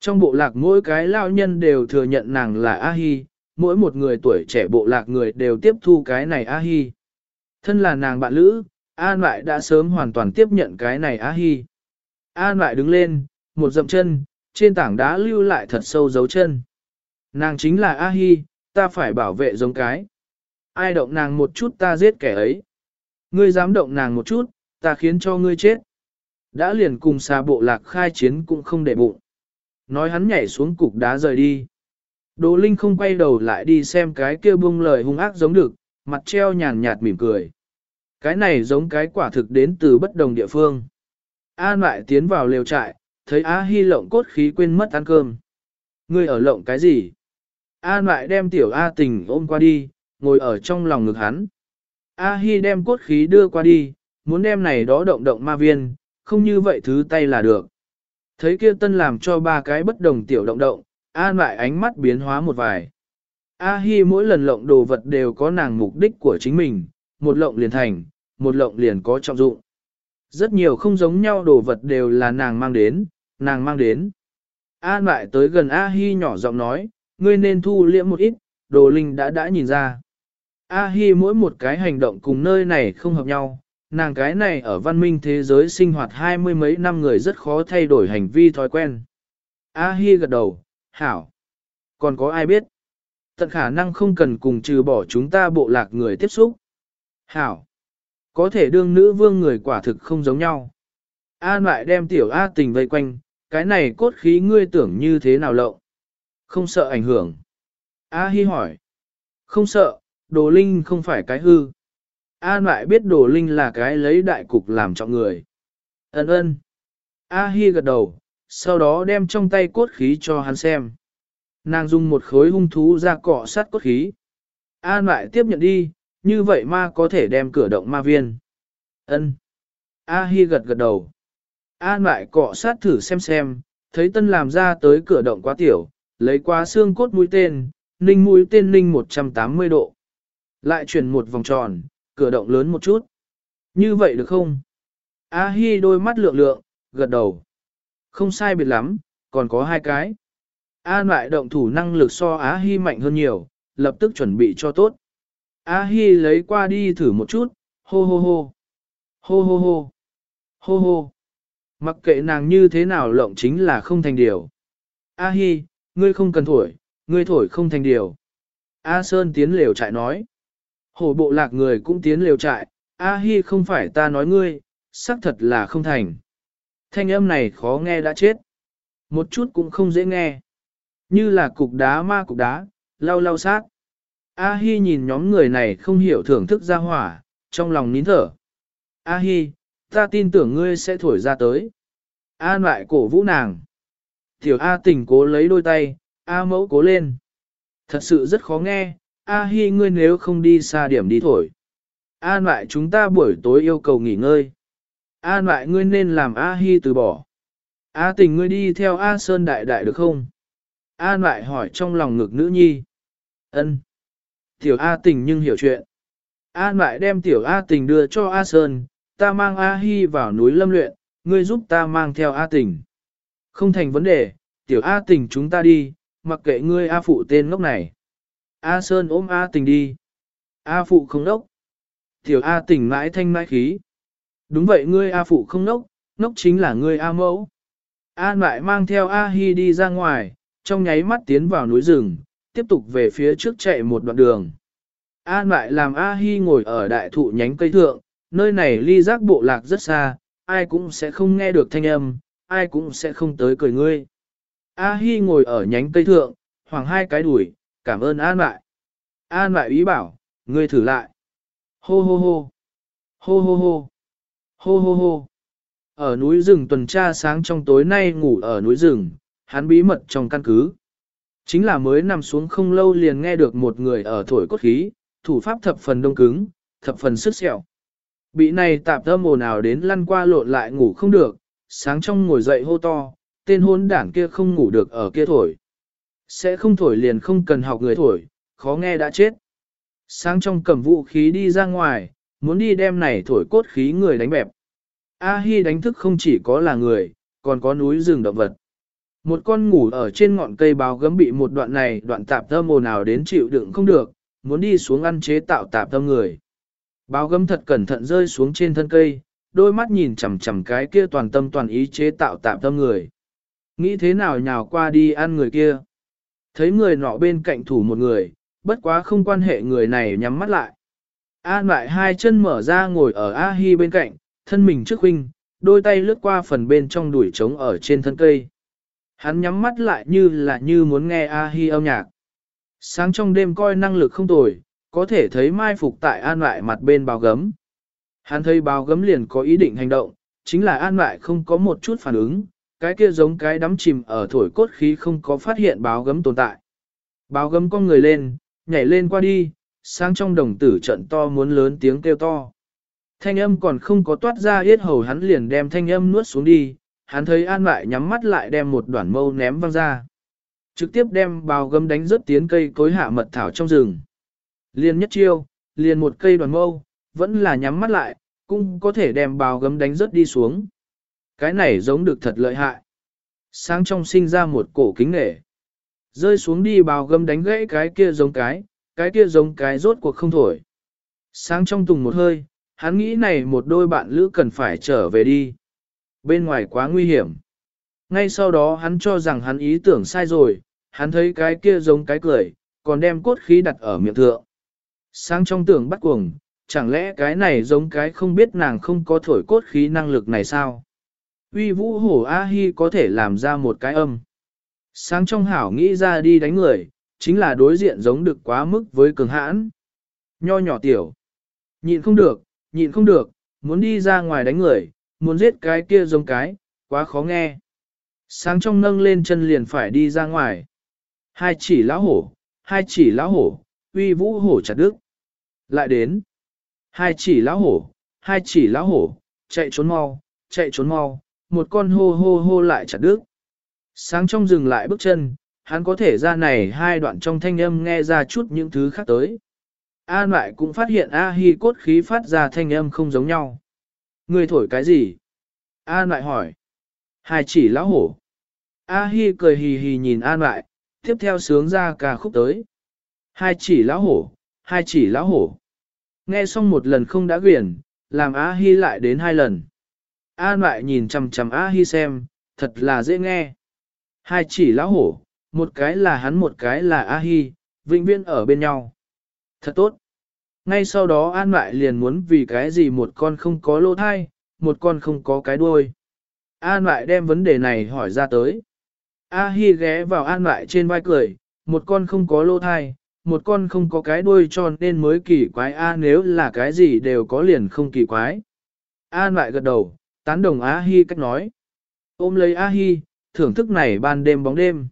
Trong bộ lạc mỗi cái lao nhân đều thừa nhận nàng là A-hi, mỗi một người tuổi trẻ bộ lạc người đều tiếp thu cái này A-hi. Thân là nàng bạn lữ, An lại đã sớm hoàn toàn tiếp nhận cái này A-hi. An lại đứng lên, một dậm chân, trên tảng đá lưu lại thật sâu dấu chân. Nàng chính là A-hi, ta phải bảo vệ giống cái. Ai động nàng một chút ta giết kẻ ấy. Ngươi dám động nàng một chút, ta khiến cho ngươi chết. Đã liền cùng xa bộ lạc khai chiến cũng không để bụng. Nói hắn nhảy xuống cục đá rời đi. Đỗ Linh không quay đầu lại đi xem cái kia buông lời hung ác giống được, mặt treo nhàn nhạt mỉm cười. Cái này giống cái quả thực đến từ bất đồng địa phương. An lại tiến vào lều trại, thấy Á Hi lộng cốt khí quên mất ăn cơm. Ngươi ở lộng cái gì? An lại đem tiểu A tình ôm qua đi, ngồi ở trong lòng ngực hắn. A Hi đem cốt khí đưa qua đi, muốn đem này đó động động ma viên, không như vậy thứ tay là được. Thấy kia tân làm cho ba cái bất đồng tiểu động động, an lại ánh mắt biến hóa một vài. A Hi mỗi lần lộng đồ vật đều có nàng mục đích của chính mình, một lộng liền thành, một lộng liền có trọng dụng. Rất nhiều không giống nhau đồ vật đều là nàng mang đến, nàng mang đến. An lại tới gần A Hi nhỏ giọng nói, ngươi nên thu liễm một ít, đồ linh đã đã nhìn ra. A Hi mỗi một cái hành động cùng nơi này không hợp nhau, nàng cái này ở văn minh thế giới sinh hoạt hai mươi mấy năm người rất khó thay đổi hành vi thói quen. A Hi gật đầu, hảo. Còn có ai biết? Tận khả năng không cần cùng trừ bỏ chúng ta bộ lạc người tiếp xúc. Hảo. Có thể đương nữ vương người quả thực không giống nhau. A lại đem tiểu A tình vây quanh, cái này cốt khí ngươi tưởng như thế nào lậu? Không sợ ảnh hưởng. A Hi hỏi. Không sợ, đồ linh không phải cái hư. An lại biết đồ linh là cái lấy đại cục làm trọng người. Ấn ơn. A Hi gật đầu, sau đó đem trong tay cốt khí cho hắn xem. Nàng dùng một khối hung thú ra cọ sát cốt khí. An lại tiếp nhận đi, như vậy ma có thể đem cửa động ma viên. Ân. A Hi gật gật đầu. An lại cọ sát thử xem xem, thấy tân làm ra tới cửa động quá tiểu, lấy qua xương cốt mũi tên, ninh mũi tên ninh 180 độ. Lại chuyển một vòng tròn, cửa động lớn một chút. Như vậy được không? A Hi đôi mắt lượng lượng, gật đầu. Không sai biệt lắm, còn có hai cái. An lại động thủ năng lực so á Hi mạnh hơn nhiều, lập tức chuẩn bị cho tốt. Á Hi lấy qua đi thử một chút, hô hô hô. Hô hô hô. Hô hô. Mặc kệ nàng như thế nào lộng chính là không thành điều. A Hi, ngươi không cần thổi, ngươi thổi không thành điều. A Sơn tiến lều trại nói. Hổ bộ lạc người cũng tiến lều trại, A Hi không phải ta nói ngươi, xác thật là không thành. Thanh âm này khó nghe đã chết. Một chút cũng không dễ nghe. Như là cục đá ma cục đá, lau lau sát. A Hi nhìn nhóm người này không hiểu thưởng thức ra hỏa, trong lòng nín thở. A Hi, ta tin tưởng ngươi sẽ thổi ra tới. A lại cổ vũ nàng. Tiểu A tỉnh cố lấy đôi tay, A mẫu cố lên. Thật sự rất khó nghe, A Hi ngươi nếu không đi xa điểm đi thổi. A lại chúng ta buổi tối yêu cầu nghỉ ngơi. A lại ngươi nên làm A Hi từ bỏ. A tình ngươi đi theo A Sơn đại đại được không? A lại hỏi trong lòng ngực nữ nhi. Ân. Tiểu A tình nhưng hiểu chuyện. A lại đem tiểu A tình đưa cho A Sơn, ta mang A Hi vào núi lâm luyện, ngươi giúp ta mang theo A tình. Không thành vấn đề, tiểu A tình chúng ta đi, mặc kệ ngươi A phụ tên ngốc này. A Sơn ôm A tình đi. A phụ không đốc. Tiểu A tình mãi thanh mãi khí. Đúng vậy ngươi A phụ không nốc, nốc chính là ngươi A mẫu. A lại mang theo A Hi đi ra ngoài, trong nháy mắt tiến vào núi rừng, tiếp tục về phía trước chạy một đoạn đường. A lại làm A Hi ngồi ở đại thụ nhánh cây thượng, nơi này ly giác bộ lạc rất xa, ai cũng sẽ không nghe được thanh âm, ai cũng sẽ không tới cười ngươi. A Hi ngồi ở nhánh cây thượng, hoàng hai cái đuổi, cảm ơn An lại. An lại ý bảo, ngươi thử lại. Hô hô hô. Hô hô hô. Hô hô hô. Ở núi rừng tuần tra sáng trong tối nay ngủ ở núi rừng, hắn bí mật trong căn cứ. Chính là mới nằm xuống không lâu liền nghe được một người ở thổi cốt khí, thủ pháp thập phần đông cứng, thập phần sức sẹo. Bị này tạp tâm ồn ào đến lăn qua lộn lại ngủ không được, sáng trong ngồi dậy hô to, tên hôn đảng kia không ngủ được ở kia thổi. Sẽ không thổi liền không cần học người thổi, khó nghe đã chết. Sáng trong cầm vũ khí đi ra ngoài, muốn đi đem này thổi cốt khí người đánh bẹp. A Hi đánh thức không chỉ có là người, còn có núi rừng động vật. Một con ngủ ở trên ngọn cây báo gấm bị một đoạn này đoạn tạp tâm ồn nào đến chịu đựng không được, muốn đi xuống ăn chế tạo tạp tâm người. Báo gấm thật cẩn thận rơi xuống trên thân cây, đôi mắt nhìn chằm chằm cái kia toàn tâm toàn ý chế tạo tạp tâm người. Nghĩ thế nào nhào qua đi ăn người kia. Thấy người nọ bên cạnh thủ một người, bất quá không quan hệ người này nhắm mắt lại. An lại hai chân mở ra ngồi ở A Hi bên cạnh, thân mình trước huynh, đôi tay lướt qua phần bên trong đuổi trống ở trên thân cây. Hắn nhắm mắt lại như là như muốn nghe A Hi âm nhạc. Sáng trong đêm coi năng lực không tồi, có thể thấy mai phục tại an lại mặt bên bao gấm. Hắn thấy bao gấm liền có ý định hành động, chính là an lại không có một chút phản ứng, cái kia giống cái đắm chìm ở thổi cốt khí không có phát hiện báo gấm tồn tại. Báo gấm con người lên, nhảy lên qua đi, sang trong đồng tử trận to muốn lớn tiếng kêu to. Thanh âm còn không có toát ra yết hầu hắn liền đem thanh âm nuốt xuống đi, hắn thấy an lại nhắm mắt lại đem một đoạn mâu ném văng ra. Trực tiếp đem bào gấm đánh rớt tiến cây cối hạ mật thảo trong rừng. Liền nhất chiêu, liền một cây đoàn mâu, vẫn là nhắm mắt lại, cũng có thể đem bào gấm đánh rớt đi xuống. Cái này giống được thật lợi hại. Sáng trong sinh ra một cổ kính nể. Rơi xuống đi bào gấm đánh gãy cái kia giống cái, cái kia giống cái rốt cuộc không thổi. Sáng trong tùng một hơi, hắn nghĩ này một đôi bạn lữ cần phải trở về đi. Bên ngoài quá nguy hiểm. Ngay sau đó hắn cho rằng hắn ý tưởng sai rồi, hắn thấy cái kia giống cái cười, còn đem cốt khí đặt ở miệng thượng. Sáng trong tưởng bắt cuồng, chẳng lẽ cái này giống cái không biết nàng không có thổi cốt khí năng lực này sao? Uy vũ hổ A-hi có thể làm ra một cái âm. Sáng trong hảo nghĩ ra đi đánh người, chính là đối diện giống được quá mức với cường hãn. Nho nhỏ tiểu. Nhịn không được, nhịn không được, muốn đi ra ngoài đánh người, muốn giết cái kia giống cái, quá khó nghe. Sáng trong nâng lên chân liền phải đi ra ngoài. Hai chỉ lão hổ, hai chỉ lão hổ, uy vũ hổ chặt đức. Lại đến. Hai chỉ lão hổ, hai chỉ lão hổ, chạy trốn mau, chạy trốn mau, một con hô hô hô lại chặt đứt. Sáng trong rừng lại bước chân, hắn có thể ra này hai đoạn trong thanh âm nghe ra chút những thứ khác tới. An lại cũng phát hiện A-hi cốt khí phát ra thanh âm không giống nhau. Người thổi cái gì? An lại hỏi. Hai chỉ lão hổ. A-hi cười hì hì nhìn An lại, tiếp theo sướng ra ca khúc tới. Hai chỉ lão hổ, hai chỉ lão hổ. Nghe xong một lần không đã quyển, làm A-hi lại đến hai lần. An lại nhìn chằm chằm A-hi xem, thật là dễ nghe. Hai chỉ lão hổ, một cái là hắn một cái là A-hi, vĩnh viên ở bên nhau. Thật tốt. Ngay sau đó An lại liền muốn vì cái gì một con không có lỗ thai, một con không có cái đuôi. An lại đem vấn đề này hỏi ra tới. A-hi ghé vào An lại trên vai cười, một con không có lỗ thai, một con không có cái đuôi cho nên mới kỳ quái A nếu là cái gì đều có liền không kỳ quái. An lại gật đầu, tán đồng A-hi cách nói. Ôm lấy A-hi, thưởng thức này ban đêm bóng đêm.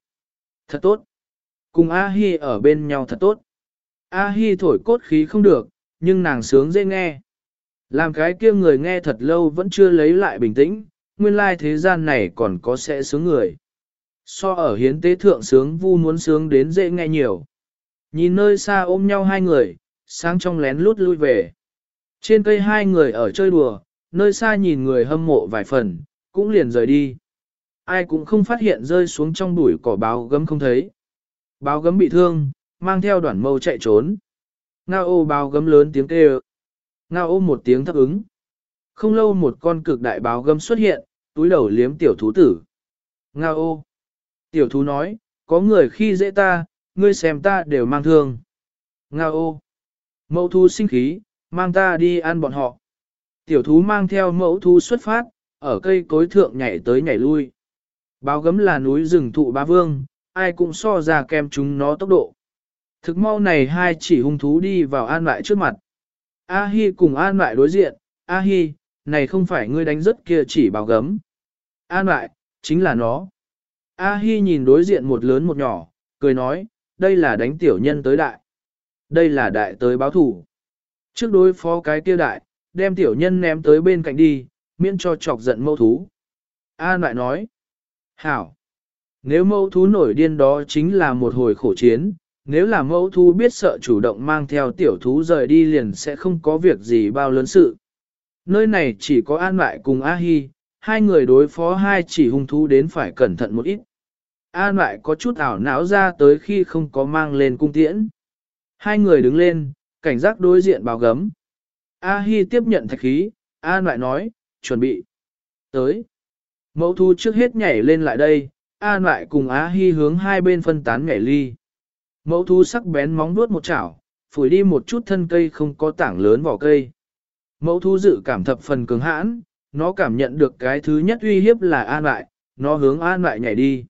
Thật tốt. Cùng A-hi ở bên nhau thật tốt. A-hi thổi cốt khí không được, nhưng nàng sướng dễ nghe. Làm cái kia người nghe thật lâu vẫn chưa lấy lại bình tĩnh, nguyên lai thế gian này còn có sẽ sướng người. So ở hiến tế thượng sướng vu muốn sướng đến dễ nghe nhiều. Nhìn nơi xa ôm nhau hai người, sáng trong lén lút lui về. Trên cây hai người ở chơi đùa, nơi xa nhìn người hâm mộ vài phần, cũng liền rời đi. Ai cũng không phát hiện rơi xuống trong bụi cỏ báo gấm không thấy. Báo gấm bị thương, mang theo đoạn mâu chạy trốn. Ngao ô báo gấm lớn tiếng kêu. Ngao ô một tiếng thấp ứng. Không lâu một con cực đại báo gấm xuất hiện, túi đầu liếm tiểu thú tử. Ngao ô. Tiểu thú nói, có người khi dễ ta, ngươi xem ta đều mang thương. Ngao ô. Mẫu thú sinh khí, mang ta đi ăn bọn họ. Tiểu thú mang theo mẫu thú xuất phát, ở cây cối thượng nhảy tới nhảy lui. Báo gấm là núi rừng thụ ba vương, ai cũng so ra kem chúng nó tốc độ. Thực mau này hai chỉ hung thú đi vào an lại trước mặt. A Hi cùng an lại đối diện, A Hi, này không phải ngươi đánh rất kia chỉ báo gấm. An lại, chính là nó. A Hi nhìn đối diện một lớn một nhỏ, cười nói, đây là đánh tiểu nhân tới đại. Đây là đại tới báo thủ. Trước đối phó cái kia đại, đem tiểu nhân ném tới bên cạnh đi, miễn cho chọc giận mâu thú. An lại nói, hảo. Nếu mẫu thú nổi điên đó chính là một hồi khổ chiến, nếu là mẫu thú biết sợ chủ động mang theo tiểu thú rời đi liền sẽ không có việc gì bao lớn sự. Nơi này chỉ có An Lại cùng A Hi, hai người đối phó hai chỉ hung thú đến phải cẩn thận một ít. An Lại có chút ảo não ra tới khi không có mang lên cung tiễn. Hai người đứng lên, cảnh giác đối diện báo gấm. A Hi tiếp nhận thạch khí, An Lại nói, chuẩn bị. Tới. Mẫu thú trước hết nhảy lên lại đây, An lại cùng Á Hi hướng hai bên phân tán nhảy ly. Mẫu thú sắc bén móng vuốt một chảo, phủi đi một chút thân cây không có tảng lớn vỏ cây. Mẫu thú dự cảm thập phần cứng hãn, nó cảm nhận được cái thứ nhất uy hiếp là An lại, nó hướng An lại nhảy đi.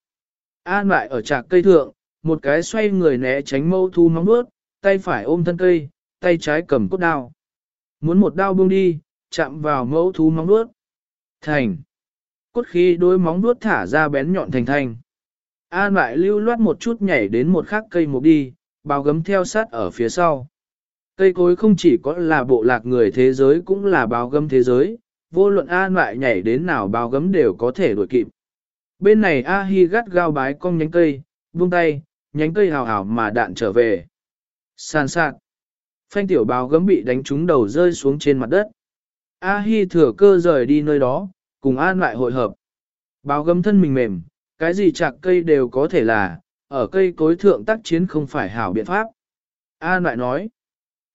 An lại ở trạc cây thượng, một cái xoay người né tránh mẫu thú móng vuốt, tay phải ôm thân cây, tay trái cầm cốt đao. Muốn một đao buông đi, chạm vào mẫu thú móng vuốt. Thành cốt khí đôi móng vuốt thả ra bén nhọn thành thanh. An lại lưu loát một chút nhảy đến một khắc cây mục đi, bao gấm theo sát ở phía sau. Cây cối không chỉ có là bộ lạc người thế giới cũng là bao gấm thế giới, vô luận An lại nhảy đến nào bao gấm đều có thể đuổi kịp. Bên này A Hi gắt gao bái cong nhánh cây, buông tay, nhánh cây hào hào mà đạn trở về. Sàn sạc. Phanh tiểu bao gấm bị đánh trúng đầu rơi xuống trên mặt đất. A Hi thừa cơ rời đi nơi đó, cùng an lại hội hợp. Báo gấm thân mình mềm, cái gì chạc cây đều có thể là, ở cây cối thượng tác chiến không phải hảo biện pháp. An lại nói,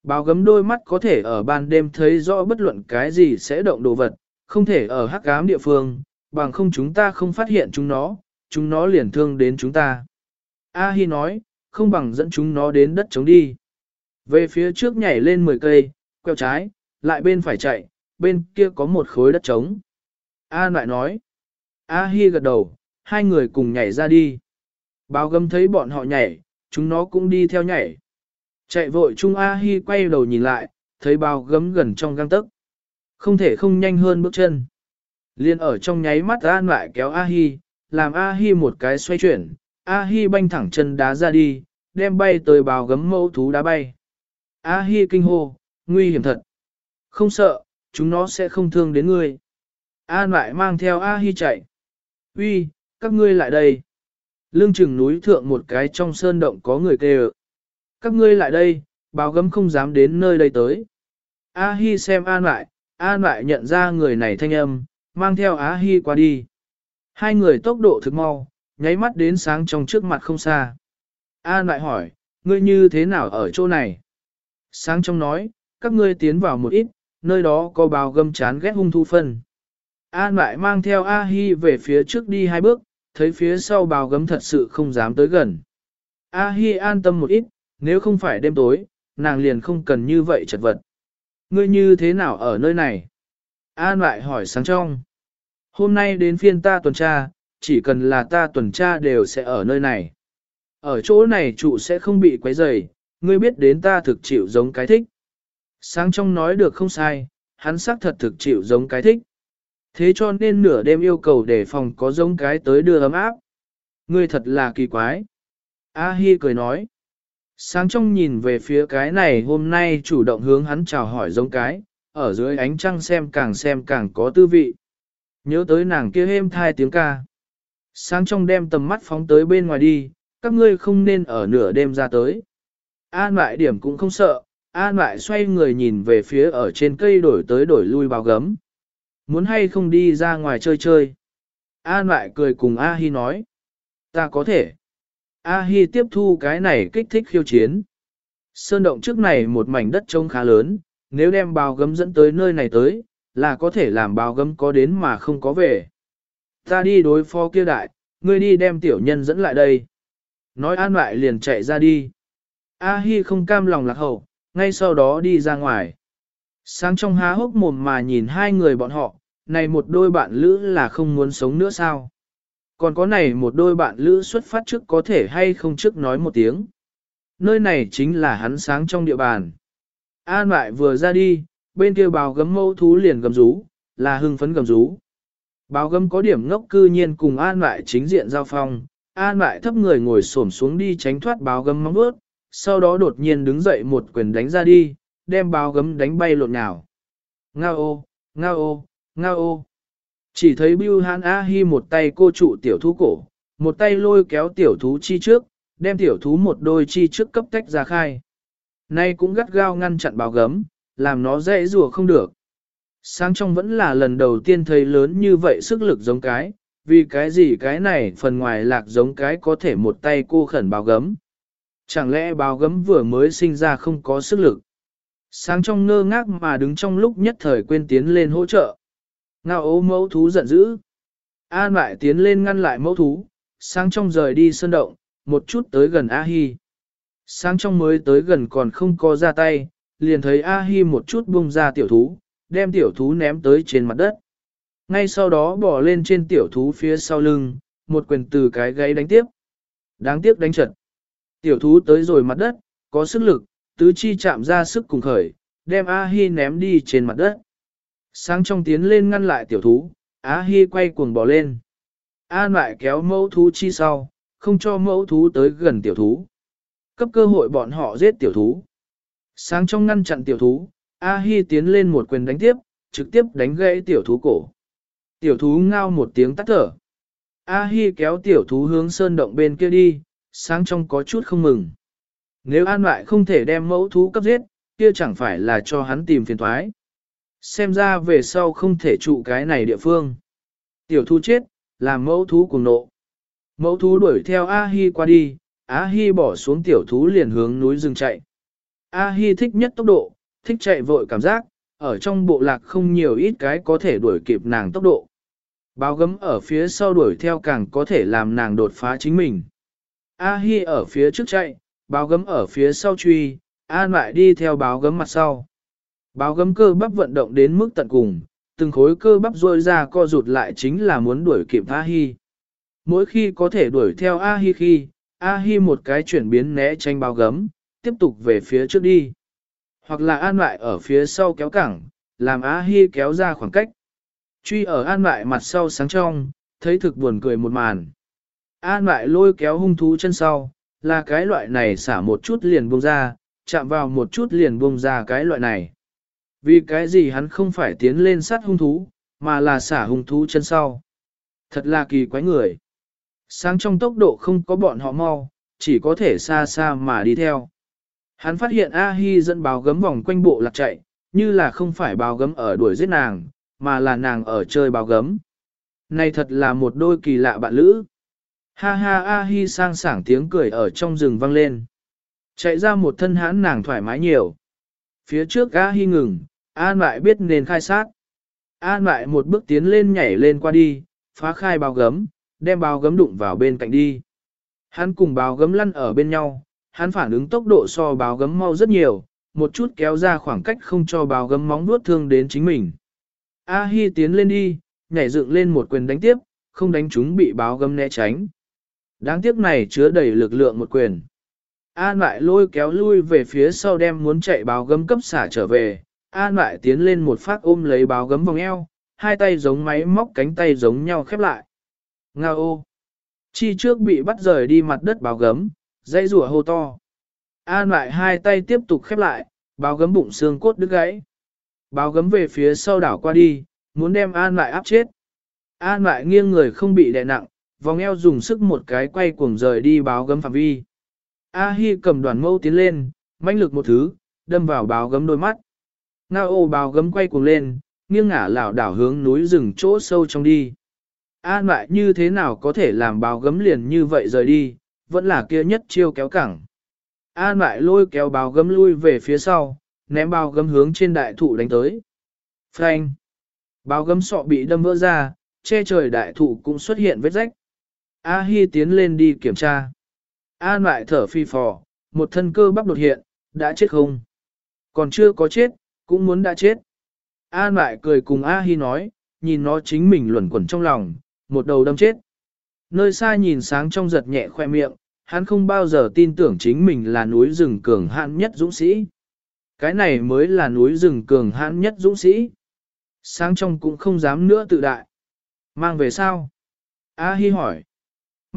báo gấm đôi mắt có thể ở ban đêm thấy rõ bất luận cái gì sẽ động đồ vật, không thể ở hắc ám địa phương, bằng không chúng ta không phát hiện chúng nó, chúng nó liền thương đến chúng ta. A Hi nói, không bằng dẫn chúng nó đến đất chống đi. Về phía trước nhảy lên 10 cây, queo trái, lại bên phải chạy, bên kia có một khối đất trống. A lại nói. A Hi gật đầu, hai người cùng nhảy ra đi. Báo gấm thấy bọn họ nhảy, chúng nó cũng đi theo nhảy. Chạy vội chung A Hi quay đầu nhìn lại, thấy báo gấm gần trong găng tấc. Không thể không nhanh hơn bước chân. Liên ở trong nháy mắt An lại kéo A Hi, làm A Hi một cái xoay chuyển, A Hi banh thẳng chân đá ra đi, đem bay tới bào gấm mẫu thú đá bay. A Hi kinh hô, nguy hiểm thật. Không sợ, chúng nó sẽ không thương đến ngươi. An lại mang theo A Hi chạy. Uy, các ngươi lại đây. Lương chừng núi thượng một cái trong sơn động có người kêu. Các ngươi lại đây, báo gấm không dám đến nơi đây tới. A Hi xem An lại, An lại nhận ra người này thanh âm, mang theo A Hi qua đi. Hai người tốc độ thực mau, nháy mắt đến sáng trong trước mặt không xa. An lại hỏi, ngươi như thế nào ở chỗ này? Sáng trong nói, các ngươi tiến vào một ít, nơi đó có bào gâm chán ghét hung thu phân. An lại mang theo A Hi về phía trước đi hai bước, thấy phía sau bào gấm thật sự không dám tới gần. A Hi an tâm một ít, nếu không phải đêm tối, nàng liền không cần như vậy chật vật. Ngươi như thế nào ở nơi này? An lại hỏi sáng trong. Hôm nay đến phiên ta tuần tra, chỉ cần là ta tuần tra đều sẽ ở nơi này. Ở chỗ này trụ sẽ không bị quấy rầy, ngươi biết đến ta thực chịu giống cái thích. Sáng trong nói được không sai, hắn xác thật thực chịu giống cái thích. Thế cho nên nửa đêm yêu cầu để phòng có giống cái tới đưa ấm áp. Ngươi thật là kỳ quái. A Hi cười nói. Sáng trong nhìn về phía cái này hôm nay chủ động hướng hắn chào hỏi giống cái, ở dưới ánh trăng xem càng xem càng có tư vị. Nhớ tới nàng kia êm thai tiếng ca. Sáng trong đem tầm mắt phóng tới bên ngoài đi, các ngươi không nên ở nửa đêm ra tới. An lại điểm cũng không sợ, An lại xoay người nhìn về phía ở trên cây đổi tới đổi lui bao gấm. Muốn hay không đi ra ngoài chơi chơi. An lại cười cùng A Hi nói. Ta có thể. A Hi tiếp thu cái này kích thích khiêu chiến. Sơn động trước này một mảnh đất trông khá lớn, nếu đem bao gấm dẫn tới nơi này tới, là có thể làm bao gấm có đến mà không có về. Ta đi đối phó kia đại, ngươi đi đem tiểu nhân dẫn lại đây. Nói an lại liền chạy ra đi. A Hi không cam lòng lạc hậu, ngay sau đó đi ra ngoài. Sáng trong há hốc mồm mà nhìn hai người bọn họ, này một đôi bạn lữ là không muốn sống nữa sao? Còn có này một đôi bạn lữ xuất phát trước có thể hay không trước nói một tiếng. Nơi này chính là hắn sáng trong địa bàn. An lại vừa ra đi, bên kia bào gấm mâu thú liền gầm rú, là hưng phấn gầm rú. Báo gấm có điểm ngốc cư nhiên cùng an lại chính diện giao phong, an lại thấp người ngồi xổm xuống đi tránh thoát báo gấm móng bước, sau đó đột nhiên đứng dậy một quyền đánh ra đi, đem báo gấm đánh bay lộn nào, Ngao ô, ngao ô, ngao ô. Chỉ thấy Bưu Hán A Hi một tay cô trụ tiểu thú cổ, một tay lôi kéo tiểu thú chi trước, đem tiểu thú một đôi chi trước cấp tách ra khai. Nay cũng gắt gao ngăn chặn báo gấm, làm nó dễ rùa không được. Sáng trong vẫn là lần đầu tiên thấy lớn như vậy sức lực giống cái, vì cái gì cái này phần ngoài lạc giống cái có thể một tay cô khẩn báo gấm. Chẳng lẽ báo gấm vừa mới sinh ra không có sức lực. Sáng trong ngơ ngác mà đứng trong lúc nhất thời quên tiến lên hỗ trợ. Ngao ố mẫu thú giận dữ. An lại tiến lên ngăn lại mẫu thú, sáng trong rời đi sơn động, một chút tới gần A-hi. Sáng trong mới tới gần còn không có ra tay, liền thấy A-hi một chút buông ra tiểu thú, đem tiểu thú ném tới trên mặt đất. Ngay sau đó bỏ lên trên tiểu thú phía sau lưng, một quyền từ cái gáy đánh tiếp. Đáng tiếc đánh trật. Tiểu thú tới rồi mặt đất, có sức lực, tứ chi chạm ra sức cùng khởi, đem A-hi ném đi trên mặt đất. Sáng trong tiến lên ngăn lại tiểu thú, A-hi quay cuồng bỏ lên. An lại kéo mẫu thú chi sau, không cho mẫu thú tới gần tiểu thú. Cấp cơ hội bọn họ giết tiểu thú. Sáng trong ngăn chặn tiểu thú, A-hi tiến lên một quyền đánh tiếp, trực tiếp đánh gãy tiểu thú cổ. Tiểu thú ngao một tiếng tắt thở. A-hi kéo tiểu thú hướng sơn động bên kia đi, sáng trong có chút không mừng. Nếu an lại không thể đem mẫu thú cấp giết, kia chẳng phải là cho hắn tìm phiền thoái. Xem ra về sau không thể trụ cái này địa phương. Tiểu thú chết, làm mẫu thú cùng nộ. Mẫu thú đuổi theo A-hi qua đi, A-hi bỏ xuống tiểu thú liền hướng núi rừng chạy. A-hi thích nhất tốc độ, thích chạy vội cảm giác, ở trong bộ lạc không nhiều ít cái có thể đuổi kịp nàng tốc độ. Báo gấm ở phía sau đuổi theo càng có thể làm nàng đột phá chính mình. A Hi ở phía trước chạy, báo gấm ở phía sau truy, An lại đi theo báo gấm mặt sau. Báo gấm cơ bắp vận động đến mức tận cùng, từng khối cơ bắp rôi ra co rụt lại chính là muốn đuổi kịp A Hi. Mỗi khi có thể đuổi theo A Hi khi, A Hi một cái chuyển biến né tránh báo gấm, tiếp tục về phía trước đi. Hoặc là an lại ở phía sau kéo cẳng, làm A Hi kéo ra khoảng cách. Truy ở an lại mặt sau sáng trong, thấy thực buồn cười một màn. An lại lôi kéo hung thú chân sau, là cái loại này xả một chút liền buông ra, chạm vào một chút liền buông ra cái loại này. Vì cái gì hắn không phải tiến lên sát hung thú, mà là xả hung thú chân sau. Thật là kỳ quái người. Sáng trong tốc độ không có bọn họ mau, chỉ có thể xa xa mà đi theo. Hắn phát hiện A-hi dẫn báo gấm vòng quanh bộ lạc chạy, như là không phải báo gấm ở đuổi giết nàng, mà là nàng ở chơi báo gấm. Này thật là một đôi kỳ lạ bạn lữ. Ha ha A-hi sang sảng tiếng cười ở trong rừng vang lên. Chạy ra một thân hãn nàng thoải mái nhiều. Phía trước A-hi ngừng, An lại biết nên khai sát. An lại một bước tiến lên nhảy lên qua đi, phá khai bao gấm, đem bao gấm đụng vào bên cạnh đi. Hắn cùng bao gấm lăn ở bên nhau, hắn phản ứng tốc độ so bao gấm mau rất nhiều, một chút kéo ra khoảng cách không cho bao gấm móng nuốt thương đến chính mình. A Hi tiến lên đi, nhảy dựng lên một quyền đánh tiếp, không đánh chúng bị báo gấm né tránh. Đáng tiếc này chứa đầy lực lượng một quyền. An lại lôi kéo lui về phía sau đem muốn chạy báo gấm cấp xả trở về. An lại tiến lên một phát ôm lấy báo gấm vòng eo, hai tay giống máy móc cánh tay giống nhau khép lại. Nga ô! Chi trước bị bắt rời đi mặt đất báo gấm, dây rùa hô to. An lại hai tay tiếp tục khép lại, báo gấm bụng xương cốt đứt gãy. Báo gấm về phía sau đảo qua đi, muốn đem An lại áp chết. An lại nghiêng người không bị đè nặng, vòng eo dùng sức một cái quay cuồng rời đi báo gấm phạm vi. A Hi cầm đoàn mâu tiến lên, mãnh lực một thứ, đâm vào báo gấm đôi mắt. Ngao ô báo gấm quay cuồng lên, nghiêng ngả lảo đảo hướng núi rừng chỗ sâu trong đi. An lại như thế nào có thể làm báo gấm liền như vậy rời đi, vẫn là kia nhất chiêu kéo cẳng. An lại lôi kéo báo gấm lui về phía sau, ném báo gấm hướng trên đại thụ đánh tới. Phanh! Báo gấm sọ bị đâm vỡ ra, che trời đại thụ cũng xuất hiện vết rách. A Hi tiến lên đi kiểm tra. An lại thở phi phò, một thân cơ bắp đột hiện, đã chết không? Còn chưa có chết, cũng muốn đã chết. An lại cười cùng A Hi nói, nhìn nó chính mình luẩn quẩn trong lòng, một đầu đâm chết. Nơi xa nhìn sáng trong giật nhẹ khoe miệng, hắn không bao giờ tin tưởng chính mình là núi rừng cường hãn nhất dũng sĩ. Cái này mới là núi rừng cường hãn nhất dũng sĩ. Sáng trong cũng không dám nữa tự đại. Mang về sao? A Hi hỏi.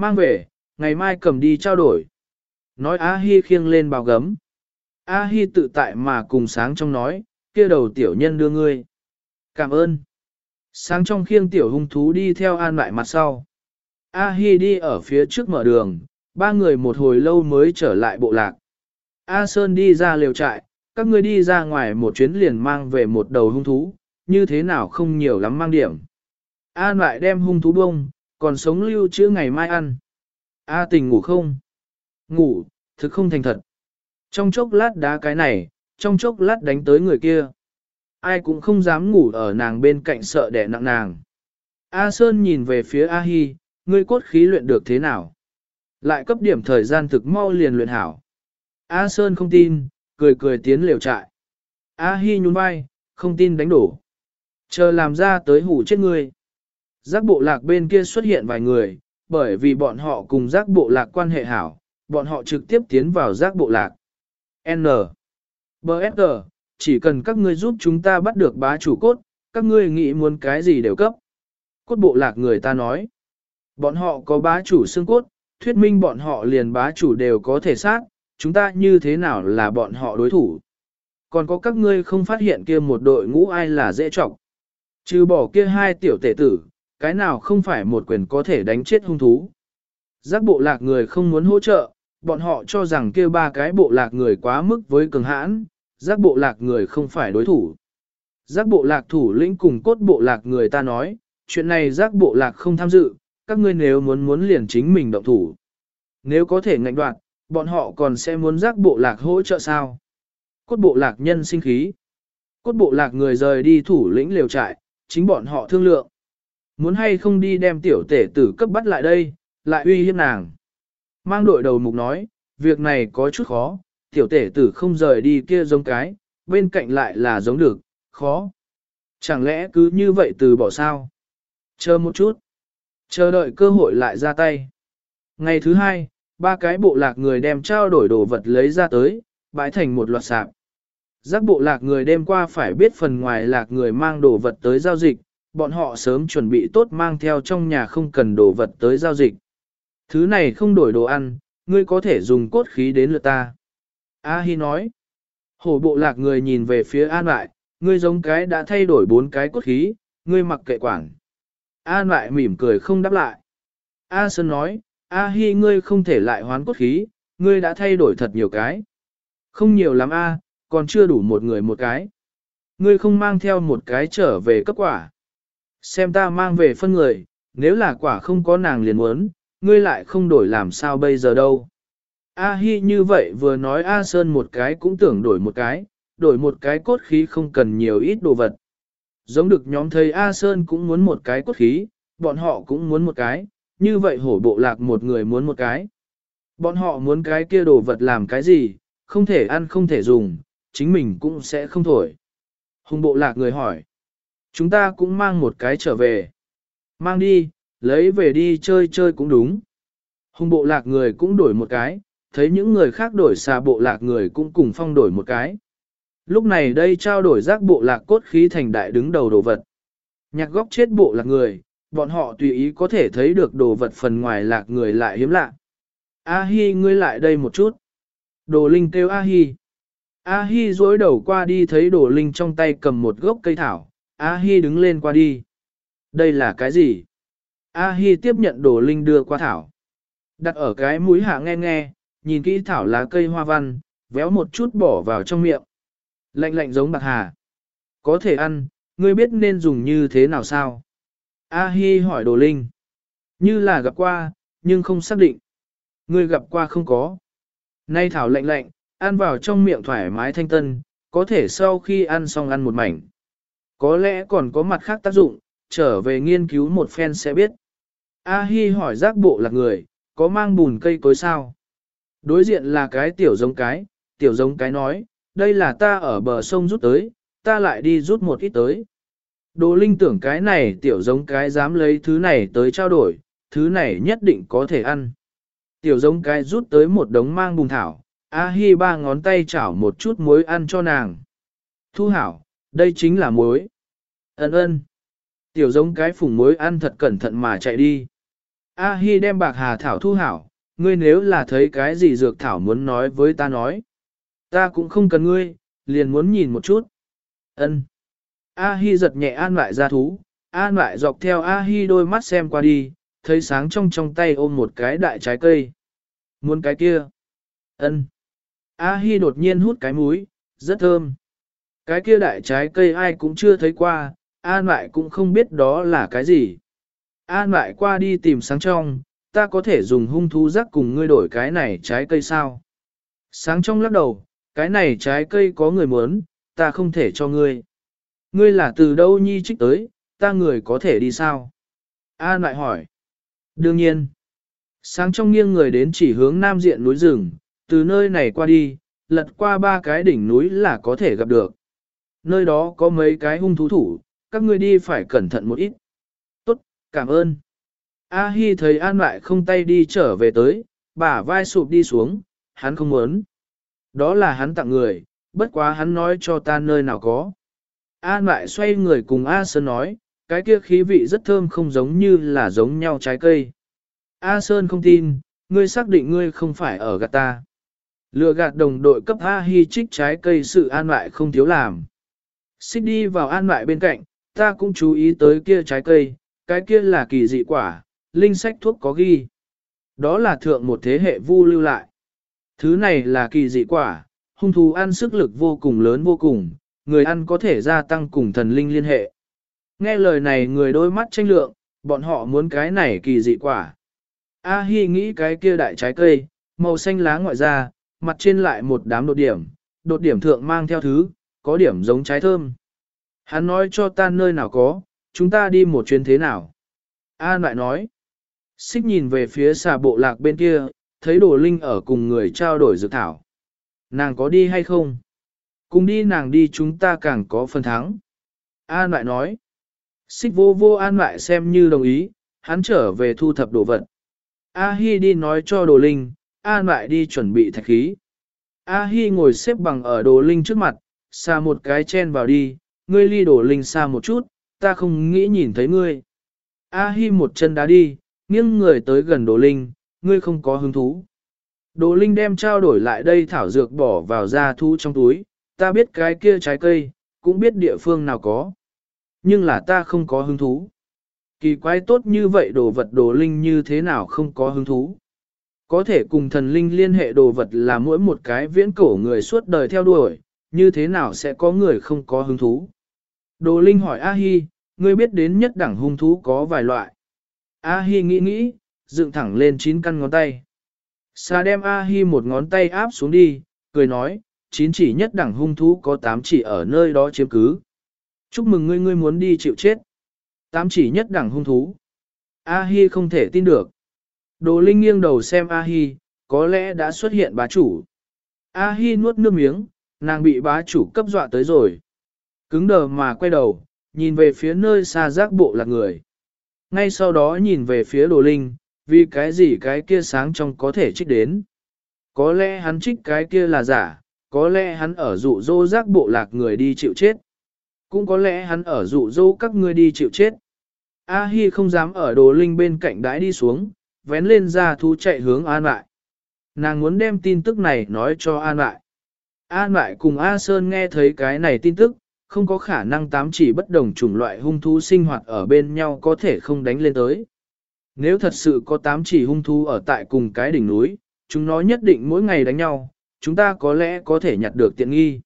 Mang về, ngày mai cầm đi trao đổi. Nói A Hi khiêng lên bào gấm. A Hi tự tại mà cùng sáng trong nói, kia đầu tiểu nhân đưa ngươi. Cảm ơn. Sáng trong khiêng tiểu hung thú đi theo an lại mặt sau. A Hi đi ở phía trước mở đường, ba người một hồi lâu mới trở lại bộ lạc. A Sơn đi ra liều trại, các ngươi đi ra ngoài một chuyến liền mang về một đầu hung thú, như thế nào không nhiều lắm mang điểm. An lại đem hung thú bông, còn sống lưu trữ ngày mai ăn. A à, tình ngủ không? Ngủ, thực không thành thật. Trong chốc lát đá cái này, trong chốc lát đánh tới người kia. Ai cũng không dám ngủ ở nàng bên cạnh sợ đẻ nặng nàng. A Sơn nhìn về phía A Hi, ngươi cốt khí luyện được thế nào? Lại cấp điểm thời gian thực mau liền luyện hảo. A Sơn không tin, cười cười tiến liều trại. A Hi nhún vai, không tin đánh đổ. Chờ làm ra tới hủ chết ngươi. Giác bộ lạc bên kia xuất hiện vài người, bởi vì bọn họ cùng giác bộ lạc quan hệ hảo, bọn họ trực tiếp tiến vào giác bộ lạc. N. B. S. Chỉ cần các ngươi giúp chúng ta bắt được bá chủ cốt, các ngươi nghĩ muốn cái gì đều cấp. Cốt bộ lạc người ta nói. Bọn họ có bá chủ xương cốt, thuyết minh bọn họ liền bá chủ đều có thể sát, chúng ta như thế nào là bọn họ đối thủ. Còn có các ngươi không phát hiện kia một đội ngũ ai là dễ trọng. Trừ bỏ kia hai tiểu tể tử, cái nào không phải một quyền có thể đánh chết hung thú. Giác bộ lạc người không muốn hỗ trợ, bọn họ cho rằng kia ba cái bộ lạc người quá mức với cường hãn, giác bộ lạc người không phải đối thủ. Giác bộ lạc thủ lĩnh cùng cốt bộ lạc người ta nói, chuyện này giác bộ lạc không tham dự, các ngươi nếu muốn muốn liền chính mình động thủ. Nếu có thể ngạnh đoạn, bọn họ còn sẽ muốn giác bộ lạc hỗ trợ sao? Cốt bộ lạc nhân sinh khí. Cốt bộ lạc người rời đi thủ lĩnh liều trại, chính bọn họ thương lượng. Muốn hay không đi đem tiểu tể tử cấp bắt lại đây, lại uy hiếp nàng. Mang đội đầu mục nói, việc này có chút khó, tiểu tể tử không rời đi kia giống cái, bên cạnh lại là giống được, khó. Chẳng lẽ cứ như vậy từ bỏ sao? Chờ một chút. Chờ đợi cơ hội lại ra tay. Ngày thứ hai, ba cái bộ lạc người đem trao đổi đồ vật lấy ra tới, bãi thành một loạt sạp. Giác bộ lạc người đêm qua phải biết phần ngoài lạc người mang đồ vật tới giao dịch, bọn họ sớm chuẩn bị tốt mang theo trong nhà không cần đồ vật tới giao dịch. Thứ này không đổi đồ ăn, ngươi có thể dùng cốt khí đến lượt ta. A Hi nói, Hổ bộ lạc người nhìn về phía an lại, ngươi giống cái đã thay đổi bốn cái cốt khí, ngươi mặc kệ quản. An lại mỉm cười không đáp lại. A Sơn nói, A Hi ngươi không thể lại hoán cốt khí, ngươi đã thay đổi thật nhiều cái. Không nhiều lắm A, còn chưa đủ một người một cái. Ngươi không mang theo một cái trở về cấp quả. Xem ta mang về phân người, nếu là quả không có nàng liền muốn, ngươi lại không đổi làm sao bây giờ đâu. A Hi như vậy vừa nói A Sơn một cái cũng tưởng đổi một cái, đổi một cái cốt khí không cần nhiều ít đồ vật. Giống được nhóm thầy A Sơn cũng muốn một cái cốt khí, bọn họ cũng muốn một cái, như vậy hổ bộ lạc một người muốn một cái. Bọn họ muốn cái kia đồ vật làm cái gì, không thể ăn không thể dùng, chính mình cũng sẽ không thổi. Hùng bộ lạc người hỏi. Chúng ta cũng mang một cái trở về. Mang đi, lấy về đi chơi chơi cũng đúng. Hùng bộ lạc người cũng đổi một cái, thấy những người khác đổi xà bộ lạc người cũng cùng phong đổi một cái. Lúc này đây trao đổi rác bộ lạc cốt khí thành đại đứng đầu đồ vật. Nhạc góc chết bộ lạc người, bọn họ tùy ý có thể thấy được đồ vật phần ngoài lạc người lại hiếm lạ. A Hi ngươi lại đây một chút. Đồ Linh kêu A Hi. A Hi dối đầu qua đi thấy Đồ Linh trong tay cầm một gốc cây thảo. A Hi đứng lên qua đi. Đây là cái gì? A Hi tiếp nhận Đồ Linh đưa qua thảo. Đặt ở cái mũi hạ nghe nghe, nhìn kỹ thảo lá cây hoa văn, véo một chút bỏ vào trong miệng. Lạnh lạnh giống bạc hà. Có thể ăn, ngươi biết nên dùng như thế nào sao? A Hi hỏi Đồ Linh. Như là gặp qua, nhưng không xác định. Ngươi gặp qua không có. Nay thảo lạnh lạnh, ăn vào trong miệng thoải mái thanh tân, có thể sau khi ăn xong ăn một mảnh. Có lẽ còn có mặt khác tác dụng, trở về nghiên cứu một phen sẽ biết. A Hi hỏi giác bộ là người, có mang bùn cây cối sao? Đối diện là cái tiểu giống cái, tiểu giống cái nói, đây là ta ở bờ sông rút tới, ta lại đi rút một ít tới. Đồ Linh tưởng cái này tiểu giống cái dám lấy thứ này tới trao đổi, thứ này nhất định có thể ăn. Tiểu giống cái rút tới một đống mang bùn thảo, A Hi ba ngón tay chảo một chút muối ăn cho nàng. Thu hảo, đây chính là muối. Ấn ơn. Tiểu giống cái phùng muối ăn thật cẩn thận mà chạy đi. A Hi đem bạc hà thảo thu hảo, ngươi nếu là thấy cái gì dược thảo muốn nói với ta nói. Ta cũng không cần ngươi, liền muốn nhìn một chút. Ân. A Hi giật nhẹ an lại ra thú, an lại dọc theo A Hi đôi mắt xem qua đi, thấy sáng trong trong tay ôm một cái đại trái cây. Muốn cái kia. Ân. A Hi đột nhiên hút cái muối. rất thơm. Cái kia đại trái cây ai cũng chưa thấy qua, an lại cũng không biết đó là cái gì. An lại qua đi tìm sáng trong, ta có thể dùng hung thú rắc cùng ngươi đổi cái này trái cây sao? Sáng trong lắc đầu, cái này trái cây có người muốn, ta không thể cho ngươi. Ngươi là từ đâu nhi trích tới, ta người có thể đi sao? An lại hỏi. Đương nhiên. Sáng trong nghiêng người đến chỉ hướng nam diện núi rừng, từ nơi này qua đi, lật qua ba cái đỉnh núi là có thể gặp được. Nơi đó có mấy cái hung thú thủ, các ngươi đi phải cẩn thận một ít. Tốt, cảm ơn. A Hi thấy An lại không tay đi trở về tới, bả vai sụp đi xuống, hắn không muốn. Đó là hắn tặng người, bất quá hắn nói cho ta nơi nào có. An lại xoay người cùng A Sơn nói, cái kia khí vị rất thơm không giống như là giống nhau trái cây. A Sơn không tin, ngươi xác định ngươi không phải ở gạt ta. Lừa gạt đồng đội cấp A Hi trích trái cây sự an lại không thiếu làm. Xích đi vào an lại bên cạnh, ta cũng chú ý tới kia trái cây, cái kia là kỳ dị quả, linh sách thuốc có ghi. Đó là thượng một thế hệ vu lưu lại. Thứ này là kỳ dị quả, hung thú ăn sức lực vô cùng lớn vô cùng, người ăn có thể gia tăng cùng thần linh liên hệ. Nghe lời này người đôi mắt tranh lượng, bọn họ muốn cái này kỳ dị quả. A Hi nghĩ cái kia đại trái cây, màu xanh lá ngoại ra, mặt trên lại một đám đột điểm, đột điểm thượng mang theo thứ, có điểm giống trái thơm. Hắn nói cho ta nơi nào có, chúng ta đi một chuyến thế nào. An lại nói, xích nhìn về phía xà bộ lạc bên kia, thấy đồ linh ở cùng người trao đổi dược thảo. Nàng có đi hay không? Cùng đi nàng đi chúng ta càng có phần thắng. An lại nói, xích vô vô an lại xem như đồng ý, hắn trở về thu thập đồ vật. A Hi đi nói cho đồ linh, an lại đi chuẩn bị thạch khí. A Hi ngồi xếp bằng ở đồ linh trước mặt, xa một cái chen vào đi, ngươi ly đổ linh xa một chút, ta không nghĩ nhìn thấy ngươi. A Hi một chân đá đi, nghiêng người tới gần đồ linh, ngươi không có hứng thú. Đồ linh đem trao đổi lại đây thảo dược bỏ vào da thu trong túi, ta biết cái kia trái cây, cũng biết địa phương nào có. Nhưng là ta không có hứng thú. Kỳ quái tốt như vậy đồ vật đồ linh như thế nào không có hứng thú. Có thể cùng thần linh liên hệ đồ vật là mỗi một cái viễn cổ người suốt đời theo đuổi, như thế nào sẽ có người không có hứng thú. Đồ linh hỏi A-hi, ngươi biết đến nhất đẳng hung thú có vài loại. A-hi nghĩ nghĩ, dựng thẳng lên chín căn ngón tay. Sa đem A-hi một ngón tay áp xuống đi, cười nói, chín chỉ nhất đẳng hung thú có tám chỉ ở nơi đó chiếm cứ. Chúc mừng ngươi ngươi muốn đi chịu chết. Tám chỉ nhất đẳng hung thú. A-hi không thể tin được. Đồ Linh nghiêng đầu xem A-hi, có lẽ đã xuất hiện bá chủ. A-hi nuốt nước miếng, nàng bị bá chủ cấp dọa tới rồi. Cứng đờ mà quay đầu, nhìn về phía nơi xa giác bộ lạc người. Ngay sau đó nhìn về phía đồ linh, vì cái gì cái kia sáng trong có thể trích đến. Có lẽ hắn trích cái kia là giả, có lẽ hắn ở dụ dỗ giác bộ lạc người đi chịu chết. Cũng có lẽ hắn ở dụ dỗ các ngươi đi chịu chết. A-hi không dám ở đồ linh bên cạnh đãi đi xuống, vén lên ra thú chạy hướng an lại. Nàng muốn đem tin tức này nói cho an lại. An lại cùng A Sơn nghe thấy cái này tin tức, không có khả năng tám chỉ bất đồng chủng loại hung thú sinh hoạt ở bên nhau có thể không đánh lên tới. Nếu thật sự có tám chỉ hung thú ở tại cùng cái đỉnh núi, chúng nó nhất định mỗi ngày đánh nhau, chúng ta có lẽ có thể nhặt được tiện nghi.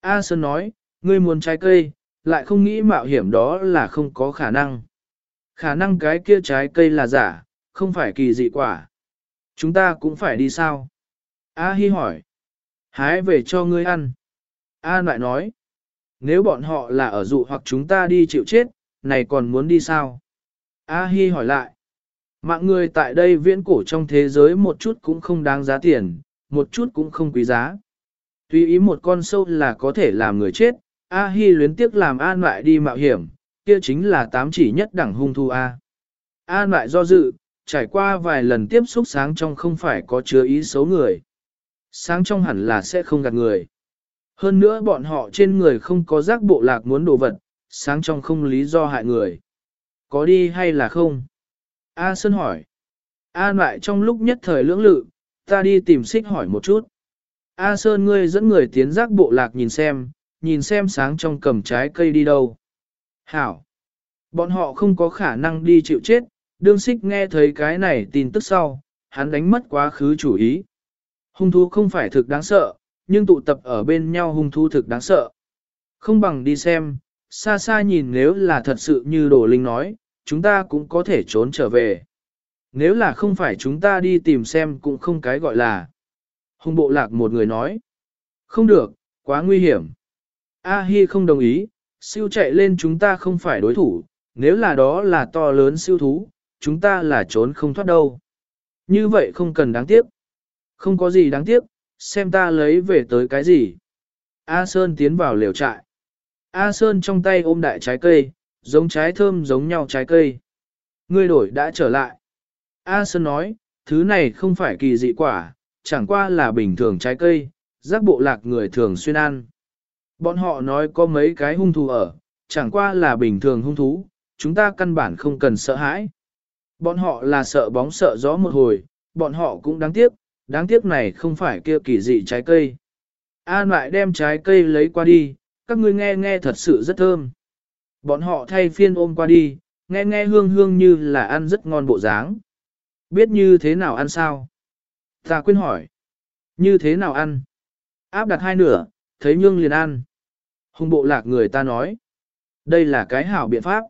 A Sơn nói, ngươi muốn trái cây, lại không nghĩ mạo hiểm đó là không có khả năng. Khả năng cái kia trái cây là giả, không phải kỳ dị quả. Chúng ta cũng phải đi sao? A Hi hỏi. Hái về cho ngươi ăn. A lại nói. Nếu bọn họ là ở dụ hoặc chúng ta đi chịu chết, này còn muốn đi sao? A Hi hỏi lại. Mạng người tại đây viễn cổ trong thế giới một chút cũng không đáng giá tiền, một chút cũng không quý giá. Tuy ý một con sâu là có thể làm người chết, A Hi luyến tiếc làm an lại đi mạo hiểm, kia chính là tám chỉ nhất đẳng hung thu A. An lại do dự, trải qua vài lần tiếp xúc sáng trong không phải có chứa ý xấu người. Sáng trong hẳn là sẽ không gạt người. Hơn nữa bọn họ trên người không có giác bộ lạc muốn đồ vật, sáng trong không lý do hại người. Có đi hay là không? A Sơn hỏi. A lại trong lúc nhất thời lưỡng lự, ta đi tìm xích hỏi một chút. A Sơn ngươi dẫn người tiến giác bộ lạc nhìn xem, nhìn xem sáng trong cầm trái cây đi đâu. Hảo. Bọn họ không có khả năng đi chịu chết, đương xích nghe thấy cái này tin tức sau, hắn đánh mất quá khứ chủ ý. Hung thú không phải thực đáng sợ, nhưng tụ tập ở bên nhau hung thú thực đáng sợ. Không bằng đi xem, xa xa nhìn nếu là thật sự như Đồ Linh nói, chúng ta cũng có thể trốn trở về. Nếu là không phải chúng ta đi tìm xem cũng không cái gọi là. Hung bộ lạc một người nói. Không được, quá nguy hiểm. A Hi không đồng ý, siêu chạy lên chúng ta không phải đối thủ, nếu là đó là to lớn siêu thú, chúng ta là trốn không thoát đâu. Như vậy không cần đáng tiếc. Không có gì đáng tiếc, xem ta lấy về tới cái gì. A Sơn tiến vào liều trại. A Sơn trong tay ôm đại trái cây, giống trái thơm giống nhau trái cây. Ngươi đổi đã trở lại. A Sơn nói, thứ này không phải kỳ dị quả, chẳng qua là bình thường trái cây, giác bộ lạc người thường xuyên ăn. Bọn họ nói có mấy cái hung thú ở, chẳng qua là bình thường hung thú, chúng ta căn bản không cần sợ hãi. Bọn họ là sợ bóng sợ gió một hồi, bọn họ cũng đáng tiếc, đáng tiếc này không phải kia kỳ dị trái cây. An lại đem trái cây lấy qua đi, các ngươi nghe nghe thật sự rất thơm. Bọn họ thay phiên ôm qua đi, nghe nghe hương hương như là ăn rất ngon bộ dáng. Biết như thế nào ăn sao? Ta quên hỏi. Như thế nào ăn? Áp đặt hai nửa, thấy nhương liền ăn. Hùng bộ lạc người ta nói. Đây là cái hảo biện pháp.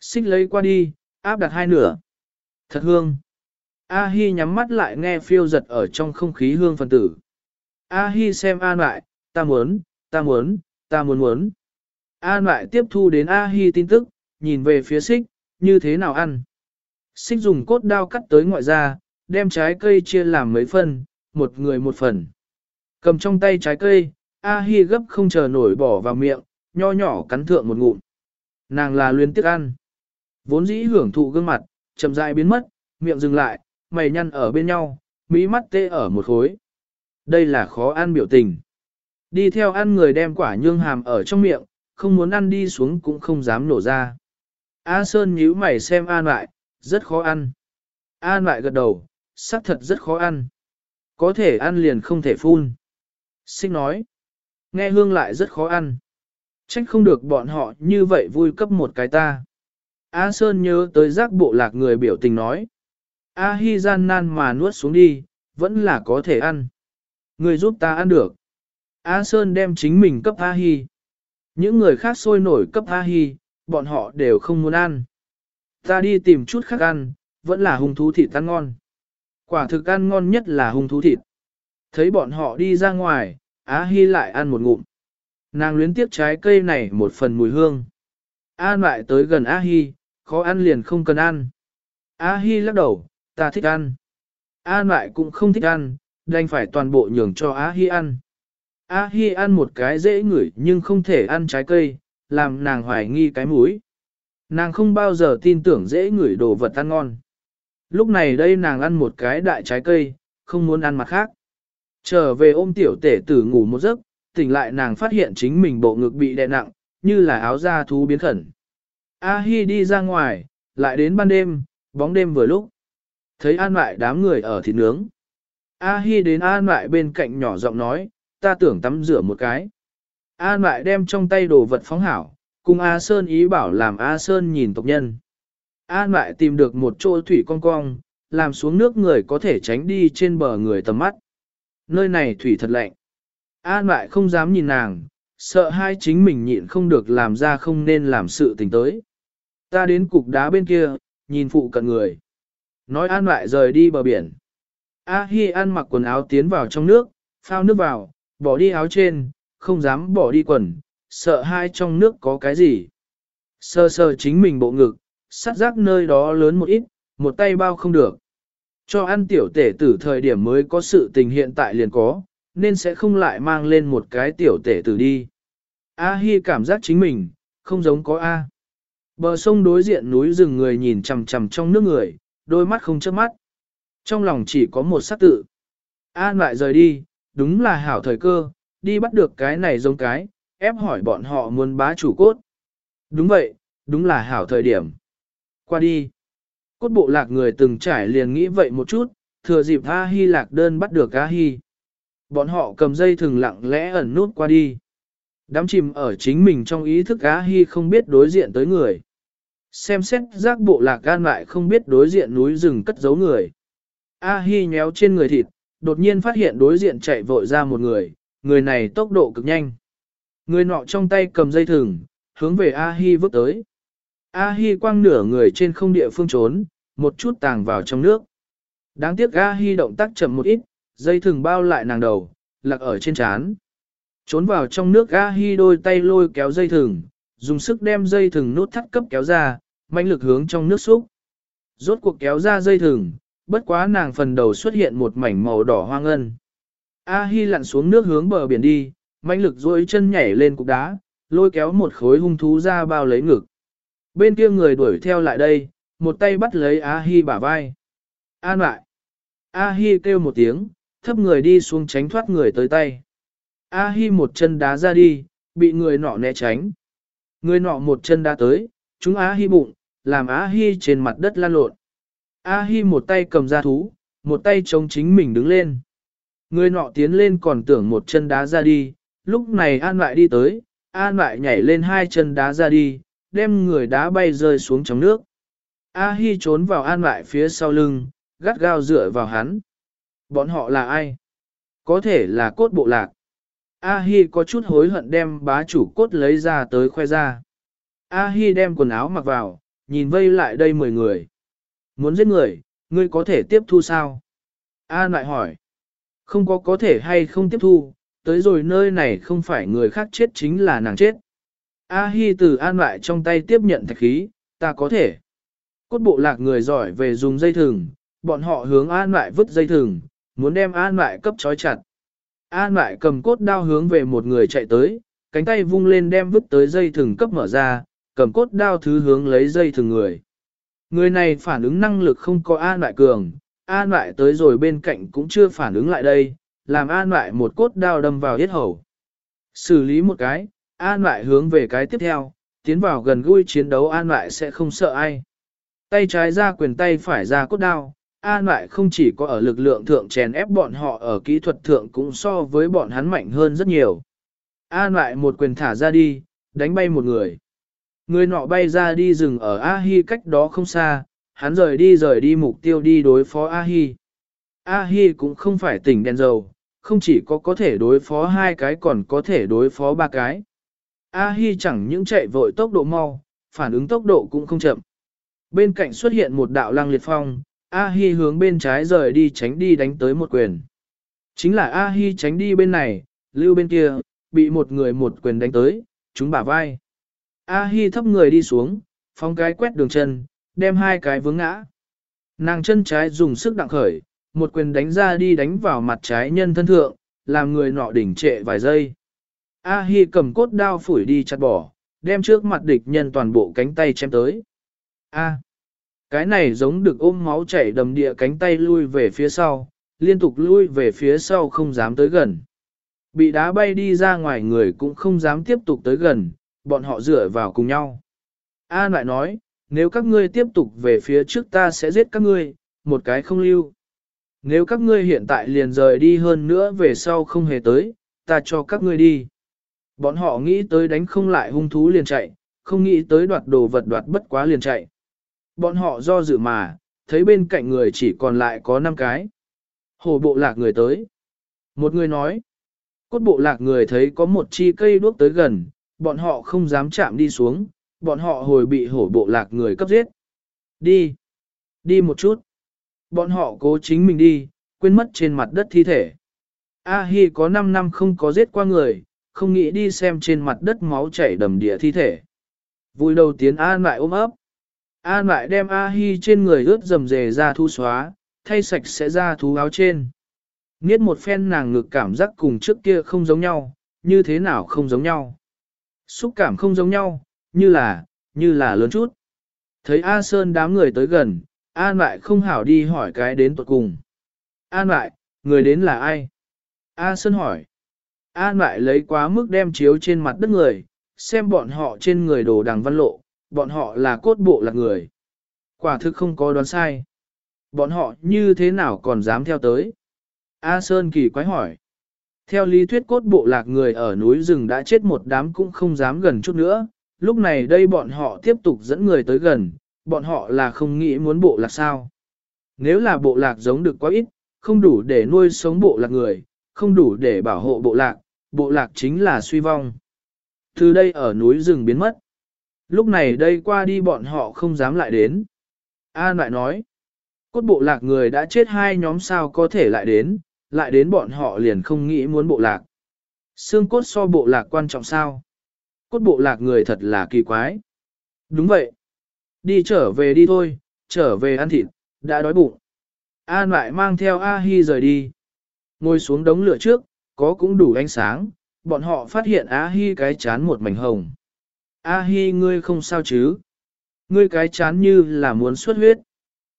Xích lấy qua đi, áp đặt hai nửa. Thật hương. A Hi nhắm mắt lại nghe phiêu giật ở trong không khí hương phân tử. A Hi xem An lại, ta muốn, ta muốn, ta muốn muốn. An lại tiếp thu đến A Hi tin tức, nhìn về phía xích, như thế nào ăn. Xích dùng cốt đao cắt tới ngoại ra, đem trái cây chia làm mấy phần, một người một phần. Cầm trong tay trái cây, A Hi gấp không chờ nổi bỏ vào miệng, nho nhỏ cắn thượng một ngụm. Nàng là luyến tiếc ăn. Vốn dĩ hưởng thụ gương mặt, chậm rãi biến mất, miệng dừng lại, mày nhăn ở bên nhau, mỹ mắt tê ở một khối. Đây là khó ăn biểu tình. Đi theo ăn người đem quả nhương hàm ở trong miệng, không muốn ăn đi xuống cũng không dám nổ ra. A Sơn nhíu mày xem An lại, rất khó ăn. An lại gật đầu, xác thật rất khó ăn. Có thể ăn liền không thể phun. Xích nói. Nghe hương lại rất khó ăn. Trách không được bọn họ như vậy vui cấp một cái ta. A Sơn nhớ tới giác bộ lạc người biểu tình nói. A Hi gian nan mà nuốt xuống đi, vẫn là có thể ăn. Người giúp ta ăn được. A Sơn đem chính mình cấp A Hi. Những người khác sôi nổi cấp A Hi, bọn họ đều không muốn ăn. Ta đi tìm chút khác ăn, vẫn là hung thú thịt ăn ngon. Quả thực ăn ngon nhất là hung thú thịt. Thấy bọn họ đi ra ngoài, Á Hi lại ăn một ngụm. Nàng luyến tiếp trái cây này một phần mùi hương. An lại tới gần A Hi, khó ăn liền không cần ăn. A Hi lắc đầu, ta thích ăn. An lại cũng không thích ăn, đành phải toàn bộ nhường cho A Hi ăn. A Hi ăn một cái dễ ngửi nhưng không thể ăn trái cây, làm nàng hoài nghi cái mũi. Nàng không bao giờ tin tưởng dễ ngửi đồ vật ăn ngon. Lúc này đây nàng ăn một cái đại trái cây, không muốn ăn mặt khác. Trở về ôm tiểu tể tử ngủ một giấc, tỉnh lại nàng phát hiện chính mình bộ ngực bị đè nặng, như là áo da thú biến khẩn. A Hi đi ra ngoài, lại đến ban đêm, bóng đêm vừa lúc. Thấy an lại đám người ở thịt nướng. A Hi đến an lại bên cạnh nhỏ giọng nói, ta tưởng tắm rửa một cái. An lại đem trong tay đồ vật phóng hảo, cùng A Sơn ý bảo làm A Sơn nhìn tộc nhân. An lại tìm được một chỗ thủy cong cong, làm xuống nước người có thể tránh đi trên bờ người tầm mắt. Nơi này thủy thật lạnh. An lại không dám nhìn nàng, sợ hai chính mình nhịn không được làm ra không nên làm sự tình tới. Ta đến cục đá bên kia, nhìn phụ cận người. Nói an lại rời đi bờ biển. A Hi ăn mặc quần áo tiến vào trong nước, phao nước vào, bỏ đi áo trên, không dám bỏ đi quần, sợ hai trong nước có cái gì. Sơ sơ chính mình bộ ngực, sát rác nơi đó lớn một ít, một tay bao không được. Cho ăn tiểu tể tử thời điểm mới có sự tình hiện tại liền có, nên sẽ không lại mang lên một cái tiểu tể tử đi. A Hi cảm giác chính mình, không giống có A. Bờ sông đối diện núi rừng người nhìn chằm chằm trong nước người, đôi mắt không chớp mắt. Trong lòng chỉ có một sát tự. An lại rời đi, đúng là hảo thời cơ, đi bắt được cái này giống cái, ép hỏi bọn họ muốn bá chủ cốt. Đúng vậy, đúng là hảo thời điểm. Qua đi. Cốt bộ lạc người từng trải liền nghĩ vậy một chút, thừa dịp A Hi lạc đơn bắt được A Hi. Bọn họ cầm dây thừng lặng lẽ ẩn nút qua đi. Đám chìm ở chính mình trong ý thức A Hi không biết đối diện tới người. Xem xét giác bộ lạc gan lại không biết đối diện núi rừng cất giấu người. A Hi nhéo trên người thịt, đột nhiên phát hiện đối diện chạy vội ra một người, người này tốc độ cực nhanh. Người nọ trong tay cầm dây thừng, hướng về A Hi vứt tới. A Hi quăng nửa người trên không địa phương trốn, một chút tàng vào trong nước. Đáng tiếc A Hi động tác chậm một ít, dây thừng bao lại nàng đầu, lạc ở trên chán. Trốn vào trong nước A Hi đôi tay lôi kéo dây thừng, dùng sức đem dây thừng nút thắt cấp kéo ra, mạnh lực hướng trong nước xúc. Rốt cuộc kéo ra dây thừng, bất quá nàng phần đầu xuất hiện một mảnh màu đỏ hoang ngân. A Hi lặn xuống nước hướng bờ biển đi, mạnh lực duỗi chân nhảy lên cục đá, lôi kéo một khối hung thú ra bao lấy ngực. Bên kia người đuổi theo lại đây, một tay bắt lấy A Hi bả vai. An lại. A Hi kêu một tiếng, thấp người đi xuống tránh thoát người tới tay. A Hi một chân đá ra đi, bị người nọ né tránh. Người nọ một chân đá tới, chúng á Hi bụng, làm á Hi trên mặt đất lan lộn. A Hi một tay cầm ra thú, một tay chống chính mình đứng lên. Người nọ tiến lên còn tưởng một chân đá ra đi, lúc này An lại đi tới, An lại nhảy lên hai chân đá ra đi, đem người đá bay rơi xuống trong nước. A Hi trốn vào An lại phía sau lưng, gắt gao dựa vào hắn. Bọn họ là ai? Có thể là cốt bộ lạc. A Hi có chút hối hận đem bá chủ cốt lấy ra tới khoe ra. A Hi đem quần áo mặc vào, nhìn vây lại đây mười người. Muốn giết người, ngươi có thể tiếp thu sao? A lại hỏi. Không có có thể hay không tiếp thu, tới rồi nơi này không phải người khác chết chính là nàng chết. A Hi từ an lại trong tay tiếp nhận thạch khí, ta có thể. Cốt bộ lạc người giỏi về dùng dây thừng, bọn họ hướng an lại vứt dây thừng, muốn đem an lại cấp trói chặt. An lại cầm cốt đao hướng về một người chạy tới, cánh tay vung lên đem vứt tới dây thừng cấp mở ra, cầm cốt đao thứ hướng lấy dây thừng người. Người này phản ứng năng lực không có an lại cường, an lại tới rồi bên cạnh cũng chưa phản ứng lại đây, làm an lại một cốt đao đâm vào hết hầu. Xử lý một cái, an lại hướng về cái tiếp theo, tiến vào gần gũi chiến đấu an lại sẽ không sợ ai. Tay trái ra quyền tay phải ra cốt đao, an lại không chỉ có ở lực lượng thượng chèn ép bọn họ ở kỹ thuật thượng cũng so với bọn hắn mạnh hơn rất nhiều. An lại một quyền thả ra đi, đánh bay một người. Người nọ bay ra đi rừng ở A-hi cách đó không xa, hắn rời đi rời đi mục tiêu đi đối phó A-hi. A-hi cũng không phải tỉnh đèn dầu, không chỉ có có thể đối phó hai cái còn có thể đối phó ba cái. A-hi chẳng những chạy vội tốc độ mau, phản ứng tốc độ cũng không chậm. Bên cạnh xuất hiện một đạo lăng liệt phong, A-hi hướng bên trái rời đi tránh đi đánh tới một quyền. Chính là A-hi tránh đi bên này, lưu bên kia, bị một người một quyền đánh tới, chúng bả vai. A-hi thấp người đi xuống, phong cái quét đường chân, đem hai cái vướng ngã. Nàng chân trái dùng sức đặng khởi, một quyền đánh ra đi đánh vào mặt trái nhân thân thượng, làm người nọ đỉnh trệ vài giây. A-hi cầm cốt đao phủi đi chặt bỏ, đem trước mặt địch nhân toàn bộ cánh tay chém tới. A cái này giống được ôm máu chảy đầm địa cánh tay lui về phía sau, liên tục lui về phía sau không dám tới gần. Bị đá bay đi ra ngoài người cũng không dám tiếp tục tới gần, bọn họ dựa vào cùng nhau. A lại nói, nếu các ngươi tiếp tục về phía trước ta sẽ giết các ngươi, một cái không lưu. Nếu các ngươi hiện tại liền rời đi hơn nữa về sau không hề tới, ta cho các ngươi đi. Bọn họ nghĩ tới đánh không lại hung thú liền chạy, không nghĩ tới đoạt đồ vật đoạt bất quá liền chạy. Bọn họ do dự mà, thấy bên cạnh người chỉ còn lại có 5 cái. Hồ bộ lạc người tới. Một người nói, cốt bộ lạc người thấy có một chi cây đuốc tới gần, bọn họ không dám chạm đi xuống, bọn họ hồi bị hổ bộ lạc người cấp giết. Đi, đi một chút. Bọn họ cố chính mình đi, quên mất trên mặt đất thi thể. A-hi có 5 năm không có giết qua người, không nghĩ đi xem trên mặt đất máu chảy đầm địa thi thể. Vui đầu tiến An lại ôm ấp. An lại đem A-hi trên người ướt dầm dề ra thu xóa, thay sạch sẽ ra thú áo trên. Niết một phen nàng ngực cảm giác cùng trước kia không giống nhau, như thế nào không giống nhau. Xúc cảm không giống nhau, như là, như là lớn chút. Thấy A Sơn đám người tới gần, An lại không hảo đi hỏi cái đến tuột cùng. An lại, người đến là ai? A Sơn hỏi. An lại lấy quá mức đem chiếu trên mặt đất người, xem bọn họ trên người đồ đằng văn lộ, bọn họ là cốt bộ lạc người. Quả thực không có đoán sai. Bọn họ như thế nào còn dám theo tới? A Sơn kỳ quái hỏi. Theo lý thuyết cốt bộ lạc người ở núi rừng đã chết một đám cũng không dám gần chút nữa, lúc này đây bọn họ tiếp tục dẫn người tới gần, bọn họ là không nghĩ muốn bộ lạc sao. Nếu là bộ lạc giống được quá ít, không đủ để nuôi sống bộ lạc người, không đủ để bảo hộ bộ lạc, bộ lạc chính là suy vong. Từ đây ở núi rừng biến mất. Lúc này đây qua đi bọn họ không dám lại đến. An lại nói, cốt bộ lạc người đã chết hai nhóm sao có thể lại đến, lại đến bọn họ liền không nghĩ muốn bộ lạc. Xương cốt so bộ lạc quan trọng sao? Cốt bộ lạc người thật là kỳ quái. Đúng vậy. Đi trở về đi thôi, trở về ăn thịt, đã đói bụng. An lại mang theo A-hi rời đi. Ngồi xuống đống lửa trước, có cũng đủ ánh sáng, bọn họ phát hiện A-hi cái chán một mảnh hồng. A-hi ngươi không sao chứ? Ngươi cái chán như là muốn xuất huyết.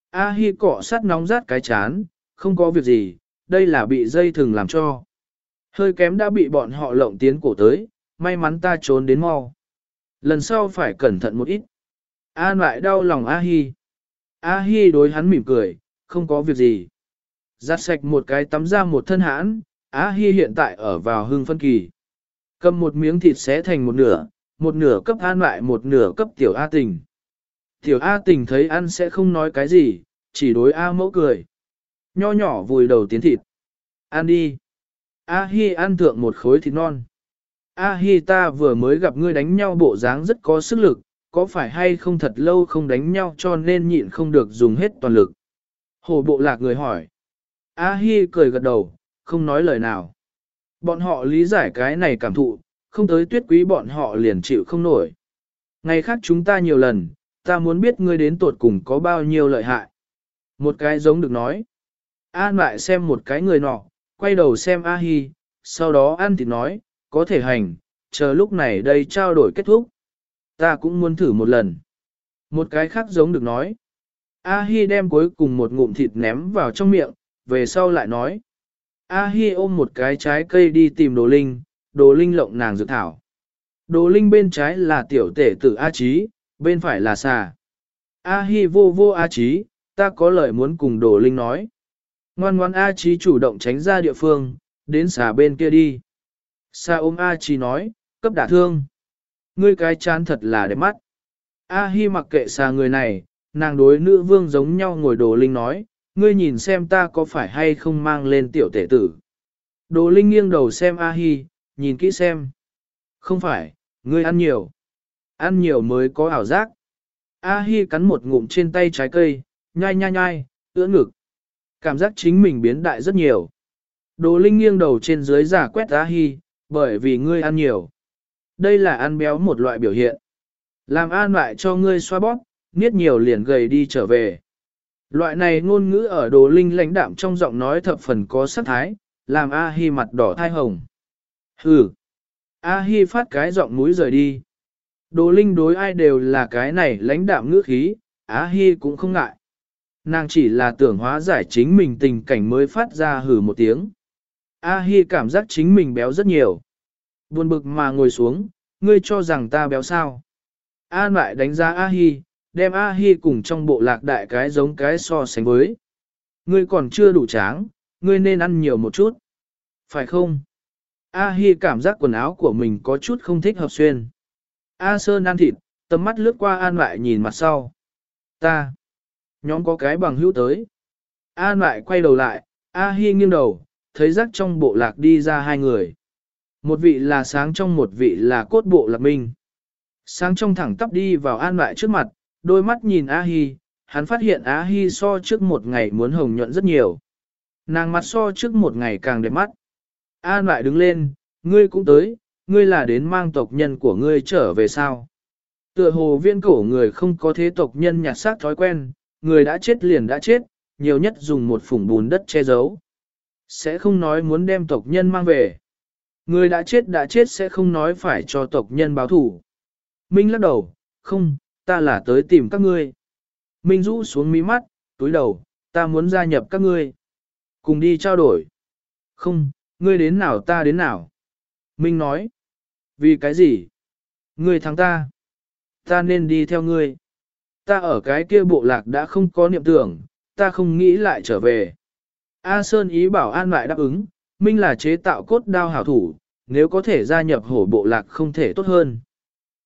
A-hi cọ sát nóng rát cái chán, không có việc gì, đây là bị dây thừng làm cho. Hơi kém đã bị bọn họ lộng tiến cổ tới, may mắn ta trốn đến mau. Lần sau phải cẩn thận một ít. An lại đau lòng A-hi. A-hi đối hắn mỉm cười, không có việc gì. Giặt sạch một cái tắm ra một thân hãn, A-hi hiện tại ở vào hương phân kỳ. Cầm một miếng thịt xé thành một nửa, một nửa cấp an lại một nửa cấp tiểu A tình. Tiểu A tình thấy ăn sẽ không nói cái gì, chỉ đối A mẫu cười. Nho nhỏ vùi đầu tiến thịt. Ăn đi. A Hi ăn thượng một khối thịt non. A Hi ta vừa mới gặp ngươi đánh nhau bộ dáng rất có sức lực, có phải hay không thật lâu không đánh nhau cho nên nhịn không được dùng hết toàn lực. Hồ bộ lạc người hỏi. A Hi cười gật đầu, không nói lời nào. Bọn họ lý giải cái này cảm thụ, không tới tuyết quý bọn họ liền chịu không nổi. Ngày khác chúng ta nhiều lần, ta muốn biết ngươi đến tột cùng có bao nhiêu lợi hại. Một cái giống được nói. An lại xem một cái người nọ, quay đầu xem A Hi, sau đó An thì nói, có thể hành, chờ lúc này đây trao đổi kết thúc. Ta cũng muốn thử một lần. Một cái khác giống được nói. A Hi đem cuối cùng một ngụm thịt ném vào trong miệng, về sau lại nói. A Hi ôm một cái trái cây đi tìm đồ linh, đồ linh lộng nàng dược thảo. Đồ linh bên trái là tiểu tể tử A Chí, bên phải là xà. A Hi vô vô A Chí, ta có lời muốn cùng đồ linh nói. Ngoan ngoan A Chí chủ động tránh ra địa phương, đến xà bên kia đi. Xà ôm A Chí nói, cấp đả thương. Ngươi cái chán thật là đẹp mắt. A Hi mặc kệ xà người này, nàng đối nữ vương giống nhau ngồi đồ linh nói, ngươi nhìn xem ta có phải hay không mang lên tiểu tể tử. Đồ linh nghiêng đầu xem A Hi, nhìn kỹ xem. Không phải, ngươi ăn nhiều. Ăn nhiều mới có ảo giác. A Hi cắn một ngụm trên tay trái cây, nhai nhai nhai, ưỡn ngực. Cảm giác chính mình biến đại rất nhiều. Đồ Linh nghiêng đầu trên dưới giả quét A Hi, bởi vì ngươi ăn nhiều. Đây là ăn béo một loại biểu hiện. Làm an lại cho ngươi xoa bóp, niết nhiều liền gầy đi trở về. Loại này ngôn ngữ ở đồ linh lãnh đạm trong giọng nói thập phần có sắc thái, làm A Hi mặt đỏ thai hồng. Hừ. A Hi phát cái giọng mũi rời đi. Đồ linh đối ai đều là cái này lãnh đạm ngữ khí, A Hi cũng không ngại. Nàng chỉ là tưởng hóa giải chính mình tình cảnh mới phát ra hừ một tiếng. A Hi cảm giác chính mình béo rất nhiều. Buồn bực mà ngồi xuống, ngươi cho rằng ta béo sao. An lại đánh giá A Hi, đem A Hi cùng trong bộ lạc đại cái giống cái so sánh với. Ngươi còn chưa đủ tráng, ngươi nên ăn nhiều một chút. Phải không? A Hi cảm giác quần áo của mình có chút không thích hợp xuyên. A Sơn ăn thịt, tầm mắt lướt qua An lại nhìn mặt sau. Ta. Nhóm có cái bằng hữu tới. An lại quay đầu lại, A Hi nghiêng đầu, thấy rắc trong bộ lạc đi ra hai người. Một vị là sáng trong một vị là cốt bộ lạc minh. Sáng trong thẳng tắp đi vào an lại trước mặt, đôi mắt nhìn A Hi, hắn phát hiện A Hi so trước một ngày muốn hồng nhuận rất nhiều. Nàng mặt so trước một ngày càng đẹp mắt. An lại đứng lên, ngươi cũng tới, ngươi là đến mang tộc nhân của ngươi trở về sao. Tựa hồ viên cổ người không có thế tộc nhân nhặt xác thói quen, người đã chết liền đã chết, nhiều nhất dùng một phủng bùn đất che giấu. Sẽ không nói muốn đem tộc nhân mang về. Người đã chết đã chết sẽ không nói phải cho tộc nhân báo thủ. Minh lắc đầu, không, ta là tới tìm các ngươi. Minh rũ xuống mí mắt, túi đầu, ta muốn gia nhập các ngươi. Cùng đi trao đổi. Không, ngươi đến nào ta đến nào. Minh nói. Vì cái gì? Ngươi thắng ta. Ta nên đi theo ngươi. Ta ở cái kia bộ lạc đã không có niệm tưởng, ta không nghĩ lại trở về. A Sơn ý bảo An lại đáp ứng, Minh là chế tạo cốt đao hảo thủ, nếu có thể gia nhập hổ bộ lạc không thể tốt hơn.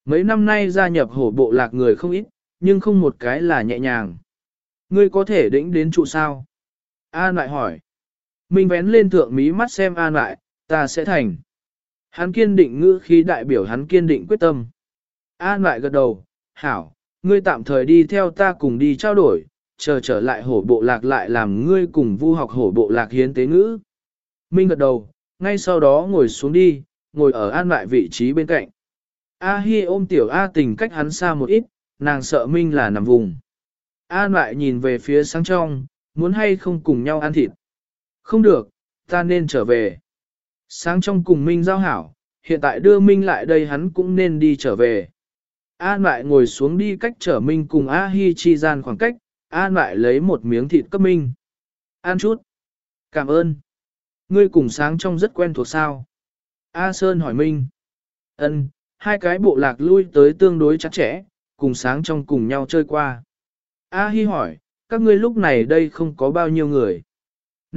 Mấy năm nay gia nhập hổ bộ lạc người không ít, nhưng không một cái là nhẹ nhàng. Ngươi có thể đỉnh đến trụ sao? An lại hỏi. Minh vén lên thượng mí mắt xem An lại, ta sẽ thành. Hắn kiên định ngữ khí đại biểu hắn kiên định quyết tâm. An lại gật đầu, hảo, ngươi tạm thời đi theo ta cùng đi trao đổi, chờ trở lại hổ bộ lạc lại làm ngươi cùng vu học hổ bộ lạc hiến tế ngữ. Minh gật đầu, ngay sau đó ngồi xuống đi, ngồi ở an lại vị trí bên cạnh. A Hi ôm tiểu A tình cách hắn xa một ít, nàng sợ Minh là nằm vùng. An lại nhìn về phía sáng trong, muốn hay không cùng nhau ăn thịt. Không được, ta nên trở về. Sáng trong cùng Minh giao hảo, hiện tại đưa Minh lại đây hắn cũng nên đi trở về. An lại ngồi xuống đi cách trở Minh cùng A Hi chi gian khoảng cách, An lại lấy một miếng thịt cấp Minh. an chút. Cảm ơn. Ngươi cùng sáng trong rất quen thuộc sao? A Sơn hỏi Minh. Ân, hai cái bộ lạc lui tới tương đối chặt chẽ, cùng sáng trong cùng nhau chơi qua. A Hi hỏi, các ngươi lúc này đây không có bao nhiêu người.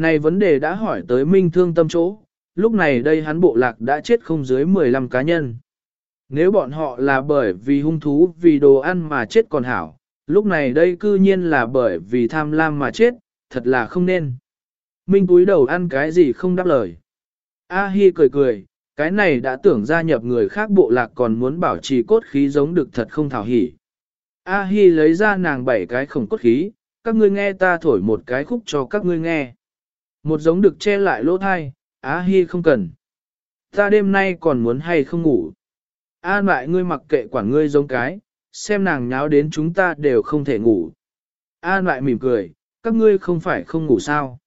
Này vấn đề đã hỏi tới Minh thương tâm chỗ, lúc này đây hắn bộ lạc đã chết không dưới 15 cá nhân. Nếu bọn họ là bởi vì hung thú vì đồ ăn mà chết còn hảo, lúc này đây cư nhiên là bởi vì tham lam mà chết, thật là không nên. Minh túi đầu ăn cái gì không đáp lời. A Hi cười cười, cái này đã tưởng gia nhập người khác bộ lạc còn muốn bảo trì cốt khí giống được thật không thảo hỉ. A Hi lấy ra nàng bảy cái khổng cốt khí, các ngươi nghe ta thổi một cái khúc cho các ngươi nghe. Một giống được che lại lỗ thai, Á Hi không cần. Ta đêm nay còn muốn hay không ngủ. An lại ngươi mặc kệ quản ngươi giống cái, xem nàng nháo đến chúng ta đều không thể ngủ. An lại mỉm cười, các ngươi không phải không ngủ sao.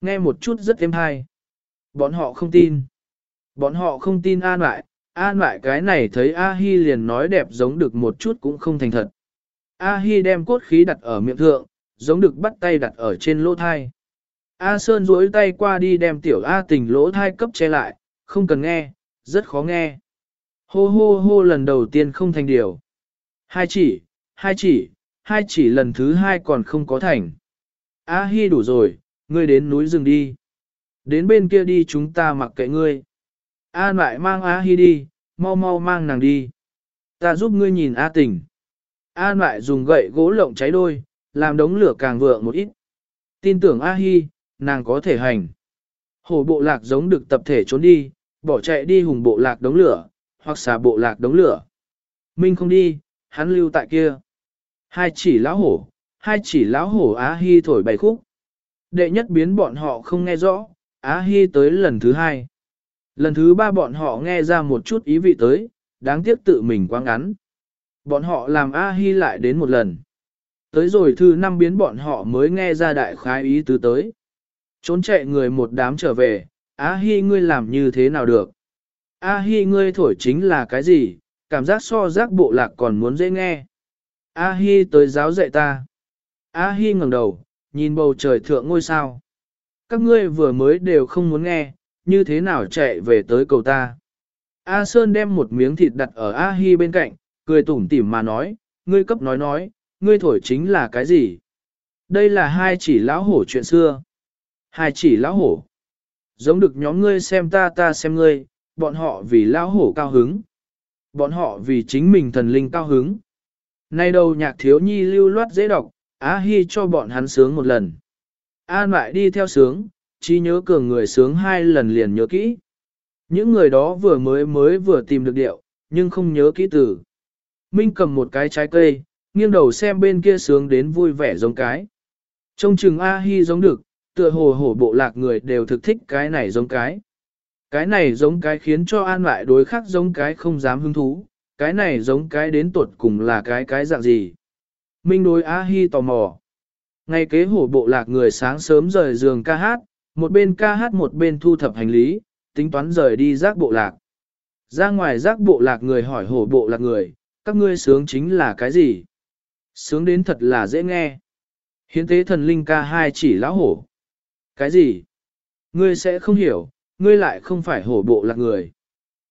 Nghe một chút rất êm hay. Bọn họ không tin. Bọn họ không tin an lại, an lại cái này thấy A-hi liền nói đẹp giống được một chút cũng không thành thật. A-hi đem cốt khí đặt ở miệng thượng, giống được bắt tay đặt ở trên lỗ thai. A Sơn duỗi tay qua đi đem tiểu A tình lỗ thai cấp che lại, không cần nghe, rất khó nghe. Hô hô hô lần đầu tiên không thành điều. Hai chỉ, hai chỉ, hai chỉ lần thứ hai còn không có thành. A Hi đủ rồi, ngươi đến núi rừng đi. Đến bên kia đi chúng ta mặc kệ ngươi. An lại mang A Hi đi, mau mau mang nàng đi. Ta giúp ngươi nhìn A tình. An lại dùng gậy gỗ lộng cháy đôi, làm đống lửa càng vượng một ít. Tin tưởng A Hi, nàng có thể hành. Hổ bộ lạc giống được tập thể trốn đi, bỏ chạy đi hùng bộ lạc đống lửa, hoặc xà bộ lạc đống lửa. Minh không đi, hắn lưu tại kia. Hai chỉ lão hổ, hai chỉ lão hổ Á Hi thổi bày khúc. Đệ nhất biến bọn họ không nghe rõ, Á Hi tới lần thứ hai. Lần thứ ba bọn họ nghe ra một chút ý vị tới, đáng tiếc tự mình quá ngắn. Bọn họ làm A Hi lại đến một lần. Tới rồi thứ năm biến bọn họ mới nghe ra đại khái ý tứ tới. Trốn chạy người một đám trở về, á Hi ngươi làm như thế nào được? A Hi ngươi thổi chính là cái gì? Cảm giác so giác bộ lạc còn muốn dễ nghe. A Hi tới giáo dạy ta. A Hi ngẩng đầu, nhìn bầu trời thượng ngôi sao. Các ngươi vừa mới đều không muốn nghe, như thế nào chạy về tới cầu ta. A Sơn đem một miếng thịt đặt ở A Hi bên cạnh, cười tủm tỉm mà nói, ngươi cấp nói nói, ngươi thổi chính là cái gì? Đây là hai chỉ lão hổ chuyện xưa. Hai chỉ lão hổ. Giống được nhóm ngươi xem ta ta xem ngươi, bọn họ vì lão hổ cao hứng. Bọn họ vì chính mình thần linh cao hứng. Nay đầu nhạc thiếu nhi lưu loát dễ đọc, Á Hi cho bọn hắn sướng một lần. An lại đi theo sướng, chỉ nhớ cường người sướng hai lần liền nhớ kỹ. Những người đó vừa mới mới vừa tìm được điệu, nhưng không nhớ kỹ từ. Minh cầm một cái trái cây, nghiêng đầu xem bên kia sướng đến vui vẻ giống cái. Trông chừng A Hi giống được, tựa hồ hổ bộ lạc người đều thực thích cái này giống cái. Cái này giống cái khiến cho an lại đối khác giống cái không dám hứng thú, cái này giống cái đến tuột cùng là cái cái dạng gì. Minh đối A Hi tò mò. Ngay kế hổ bộ lạc người sáng sớm rời giường ca hát, một bên ca hát một bên thu thập hành lý, tính toán rời đi giác bộ lạc. Ra ngoài giác bộ lạc người hỏi hổ bộ lạc người, các ngươi sướng chính là cái gì? Sướng đến thật là dễ nghe. Hiến tế thần linh ca hai chỉ lão hổ. Cái gì? Ngươi sẽ không hiểu, ngươi lại không phải hổ bộ lạc người.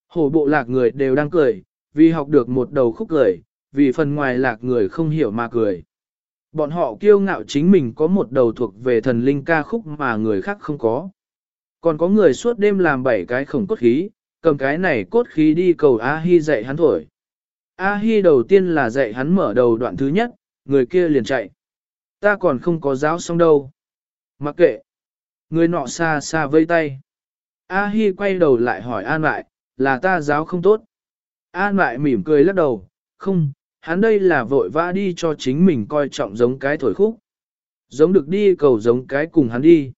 Hổ bộ lạc người đều đang cười, vì học được một đầu khúc cười, vì phần ngoài lạc người không hiểu mà cười. Bọn họ kiêu ngạo chính mình có một đầu thuộc về thần linh ca khúc mà người khác không có. Còn có người suốt đêm làm bảy cái khổng cốt khí, cầm cái này cốt khí đi cầu A-hi dạy hắn thổi. A-hi đầu tiên là dạy hắn mở đầu đoạn thứ nhất, người kia liền chạy. Ta còn không có giáo xong đâu. Mặc kệ. Người nọ xa xa vây tay. A-hi quay đầu lại hỏi An lại, là ta giáo không tốt. An lại mỉm cười lắc đầu, không, hắn đây là vội vã đi cho chính mình coi trọng giống cái thổi khúc. Giống được đi cầu giống cái cùng hắn đi.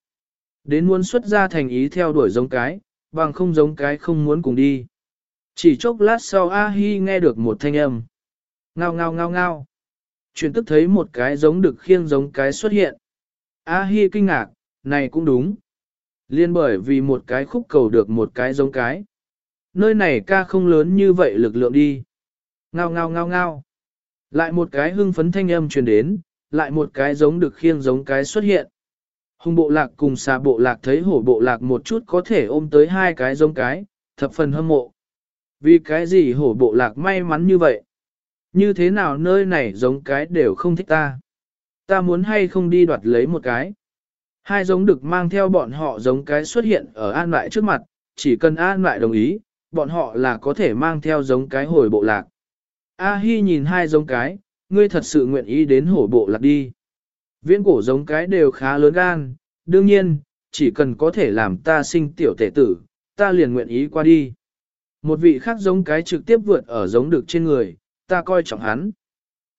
Đến muốn xuất ra thành ý theo đuổi giống cái, bằng không giống cái không muốn cùng đi. Chỉ chốc lát sau A-hi nghe được một thanh âm. Ngao ngao ngao ngao. Chuyển tức thấy một cái giống được khiêng giống cái xuất hiện. A-hi kinh ngạc, này cũng đúng. Liên bởi vì một cái khúc cầu được một cái giống cái. Nơi này ca không lớn như vậy lực lượng đi. Ngao ngao ngao ngao. Lại một cái hưng phấn thanh âm truyền đến, lại một cái giống được khiêng giống cái xuất hiện. Hùng bộ lạc cùng xà bộ lạc thấy hổ bộ lạc một chút có thể ôm tới hai cái giống cái, thập phần hâm mộ. Vì cái gì hổ bộ lạc may mắn như vậy? Như thế nào nơi này giống cái đều không thích ta? Ta muốn hay không đi đoạt lấy một cái? Hai giống được mang theo bọn họ giống cái xuất hiện ở an lại trước mặt, chỉ cần an lại đồng ý, bọn họ là có thể mang theo giống cái hồi bộ lạc. A Hi nhìn hai giống cái, ngươi thật sự nguyện ý đến hổ bộ lạc đi. Viễn cổ giống cái đều khá lớn gan, đương nhiên, chỉ cần có thể làm ta sinh tiểu tể tử, ta liền nguyện ý qua đi. Một vị khác giống cái trực tiếp vượt ở giống được trên người, ta coi trọng hắn.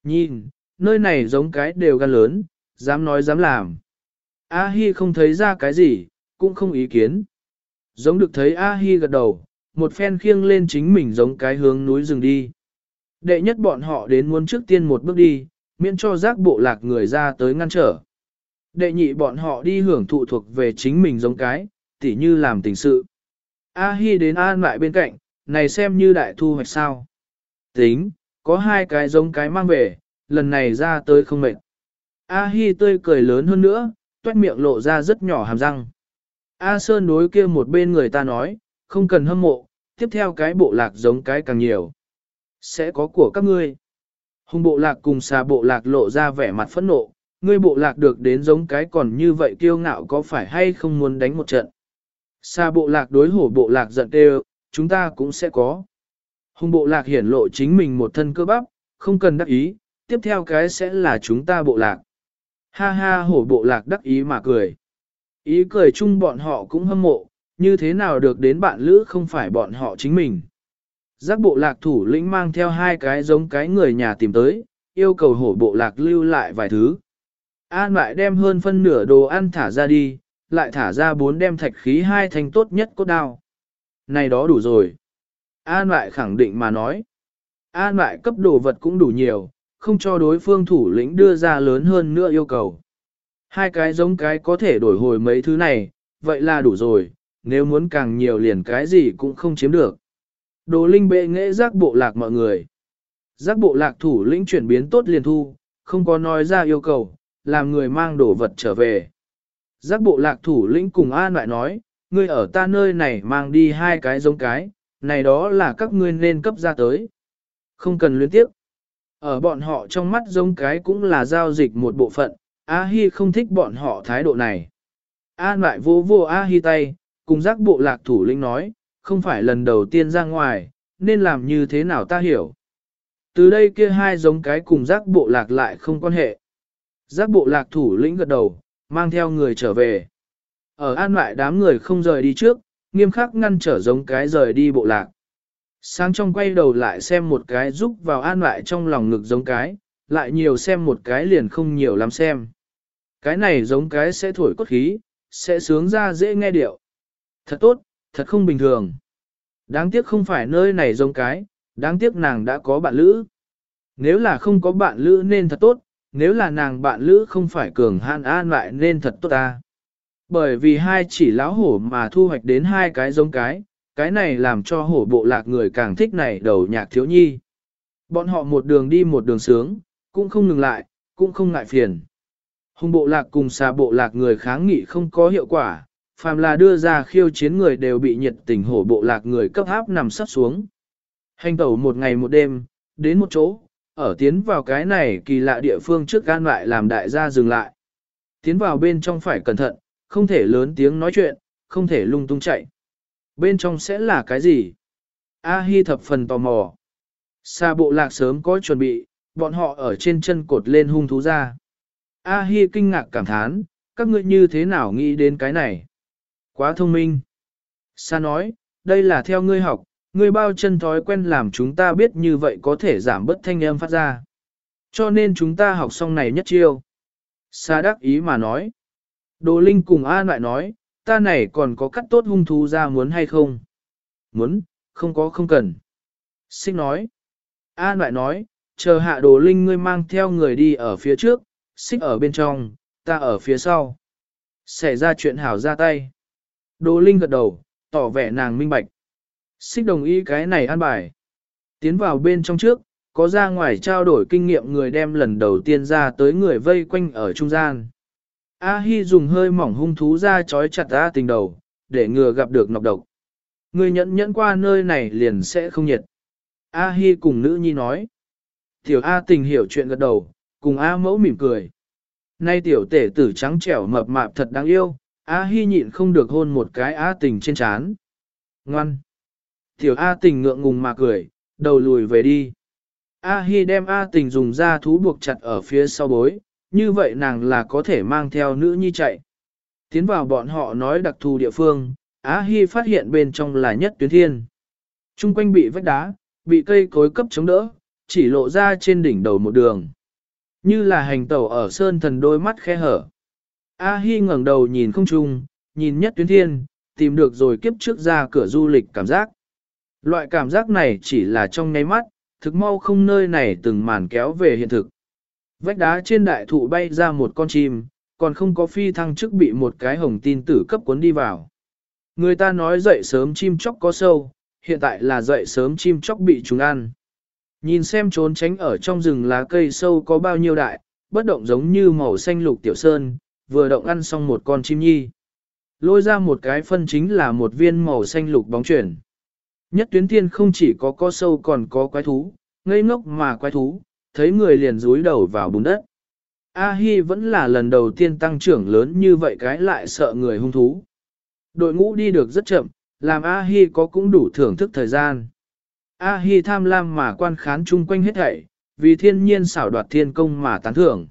Nhìn, nơi này giống cái đều gan lớn, dám nói dám làm. A Hi không thấy ra cái gì, cũng không ý kiến. Giống được thấy A Hi gật đầu, một phen khiêng lên chính mình giống cái hướng núi rừng đi. Đệ nhất bọn họ đến muốn trước tiên một bước đi, miễn cho giác bộ lạc người ra tới ngăn trở. Đệ nhị bọn họ đi hưởng thụ thuộc về chính mình giống cái, tỉ như làm tình sự. A Hi đến an lại bên cạnh, này xem như đại thu hoạch sao. Tính, có hai cái giống cái mang về, lần này ra tới không mệt. A Hi tươi cười lớn hơn nữa, toét miệng lộ ra rất nhỏ hàm răng. A Sơn đối kia một bên người ta nói, không cần hâm mộ, tiếp theo cái bộ lạc giống cái càng nhiều. Sẽ có của các ngươi. Hùng bộ lạc cùng xà bộ lạc lộ ra vẻ mặt phẫn nộ, ngươi bộ lạc được đến giống cái còn như vậy kiêu ngạo có phải hay không muốn đánh một trận. Xà bộ lạc đối hổ bộ lạc giận đều, chúng ta cũng sẽ có. Hùng bộ lạc hiển lộ chính mình một thân cơ bắp, không cần đắc ý, tiếp theo cái sẽ là chúng ta bộ lạc. Ha ha hổ bộ lạc đắc ý mà cười. Ý cười chung bọn họ cũng hâm mộ, như thế nào được đến bạn lữ không phải bọn họ chính mình. Giác bộ lạc thủ lĩnh mang theo hai cái giống cái người nhà tìm tới, yêu cầu hổ bộ lạc lưu lại vài thứ. An lại đem hơn phân nửa đồ ăn thả ra đi, lại thả ra bốn đem thạch khí hai thành tốt nhất cốt đao. Này đó đủ rồi. An lại khẳng định mà nói. An lại cấp đồ vật cũng đủ nhiều, không cho đối phương thủ lĩnh đưa ra lớn hơn nữa yêu cầu. Hai cái giống cái có thể đổi hồi mấy thứ này, vậy là đủ rồi, nếu muốn càng nhiều liền cái gì cũng không chiếm được. Đồ linh bệ nghệ giác bộ lạc mọi người. Giác bộ lạc thủ lĩnh chuyển biến tốt liền thu, không có nói ra yêu cầu, làm người mang đồ vật trở về. Giác bộ lạc thủ lĩnh cùng an lại nói, ngươi ở ta nơi này mang đi hai cái giống cái, này đó là các ngươi nên cấp ra tới. Không cần luyến tiếp. Ở bọn họ trong mắt giống cái cũng là giao dịch một bộ phận, A-hi không thích bọn họ thái độ này. An lại vô vô A-hi tay, cùng giác bộ lạc thủ lĩnh nói, không phải lần đầu tiên ra ngoài, nên làm như thế nào ta hiểu. Từ đây kia hai giống cái cùng giác bộ lạc lại không quan hệ. Giác bộ lạc thủ lĩnh gật đầu, mang theo người trở về. Ở an lại đám người không rời đi trước, nghiêm khắc ngăn trở giống cái rời đi bộ lạc. Sáng trong quay đầu lại xem một cái giúp vào an lại trong lòng ngực giống cái, lại nhiều xem một cái liền không nhiều lắm xem. Cái này giống cái sẽ thổi cốt khí, sẽ sướng ra dễ nghe điệu. Thật tốt, thật không bình thường. Đáng tiếc không phải nơi này giống cái, đáng tiếc nàng đã có bạn lữ. Nếu là không có bạn lữ nên thật tốt, nếu là nàng bạn lữ không phải cường han an lại nên thật tốt ta. Bởi vì hai chỉ lão hổ mà thu hoạch đến hai cái giống cái, cái này làm cho hổ bộ lạc người càng thích này đầu nhạc thiếu nhi. Bọn họ một đường đi một đường sướng, cũng không ngừng lại, cũng không ngại phiền. Hùng bộ lạc cùng xà bộ lạc người kháng nghị không có hiệu quả, phàm là đưa ra khiêu chiến người đều bị nhiệt tình hổ bộ lạc người cấp áp nằm sắp xuống. Hành tẩu một ngày một đêm, đến một chỗ, ở tiến vào cái này kỳ lạ địa phương trước gan lại làm đại gia dừng lại. Tiến vào bên trong phải cẩn thận, không thể lớn tiếng nói chuyện, không thể lung tung chạy. Bên trong sẽ là cái gì? A Hi thập phần tò mò. Sa bộ lạc sớm có chuẩn bị, bọn họ ở trên chân cột lên hung thú ra. A Hi kinh ngạc cảm thán, các ngươi như thế nào nghĩ đến cái này? Quá thông minh. Sa nói, đây là theo ngươi học, ngươi bao chân thói quen làm chúng ta biết như vậy có thể giảm bớt thanh âm phát ra. Cho nên chúng ta học xong này nhất chiêu. Sa đắc ý mà nói. Đồ Linh cùng A lại nói, ta này còn có cắt tốt hung thú ra muốn hay không? Muốn, không có không cần. Xích nói. An lại nói, chờ hạ đồ Linh ngươi mang theo người đi ở phía trước, xích ở bên trong, ta ở phía sau. Xảy ra chuyện hảo ra tay. Đồ Linh gật đầu, tỏ vẻ nàng minh bạch. Xích đồng ý cái này an bài. Tiến vào bên trong trước, có ra ngoài trao đổi kinh nghiệm người đem lần đầu tiên ra tới người vây quanh ở trung gian. A Hi dùng hơi mỏng hung thú ra chói chặt A tình đầu, để ngừa gặp được nọc độc. Người nhẫn nhẫn qua nơi này liền sẽ không nhiệt. A Hi cùng nữ nhi nói. Tiểu A tình hiểu chuyện gật đầu, cùng A mẫu mỉm cười. Nay tiểu tể tử trắng trẻo mập mạp thật đáng yêu, A Hi nhịn không được hôn một cái A tình trên trán. Ngoan. Tiểu A tình ngượng ngùng mà cười, đầu lùi về đi. A Hi đem A tình dùng da thú buộc chặt ở phía sau bối, như vậy nàng là có thể mang theo nữ nhi chạy. Tiến vào bọn họ nói đặc thù địa phương, A Hi phát hiện bên trong là nhất tuyến thiên. Trung quanh bị vách đá, bị cây cối cấp chống đỡ, chỉ lộ ra trên đỉnh đầu một đường. Như là hành tẩu ở sơn thần đôi mắt khe hở. A Hi ngẩng đầu nhìn không trung, nhìn nhất tuyến thiên, tìm được rồi kiếp trước ra cửa du lịch cảm giác. Loại cảm giác này chỉ là trong nháy mắt, thực mau không nơi này từng màn kéo về hiện thực. Vách đá trên đại thụ bay ra một con chim, còn không có phi thăng chức bị một cái hồng tin tử cấp cuốn đi vào. Người ta nói dậy sớm chim chóc có sâu, hiện tại là dậy sớm chim chóc bị chúng ăn. Nhìn xem trốn tránh ở trong rừng lá cây sâu có bao nhiêu đại, bất động giống như màu xanh lục tiểu sơn, vừa động ăn xong một con chim nhi. Lôi ra một cái phân chính là một viên màu xanh lục bóng chuyển. Nhất tuyến thiên không chỉ có co sâu còn có quái thú, ngây ngốc mà quái thú, thấy người liền rúi đầu vào bùn đất. A-hi vẫn là lần đầu tiên tăng trưởng lớn như vậy cái lại sợ người hung thú. Đội ngũ đi được rất chậm, làm A-hi có cũng đủ thưởng thức thời gian. A-hi tham lam mà quan khán chung quanh hết thảy, vì thiên nhiên xảo đoạt thiên công mà tán thưởng.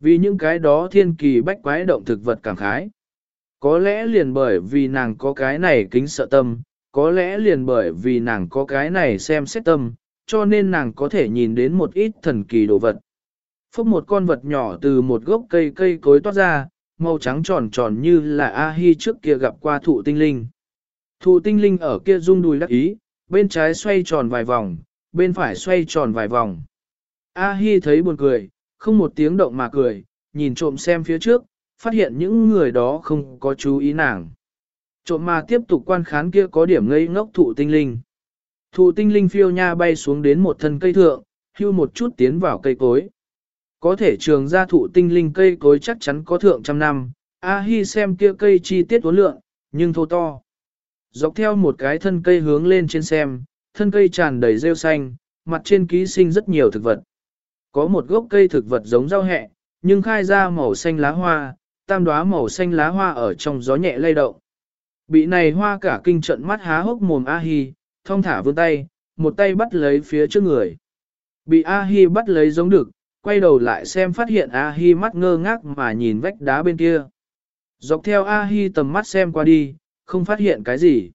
Vì những cái đó thiên kỳ bách quái động thực vật cảm khái. Có lẽ liền bởi vì nàng có cái này kính sợ tâm, có lẽ liền bởi vì nàng có cái này xem xét tâm, cho nên nàng có thể nhìn đến một ít thần kỳ đồ vật. Phúc một con vật nhỏ từ một gốc cây cây cối toát ra, màu trắng tròn tròn như là A-hi trước kia gặp qua thụ tinh linh. Thụ tinh linh ở kia rung đùi đắc ý, bên trái xoay tròn vài vòng, bên phải xoay tròn vài vòng. A-hi thấy buồn cười, không một tiếng động mà cười, nhìn trộm xem phía trước, phát hiện những người đó không có chú ý nàng. Trộm mà tiếp tục quan khán kia có điểm ngây ngốc thụ tinh linh. Thụ tinh linh phiêu nha bay xuống đến một thân cây thượng, hưu một chút tiến vào cây cối. Có thể trường ra thụ tinh linh cây cối chắc chắn có thượng trăm năm, A-hi xem kia cây chi tiết uốn lượng, nhưng thô to. Dọc theo một cái thân cây hướng lên trên xem, thân cây tràn đầy rêu xanh, mặt trên ký sinh rất nhiều thực vật. Có một gốc cây thực vật giống rau hẹ, nhưng khai ra màu xanh lá hoa, tam đóa màu xanh lá hoa ở trong gió nhẹ lay động. Bị này hoa cả kinh trận mắt há hốc mồm A-hi, thong thả vươn tay, một tay bắt lấy phía trước người. Bị A-hi bắt lấy giống được, quay đầu lại xem phát hiện A-hi mắt ngơ ngác mà nhìn vách đá bên kia. Dọc theo A-hi tầm mắt xem qua đi, không phát hiện cái gì.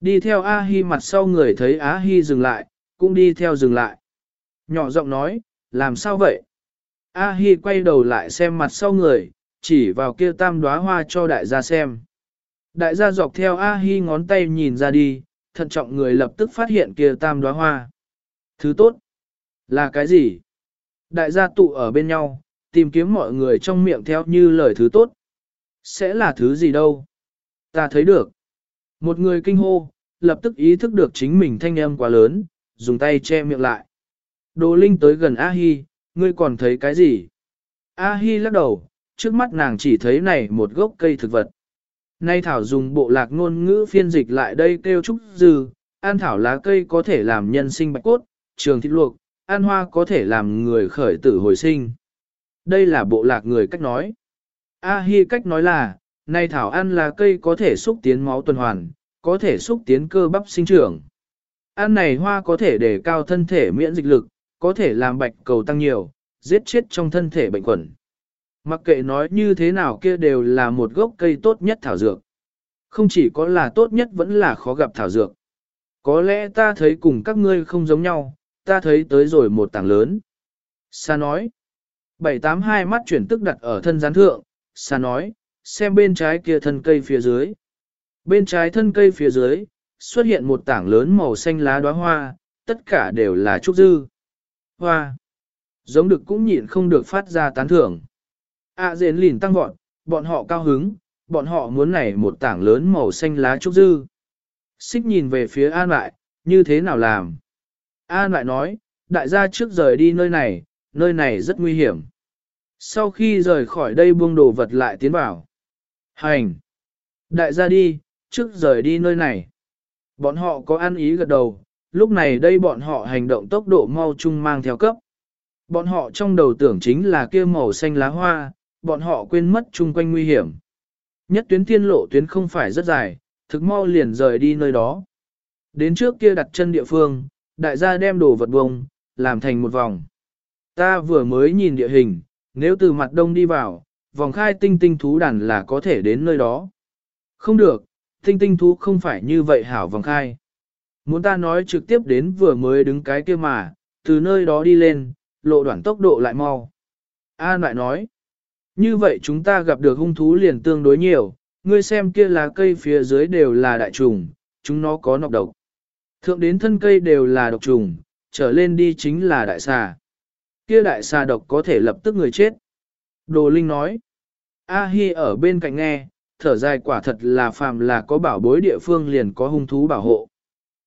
Đi theo A-hi mặt sau người thấy A-hi dừng lại, cũng đi theo dừng lại. Nhỏ giọng nói, làm sao vậy? A-hi quay đầu lại xem mặt sau người, chỉ vào kia tam đóa hoa cho đại gia xem. Đại gia dọc theo A-hi ngón tay nhìn ra đi, thận trọng người lập tức phát hiện kia tam đóa hoa. Thứ tốt. Là cái gì? Đại gia tụ ở bên nhau, tìm kiếm mọi người trong miệng theo như lời thứ tốt. Sẽ là thứ gì đâu? Ta thấy được. Một người kinh hô, lập tức ý thức được chính mình thanh âm quá lớn, dùng tay che miệng lại. Đồ Linh tới gần A-hi, ngươi còn thấy cái gì? A-hi lắc đầu, trước mắt nàng chỉ thấy này một gốc cây thực vật. Nay thảo dùng bộ lạc ngôn ngữ phiên dịch lại đây kêu trúc dư, an thảo lá cây có thể làm nhân sinh bạch cốt, trường thịt luộc, an hoa có thể làm người khởi tử hồi sinh. Đây là bộ lạc người cách nói. A-hi cách nói là, nay thảo ăn là cây có thể xúc tiến máu tuần hoàn, có thể xúc tiến cơ bắp sinh trưởng. Ăn này hoa có thể để cao thân thể miễn dịch lực, có thể làm bạch cầu tăng nhiều, giết chết trong thân thể bệnh quẩn. Mặc kệ nói như thế nào kia đều là một gốc cây tốt nhất thảo dược. Không chỉ có là tốt nhất vẫn là khó gặp thảo dược. Có lẽ ta thấy cùng các ngươi không giống nhau, ta thấy tới rồi một tảng lớn. Sa nói. Bảy tám hai mắt chuyển tức đặt ở thân gián thượng, Sa nói, xem bên trái kia thân cây phía dưới. Bên trái thân cây phía dưới, xuất hiện một tảng lớn màu xanh lá đóa hoa, tất cả đều là trúc dư. Hoa. Giống được cũng nhịn không được phát ra tán thưởng. A dền lìn tăng vọt, bọn họ cao hứng, bọn họ muốn nảy một tảng lớn màu xanh lá trúc dư. Xích nhìn về phía An lại, như thế nào làm? An lại nói, đại gia trước rời đi nơi này, nơi này rất nguy hiểm. Sau khi rời khỏi đây buông đồ vật lại tiến vào. Hành! Đại gia đi, trước rời đi nơi này. Bọn họ có ăn ý gật đầu, lúc này đây bọn họ hành động tốc độ mau chung mang theo cấp. Bọn họ trong đầu tưởng chính là kia màu xanh lá hoa, bọn họ quên mất chung quanh nguy hiểm. Nhất tuyến thiên lộ tuyến không phải rất dài, thực mau liền rời đi nơi đó. Đến trước kia đặt chân địa phương, đại gia đem đồ vật bông, làm thành một vòng. Ta vừa mới nhìn địa hình, nếu từ mặt đông đi vào, vòng khai tinh tinh thú đàn là có thể đến nơi đó. Không được, tinh tinh thú không phải như vậy hảo vòng khai. Muốn ta nói trực tiếp đến vừa mới đứng cái kia mà, từ nơi đó đi lên, lộ đoạn tốc độ lại mau. An lại nói, như vậy chúng ta gặp được hung thú liền tương đối nhiều, ngươi xem kia lá cây phía dưới đều là đại trùng, chúng nó có nọc độc. Thượng đến thân cây đều là độc trùng, trở lên đi chính là đại xà. Kia đại xà độc có thể lập tức người chết. Đồ Linh nói, A Hi ở bên cạnh nghe, thở dài quả thật là phàm là có bảo bối địa phương liền có hung thú bảo hộ.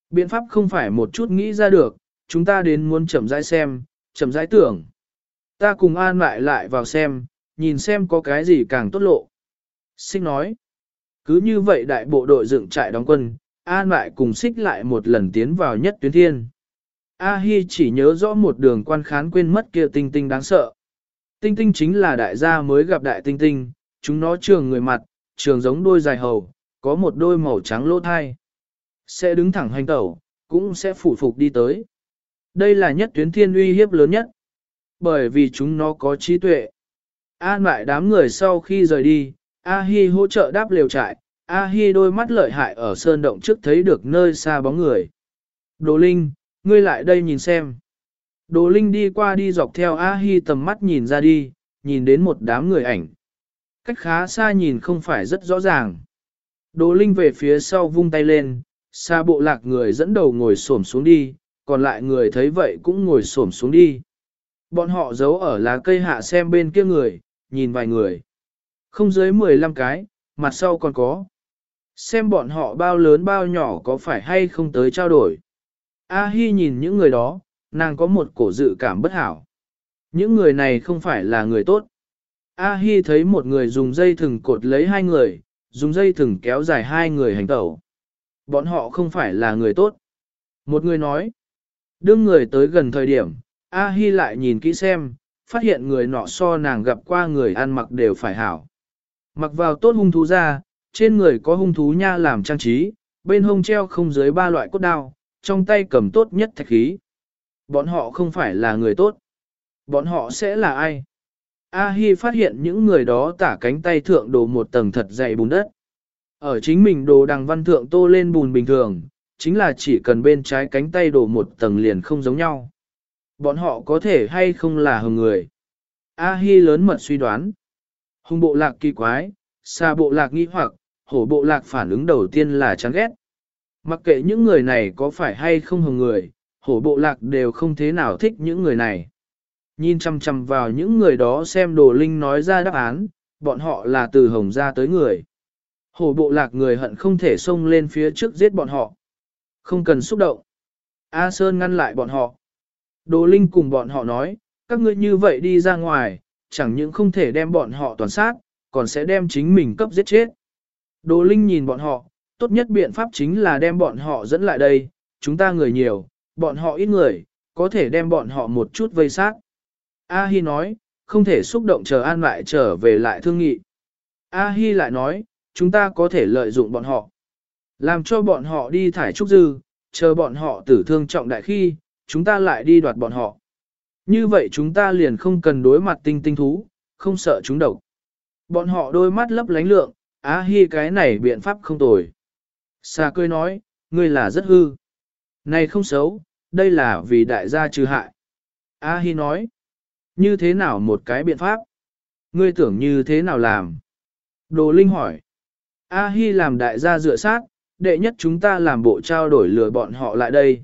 Biện pháp không phải một chút nghĩ ra được, chúng ta đến muốn chậm rãi xem, chậm rãi tưởng. Ta cùng an lại lại vào xem, nhìn xem có cái gì càng tốt lộ. Xích nói, cứ như vậy đại bộ đội dựng trại đóng quân, an lại cùng xích lại một lần tiến vào nhất tuyến thiên. A Hi chỉ nhớ rõ một đường quan khán quên mất kia tinh tinh đáng sợ. Tinh tinh chính là đại gia mới gặp đại tinh tinh, chúng nó trường người mặt, trường giống đôi dài hầu, có một đôi màu trắng lỗ thai. Sẽ đứng thẳng hành tẩu, cũng sẽ phủ phục đi tới. Đây là nhất tuyến thiên uy hiếp lớn nhất. Bởi vì chúng nó có trí tuệ. An lại đám người sau khi rời đi, A-hi hỗ trợ đáp liều trại, A-hi đôi mắt lợi hại ở sơn động trước thấy được nơi xa bóng người. Đồ Linh, ngươi lại đây nhìn xem. Đồ Linh đi qua đi dọc theo A-hi tầm mắt nhìn ra đi, nhìn đến một đám người ảnh. Cách khá xa nhìn không phải rất rõ ràng. Đồ Linh về phía sau vung tay lên, xa bộ lạc người dẫn đầu ngồi xổm xuống đi, còn lại người thấy vậy cũng ngồi xổm xuống đi. Bọn họ giấu ở lá cây hạ xem bên kia người, nhìn vài người. Không dưới 15 cái, mặt sau còn có. Xem bọn họ bao lớn bao nhỏ có phải hay không tới trao đổi. A Hi nhìn những người đó, nàng có một cổ dự cảm bất hảo. Những người này không phải là người tốt. A Hi thấy một người dùng dây thừng cột lấy hai người, dùng dây thừng kéo dài hai người hành tẩu. Bọn họ không phải là người tốt. Một người nói, đương người tới gần thời điểm, A Hi lại nhìn kỹ xem, phát hiện người nọ so nàng gặp qua người ăn mặc đều phải hảo. Mặc vào tốt hung thú ra, trên người có hung thú nha làm trang trí, bên hông treo không dưới ba loại cốt đao, trong tay cầm tốt nhất thạch khí. Bọn họ không phải là người tốt. Bọn họ sẽ là ai? A Hi phát hiện những người đó tả cánh tay thượng đồ một tầng thật dày bùn đất. Ở chính mình đồ đằng văn thượng tô lên bùn bình thường, chính là chỉ cần bên trái cánh tay đổ một tầng liền không giống nhau. Bọn họ có thể hay không là hồng người. A Hi lớn mật suy đoán. Hùng bộ lạc kỳ quái, xa bộ lạc nghi hoặc, hổ bộ lạc phản ứng đầu tiên là chán ghét. Mặc kệ những người này có phải hay không hồng người, hổ bộ lạc đều không thế nào thích những người này. Nhìn chăm chăm vào những người đó xem đồ linh nói ra đáp án, bọn họ là từ hồng ra tới người. Hổ bộ lạc người hận không thể xông lên phía trước giết bọn họ. Không cần xúc động. A Sơn ngăn lại bọn họ. Đồ Linh cùng bọn họ nói, các ngươi như vậy đi ra ngoài, chẳng những không thể đem bọn họ toàn sát, còn sẽ đem chính mình cấp giết chết. Đồ Linh nhìn bọn họ, tốt nhất biện pháp chính là đem bọn họ dẫn lại đây, chúng ta người nhiều, bọn họ ít người, có thể đem bọn họ một chút vây sát. A Hi nói, không thể xúc động chờ an lại trở về lại thương nghị. A Hi lại nói, chúng ta có thể lợi dụng bọn họ. Làm cho bọn họ đi thải trúc dư, chờ bọn họ tử thương trọng đại khi, chúng ta lại đi đoạt bọn họ. Như vậy chúng ta liền không cần đối mặt tinh tinh thú, không sợ chúng độc. Bọn họ đôi mắt lấp lánh lượng, á hi cái này biện pháp không tồi. Sa cười nói, ngươi là rất hư. Này không xấu, đây là vì đại gia trừ hại. A hi nói, như thế nào một cái biện pháp? Ngươi tưởng như thế nào làm? Đồ Linh hỏi. A hi làm đại gia dựa sát, đệ nhất chúng ta làm bộ trao đổi lừa bọn họ lại đây.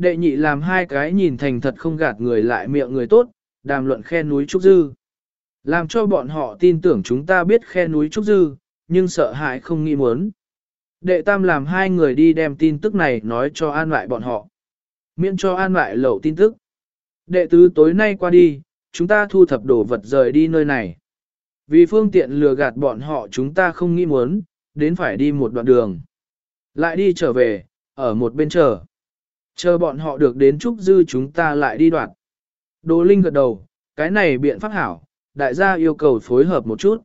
Đệ nhị làm hai cái nhìn thành thật không gạt người lại miệng người tốt, đàm luận khe núi Trúc Dư. Làm cho bọn họ tin tưởng chúng ta biết khe núi Trúc Dư, nhưng sợ hãi không nghĩ muốn. Đệ tam làm hai người đi đem tin tức này nói cho an lại bọn họ. Miễn cho an lại lẩu tin tức. Đệ tứ tối nay qua đi, chúng ta thu thập đồ vật rời đi nơi này. Vì phương tiện lừa gạt bọn họ chúng ta không nghĩ muốn, đến phải đi một đoạn đường. Lại đi trở về, ở một bên chờ. Chờ bọn họ được đến Trúc Dư chúng ta lại đi đoạn. Đồ Linh gật đầu, cái này biện pháp hảo, đại gia yêu cầu phối hợp một chút.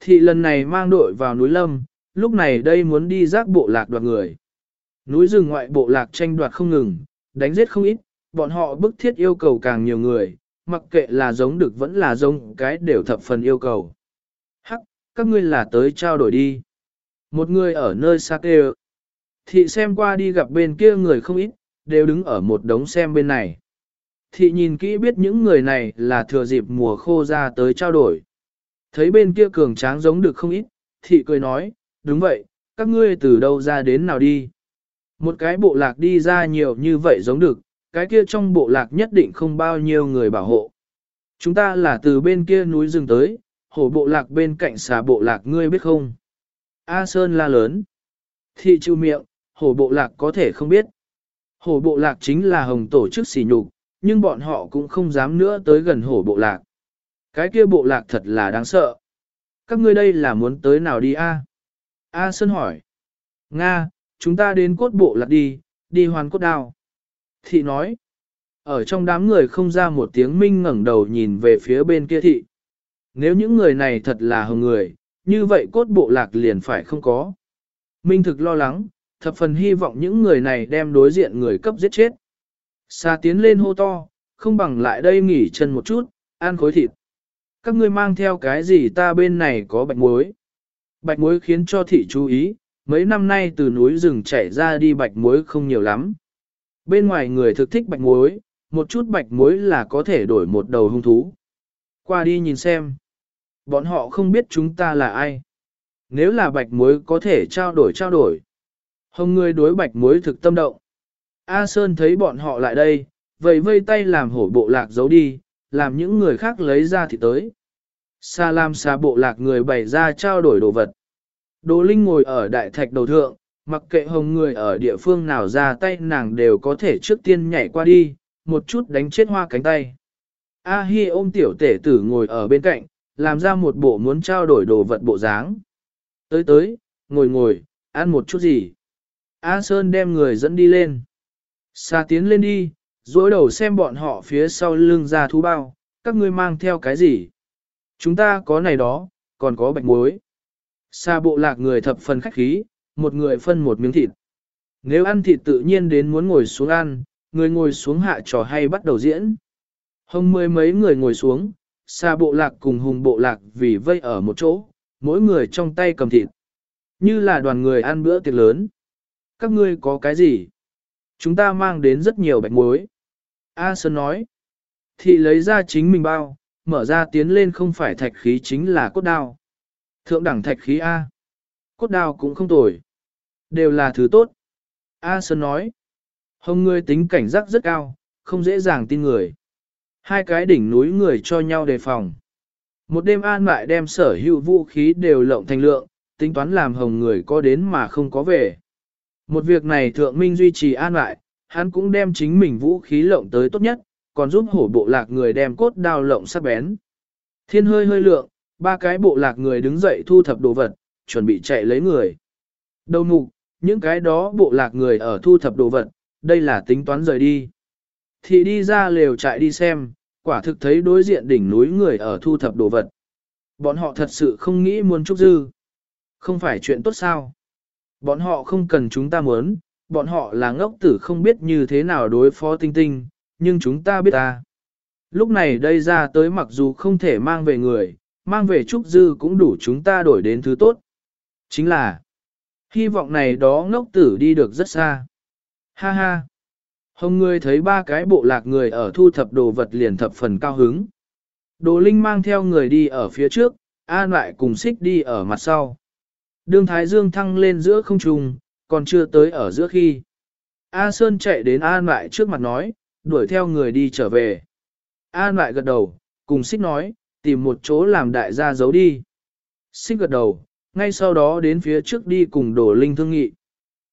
Thị lần này mang đội vào núi Lâm, lúc này đây muốn đi giác bộ lạc đoạt người. Núi rừng ngoại bộ lạc tranh đoạt không ngừng, đánh giết không ít, bọn họ bức thiết yêu cầu càng nhiều người, mặc kệ là giống được vẫn là giống cái đều thập phần yêu cầu. Hắc, các ngươi là tới trao đổi đi. Một người ở nơi xa kêu. Thị xem qua đi gặp bên kia người không ít, đều đứng ở một đống xem bên này. Thị nhìn kỹ biết những người này là thừa dịp mùa khô ra tới trao đổi. Thấy bên kia cường tráng giống được không ít, thị cười nói, đúng vậy, các ngươi từ đâu ra đến nào đi. Một cái bộ lạc đi ra nhiều như vậy giống được, cái kia trong bộ lạc nhất định không bao nhiêu người bảo hộ. Chúng ta là từ bên kia núi rừng tới, hổ bộ lạc bên cạnh xà bộ lạc ngươi biết không? A Sơn la lớn. Thị chịu miệng, hổ bộ lạc có thể không biết. Hổ bộ lạc chính là hồng tổ chức xỉ nhục, nhưng bọn họ cũng không dám nữa tới gần hổ bộ lạc. Cái kia bộ lạc thật là đáng sợ. Các ngươi đây là muốn tới nào đi a? A Sơn hỏi. Nga, chúng ta đến cốt bộ lạc đi, đi hoàn cốt đao. Thị nói. Ở trong đám người không ra một tiếng minh ngẩng đầu nhìn về phía bên kia thị. Nếu những người này thật là hồng người, như vậy cốt bộ lạc liền phải không có. Minh thực lo lắng, thập phần hy vọng những người này đem đối diện người cấp giết chết. Xa tiến lên hô to, không bằng lại đây nghỉ chân một chút, ăn khối thịt. Các ngươi mang theo cái gì ta bên này có bạch muối. Bạch muối khiến cho thị chú ý, mấy năm nay từ núi rừng chảy ra đi bạch muối không nhiều lắm. Bên ngoài người thực thích bạch muối, một chút bạch muối là có thể đổi một đầu hung thú. Qua đi nhìn xem. Bọn họ không biết chúng ta là ai. Nếu là bạch muối có thể trao đổi trao đổi. Hồng người đối bạch muối thực tâm động. A Sơn thấy bọn họ lại đây, vậy vây tay làm hổ bộ lạc giấu đi, làm những người khác lấy ra thì tới. Sa Lam xa bộ lạc người bày ra trao đổi đồ vật. Đồ Linh ngồi ở đại thạch đầu thượng, mặc kệ hồng người ở địa phương nào ra tay nàng đều có thể trước tiên nhảy qua đi, một chút đánh chết hoa cánh tay. A Hi ôm tiểu tể tử ngồi ở bên cạnh, làm ra một bộ muốn trao đổi đồ vật bộ dáng. Tới tới, ngồi ngồi, ăn một chút gì. A Sơn đem người dẫn đi lên. Xa tiến lên đi, dối đầu xem bọn họ phía sau lưng ra thú bao, các ngươi mang theo cái gì. Chúng ta có này đó, còn có bạch muối. Xa bộ lạc người thập phần khách khí, một người phân một miếng thịt. Nếu ăn thịt tự nhiên đến muốn ngồi xuống ăn, người ngồi xuống hạ trò hay bắt đầu diễn. Hồng mười mấy người ngồi xuống, xa bộ lạc cùng hùng bộ lạc vì vây ở một chỗ, mỗi người trong tay cầm thịt. Như là đoàn người ăn bữa tiệc lớn. Các ngươi có cái gì? Chúng ta mang đến rất nhiều bạch muối. A Sơn nói. Thị lấy ra chính mình bao, mở ra tiến lên không phải thạch khí chính là cốt đao. Thượng đẳng thạch khí A. Cốt đao cũng không tồi. Đều là thứ tốt. A Sơn nói. Hồng ngươi tính cảnh giác rất cao, không dễ dàng tin người. Hai cái đỉnh núi người cho nhau đề phòng. Một đêm an lại đem sở hữu vũ khí đều lộng thành lượng, tính toán làm hồng người có đến mà không có về. Một việc này thượng minh duy trì an lại, hắn cũng đem chính mình vũ khí lộng tới tốt nhất, còn giúp hổ bộ lạc người đem cốt đao lộng sắc bén. Thiên hơi hơi lượng, ba cái bộ lạc người đứng dậy thu thập đồ vật, chuẩn bị chạy lấy người. Đầu mục, những cái đó bộ lạc người ở thu thập đồ vật, đây là tính toán rời đi. Thì đi ra lều chạy đi xem, quả thực thấy đối diện đỉnh núi người ở thu thập đồ vật. Bọn họ thật sự không nghĩ muốn trúc dư. Không phải chuyện tốt sao. Bọn họ không cần chúng ta muốn, bọn họ là ngốc tử không biết như thế nào đối phó tinh tinh, nhưng chúng ta biết ta. Lúc này đây ra tới mặc dù không thể mang về người, mang về trúc dư cũng đủ chúng ta đổi đến thứ tốt. Chính là, hy vọng này đó ngốc tử đi được rất xa. Ha ha. Hồng người thấy ba cái bộ lạc người ở thu thập đồ vật liền thập phần cao hứng. Đồ Linh mang theo người đi ở phía trước, An lại cùng xích đi ở mặt sau. Đường Thái Dương thăng lên giữa không trung, còn chưa tới ở giữa khi. A Sơn chạy đến An lại trước mặt nói, đuổi theo người đi trở về. An lại gật đầu, cùng xích nói, tìm một chỗ làm đại gia giấu đi. Xích gật đầu, ngay sau đó đến phía trước đi cùng đổ Linh thương nghị.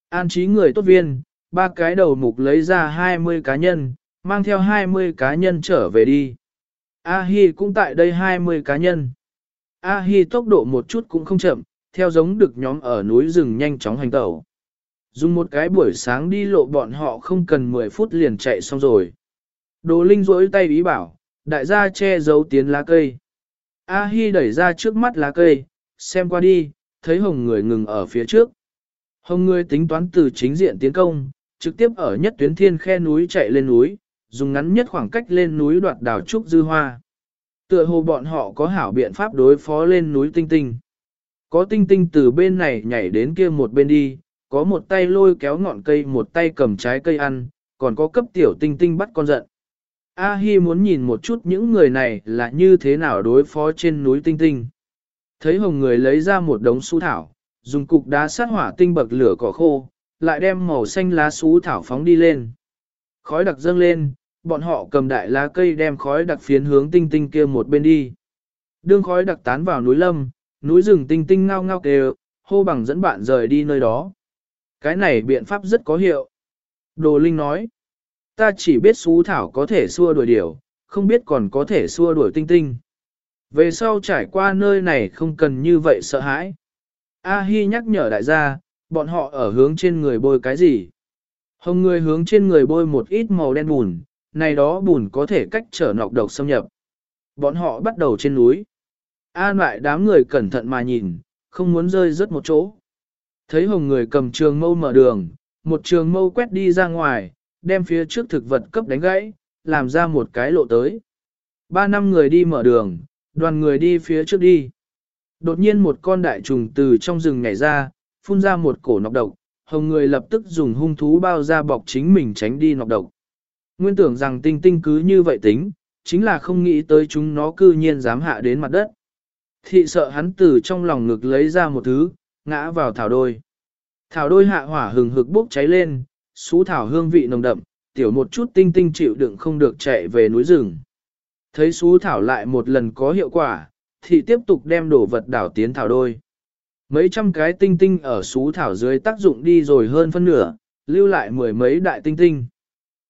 An trí người tốt viên, ba cái đầu mục lấy ra 20 cá nhân, mang theo 20 cá nhân trở về đi. A-hi cũng tại đây 20 cá nhân. A-hi tốc độ một chút cũng không chậm, theo giống được nhóm ở núi rừng nhanh chóng hành tẩu. Dùng một cái buổi sáng đi lộ bọn họ không cần 10 phút liền chạy xong rồi. Đồ Linh rỗi tay ý bảo, đại gia che giấu tiến lá cây. A-hi đẩy ra trước mắt lá cây, xem qua đi, thấy hồng người ngừng ở phía trước. Hồng người tính toán từ chính diện tiến công, trực tiếp ở nhất tuyến thiên khe núi chạy lên núi, dùng ngắn nhất khoảng cách lên núi đoạt đảo trúc dư hoa. Tựa hồ bọn họ có hảo biện pháp đối phó lên núi tinh tinh. Có tinh tinh từ bên này nhảy đến kia một bên đi, có một tay lôi kéo ngọn cây một tay cầm trái cây ăn, còn có cấp tiểu tinh tinh bắt con giận. A Hi muốn nhìn một chút những người này là như thế nào đối phó trên núi tinh tinh. Thấy hồng người lấy ra một đống su thảo, dùng cục đá sát hỏa tinh bậc lửa cỏ khô, lại đem màu xanh lá xú thảo phóng đi lên. Khói đặc dâng lên, bọn họ cầm đại lá cây đem khói đặc phiến hướng tinh tinh kia một bên đi. Đương khói đặc tán vào núi lâm, núi rừng tinh tinh ngao ngao kêu, hô bằng dẫn bạn rời đi nơi đó. Cái này biện pháp rất có hiệu. Đồ Linh nói, ta chỉ biết xú thảo có thể xua đuổi điểu, không biết còn có thể xua đuổi tinh tinh. Về sau trải qua nơi này không cần như vậy sợ hãi. A Hi nhắc nhở đại gia, bọn họ ở hướng trên người bôi cái gì? Hồng người hướng trên người bôi một ít màu đen bùn, này đó bùn có thể cách trở nọc độc xâm nhập. Bọn họ bắt đầu trên núi. An lại đám người cẩn thận mà nhìn, không muốn rơi rớt một chỗ. Thấy hồng người cầm trường mâu mở đường, một trường mâu quét đi ra ngoài, đem phía trước thực vật cấp đánh gãy, làm ra một cái lộ tới. Ba năm người đi mở đường, đoàn người đi phía trước đi. Đột nhiên một con đại trùng từ trong rừng nhảy ra, phun ra một cổ nọc độc, hồng người lập tức dùng hung thú bao ra bọc chính mình tránh đi nọc độc. Nguyên tưởng rằng tinh tinh cứ như vậy tính, chính là không nghĩ tới chúng nó cư nhiên dám hạ đến mặt đất. Thị sợ hắn từ trong lòng ngực lấy ra một thứ, ngã vào thảo đôi. Thảo đôi hạ hỏa hừng hực bốc cháy lên, xú thảo hương vị nồng đậm, tiểu một chút tinh tinh chịu đựng không được chạy về núi rừng. Thấy xú thảo lại một lần có hiệu quả, thị tiếp tục đem đổ vật đảo tiến thảo đôi. Mấy trăm cái tinh tinh ở xú thảo dưới tác dụng đi rồi hơn phân nửa, lưu lại mười mấy đại tinh tinh.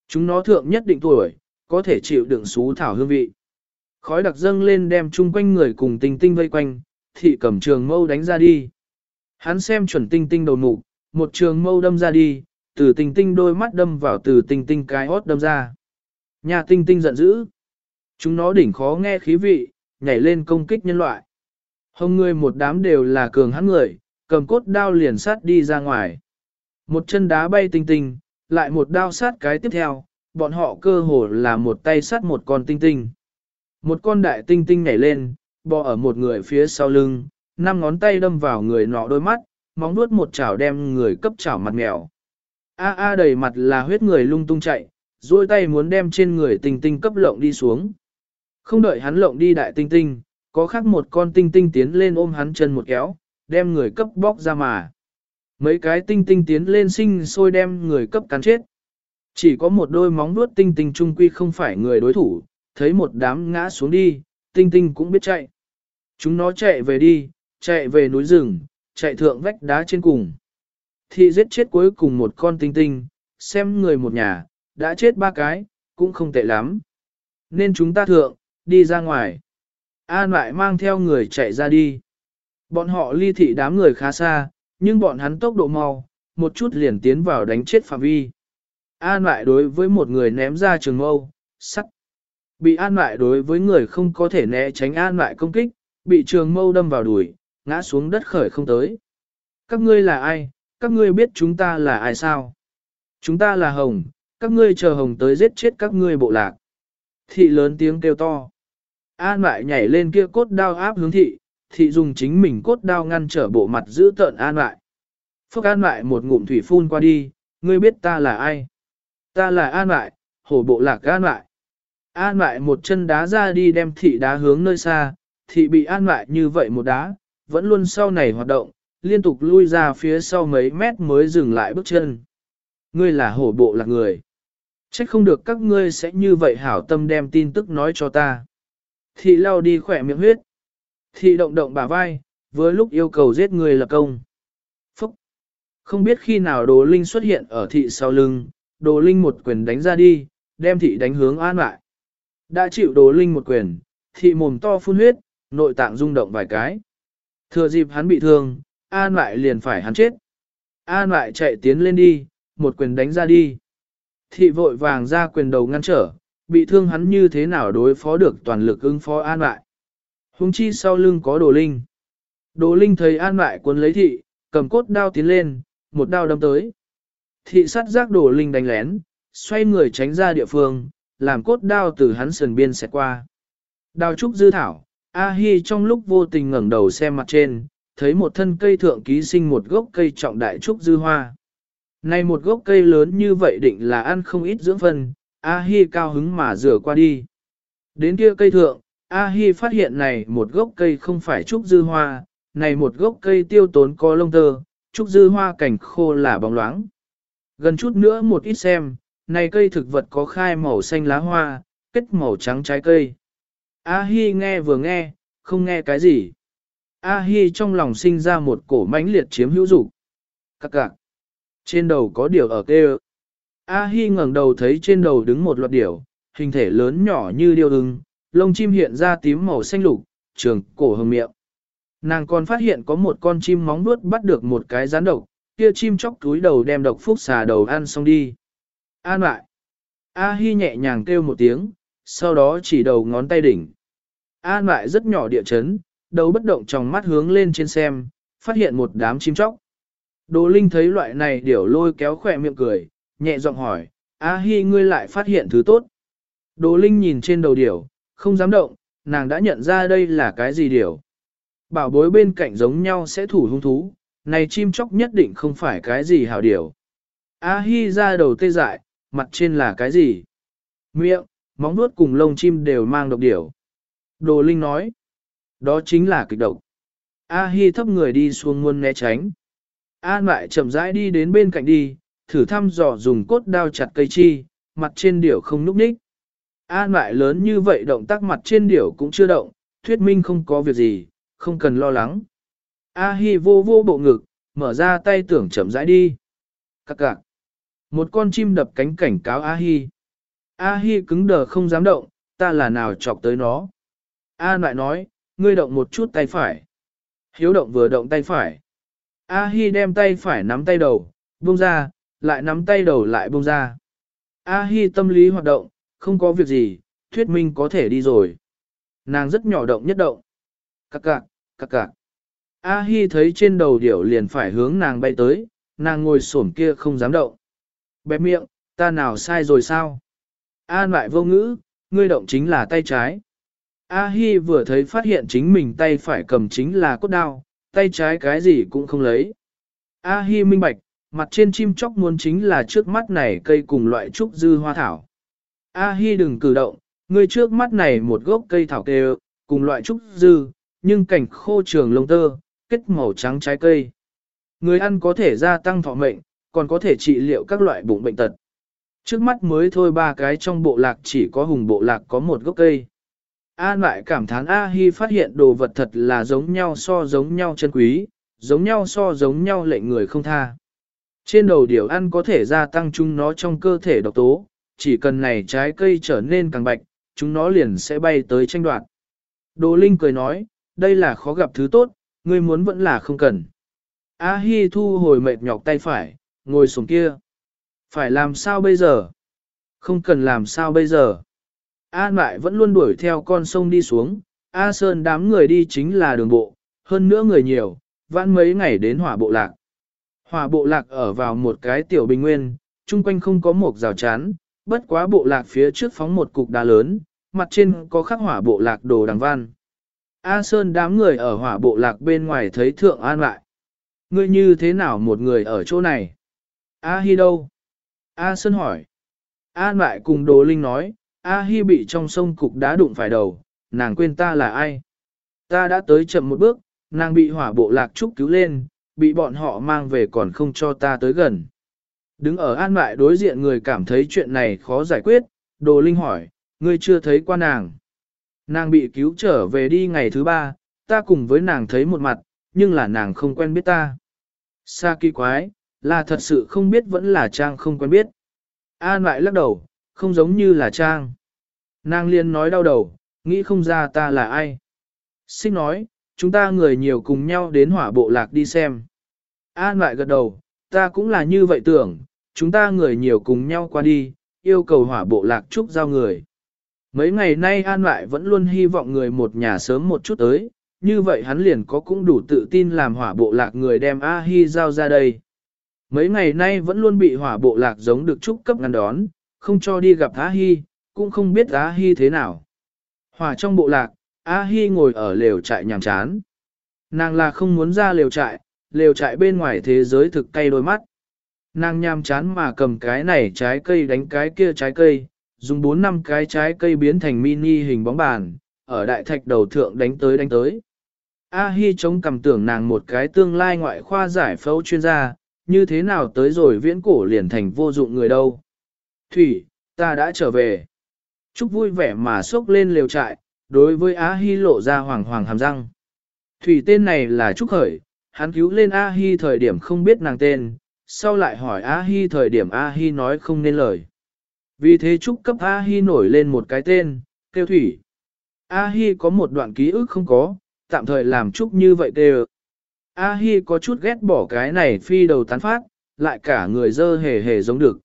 Chúng nó thượng nhất định tuổi, có thể chịu đựng xú thảo hương vị. Khói đặc dâng lên đem chung quanh người cùng tinh tinh vây quanh, thị cầm trường mâu đánh ra đi. Hắn xem chuẩn tinh tinh đầu mục, một trường mâu đâm ra đi, từ tinh tinh đôi mắt đâm vào từ tinh tinh cái hót đâm ra. Nhà tinh tinh giận dữ. Chúng nó đỉnh khó nghe khí vị, nhảy lên công kích nhân loại. Hồng người một đám đều là cường hắn người, cầm cốt đao liền sát đi ra ngoài. Một chân đá bay tinh tinh, lại một đao sát cái tiếp theo, bọn họ cơ hồ là một tay sát một con tinh tinh. Một con đại tinh tinh nhảy lên, bò ở một người phía sau lưng, năm ngón tay đâm vào người nọ đôi mắt, móng nuốt một chảo đem người cấp chảo mặt mèo. A a đầy mặt là huyết người lung tung chạy, duỗi tay muốn đem trên người tinh tinh cấp lộng đi xuống. Không đợi hắn lộng đi đại tinh tinh, có khác một con tinh tinh tiến lên ôm hắn chân một kéo, đem người cấp bóc ra mà. Mấy cái tinh tinh tiến lên sinh sôi đem người cấp cắn chết. Chỉ có một đôi móng vuốt tinh tinh trung quy không phải người đối thủ, thấy một đám ngã xuống đi, tinh tinh cũng biết chạy. Chúng nó chạy về đi, chạy về núi rừng, chạy thượng vách đá trên cùng. Thị giết chết cuối cùng một con tinh tinh, xem người một nhà, đã chết ba cái, cũng không tệ lắm. Nên chúng ta thượng, đi ra ngoài. An lại mang theo người chạy ra đi. Bọn họ ly thị đám người khá xa, nhưng bọn hắn tốc độ mau, một chút liền tiến vào đánh chết phạm vi. An lại đối với một người ném ra trường mâu, sắt. Bị an lại đối với người không có thể né tránh an lại công kích, bị trường mâu đâm vào đùi, ngã xuống đất khởi không tới. Các ngươi là ai, các ngươi biết chúng ta là ai sao? Chúng ta là Hồng, các ngươi chờ Hồng tới giết chết các ngươi bộ lạc. Thị lớn tiếng kêu to. An lại nhảy lên kia cốt đao áp hướng thị, thị dùng chính mình cốt đao ngăn trở bộ mặt giữ tợn an lại. phước an lại một ngụm thủy phun qua đi, ngươi biết ta là ai? Ta là an lại, hổ bộ lạc an lại. An lại một chân đá ra đi đem thị đá hướng nơi xa, thị bị an lại như vậy một đá, vẫn luôn sau này hoạt động, liên tục lui ra phía sau mấy mét mới dừng lại bước chân. Ngươi là hổ bộ lạc người. Trách không được các ngươi sẽ như vậy hảo tâm đem tin tức nói cho ta. Thị lao đi khỏe miệng huyết. Thị động động bả vai, với lúc yêu cầu giết người là công. Phúc! Không biết khi nào đồ linh xuất hiện ở thị sau lưng, đồ linh một quyền đánh ra đi, đem thị đánh hướng an lại. Đã chịu đồ linh một quyền, thị mồm to phun huyết, nội tạng rung động vài cái. Thừa dịp hắn bị thương, an lại liền phải hắn chết. An lại chạy tiến lên đi, một quyền đánh ra đi. Thị vội vàng ra quyền đầu ngăn trở, bị thương hắn như thế nào đối phó được toàn lực ứng phó an lại. Hùng chi sau lưng có đồ linh. Đồ linh thấy an lại cuốn lấy thị, cầm cốt đao tiến lên, một đao đâm tới. Thị sát giác đồ linh đánh lén, xoay người tránh ra địa phương, làm cốt đao từ hắn sườn biên xẹt qua. Đào trúc dư thảo, A-hi trong lúc vô tình ngẩng đầu xem mặt trên, thấy một thân cây thượng ký sinh một gốc cây trọng đại trúc dư hoa. Này một gốc cây lớn như vậy định là ăn không ít dưỡng phân, A-hi cao hứng mà rửa qua đi. Đến kia cây thượng, A-hi phát hiện này một gốc cây không phải trúc dư hoa, này một gốc cây tiêu tốn có lông tơ, trúc dư hoa cảnh khô là bóng loáng. Gần chút nữa một ít xem, này cây thực vật có khai màu xanh lá hoa, kết màu trắng trái cây. A-hi nghe vừa nghe, không nghe cái gì. A-hi trong lòng sinh ra một cổ mãnh liệt chiếm hữu dục. Các cạc. Trên đầu có điều ở kêu. A-hi ngẩng đầu thấy trên đầu đứng một loạt điểu, hình thể lớn nhỏ như điêu ưng, lông chim hiện ra tím màu xanh lục, trường cổ hồng miệng. Nàng còn phát hiện có một con chim móng vuốt bắt được một cái rắn độc, kia chim chóc túi đầu đem độc phúc xà đầu ăn xong đi. An lại. A Hi nhẹ nhàng kêu một tiếng, sau đó chỉ đầu ngón tay đỉnh. An lại rất nhỏ địa chấn, đầu bất động trong mắt hướng lên trên xem, phát hiện một đám chim chóc. Đồ Linh thấy loại này điểu lôi kéo khỏe miệng cười, nhẹ giọng hỏi, A Hi ngươi lại phát hiện thứ tốt. Đồ Linh nhìn trên đầu điểu, không dám động, nàng đã nhận ra đây là cái gì điểu. Bảo bối bên cạnh giống nhau sẽ thủ hung thú, này chim chóc nhất định không phải cái gì hảo điểu. A Hi ra đầu tê dại, mặt trên là cái gì? Miệng, móng vuốt cùng lông chim đều mang độc điểu. Đồ Linh nói, đó chính là kịch độc. A Hi thấp người đi xuống muôn né tránh. An lại chậm rãi đi đến bên cạnh đi, thử thăm dò dùng cốt đao chặt cây chi, mặt trên điểu không núp ních. An lại lớn như vậy động tác mặt trên điểu cũng chưa động, thuyết minh không có việc gì, không cần lo lắng. A Hi vô vô bộ ngực, mở ra tay tưởng chậm rãi đi. Các cạc. Một con chim đập cánh cảnh cáo A Hi. A Hi cứng đờ không dám động, ta là nào chọc tới nó. A lại nói, ngươi động một chút tay phải. Hiếu động vừa động tay phải. A Hi đem tay phải nắm tay đầu, buông ra, lại nắm tay đầu lại buông ra. A Hi tâm lý hoạt động, không có việc gì, thuyết minh có thể đi rồi. Nàng rất nhỏ động nhất động. Cạc cạc, cạc cạc. A Hi thấy trên đầu điểu liền phải hướng nàng bay tới, nàng ngồi xổm kia không dám động. Bẹp miệng, ta nào sai rồi sao? An lại vô ngữ, ngươi động chính là tay trái. A Hi vừa thấy phát hiện chính mình tay phải cầm chính là cốt đao, tay trái cái gì cũng không lấy. A Hi minh bạch, mặt trên chim chóc muốn chính là trước mắt này cây cùng loại trúc dư hoa thảo. A Hi đừng cử động, ngươi trước mắt này một gốc cây thảo kêu, cùng loại trúc dư, nhưng cảnh khô trường lông tơ, kết màu trắng trái cây. Người ăn có thể gia tăng thọ mệnh, còn có thể trị liệu các loại bụng bệnh tật. Trước mắt mới thôi ba cái trong bộ lạc chỉ có hùng bộ lạc có một gốc cây. An lại cảm thán A Hi phát hiện đồ vật thật là giống nhau so giống nhau chân quý, giống nhau so giống nhau lệnh người không tha. Trên đầu điều ăn có thể gia tăng chúng nó trong cơ thể độc tố, chỉ cần này trái cây trở nên càng bạch, chúng nó liền sẽ bay tới tranh đoạt. Đồ Linh cười nói, đây là khó gặp thứ tốt, ngươi muốn vẫn là không cần. A Hi thu hồi mệt nhọc tay phải, ngồi xuống kia. Phải làm sao bây giờ? Không cần làm sao bây giờ. An lại vẫn luôn đuổi theo con sông đi xuống, A Sơn đám người đi chính là đường bộ, hơn nữa người nhiều, vãn mấy ngày đến hỏa bộ lạc. Hỏa bộ lạc ở vào một cái tiểu bình nguyên, chung quanh không có một rào chắn, bất quá bộ lạc phía trước phóng một cục đá lớn, mặt trên có khắc hỏa bộ lạc đồ đằng văn. A Sơn đám người ở hỏa bộ lạc bên ngoài thấy thượng an lại. Ngươi như thế nào một người ở chỗ này? A Hi đâu? A Sơn hỏi. An lại cùng Đồ Linh nói, A Hi bị trong sông cục đá đụng phải đầu, nàng quên ta là ai. Ta đã tới chậm một bước, nàng bị hỏa bộ lạc trúc cứu lên, bị bọn họ mang về còn không cho ta tới gần. Đứng ở an mại đối diện người cảm thấy chuyện này khó giải quyết, Đồ Linh hỏi, ngươi chưa thấy qua nàng. Nàng bị cứu trở về đi ngày thứ ba, ta cùng với nàng thấy một mặt, nhưng là nàng không quen biết ta. Sa kỳ quái, là thật sự không biết vẫn là Trang không quen biết. An lại lắc đầu, không giống như là Trang. Nàng liên nói đau đầu, nghĩ không ra ta là ai. Xích nói, chúng ta người nhiều cùng nhau đến hỏa bộ lạc đi xem. An lại gật đầu, ta cũng là như vậy tưởng, chúng ta người nhiều cùng nhau qua đi, yêu cầu hỏa bộ lạc chúc giao người. Mấy ngày nay An lại vẫn luôn hy vọng người một nhà sớm một chút tới, như vậy hắn liền có cũng đủ tự tin làm hỏa bộ lạc người đem A-hi giao ra đây. Mấy ngày nay vẫn luôn bị hỏa bộ lạc giống được trúc cấp ngăn đón, không cho đi gặp A-hi, cũng không biết A-hi thế nào. Hỏa trong bộ lạc, A-hi ngồi ở lều trại nhàn chán. Nàng là không muốn ra lều trại, lều trại bên ngoài thế giới thực cay đôi mắt. Nàng nhàm chán mà cầm cái này trái cây đánh cái kia trái cây, dùng 4 năm cái trái cây biến thành mini hình bóng bàn, ở đại thạch đầu thượng đánh tới đánh tới. A Hi chống cầm tưởng nàng một cái tương lai ngoại khoa giải phẫu chuyên gia, như thế nào tới rồi viễn cổ liền thành vô dụng người đâu. Thủy, ta đã trở về. Trúc vui vẻ mà xốc lên lều trại, đối với A Hi lộ ra hoàng hoàng hàm răng. Thủy tên này là Trúc Khởi, hắn cứu lên A Hi thời điểm không biết nàng tên, sau lại hỏi A Hi thời điểm A Hi nói không nên lời. Vì thế Trúc cấp A Hi nổi lên một cái tên, kêu Thủy. A Hi có một đoạn ký ức không có, tạm thời làm Trúc như vậy kêu. A Hi có chút ghét bỏ cái này phi đầu tán phát, lại cả người dơ hề hề giống được.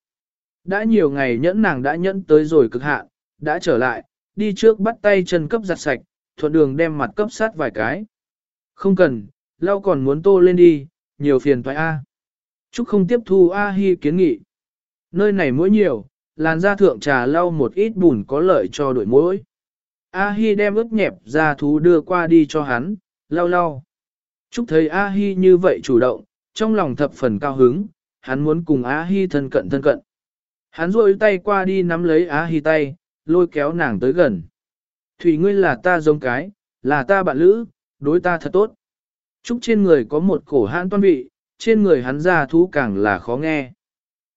Đã nhiều ngày nhẫn nàng đã nhẫn tới rồi cực hạn, đã trở lại, đi trước bắt tay chân cấp giặt sạch, thuận đường đem mặt cấp sát vài cái. Không cần, lau còn muốn tô lên đi, nhiều phiền toái A. Trúc không tiếp thu A-hi kiến nghị. Nơi này mũi nhiều, làn da thượng trà lau một ít bùn có lợi cho đội mũi. A-hi đem ướp nhẹp ra thú đưa qua đi cho hắn, lau lau. Trúc thấy A-hi như vậy chủ động, trong lòng thập phần cao hứng, hắn muốn cùng A-hi thân cận thân cận. Hắn rôi tay qua đi nắm lấy A-hi tay, lôi kéo nàng tới gần. Thủy ngươi là ta giống cái, là ta bạn lữ, đối ta thật tốt. Trúc trên người có một cổ hãn toan vị, trên người hắn ra thú càng là khó nghe.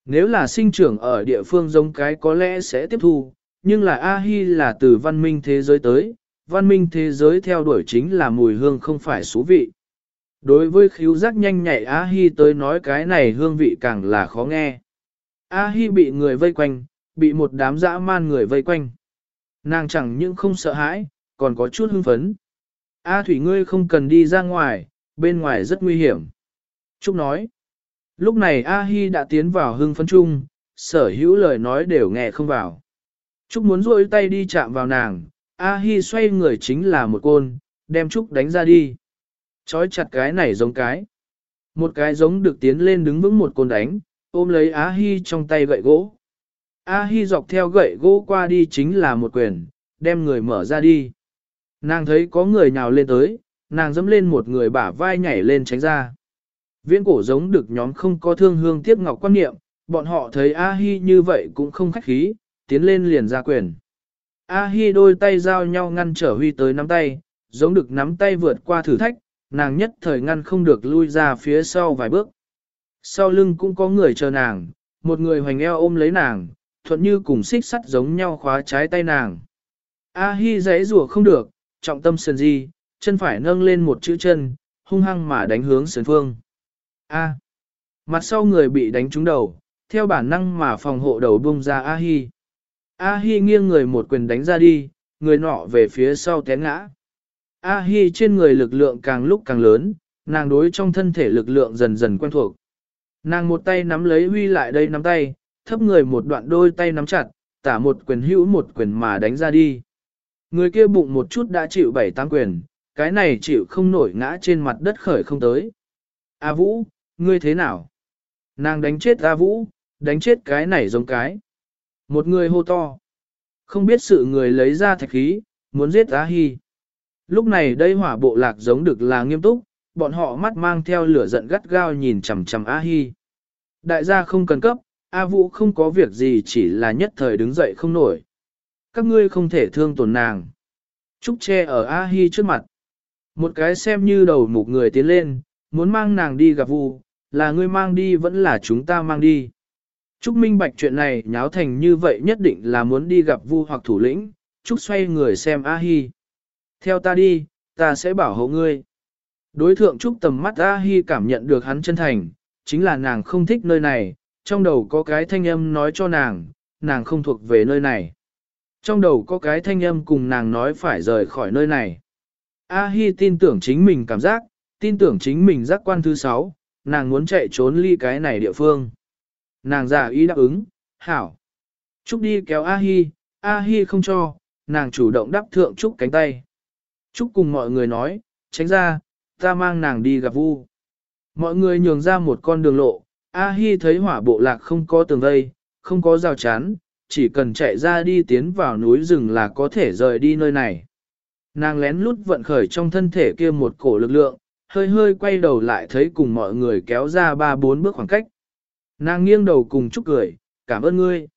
Nếu là sinh trưởng ở địa phương giống cái có lẽ sẽ tiếp thu, nhưng là A-hi là từ văn minh thế giới tới, văn minh thế giới theo đuổi chính là mùi hương không phải số vị. Đối với khíu giác nhanh nhạy A-hi tới nói cái này hương vị càng là khó nghe. A-hi bị người vây quanh, bị một đám dã man người vây quanh. Nàng chẳng những không sợ hãi, còn có chút hưng phấn. A Thủy ngươi không cần đi ra ngoài, bên ngoài rất nguy hiểm. Trúc nói. Lúc này A Hi đã tiến vào hưng phấn chung, sở hữu lời nói đều nghe không vào. Trúc muốn rôi tay đi chạm vào nàng, A Hi xoay người chính là một côn, đem Trúc đánh ra đi. Chói chặt cái này giống cái. Một cái giống được tiến lên đứng vững một côn đánh, ôm lấy A Hi trong tay gậy gỗ. A Hi dọc theo gậy gỗ qua đi chính là một quyền, đem người mở ra đi. Nàng thấy có người nhào lên tới, nàng dẫm lên một người bả vai nhảy lên tránh ra. Viễn cổ giống được nhóm không có thương hương tiếc ngọc quan niệm, bọn họ thấy A-hi như vậy cũng không khách khí, tiến lên liền ra quyền. A-hi đôi tay giao nhau ngăn trở huy tới nắm tay, giống được nắm tay vượt qua thử thách, nàng nhất thời ngăn không được lui ra phía sau vài bước. Sau lưng cũng có người chờ nàng, một người hoành eo ôm lấy nàng, thuận như cùng xích sắt giống nhau khóa trái tay nàng. A-hi dãy rủa không được, trọng tâm sườn di, chân phải nâng lên một chữ chân, hung hăng mà đánh hướng sườn phương. A. Mặt sau người bị đánh trúng đầu, theo bản năng mà phòng hộ đầu bung ra A-hi. A-hi nghiêng người một quyền đánh ra đi, người nọ về phía sau té ngã. A-hi trên người lực lượng càng lúc càng lớn, nàng đối trong thân thể lực lượng dần dần quen thuộc. Nàng một tay nắm lấy huy lại đây nắm tay, thấp người một đoạn đôi tay nắm chặt, tả một quyền hữu một quyền mà đánh ra đi. Người kia bụng một chút đã chịu bảy tám quyền, cái này chịu không nổi ngã trên mặt đất khởi không tới. A Vũ, ngươi thế nào? Nàng đánh chết A Vũ, đánh chết cái này giống cái. Một người hô to. Không biết sự người lấy ra thạch khí, muốn giết A Hi. Lúc này đây hỏa bộ lạc giống được là nghiêm túc, bọn họ mắt mang theo lửa giận gắt gao nhìn chằm chằm A Hi. Đại gia không cần cấp, A Vũ không có việc gì chỉ là nhất thời đứng dậy không nổi. Các ngươi không thể thương tổn nàng. Trúc che ở A Hi trước mặt. Một cái xem như đầu một người tiến lên, muốn mang nàng đi gặp Vu, là ngươi mang đi vẫn là chúng ta mang đi. Trúc minh bạch chuyện này nháo thành như vậy nhất định là muốn đi gặp Vu hoặc thủ lĩnh, Trúc xoay người xem A Hi. Theo ta đi, ta sẽ bảo hộ ngươi. Đối thượng Trúc tầm mắt A Hi cảm nhận được hắn chân thành, chính là nàng không thích nơi này, trong đầu có cái thanh âm nói cho nàng, nàng không thuộc về nơi này. Trong đầu có cái thanh âm cùng nàng nói phải rời khỏi nơi này. A-hi tin tưởng chính mình cảm giác, tin tưởng chính mình giác quan thứ sáu, nàng muốn chạy trốn ly cái này địa phương. Nàng giả ý đáp ứng, hảo. Trúc đi kéo A-hi, A-hi không cho, nàng chủ động đáp thượng Trúc cánh tay. Trúc cùng mọi người nói, tránh ra, ta mang nàng đi gặp vu. Mọi người nhường ra một con đường lộ, A-hi thấy hỏa bộ lạc không có tường vây, không có rào chắn, chỉ cần chạy ra đi tiến vào núi rừng là có thể rời đi nơi này. Nàng lén lút vận khởi trong thân thể kia một cổ lực lượng, hơi hơi quay đầu lại thấy cùng mọi người kéo ra ba bốn bước khoảng cách. Nàng nghiêng đầu cùng Trúc cười, cảm ơn ngươi.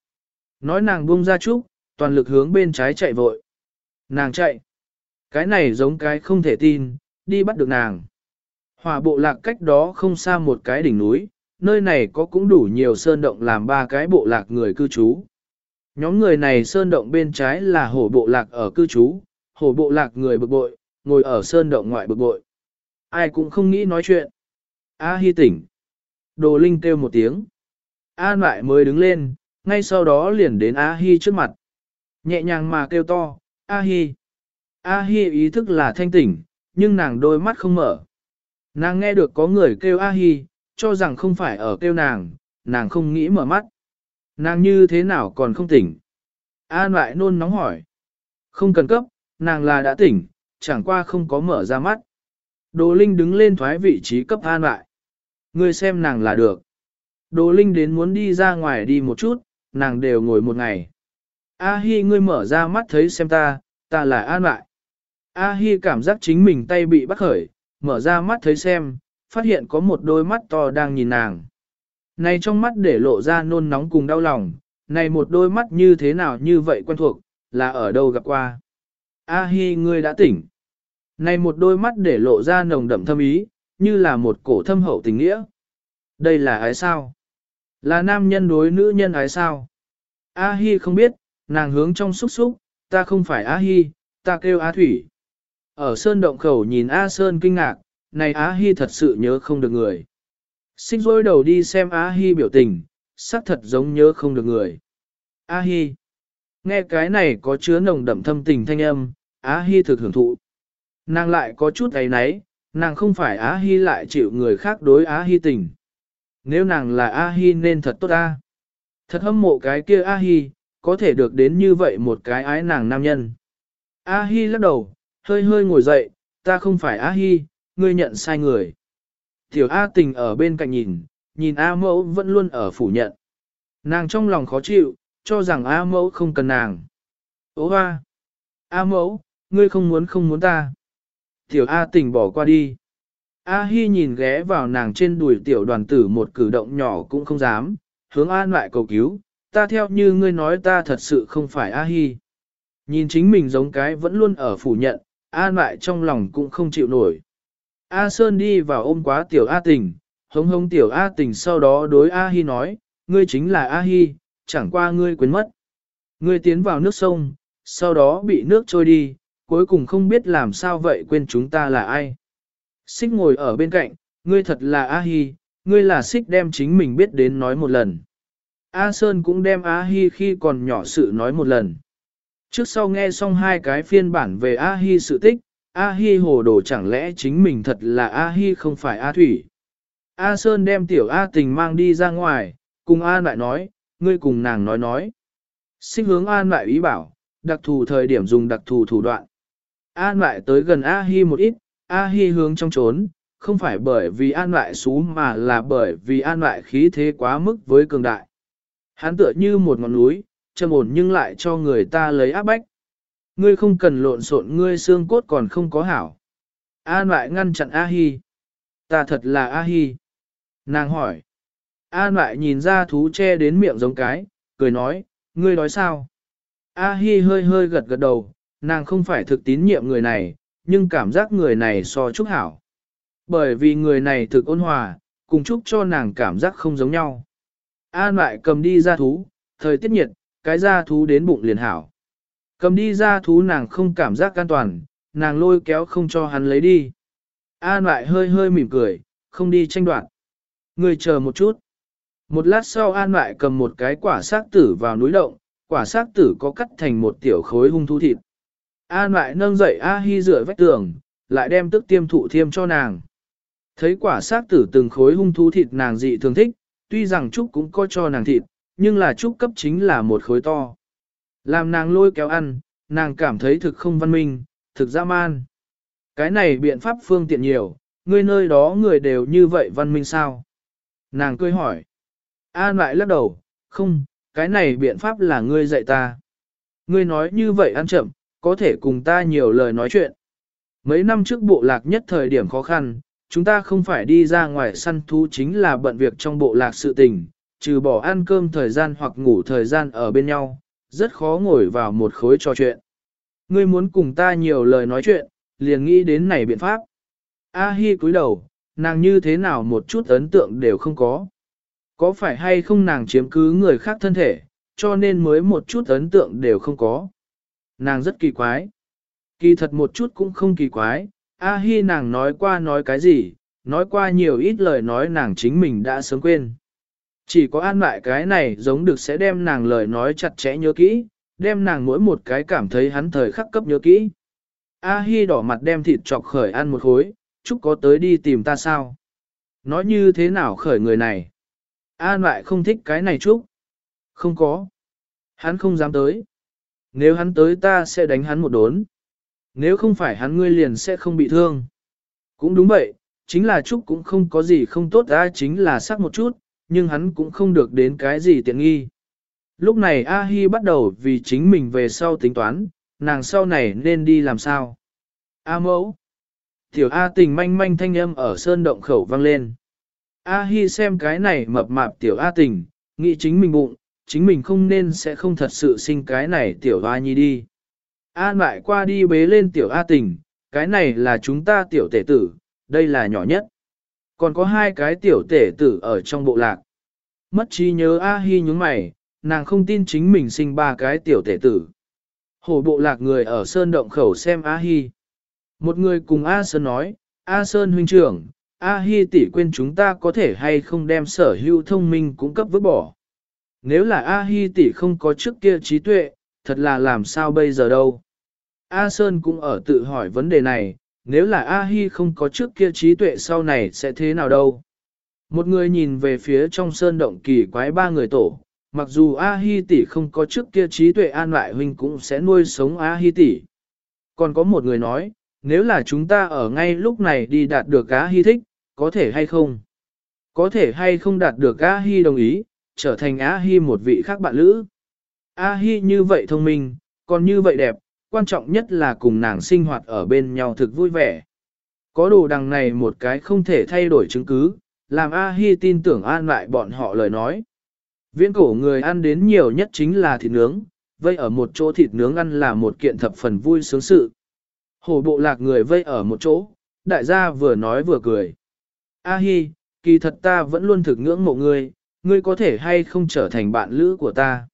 Nói nàng buông ra Trúc, toàn lực hướng bên trái chạy vội. Nàng chạy. Cái này giống cái không thể tin, đi bắt được nàng. Hỏa bộ lạc cách đó không xa một cái đỉnh núi, nơi này có cũng đủ nhiều sơn động làm ba cái bộ lạc người cư trú. Nhóm người này sơn động bên trái là hổ bộ lạc ở cư trú, hổ bộ lạc người bực bội, ngồi ở sơn động ngoại bực bội. Ai cũng không nghĩ nói chuyện. A Hi tỉnh. Đồ Linh kêu một tiếng. A lại mới đứng lên, ngay sau đó liền đến A Hi trước mặt. Nhẹ nhàng mà kêu to, A Hi. A Hi ý thức là thanh tỉnh, nhưng nàng đôi mắt không mở. Nàng nghe được có người kêu A Hi, cho rằng không phải ở kêu nàng, nàng không nghĩ mở mắt. Nàng như thế nào còn không tỉnh? An lại nôn nóng hỏi. Không cần cấp, nàng là đã tỉnh, chẳng qua không có mở ra mắt. Đồ Linh đứng lên thoái vị trí cấp an lại. Người xem nàng là được. Đồ Linh đến muốn đi ra ngoài đi một chút, nàng đều ngồi một ngày. A Hi ngươi mở ra mắt thấy xem ta, ta là an lại. A Hi cảm giác chính mình tay bị bắt khởi, mở ra mắt thấy xem, phát hiện có một đôi mắt to đang nhìn nàng. Này trong mắt để lộ ra nôn nóng cùng đau lòng, này một đôi mắt như thế nào như vậy quen thuộc, là ở đâu gặp qua. A Hi ngươi đã tỉnh. Này một đôi mắt để lộ ra nồng đậm thâm ý, như là một cổ thâm hậu tình nghĩa. Đây là ái sao? Là nam nhân đối nữ nhân ái sao? A Hi không biết, nàng hướng trong xúc xúc, ta không phải A Hi, ta kêu A Thủy. Ở sơn động khẩu nhìn A Sơn kinh ngạc, này Á Hi thật sự nhớ không được người. Xích rối đầu đi xem Á Hi biểu tình, xác thật giống nhớ không được người. Á Hi. Nghe cái này có chứa nồng đậm thâm tình thanh âm, Á Hi thực hưởng thụ. Nàng lại có chút ấy nấy, nàng không phải Á Hi lại chịu người khác đối Á Hi tình. Nếu nàng là Á Hi nên thật tốt ta. Thật hâm mộ cái kia Á Hi, có thể được đến như vậy một cái ái nàng nam nhân. A Hi lắc đầu, hơi hơi ngồi dậy, ta không phải A Hi, ngươi nhận sai người. Tiểu A tình ở bên cạnh nhìn, nhìn A mẫu vẫn luôn ở phủ nhận. Nàng trong lòng khó chịu, cho rằng A mẫu không cần nàng. Ô hoa! A mẫu, ngươi không muốn không muốn ta. Tiểu A tình bỏ qua đi. A Hi nhìn ghé vào nàng trên đùi tiểu đoàn tử một cử động nhỏ cũng không dám, hướng an lại cầu cứu, ta theo như ngươi nói ta thật sự không phải A Hi. Nhìn chính mình giống cái vẫn luôn ở phủ nhận, an lại trong lòng cũng không chịu nổi. A Sơn đi vào ôm quá tiểu A tình, hống hống tiểu A tình sau đó đối A Hi nói, ngươi chính là A Hi, chẳng qua ngươi quên mất. Ngươi tiến vào nước sông, sau đó bị nước trôi đi, cuối cùng không biết làm sao vậy quên chúng ta là ai. Xích ngồi ở bên cạnh, ngươi thật là A Hi, ngươi là xích đem chính mình biết đến nói một lần. A Sơn cũng đem A Hi khi còn nhỏ sự nói một lần. Trước sau nghe xong hai cái phiên bản về A Hi sự tích, A Hi hồ đồ chẳng lẽ chính mình thật là A Hi không phải A Thủy. A Sơn đem tiểu A tình mang đi ra ngoài, cùng A lại nói, ngươi cùng nàng nói nói. Sinh hướng An lại ý bảo, đặc thù thời điểm dùng đặc thù thủ đoạn. An lại tới gần A Hi một ít, A Hi hướng trong trốn, không phải bởi vì An lại xú mà là bởi vì An lại khí thế quá mức với cường đại. Hắn tựa như một ngọn núi, trầm ổn nhưng lại cho người ta lấy áp bách. Ngươi không cần lộn xộn ngươi xương cốt còn không có hảo. An lại ngăn chặn A Hi. Ta thật là A Hi. Nàng hỏi. An lại nhìn ra thú che đến miệng giống cái, cười nói, ngươi nói sao? A Hi hơi hơi gật gật đầu, nàng không phải thực tín nhiệm người này, nhưng cảm giác người này so Trúc hảo. Bởi vì người này thực ôn hòa, cùng Trúc cho nàng cảm giác không giống nhau. An lại cầm đi ra thú, thời tiết nhiệt, cái ra thú đến bụng liền hảo. Cầm đi ra thú nàng không cảm giác an toàn, nàng lôi kéo không cho hắn lấy đi. An lại hơi hơi mỉm cười, không đi tranh đoạt. Người chờ một chút. Một lát sau An lại cầm một cái quả xác tử vào núi động, quả xác tử có cắt thành một tiểu khối hung thú thịt. An lại nâng dậy A Hi rửa vách tường, lại đem tức tiêm thụ thiêm cho nàng. Thấy quả xác tử từng khối hung thú thịt nàng dị thường thích, tuy rằng Trúc cũng có cho nàng thịt, nhưng là Trúc cấp chính là một khối to. Làm nàng lôi kéo ăn, nàng cảm thấy thực không văn minh, thực dã man. Cái này biện pháp phương tiện nhiều, ngươi nơi đó người đều như vậy văn minh sao? Nàng cười hỏi. An lại lắc đầu, không, cái này biện pháp là ngươi dạy ta. Ngươi nói như vậy ăn chậm, có thể cùng ta nhiều lời nói chuyện. Mấy năm trước bộ lạc nhất thời điểm khó khăn, chúng ta không phải đi ra ngoài săn thú chính là bận việc trong bộ lạc sự tình, trừ bỏ ăn cơm thời gian hoặc ngủ thời gian ở bên nhau, rất khó ngồi vào một khối trò chuyện. Ngươi muốn cùng ta nhiều lời nói chuyện, liền nghĩ đến này biện pháp. A Hi cúi đầu, nàng như thế nào một chút ấn tượng đều không có. Có phải hay không nàng chiếm cứ người khác thân thể, cho nên mới một chút ấn tượng đều không có. Nàng rất kỳ quái. Kỳ thật một chút cũng không kỳ quái, A Hi nàng nói qua nói cái gì, nói qua nhiều ít lời nói nàng chính mình đã sớm quên. Chỉ có an lại cái này giống được sẽ đem nàng lời nói chặt chẽ nhớ kỹ, đem nàng mỗi một cái cảm thấy hắn thời khắc cấp nhớ kỹ. A Hi đỏ mặt đem thịt chọc khởi ăn một khối, chúc có tới đi tìm ta sao? Nói như thế nào khởi người này? An lại không thích cái này chúc. Không có. Hắn không dám tới. Nếu hắn tới ta sẽ đánh hắn một đốn. Nếu không phải hắn ngươi liền sẽ không bị thương. Cũng đúng vậy, chính là Trúc cũng không có gì không tốt ra chính là sắc một chút, nhưng hắn cũng không được đến cái gì tiện nghi. Lúc này A Hi bắt đầu vì chính mình về sau tính toán, nàng sau này nên đi làm sao. A mẫu. Tiểu A tình manh manh thanh âm ở sơn động khẩu vang lên. A Hi xem cái này mập mạp tiểu A tình, nghĩ chính mình bụng, chính mình không nên sẽ không thật sự sinh cái này tiểu A nhi đi. A lại qua đi bế lên tiểu A tình, cái này là chúng ta tiểu tể tử, đây là nhỏ nhất. Còn có hai cái tiểu tể tử ở trong bộ lạc. Mất trí nhớ A Hi nhúng mày, nàng không tin chính mình sinh ba cái tiểu tể tử. Hổ bộ lạc người ở sơn động khẩu xem A Hi. Một người cùng A Sơn nói, A Sơn huynh trưởng, A Hi tỷ quên chúng ta có thể hay không đem sở hữu thông minh cung cấp vứt bỏ. Nếu là A Hi tỷ không có trước kia trí tuệ, thật là làm sao bây giờ đâu. A Sơn cũng ở tự hỏi vấn đề này, nếu là A Hi không có trước kia trí tuệ sau này sẽ thế nào đâu. Một người nhìn về phía trong sơn động kỳ quái ba người tổ, mặc dù A Hi tỷ không có trước kia trí tuệ an lại huynh cũng sẽ nuôi sống A Hi tỷ. Còn có một người nói, nếu là chúng ta ở ngay lúc này đi đạt được A Hi thích, có thể hay không? Có thể hay không đạt được A Hi đồng ý, trở thành A Hi một vị khác bạn lữ. A Hi như vậy thông minh, còn như vậy đẹp, quan trọng nhất là cùng nàng sinh hoạt ở bên nhau thực vui vẻ. Có đồ đằng này một cái không thể thay đổi chứng cứ, làm A-hi tin tưởng an lại bọn họ lời nói. Viễn cổ người ăn đến nhiều nhất chính là thịt nướng, vây ở một chỗ thịt nướng ăn là một kiện thập phần vui sướng sự. Hồ bộ lạc người vây ở một chỗ, đại gia vừa nói vừa cười. A-hi, kỳ thật ta vẫn luôn thực ngưỡng mộ ngươi, ngươi có thể hay không trở thành bạn lữ của ta.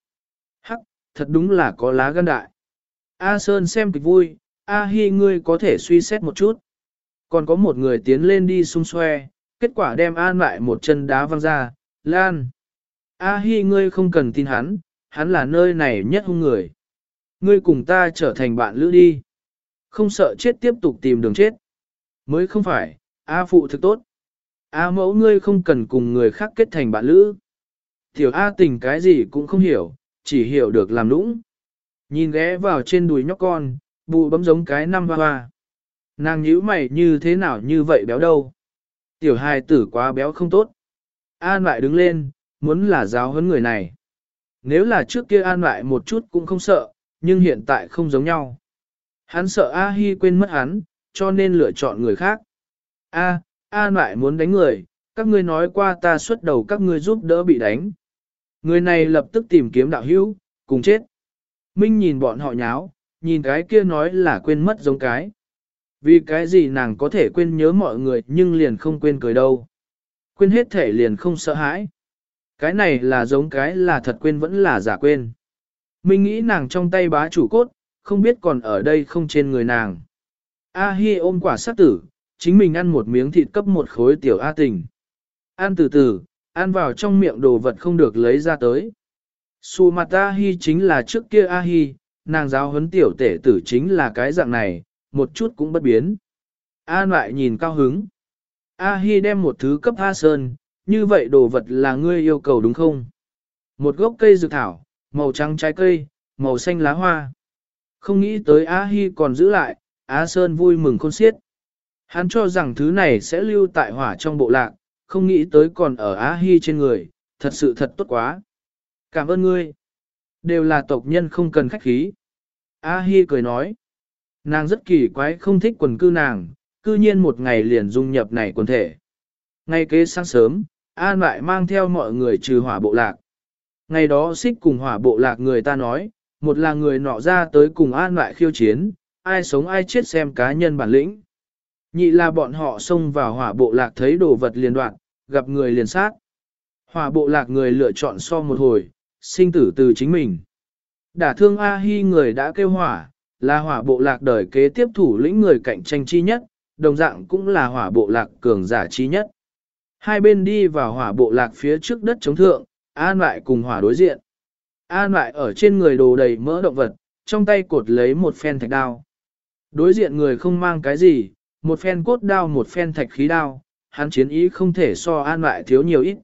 Hắc, thật đúng là có lá gan đại. A Sơn xem kịch vui, A Hi ngươi có thể suy xét một chút. Còn có một người tiến lên đi xung xoe, kết quả đem An lại một chân đá văng ra, Lan. A Hi ngươi không cần tin hắn, hắn là nơi này nhất hung người. Ngươi cùng ta trở thành bạn lữ đi. Không sợ chết tiếp tục tìm đường chết. Mới không phải, A phụ thực tốt. A mẫu ngươi không cần cùng người khác kết thành bạn lữ. Tiểu A tình cái gì cũng không hiểu, chỉ hiểu được làm nũng. Nhìn ghé vào trên đùi nhóc con, bụ bấm giống cái năm hoa hoa. Nàng nhíu mày như thế nào như vậy béo đâu. Tiểu hài tử quá béo không tốt. An lại đứng lên, muốn là giáo huấn người này. Nếu là trước kia an lại một chút cũng không sợ, nhưng hiện tại không giống nhau. Hắn sợ A Hi quên mất hắn, cho nên lựa chọn người khác. A, An lại muốn đánh người, các ngươi nói qua ta xuất đầu các ngươi giúp đỡ bị đánh. Người này lập tức tìm kiếm đạo hữu, cùng chết. Minh nhìn bọn họ nháo, nhìn cái kia nói là quên mất giống cái. Vì cái gì nàng có thể quên nhớ mọi người nhưng liền không quên cười đâu. Quên hết thể liền không sợ hãi. Cái này là giống cái là thật quên vẫn là giả quên. Minh nghĩ nàng trong tay bá chủ cốt, không biết còn ở đây không trên người nàng. A Hi ôm quả sát tử, chính mình ăn một miếng thịt cấp một khối tiểu A tình. Ăn từ từ, ăn vào trong miệng đồ vật không được lấy ra tới. Su mặt A-hi chính là trước kia A-hi, nàng giáo huấn tiểu tể tử chính là cái dạng này, một chút cũng bất biến. An lại nhìn cao hứng. A-hi đem một thứ cấp A Sơn, như vậy đồ vật là ngươi yêu cầu đúng không? Một gốc cây dược thảo, màu trắng trái cây, màu xanh lá hoa. Không nghĩ tới A-hi còn giữ lại, A Sơn vui mừng khôn xiết. Hắn cho rằng thứ này sẽ lưu tại hỏa trong bộ lạc, không nghĩ tới còn ở A-hi trên người, thật sự thật tốt quá. Cảm ơn ngươi. Đều là tộc nhân không cần khách khí. A Hi cười nói. Nàng rất kỳ quái không thích quần cư nàng, cư nhiên một ngày liền dung nhập này quần thể. Ngay kế sáng sớm, An lại mang theo mọi người trừ hỏa bộ lạc. Ngày đó xích cùng hỏa bộ lạc người ta nói, một là người nọ ra tới cùng An lại khiêu chiến, ai sống ai chết xem cá nhân bản lĩnh. Nhị là bọn họ xông vào hỏa bộ lạc thấy đồ vật liền đoạn, gặp người liền sát. Hỏa bộ lạc người lựa chọn so một hồi, sinh tử từ chính mình. Đả thương A-hi người đã kêu hỏa, là hỏa bộ lạc đời kế tiếp thủ lĩnh người cạnh tranh chi nhất, đồng dạng cũng là hỏa bộ lạc cường giả chi nhất. Hai bên đi vào hỏa bộ lạc phía trước đất chống thượng, An lại cùng hỏa đối diện. An lại ở trên người đồ đầy mỡ động vật, trong tay cột lấy một phen thạch đao. Đối diện người không mang cái gì, một phen cốt đao một phen thạch khí đao, hắn chiến ý không thể so an lại thiếu nhiều ít.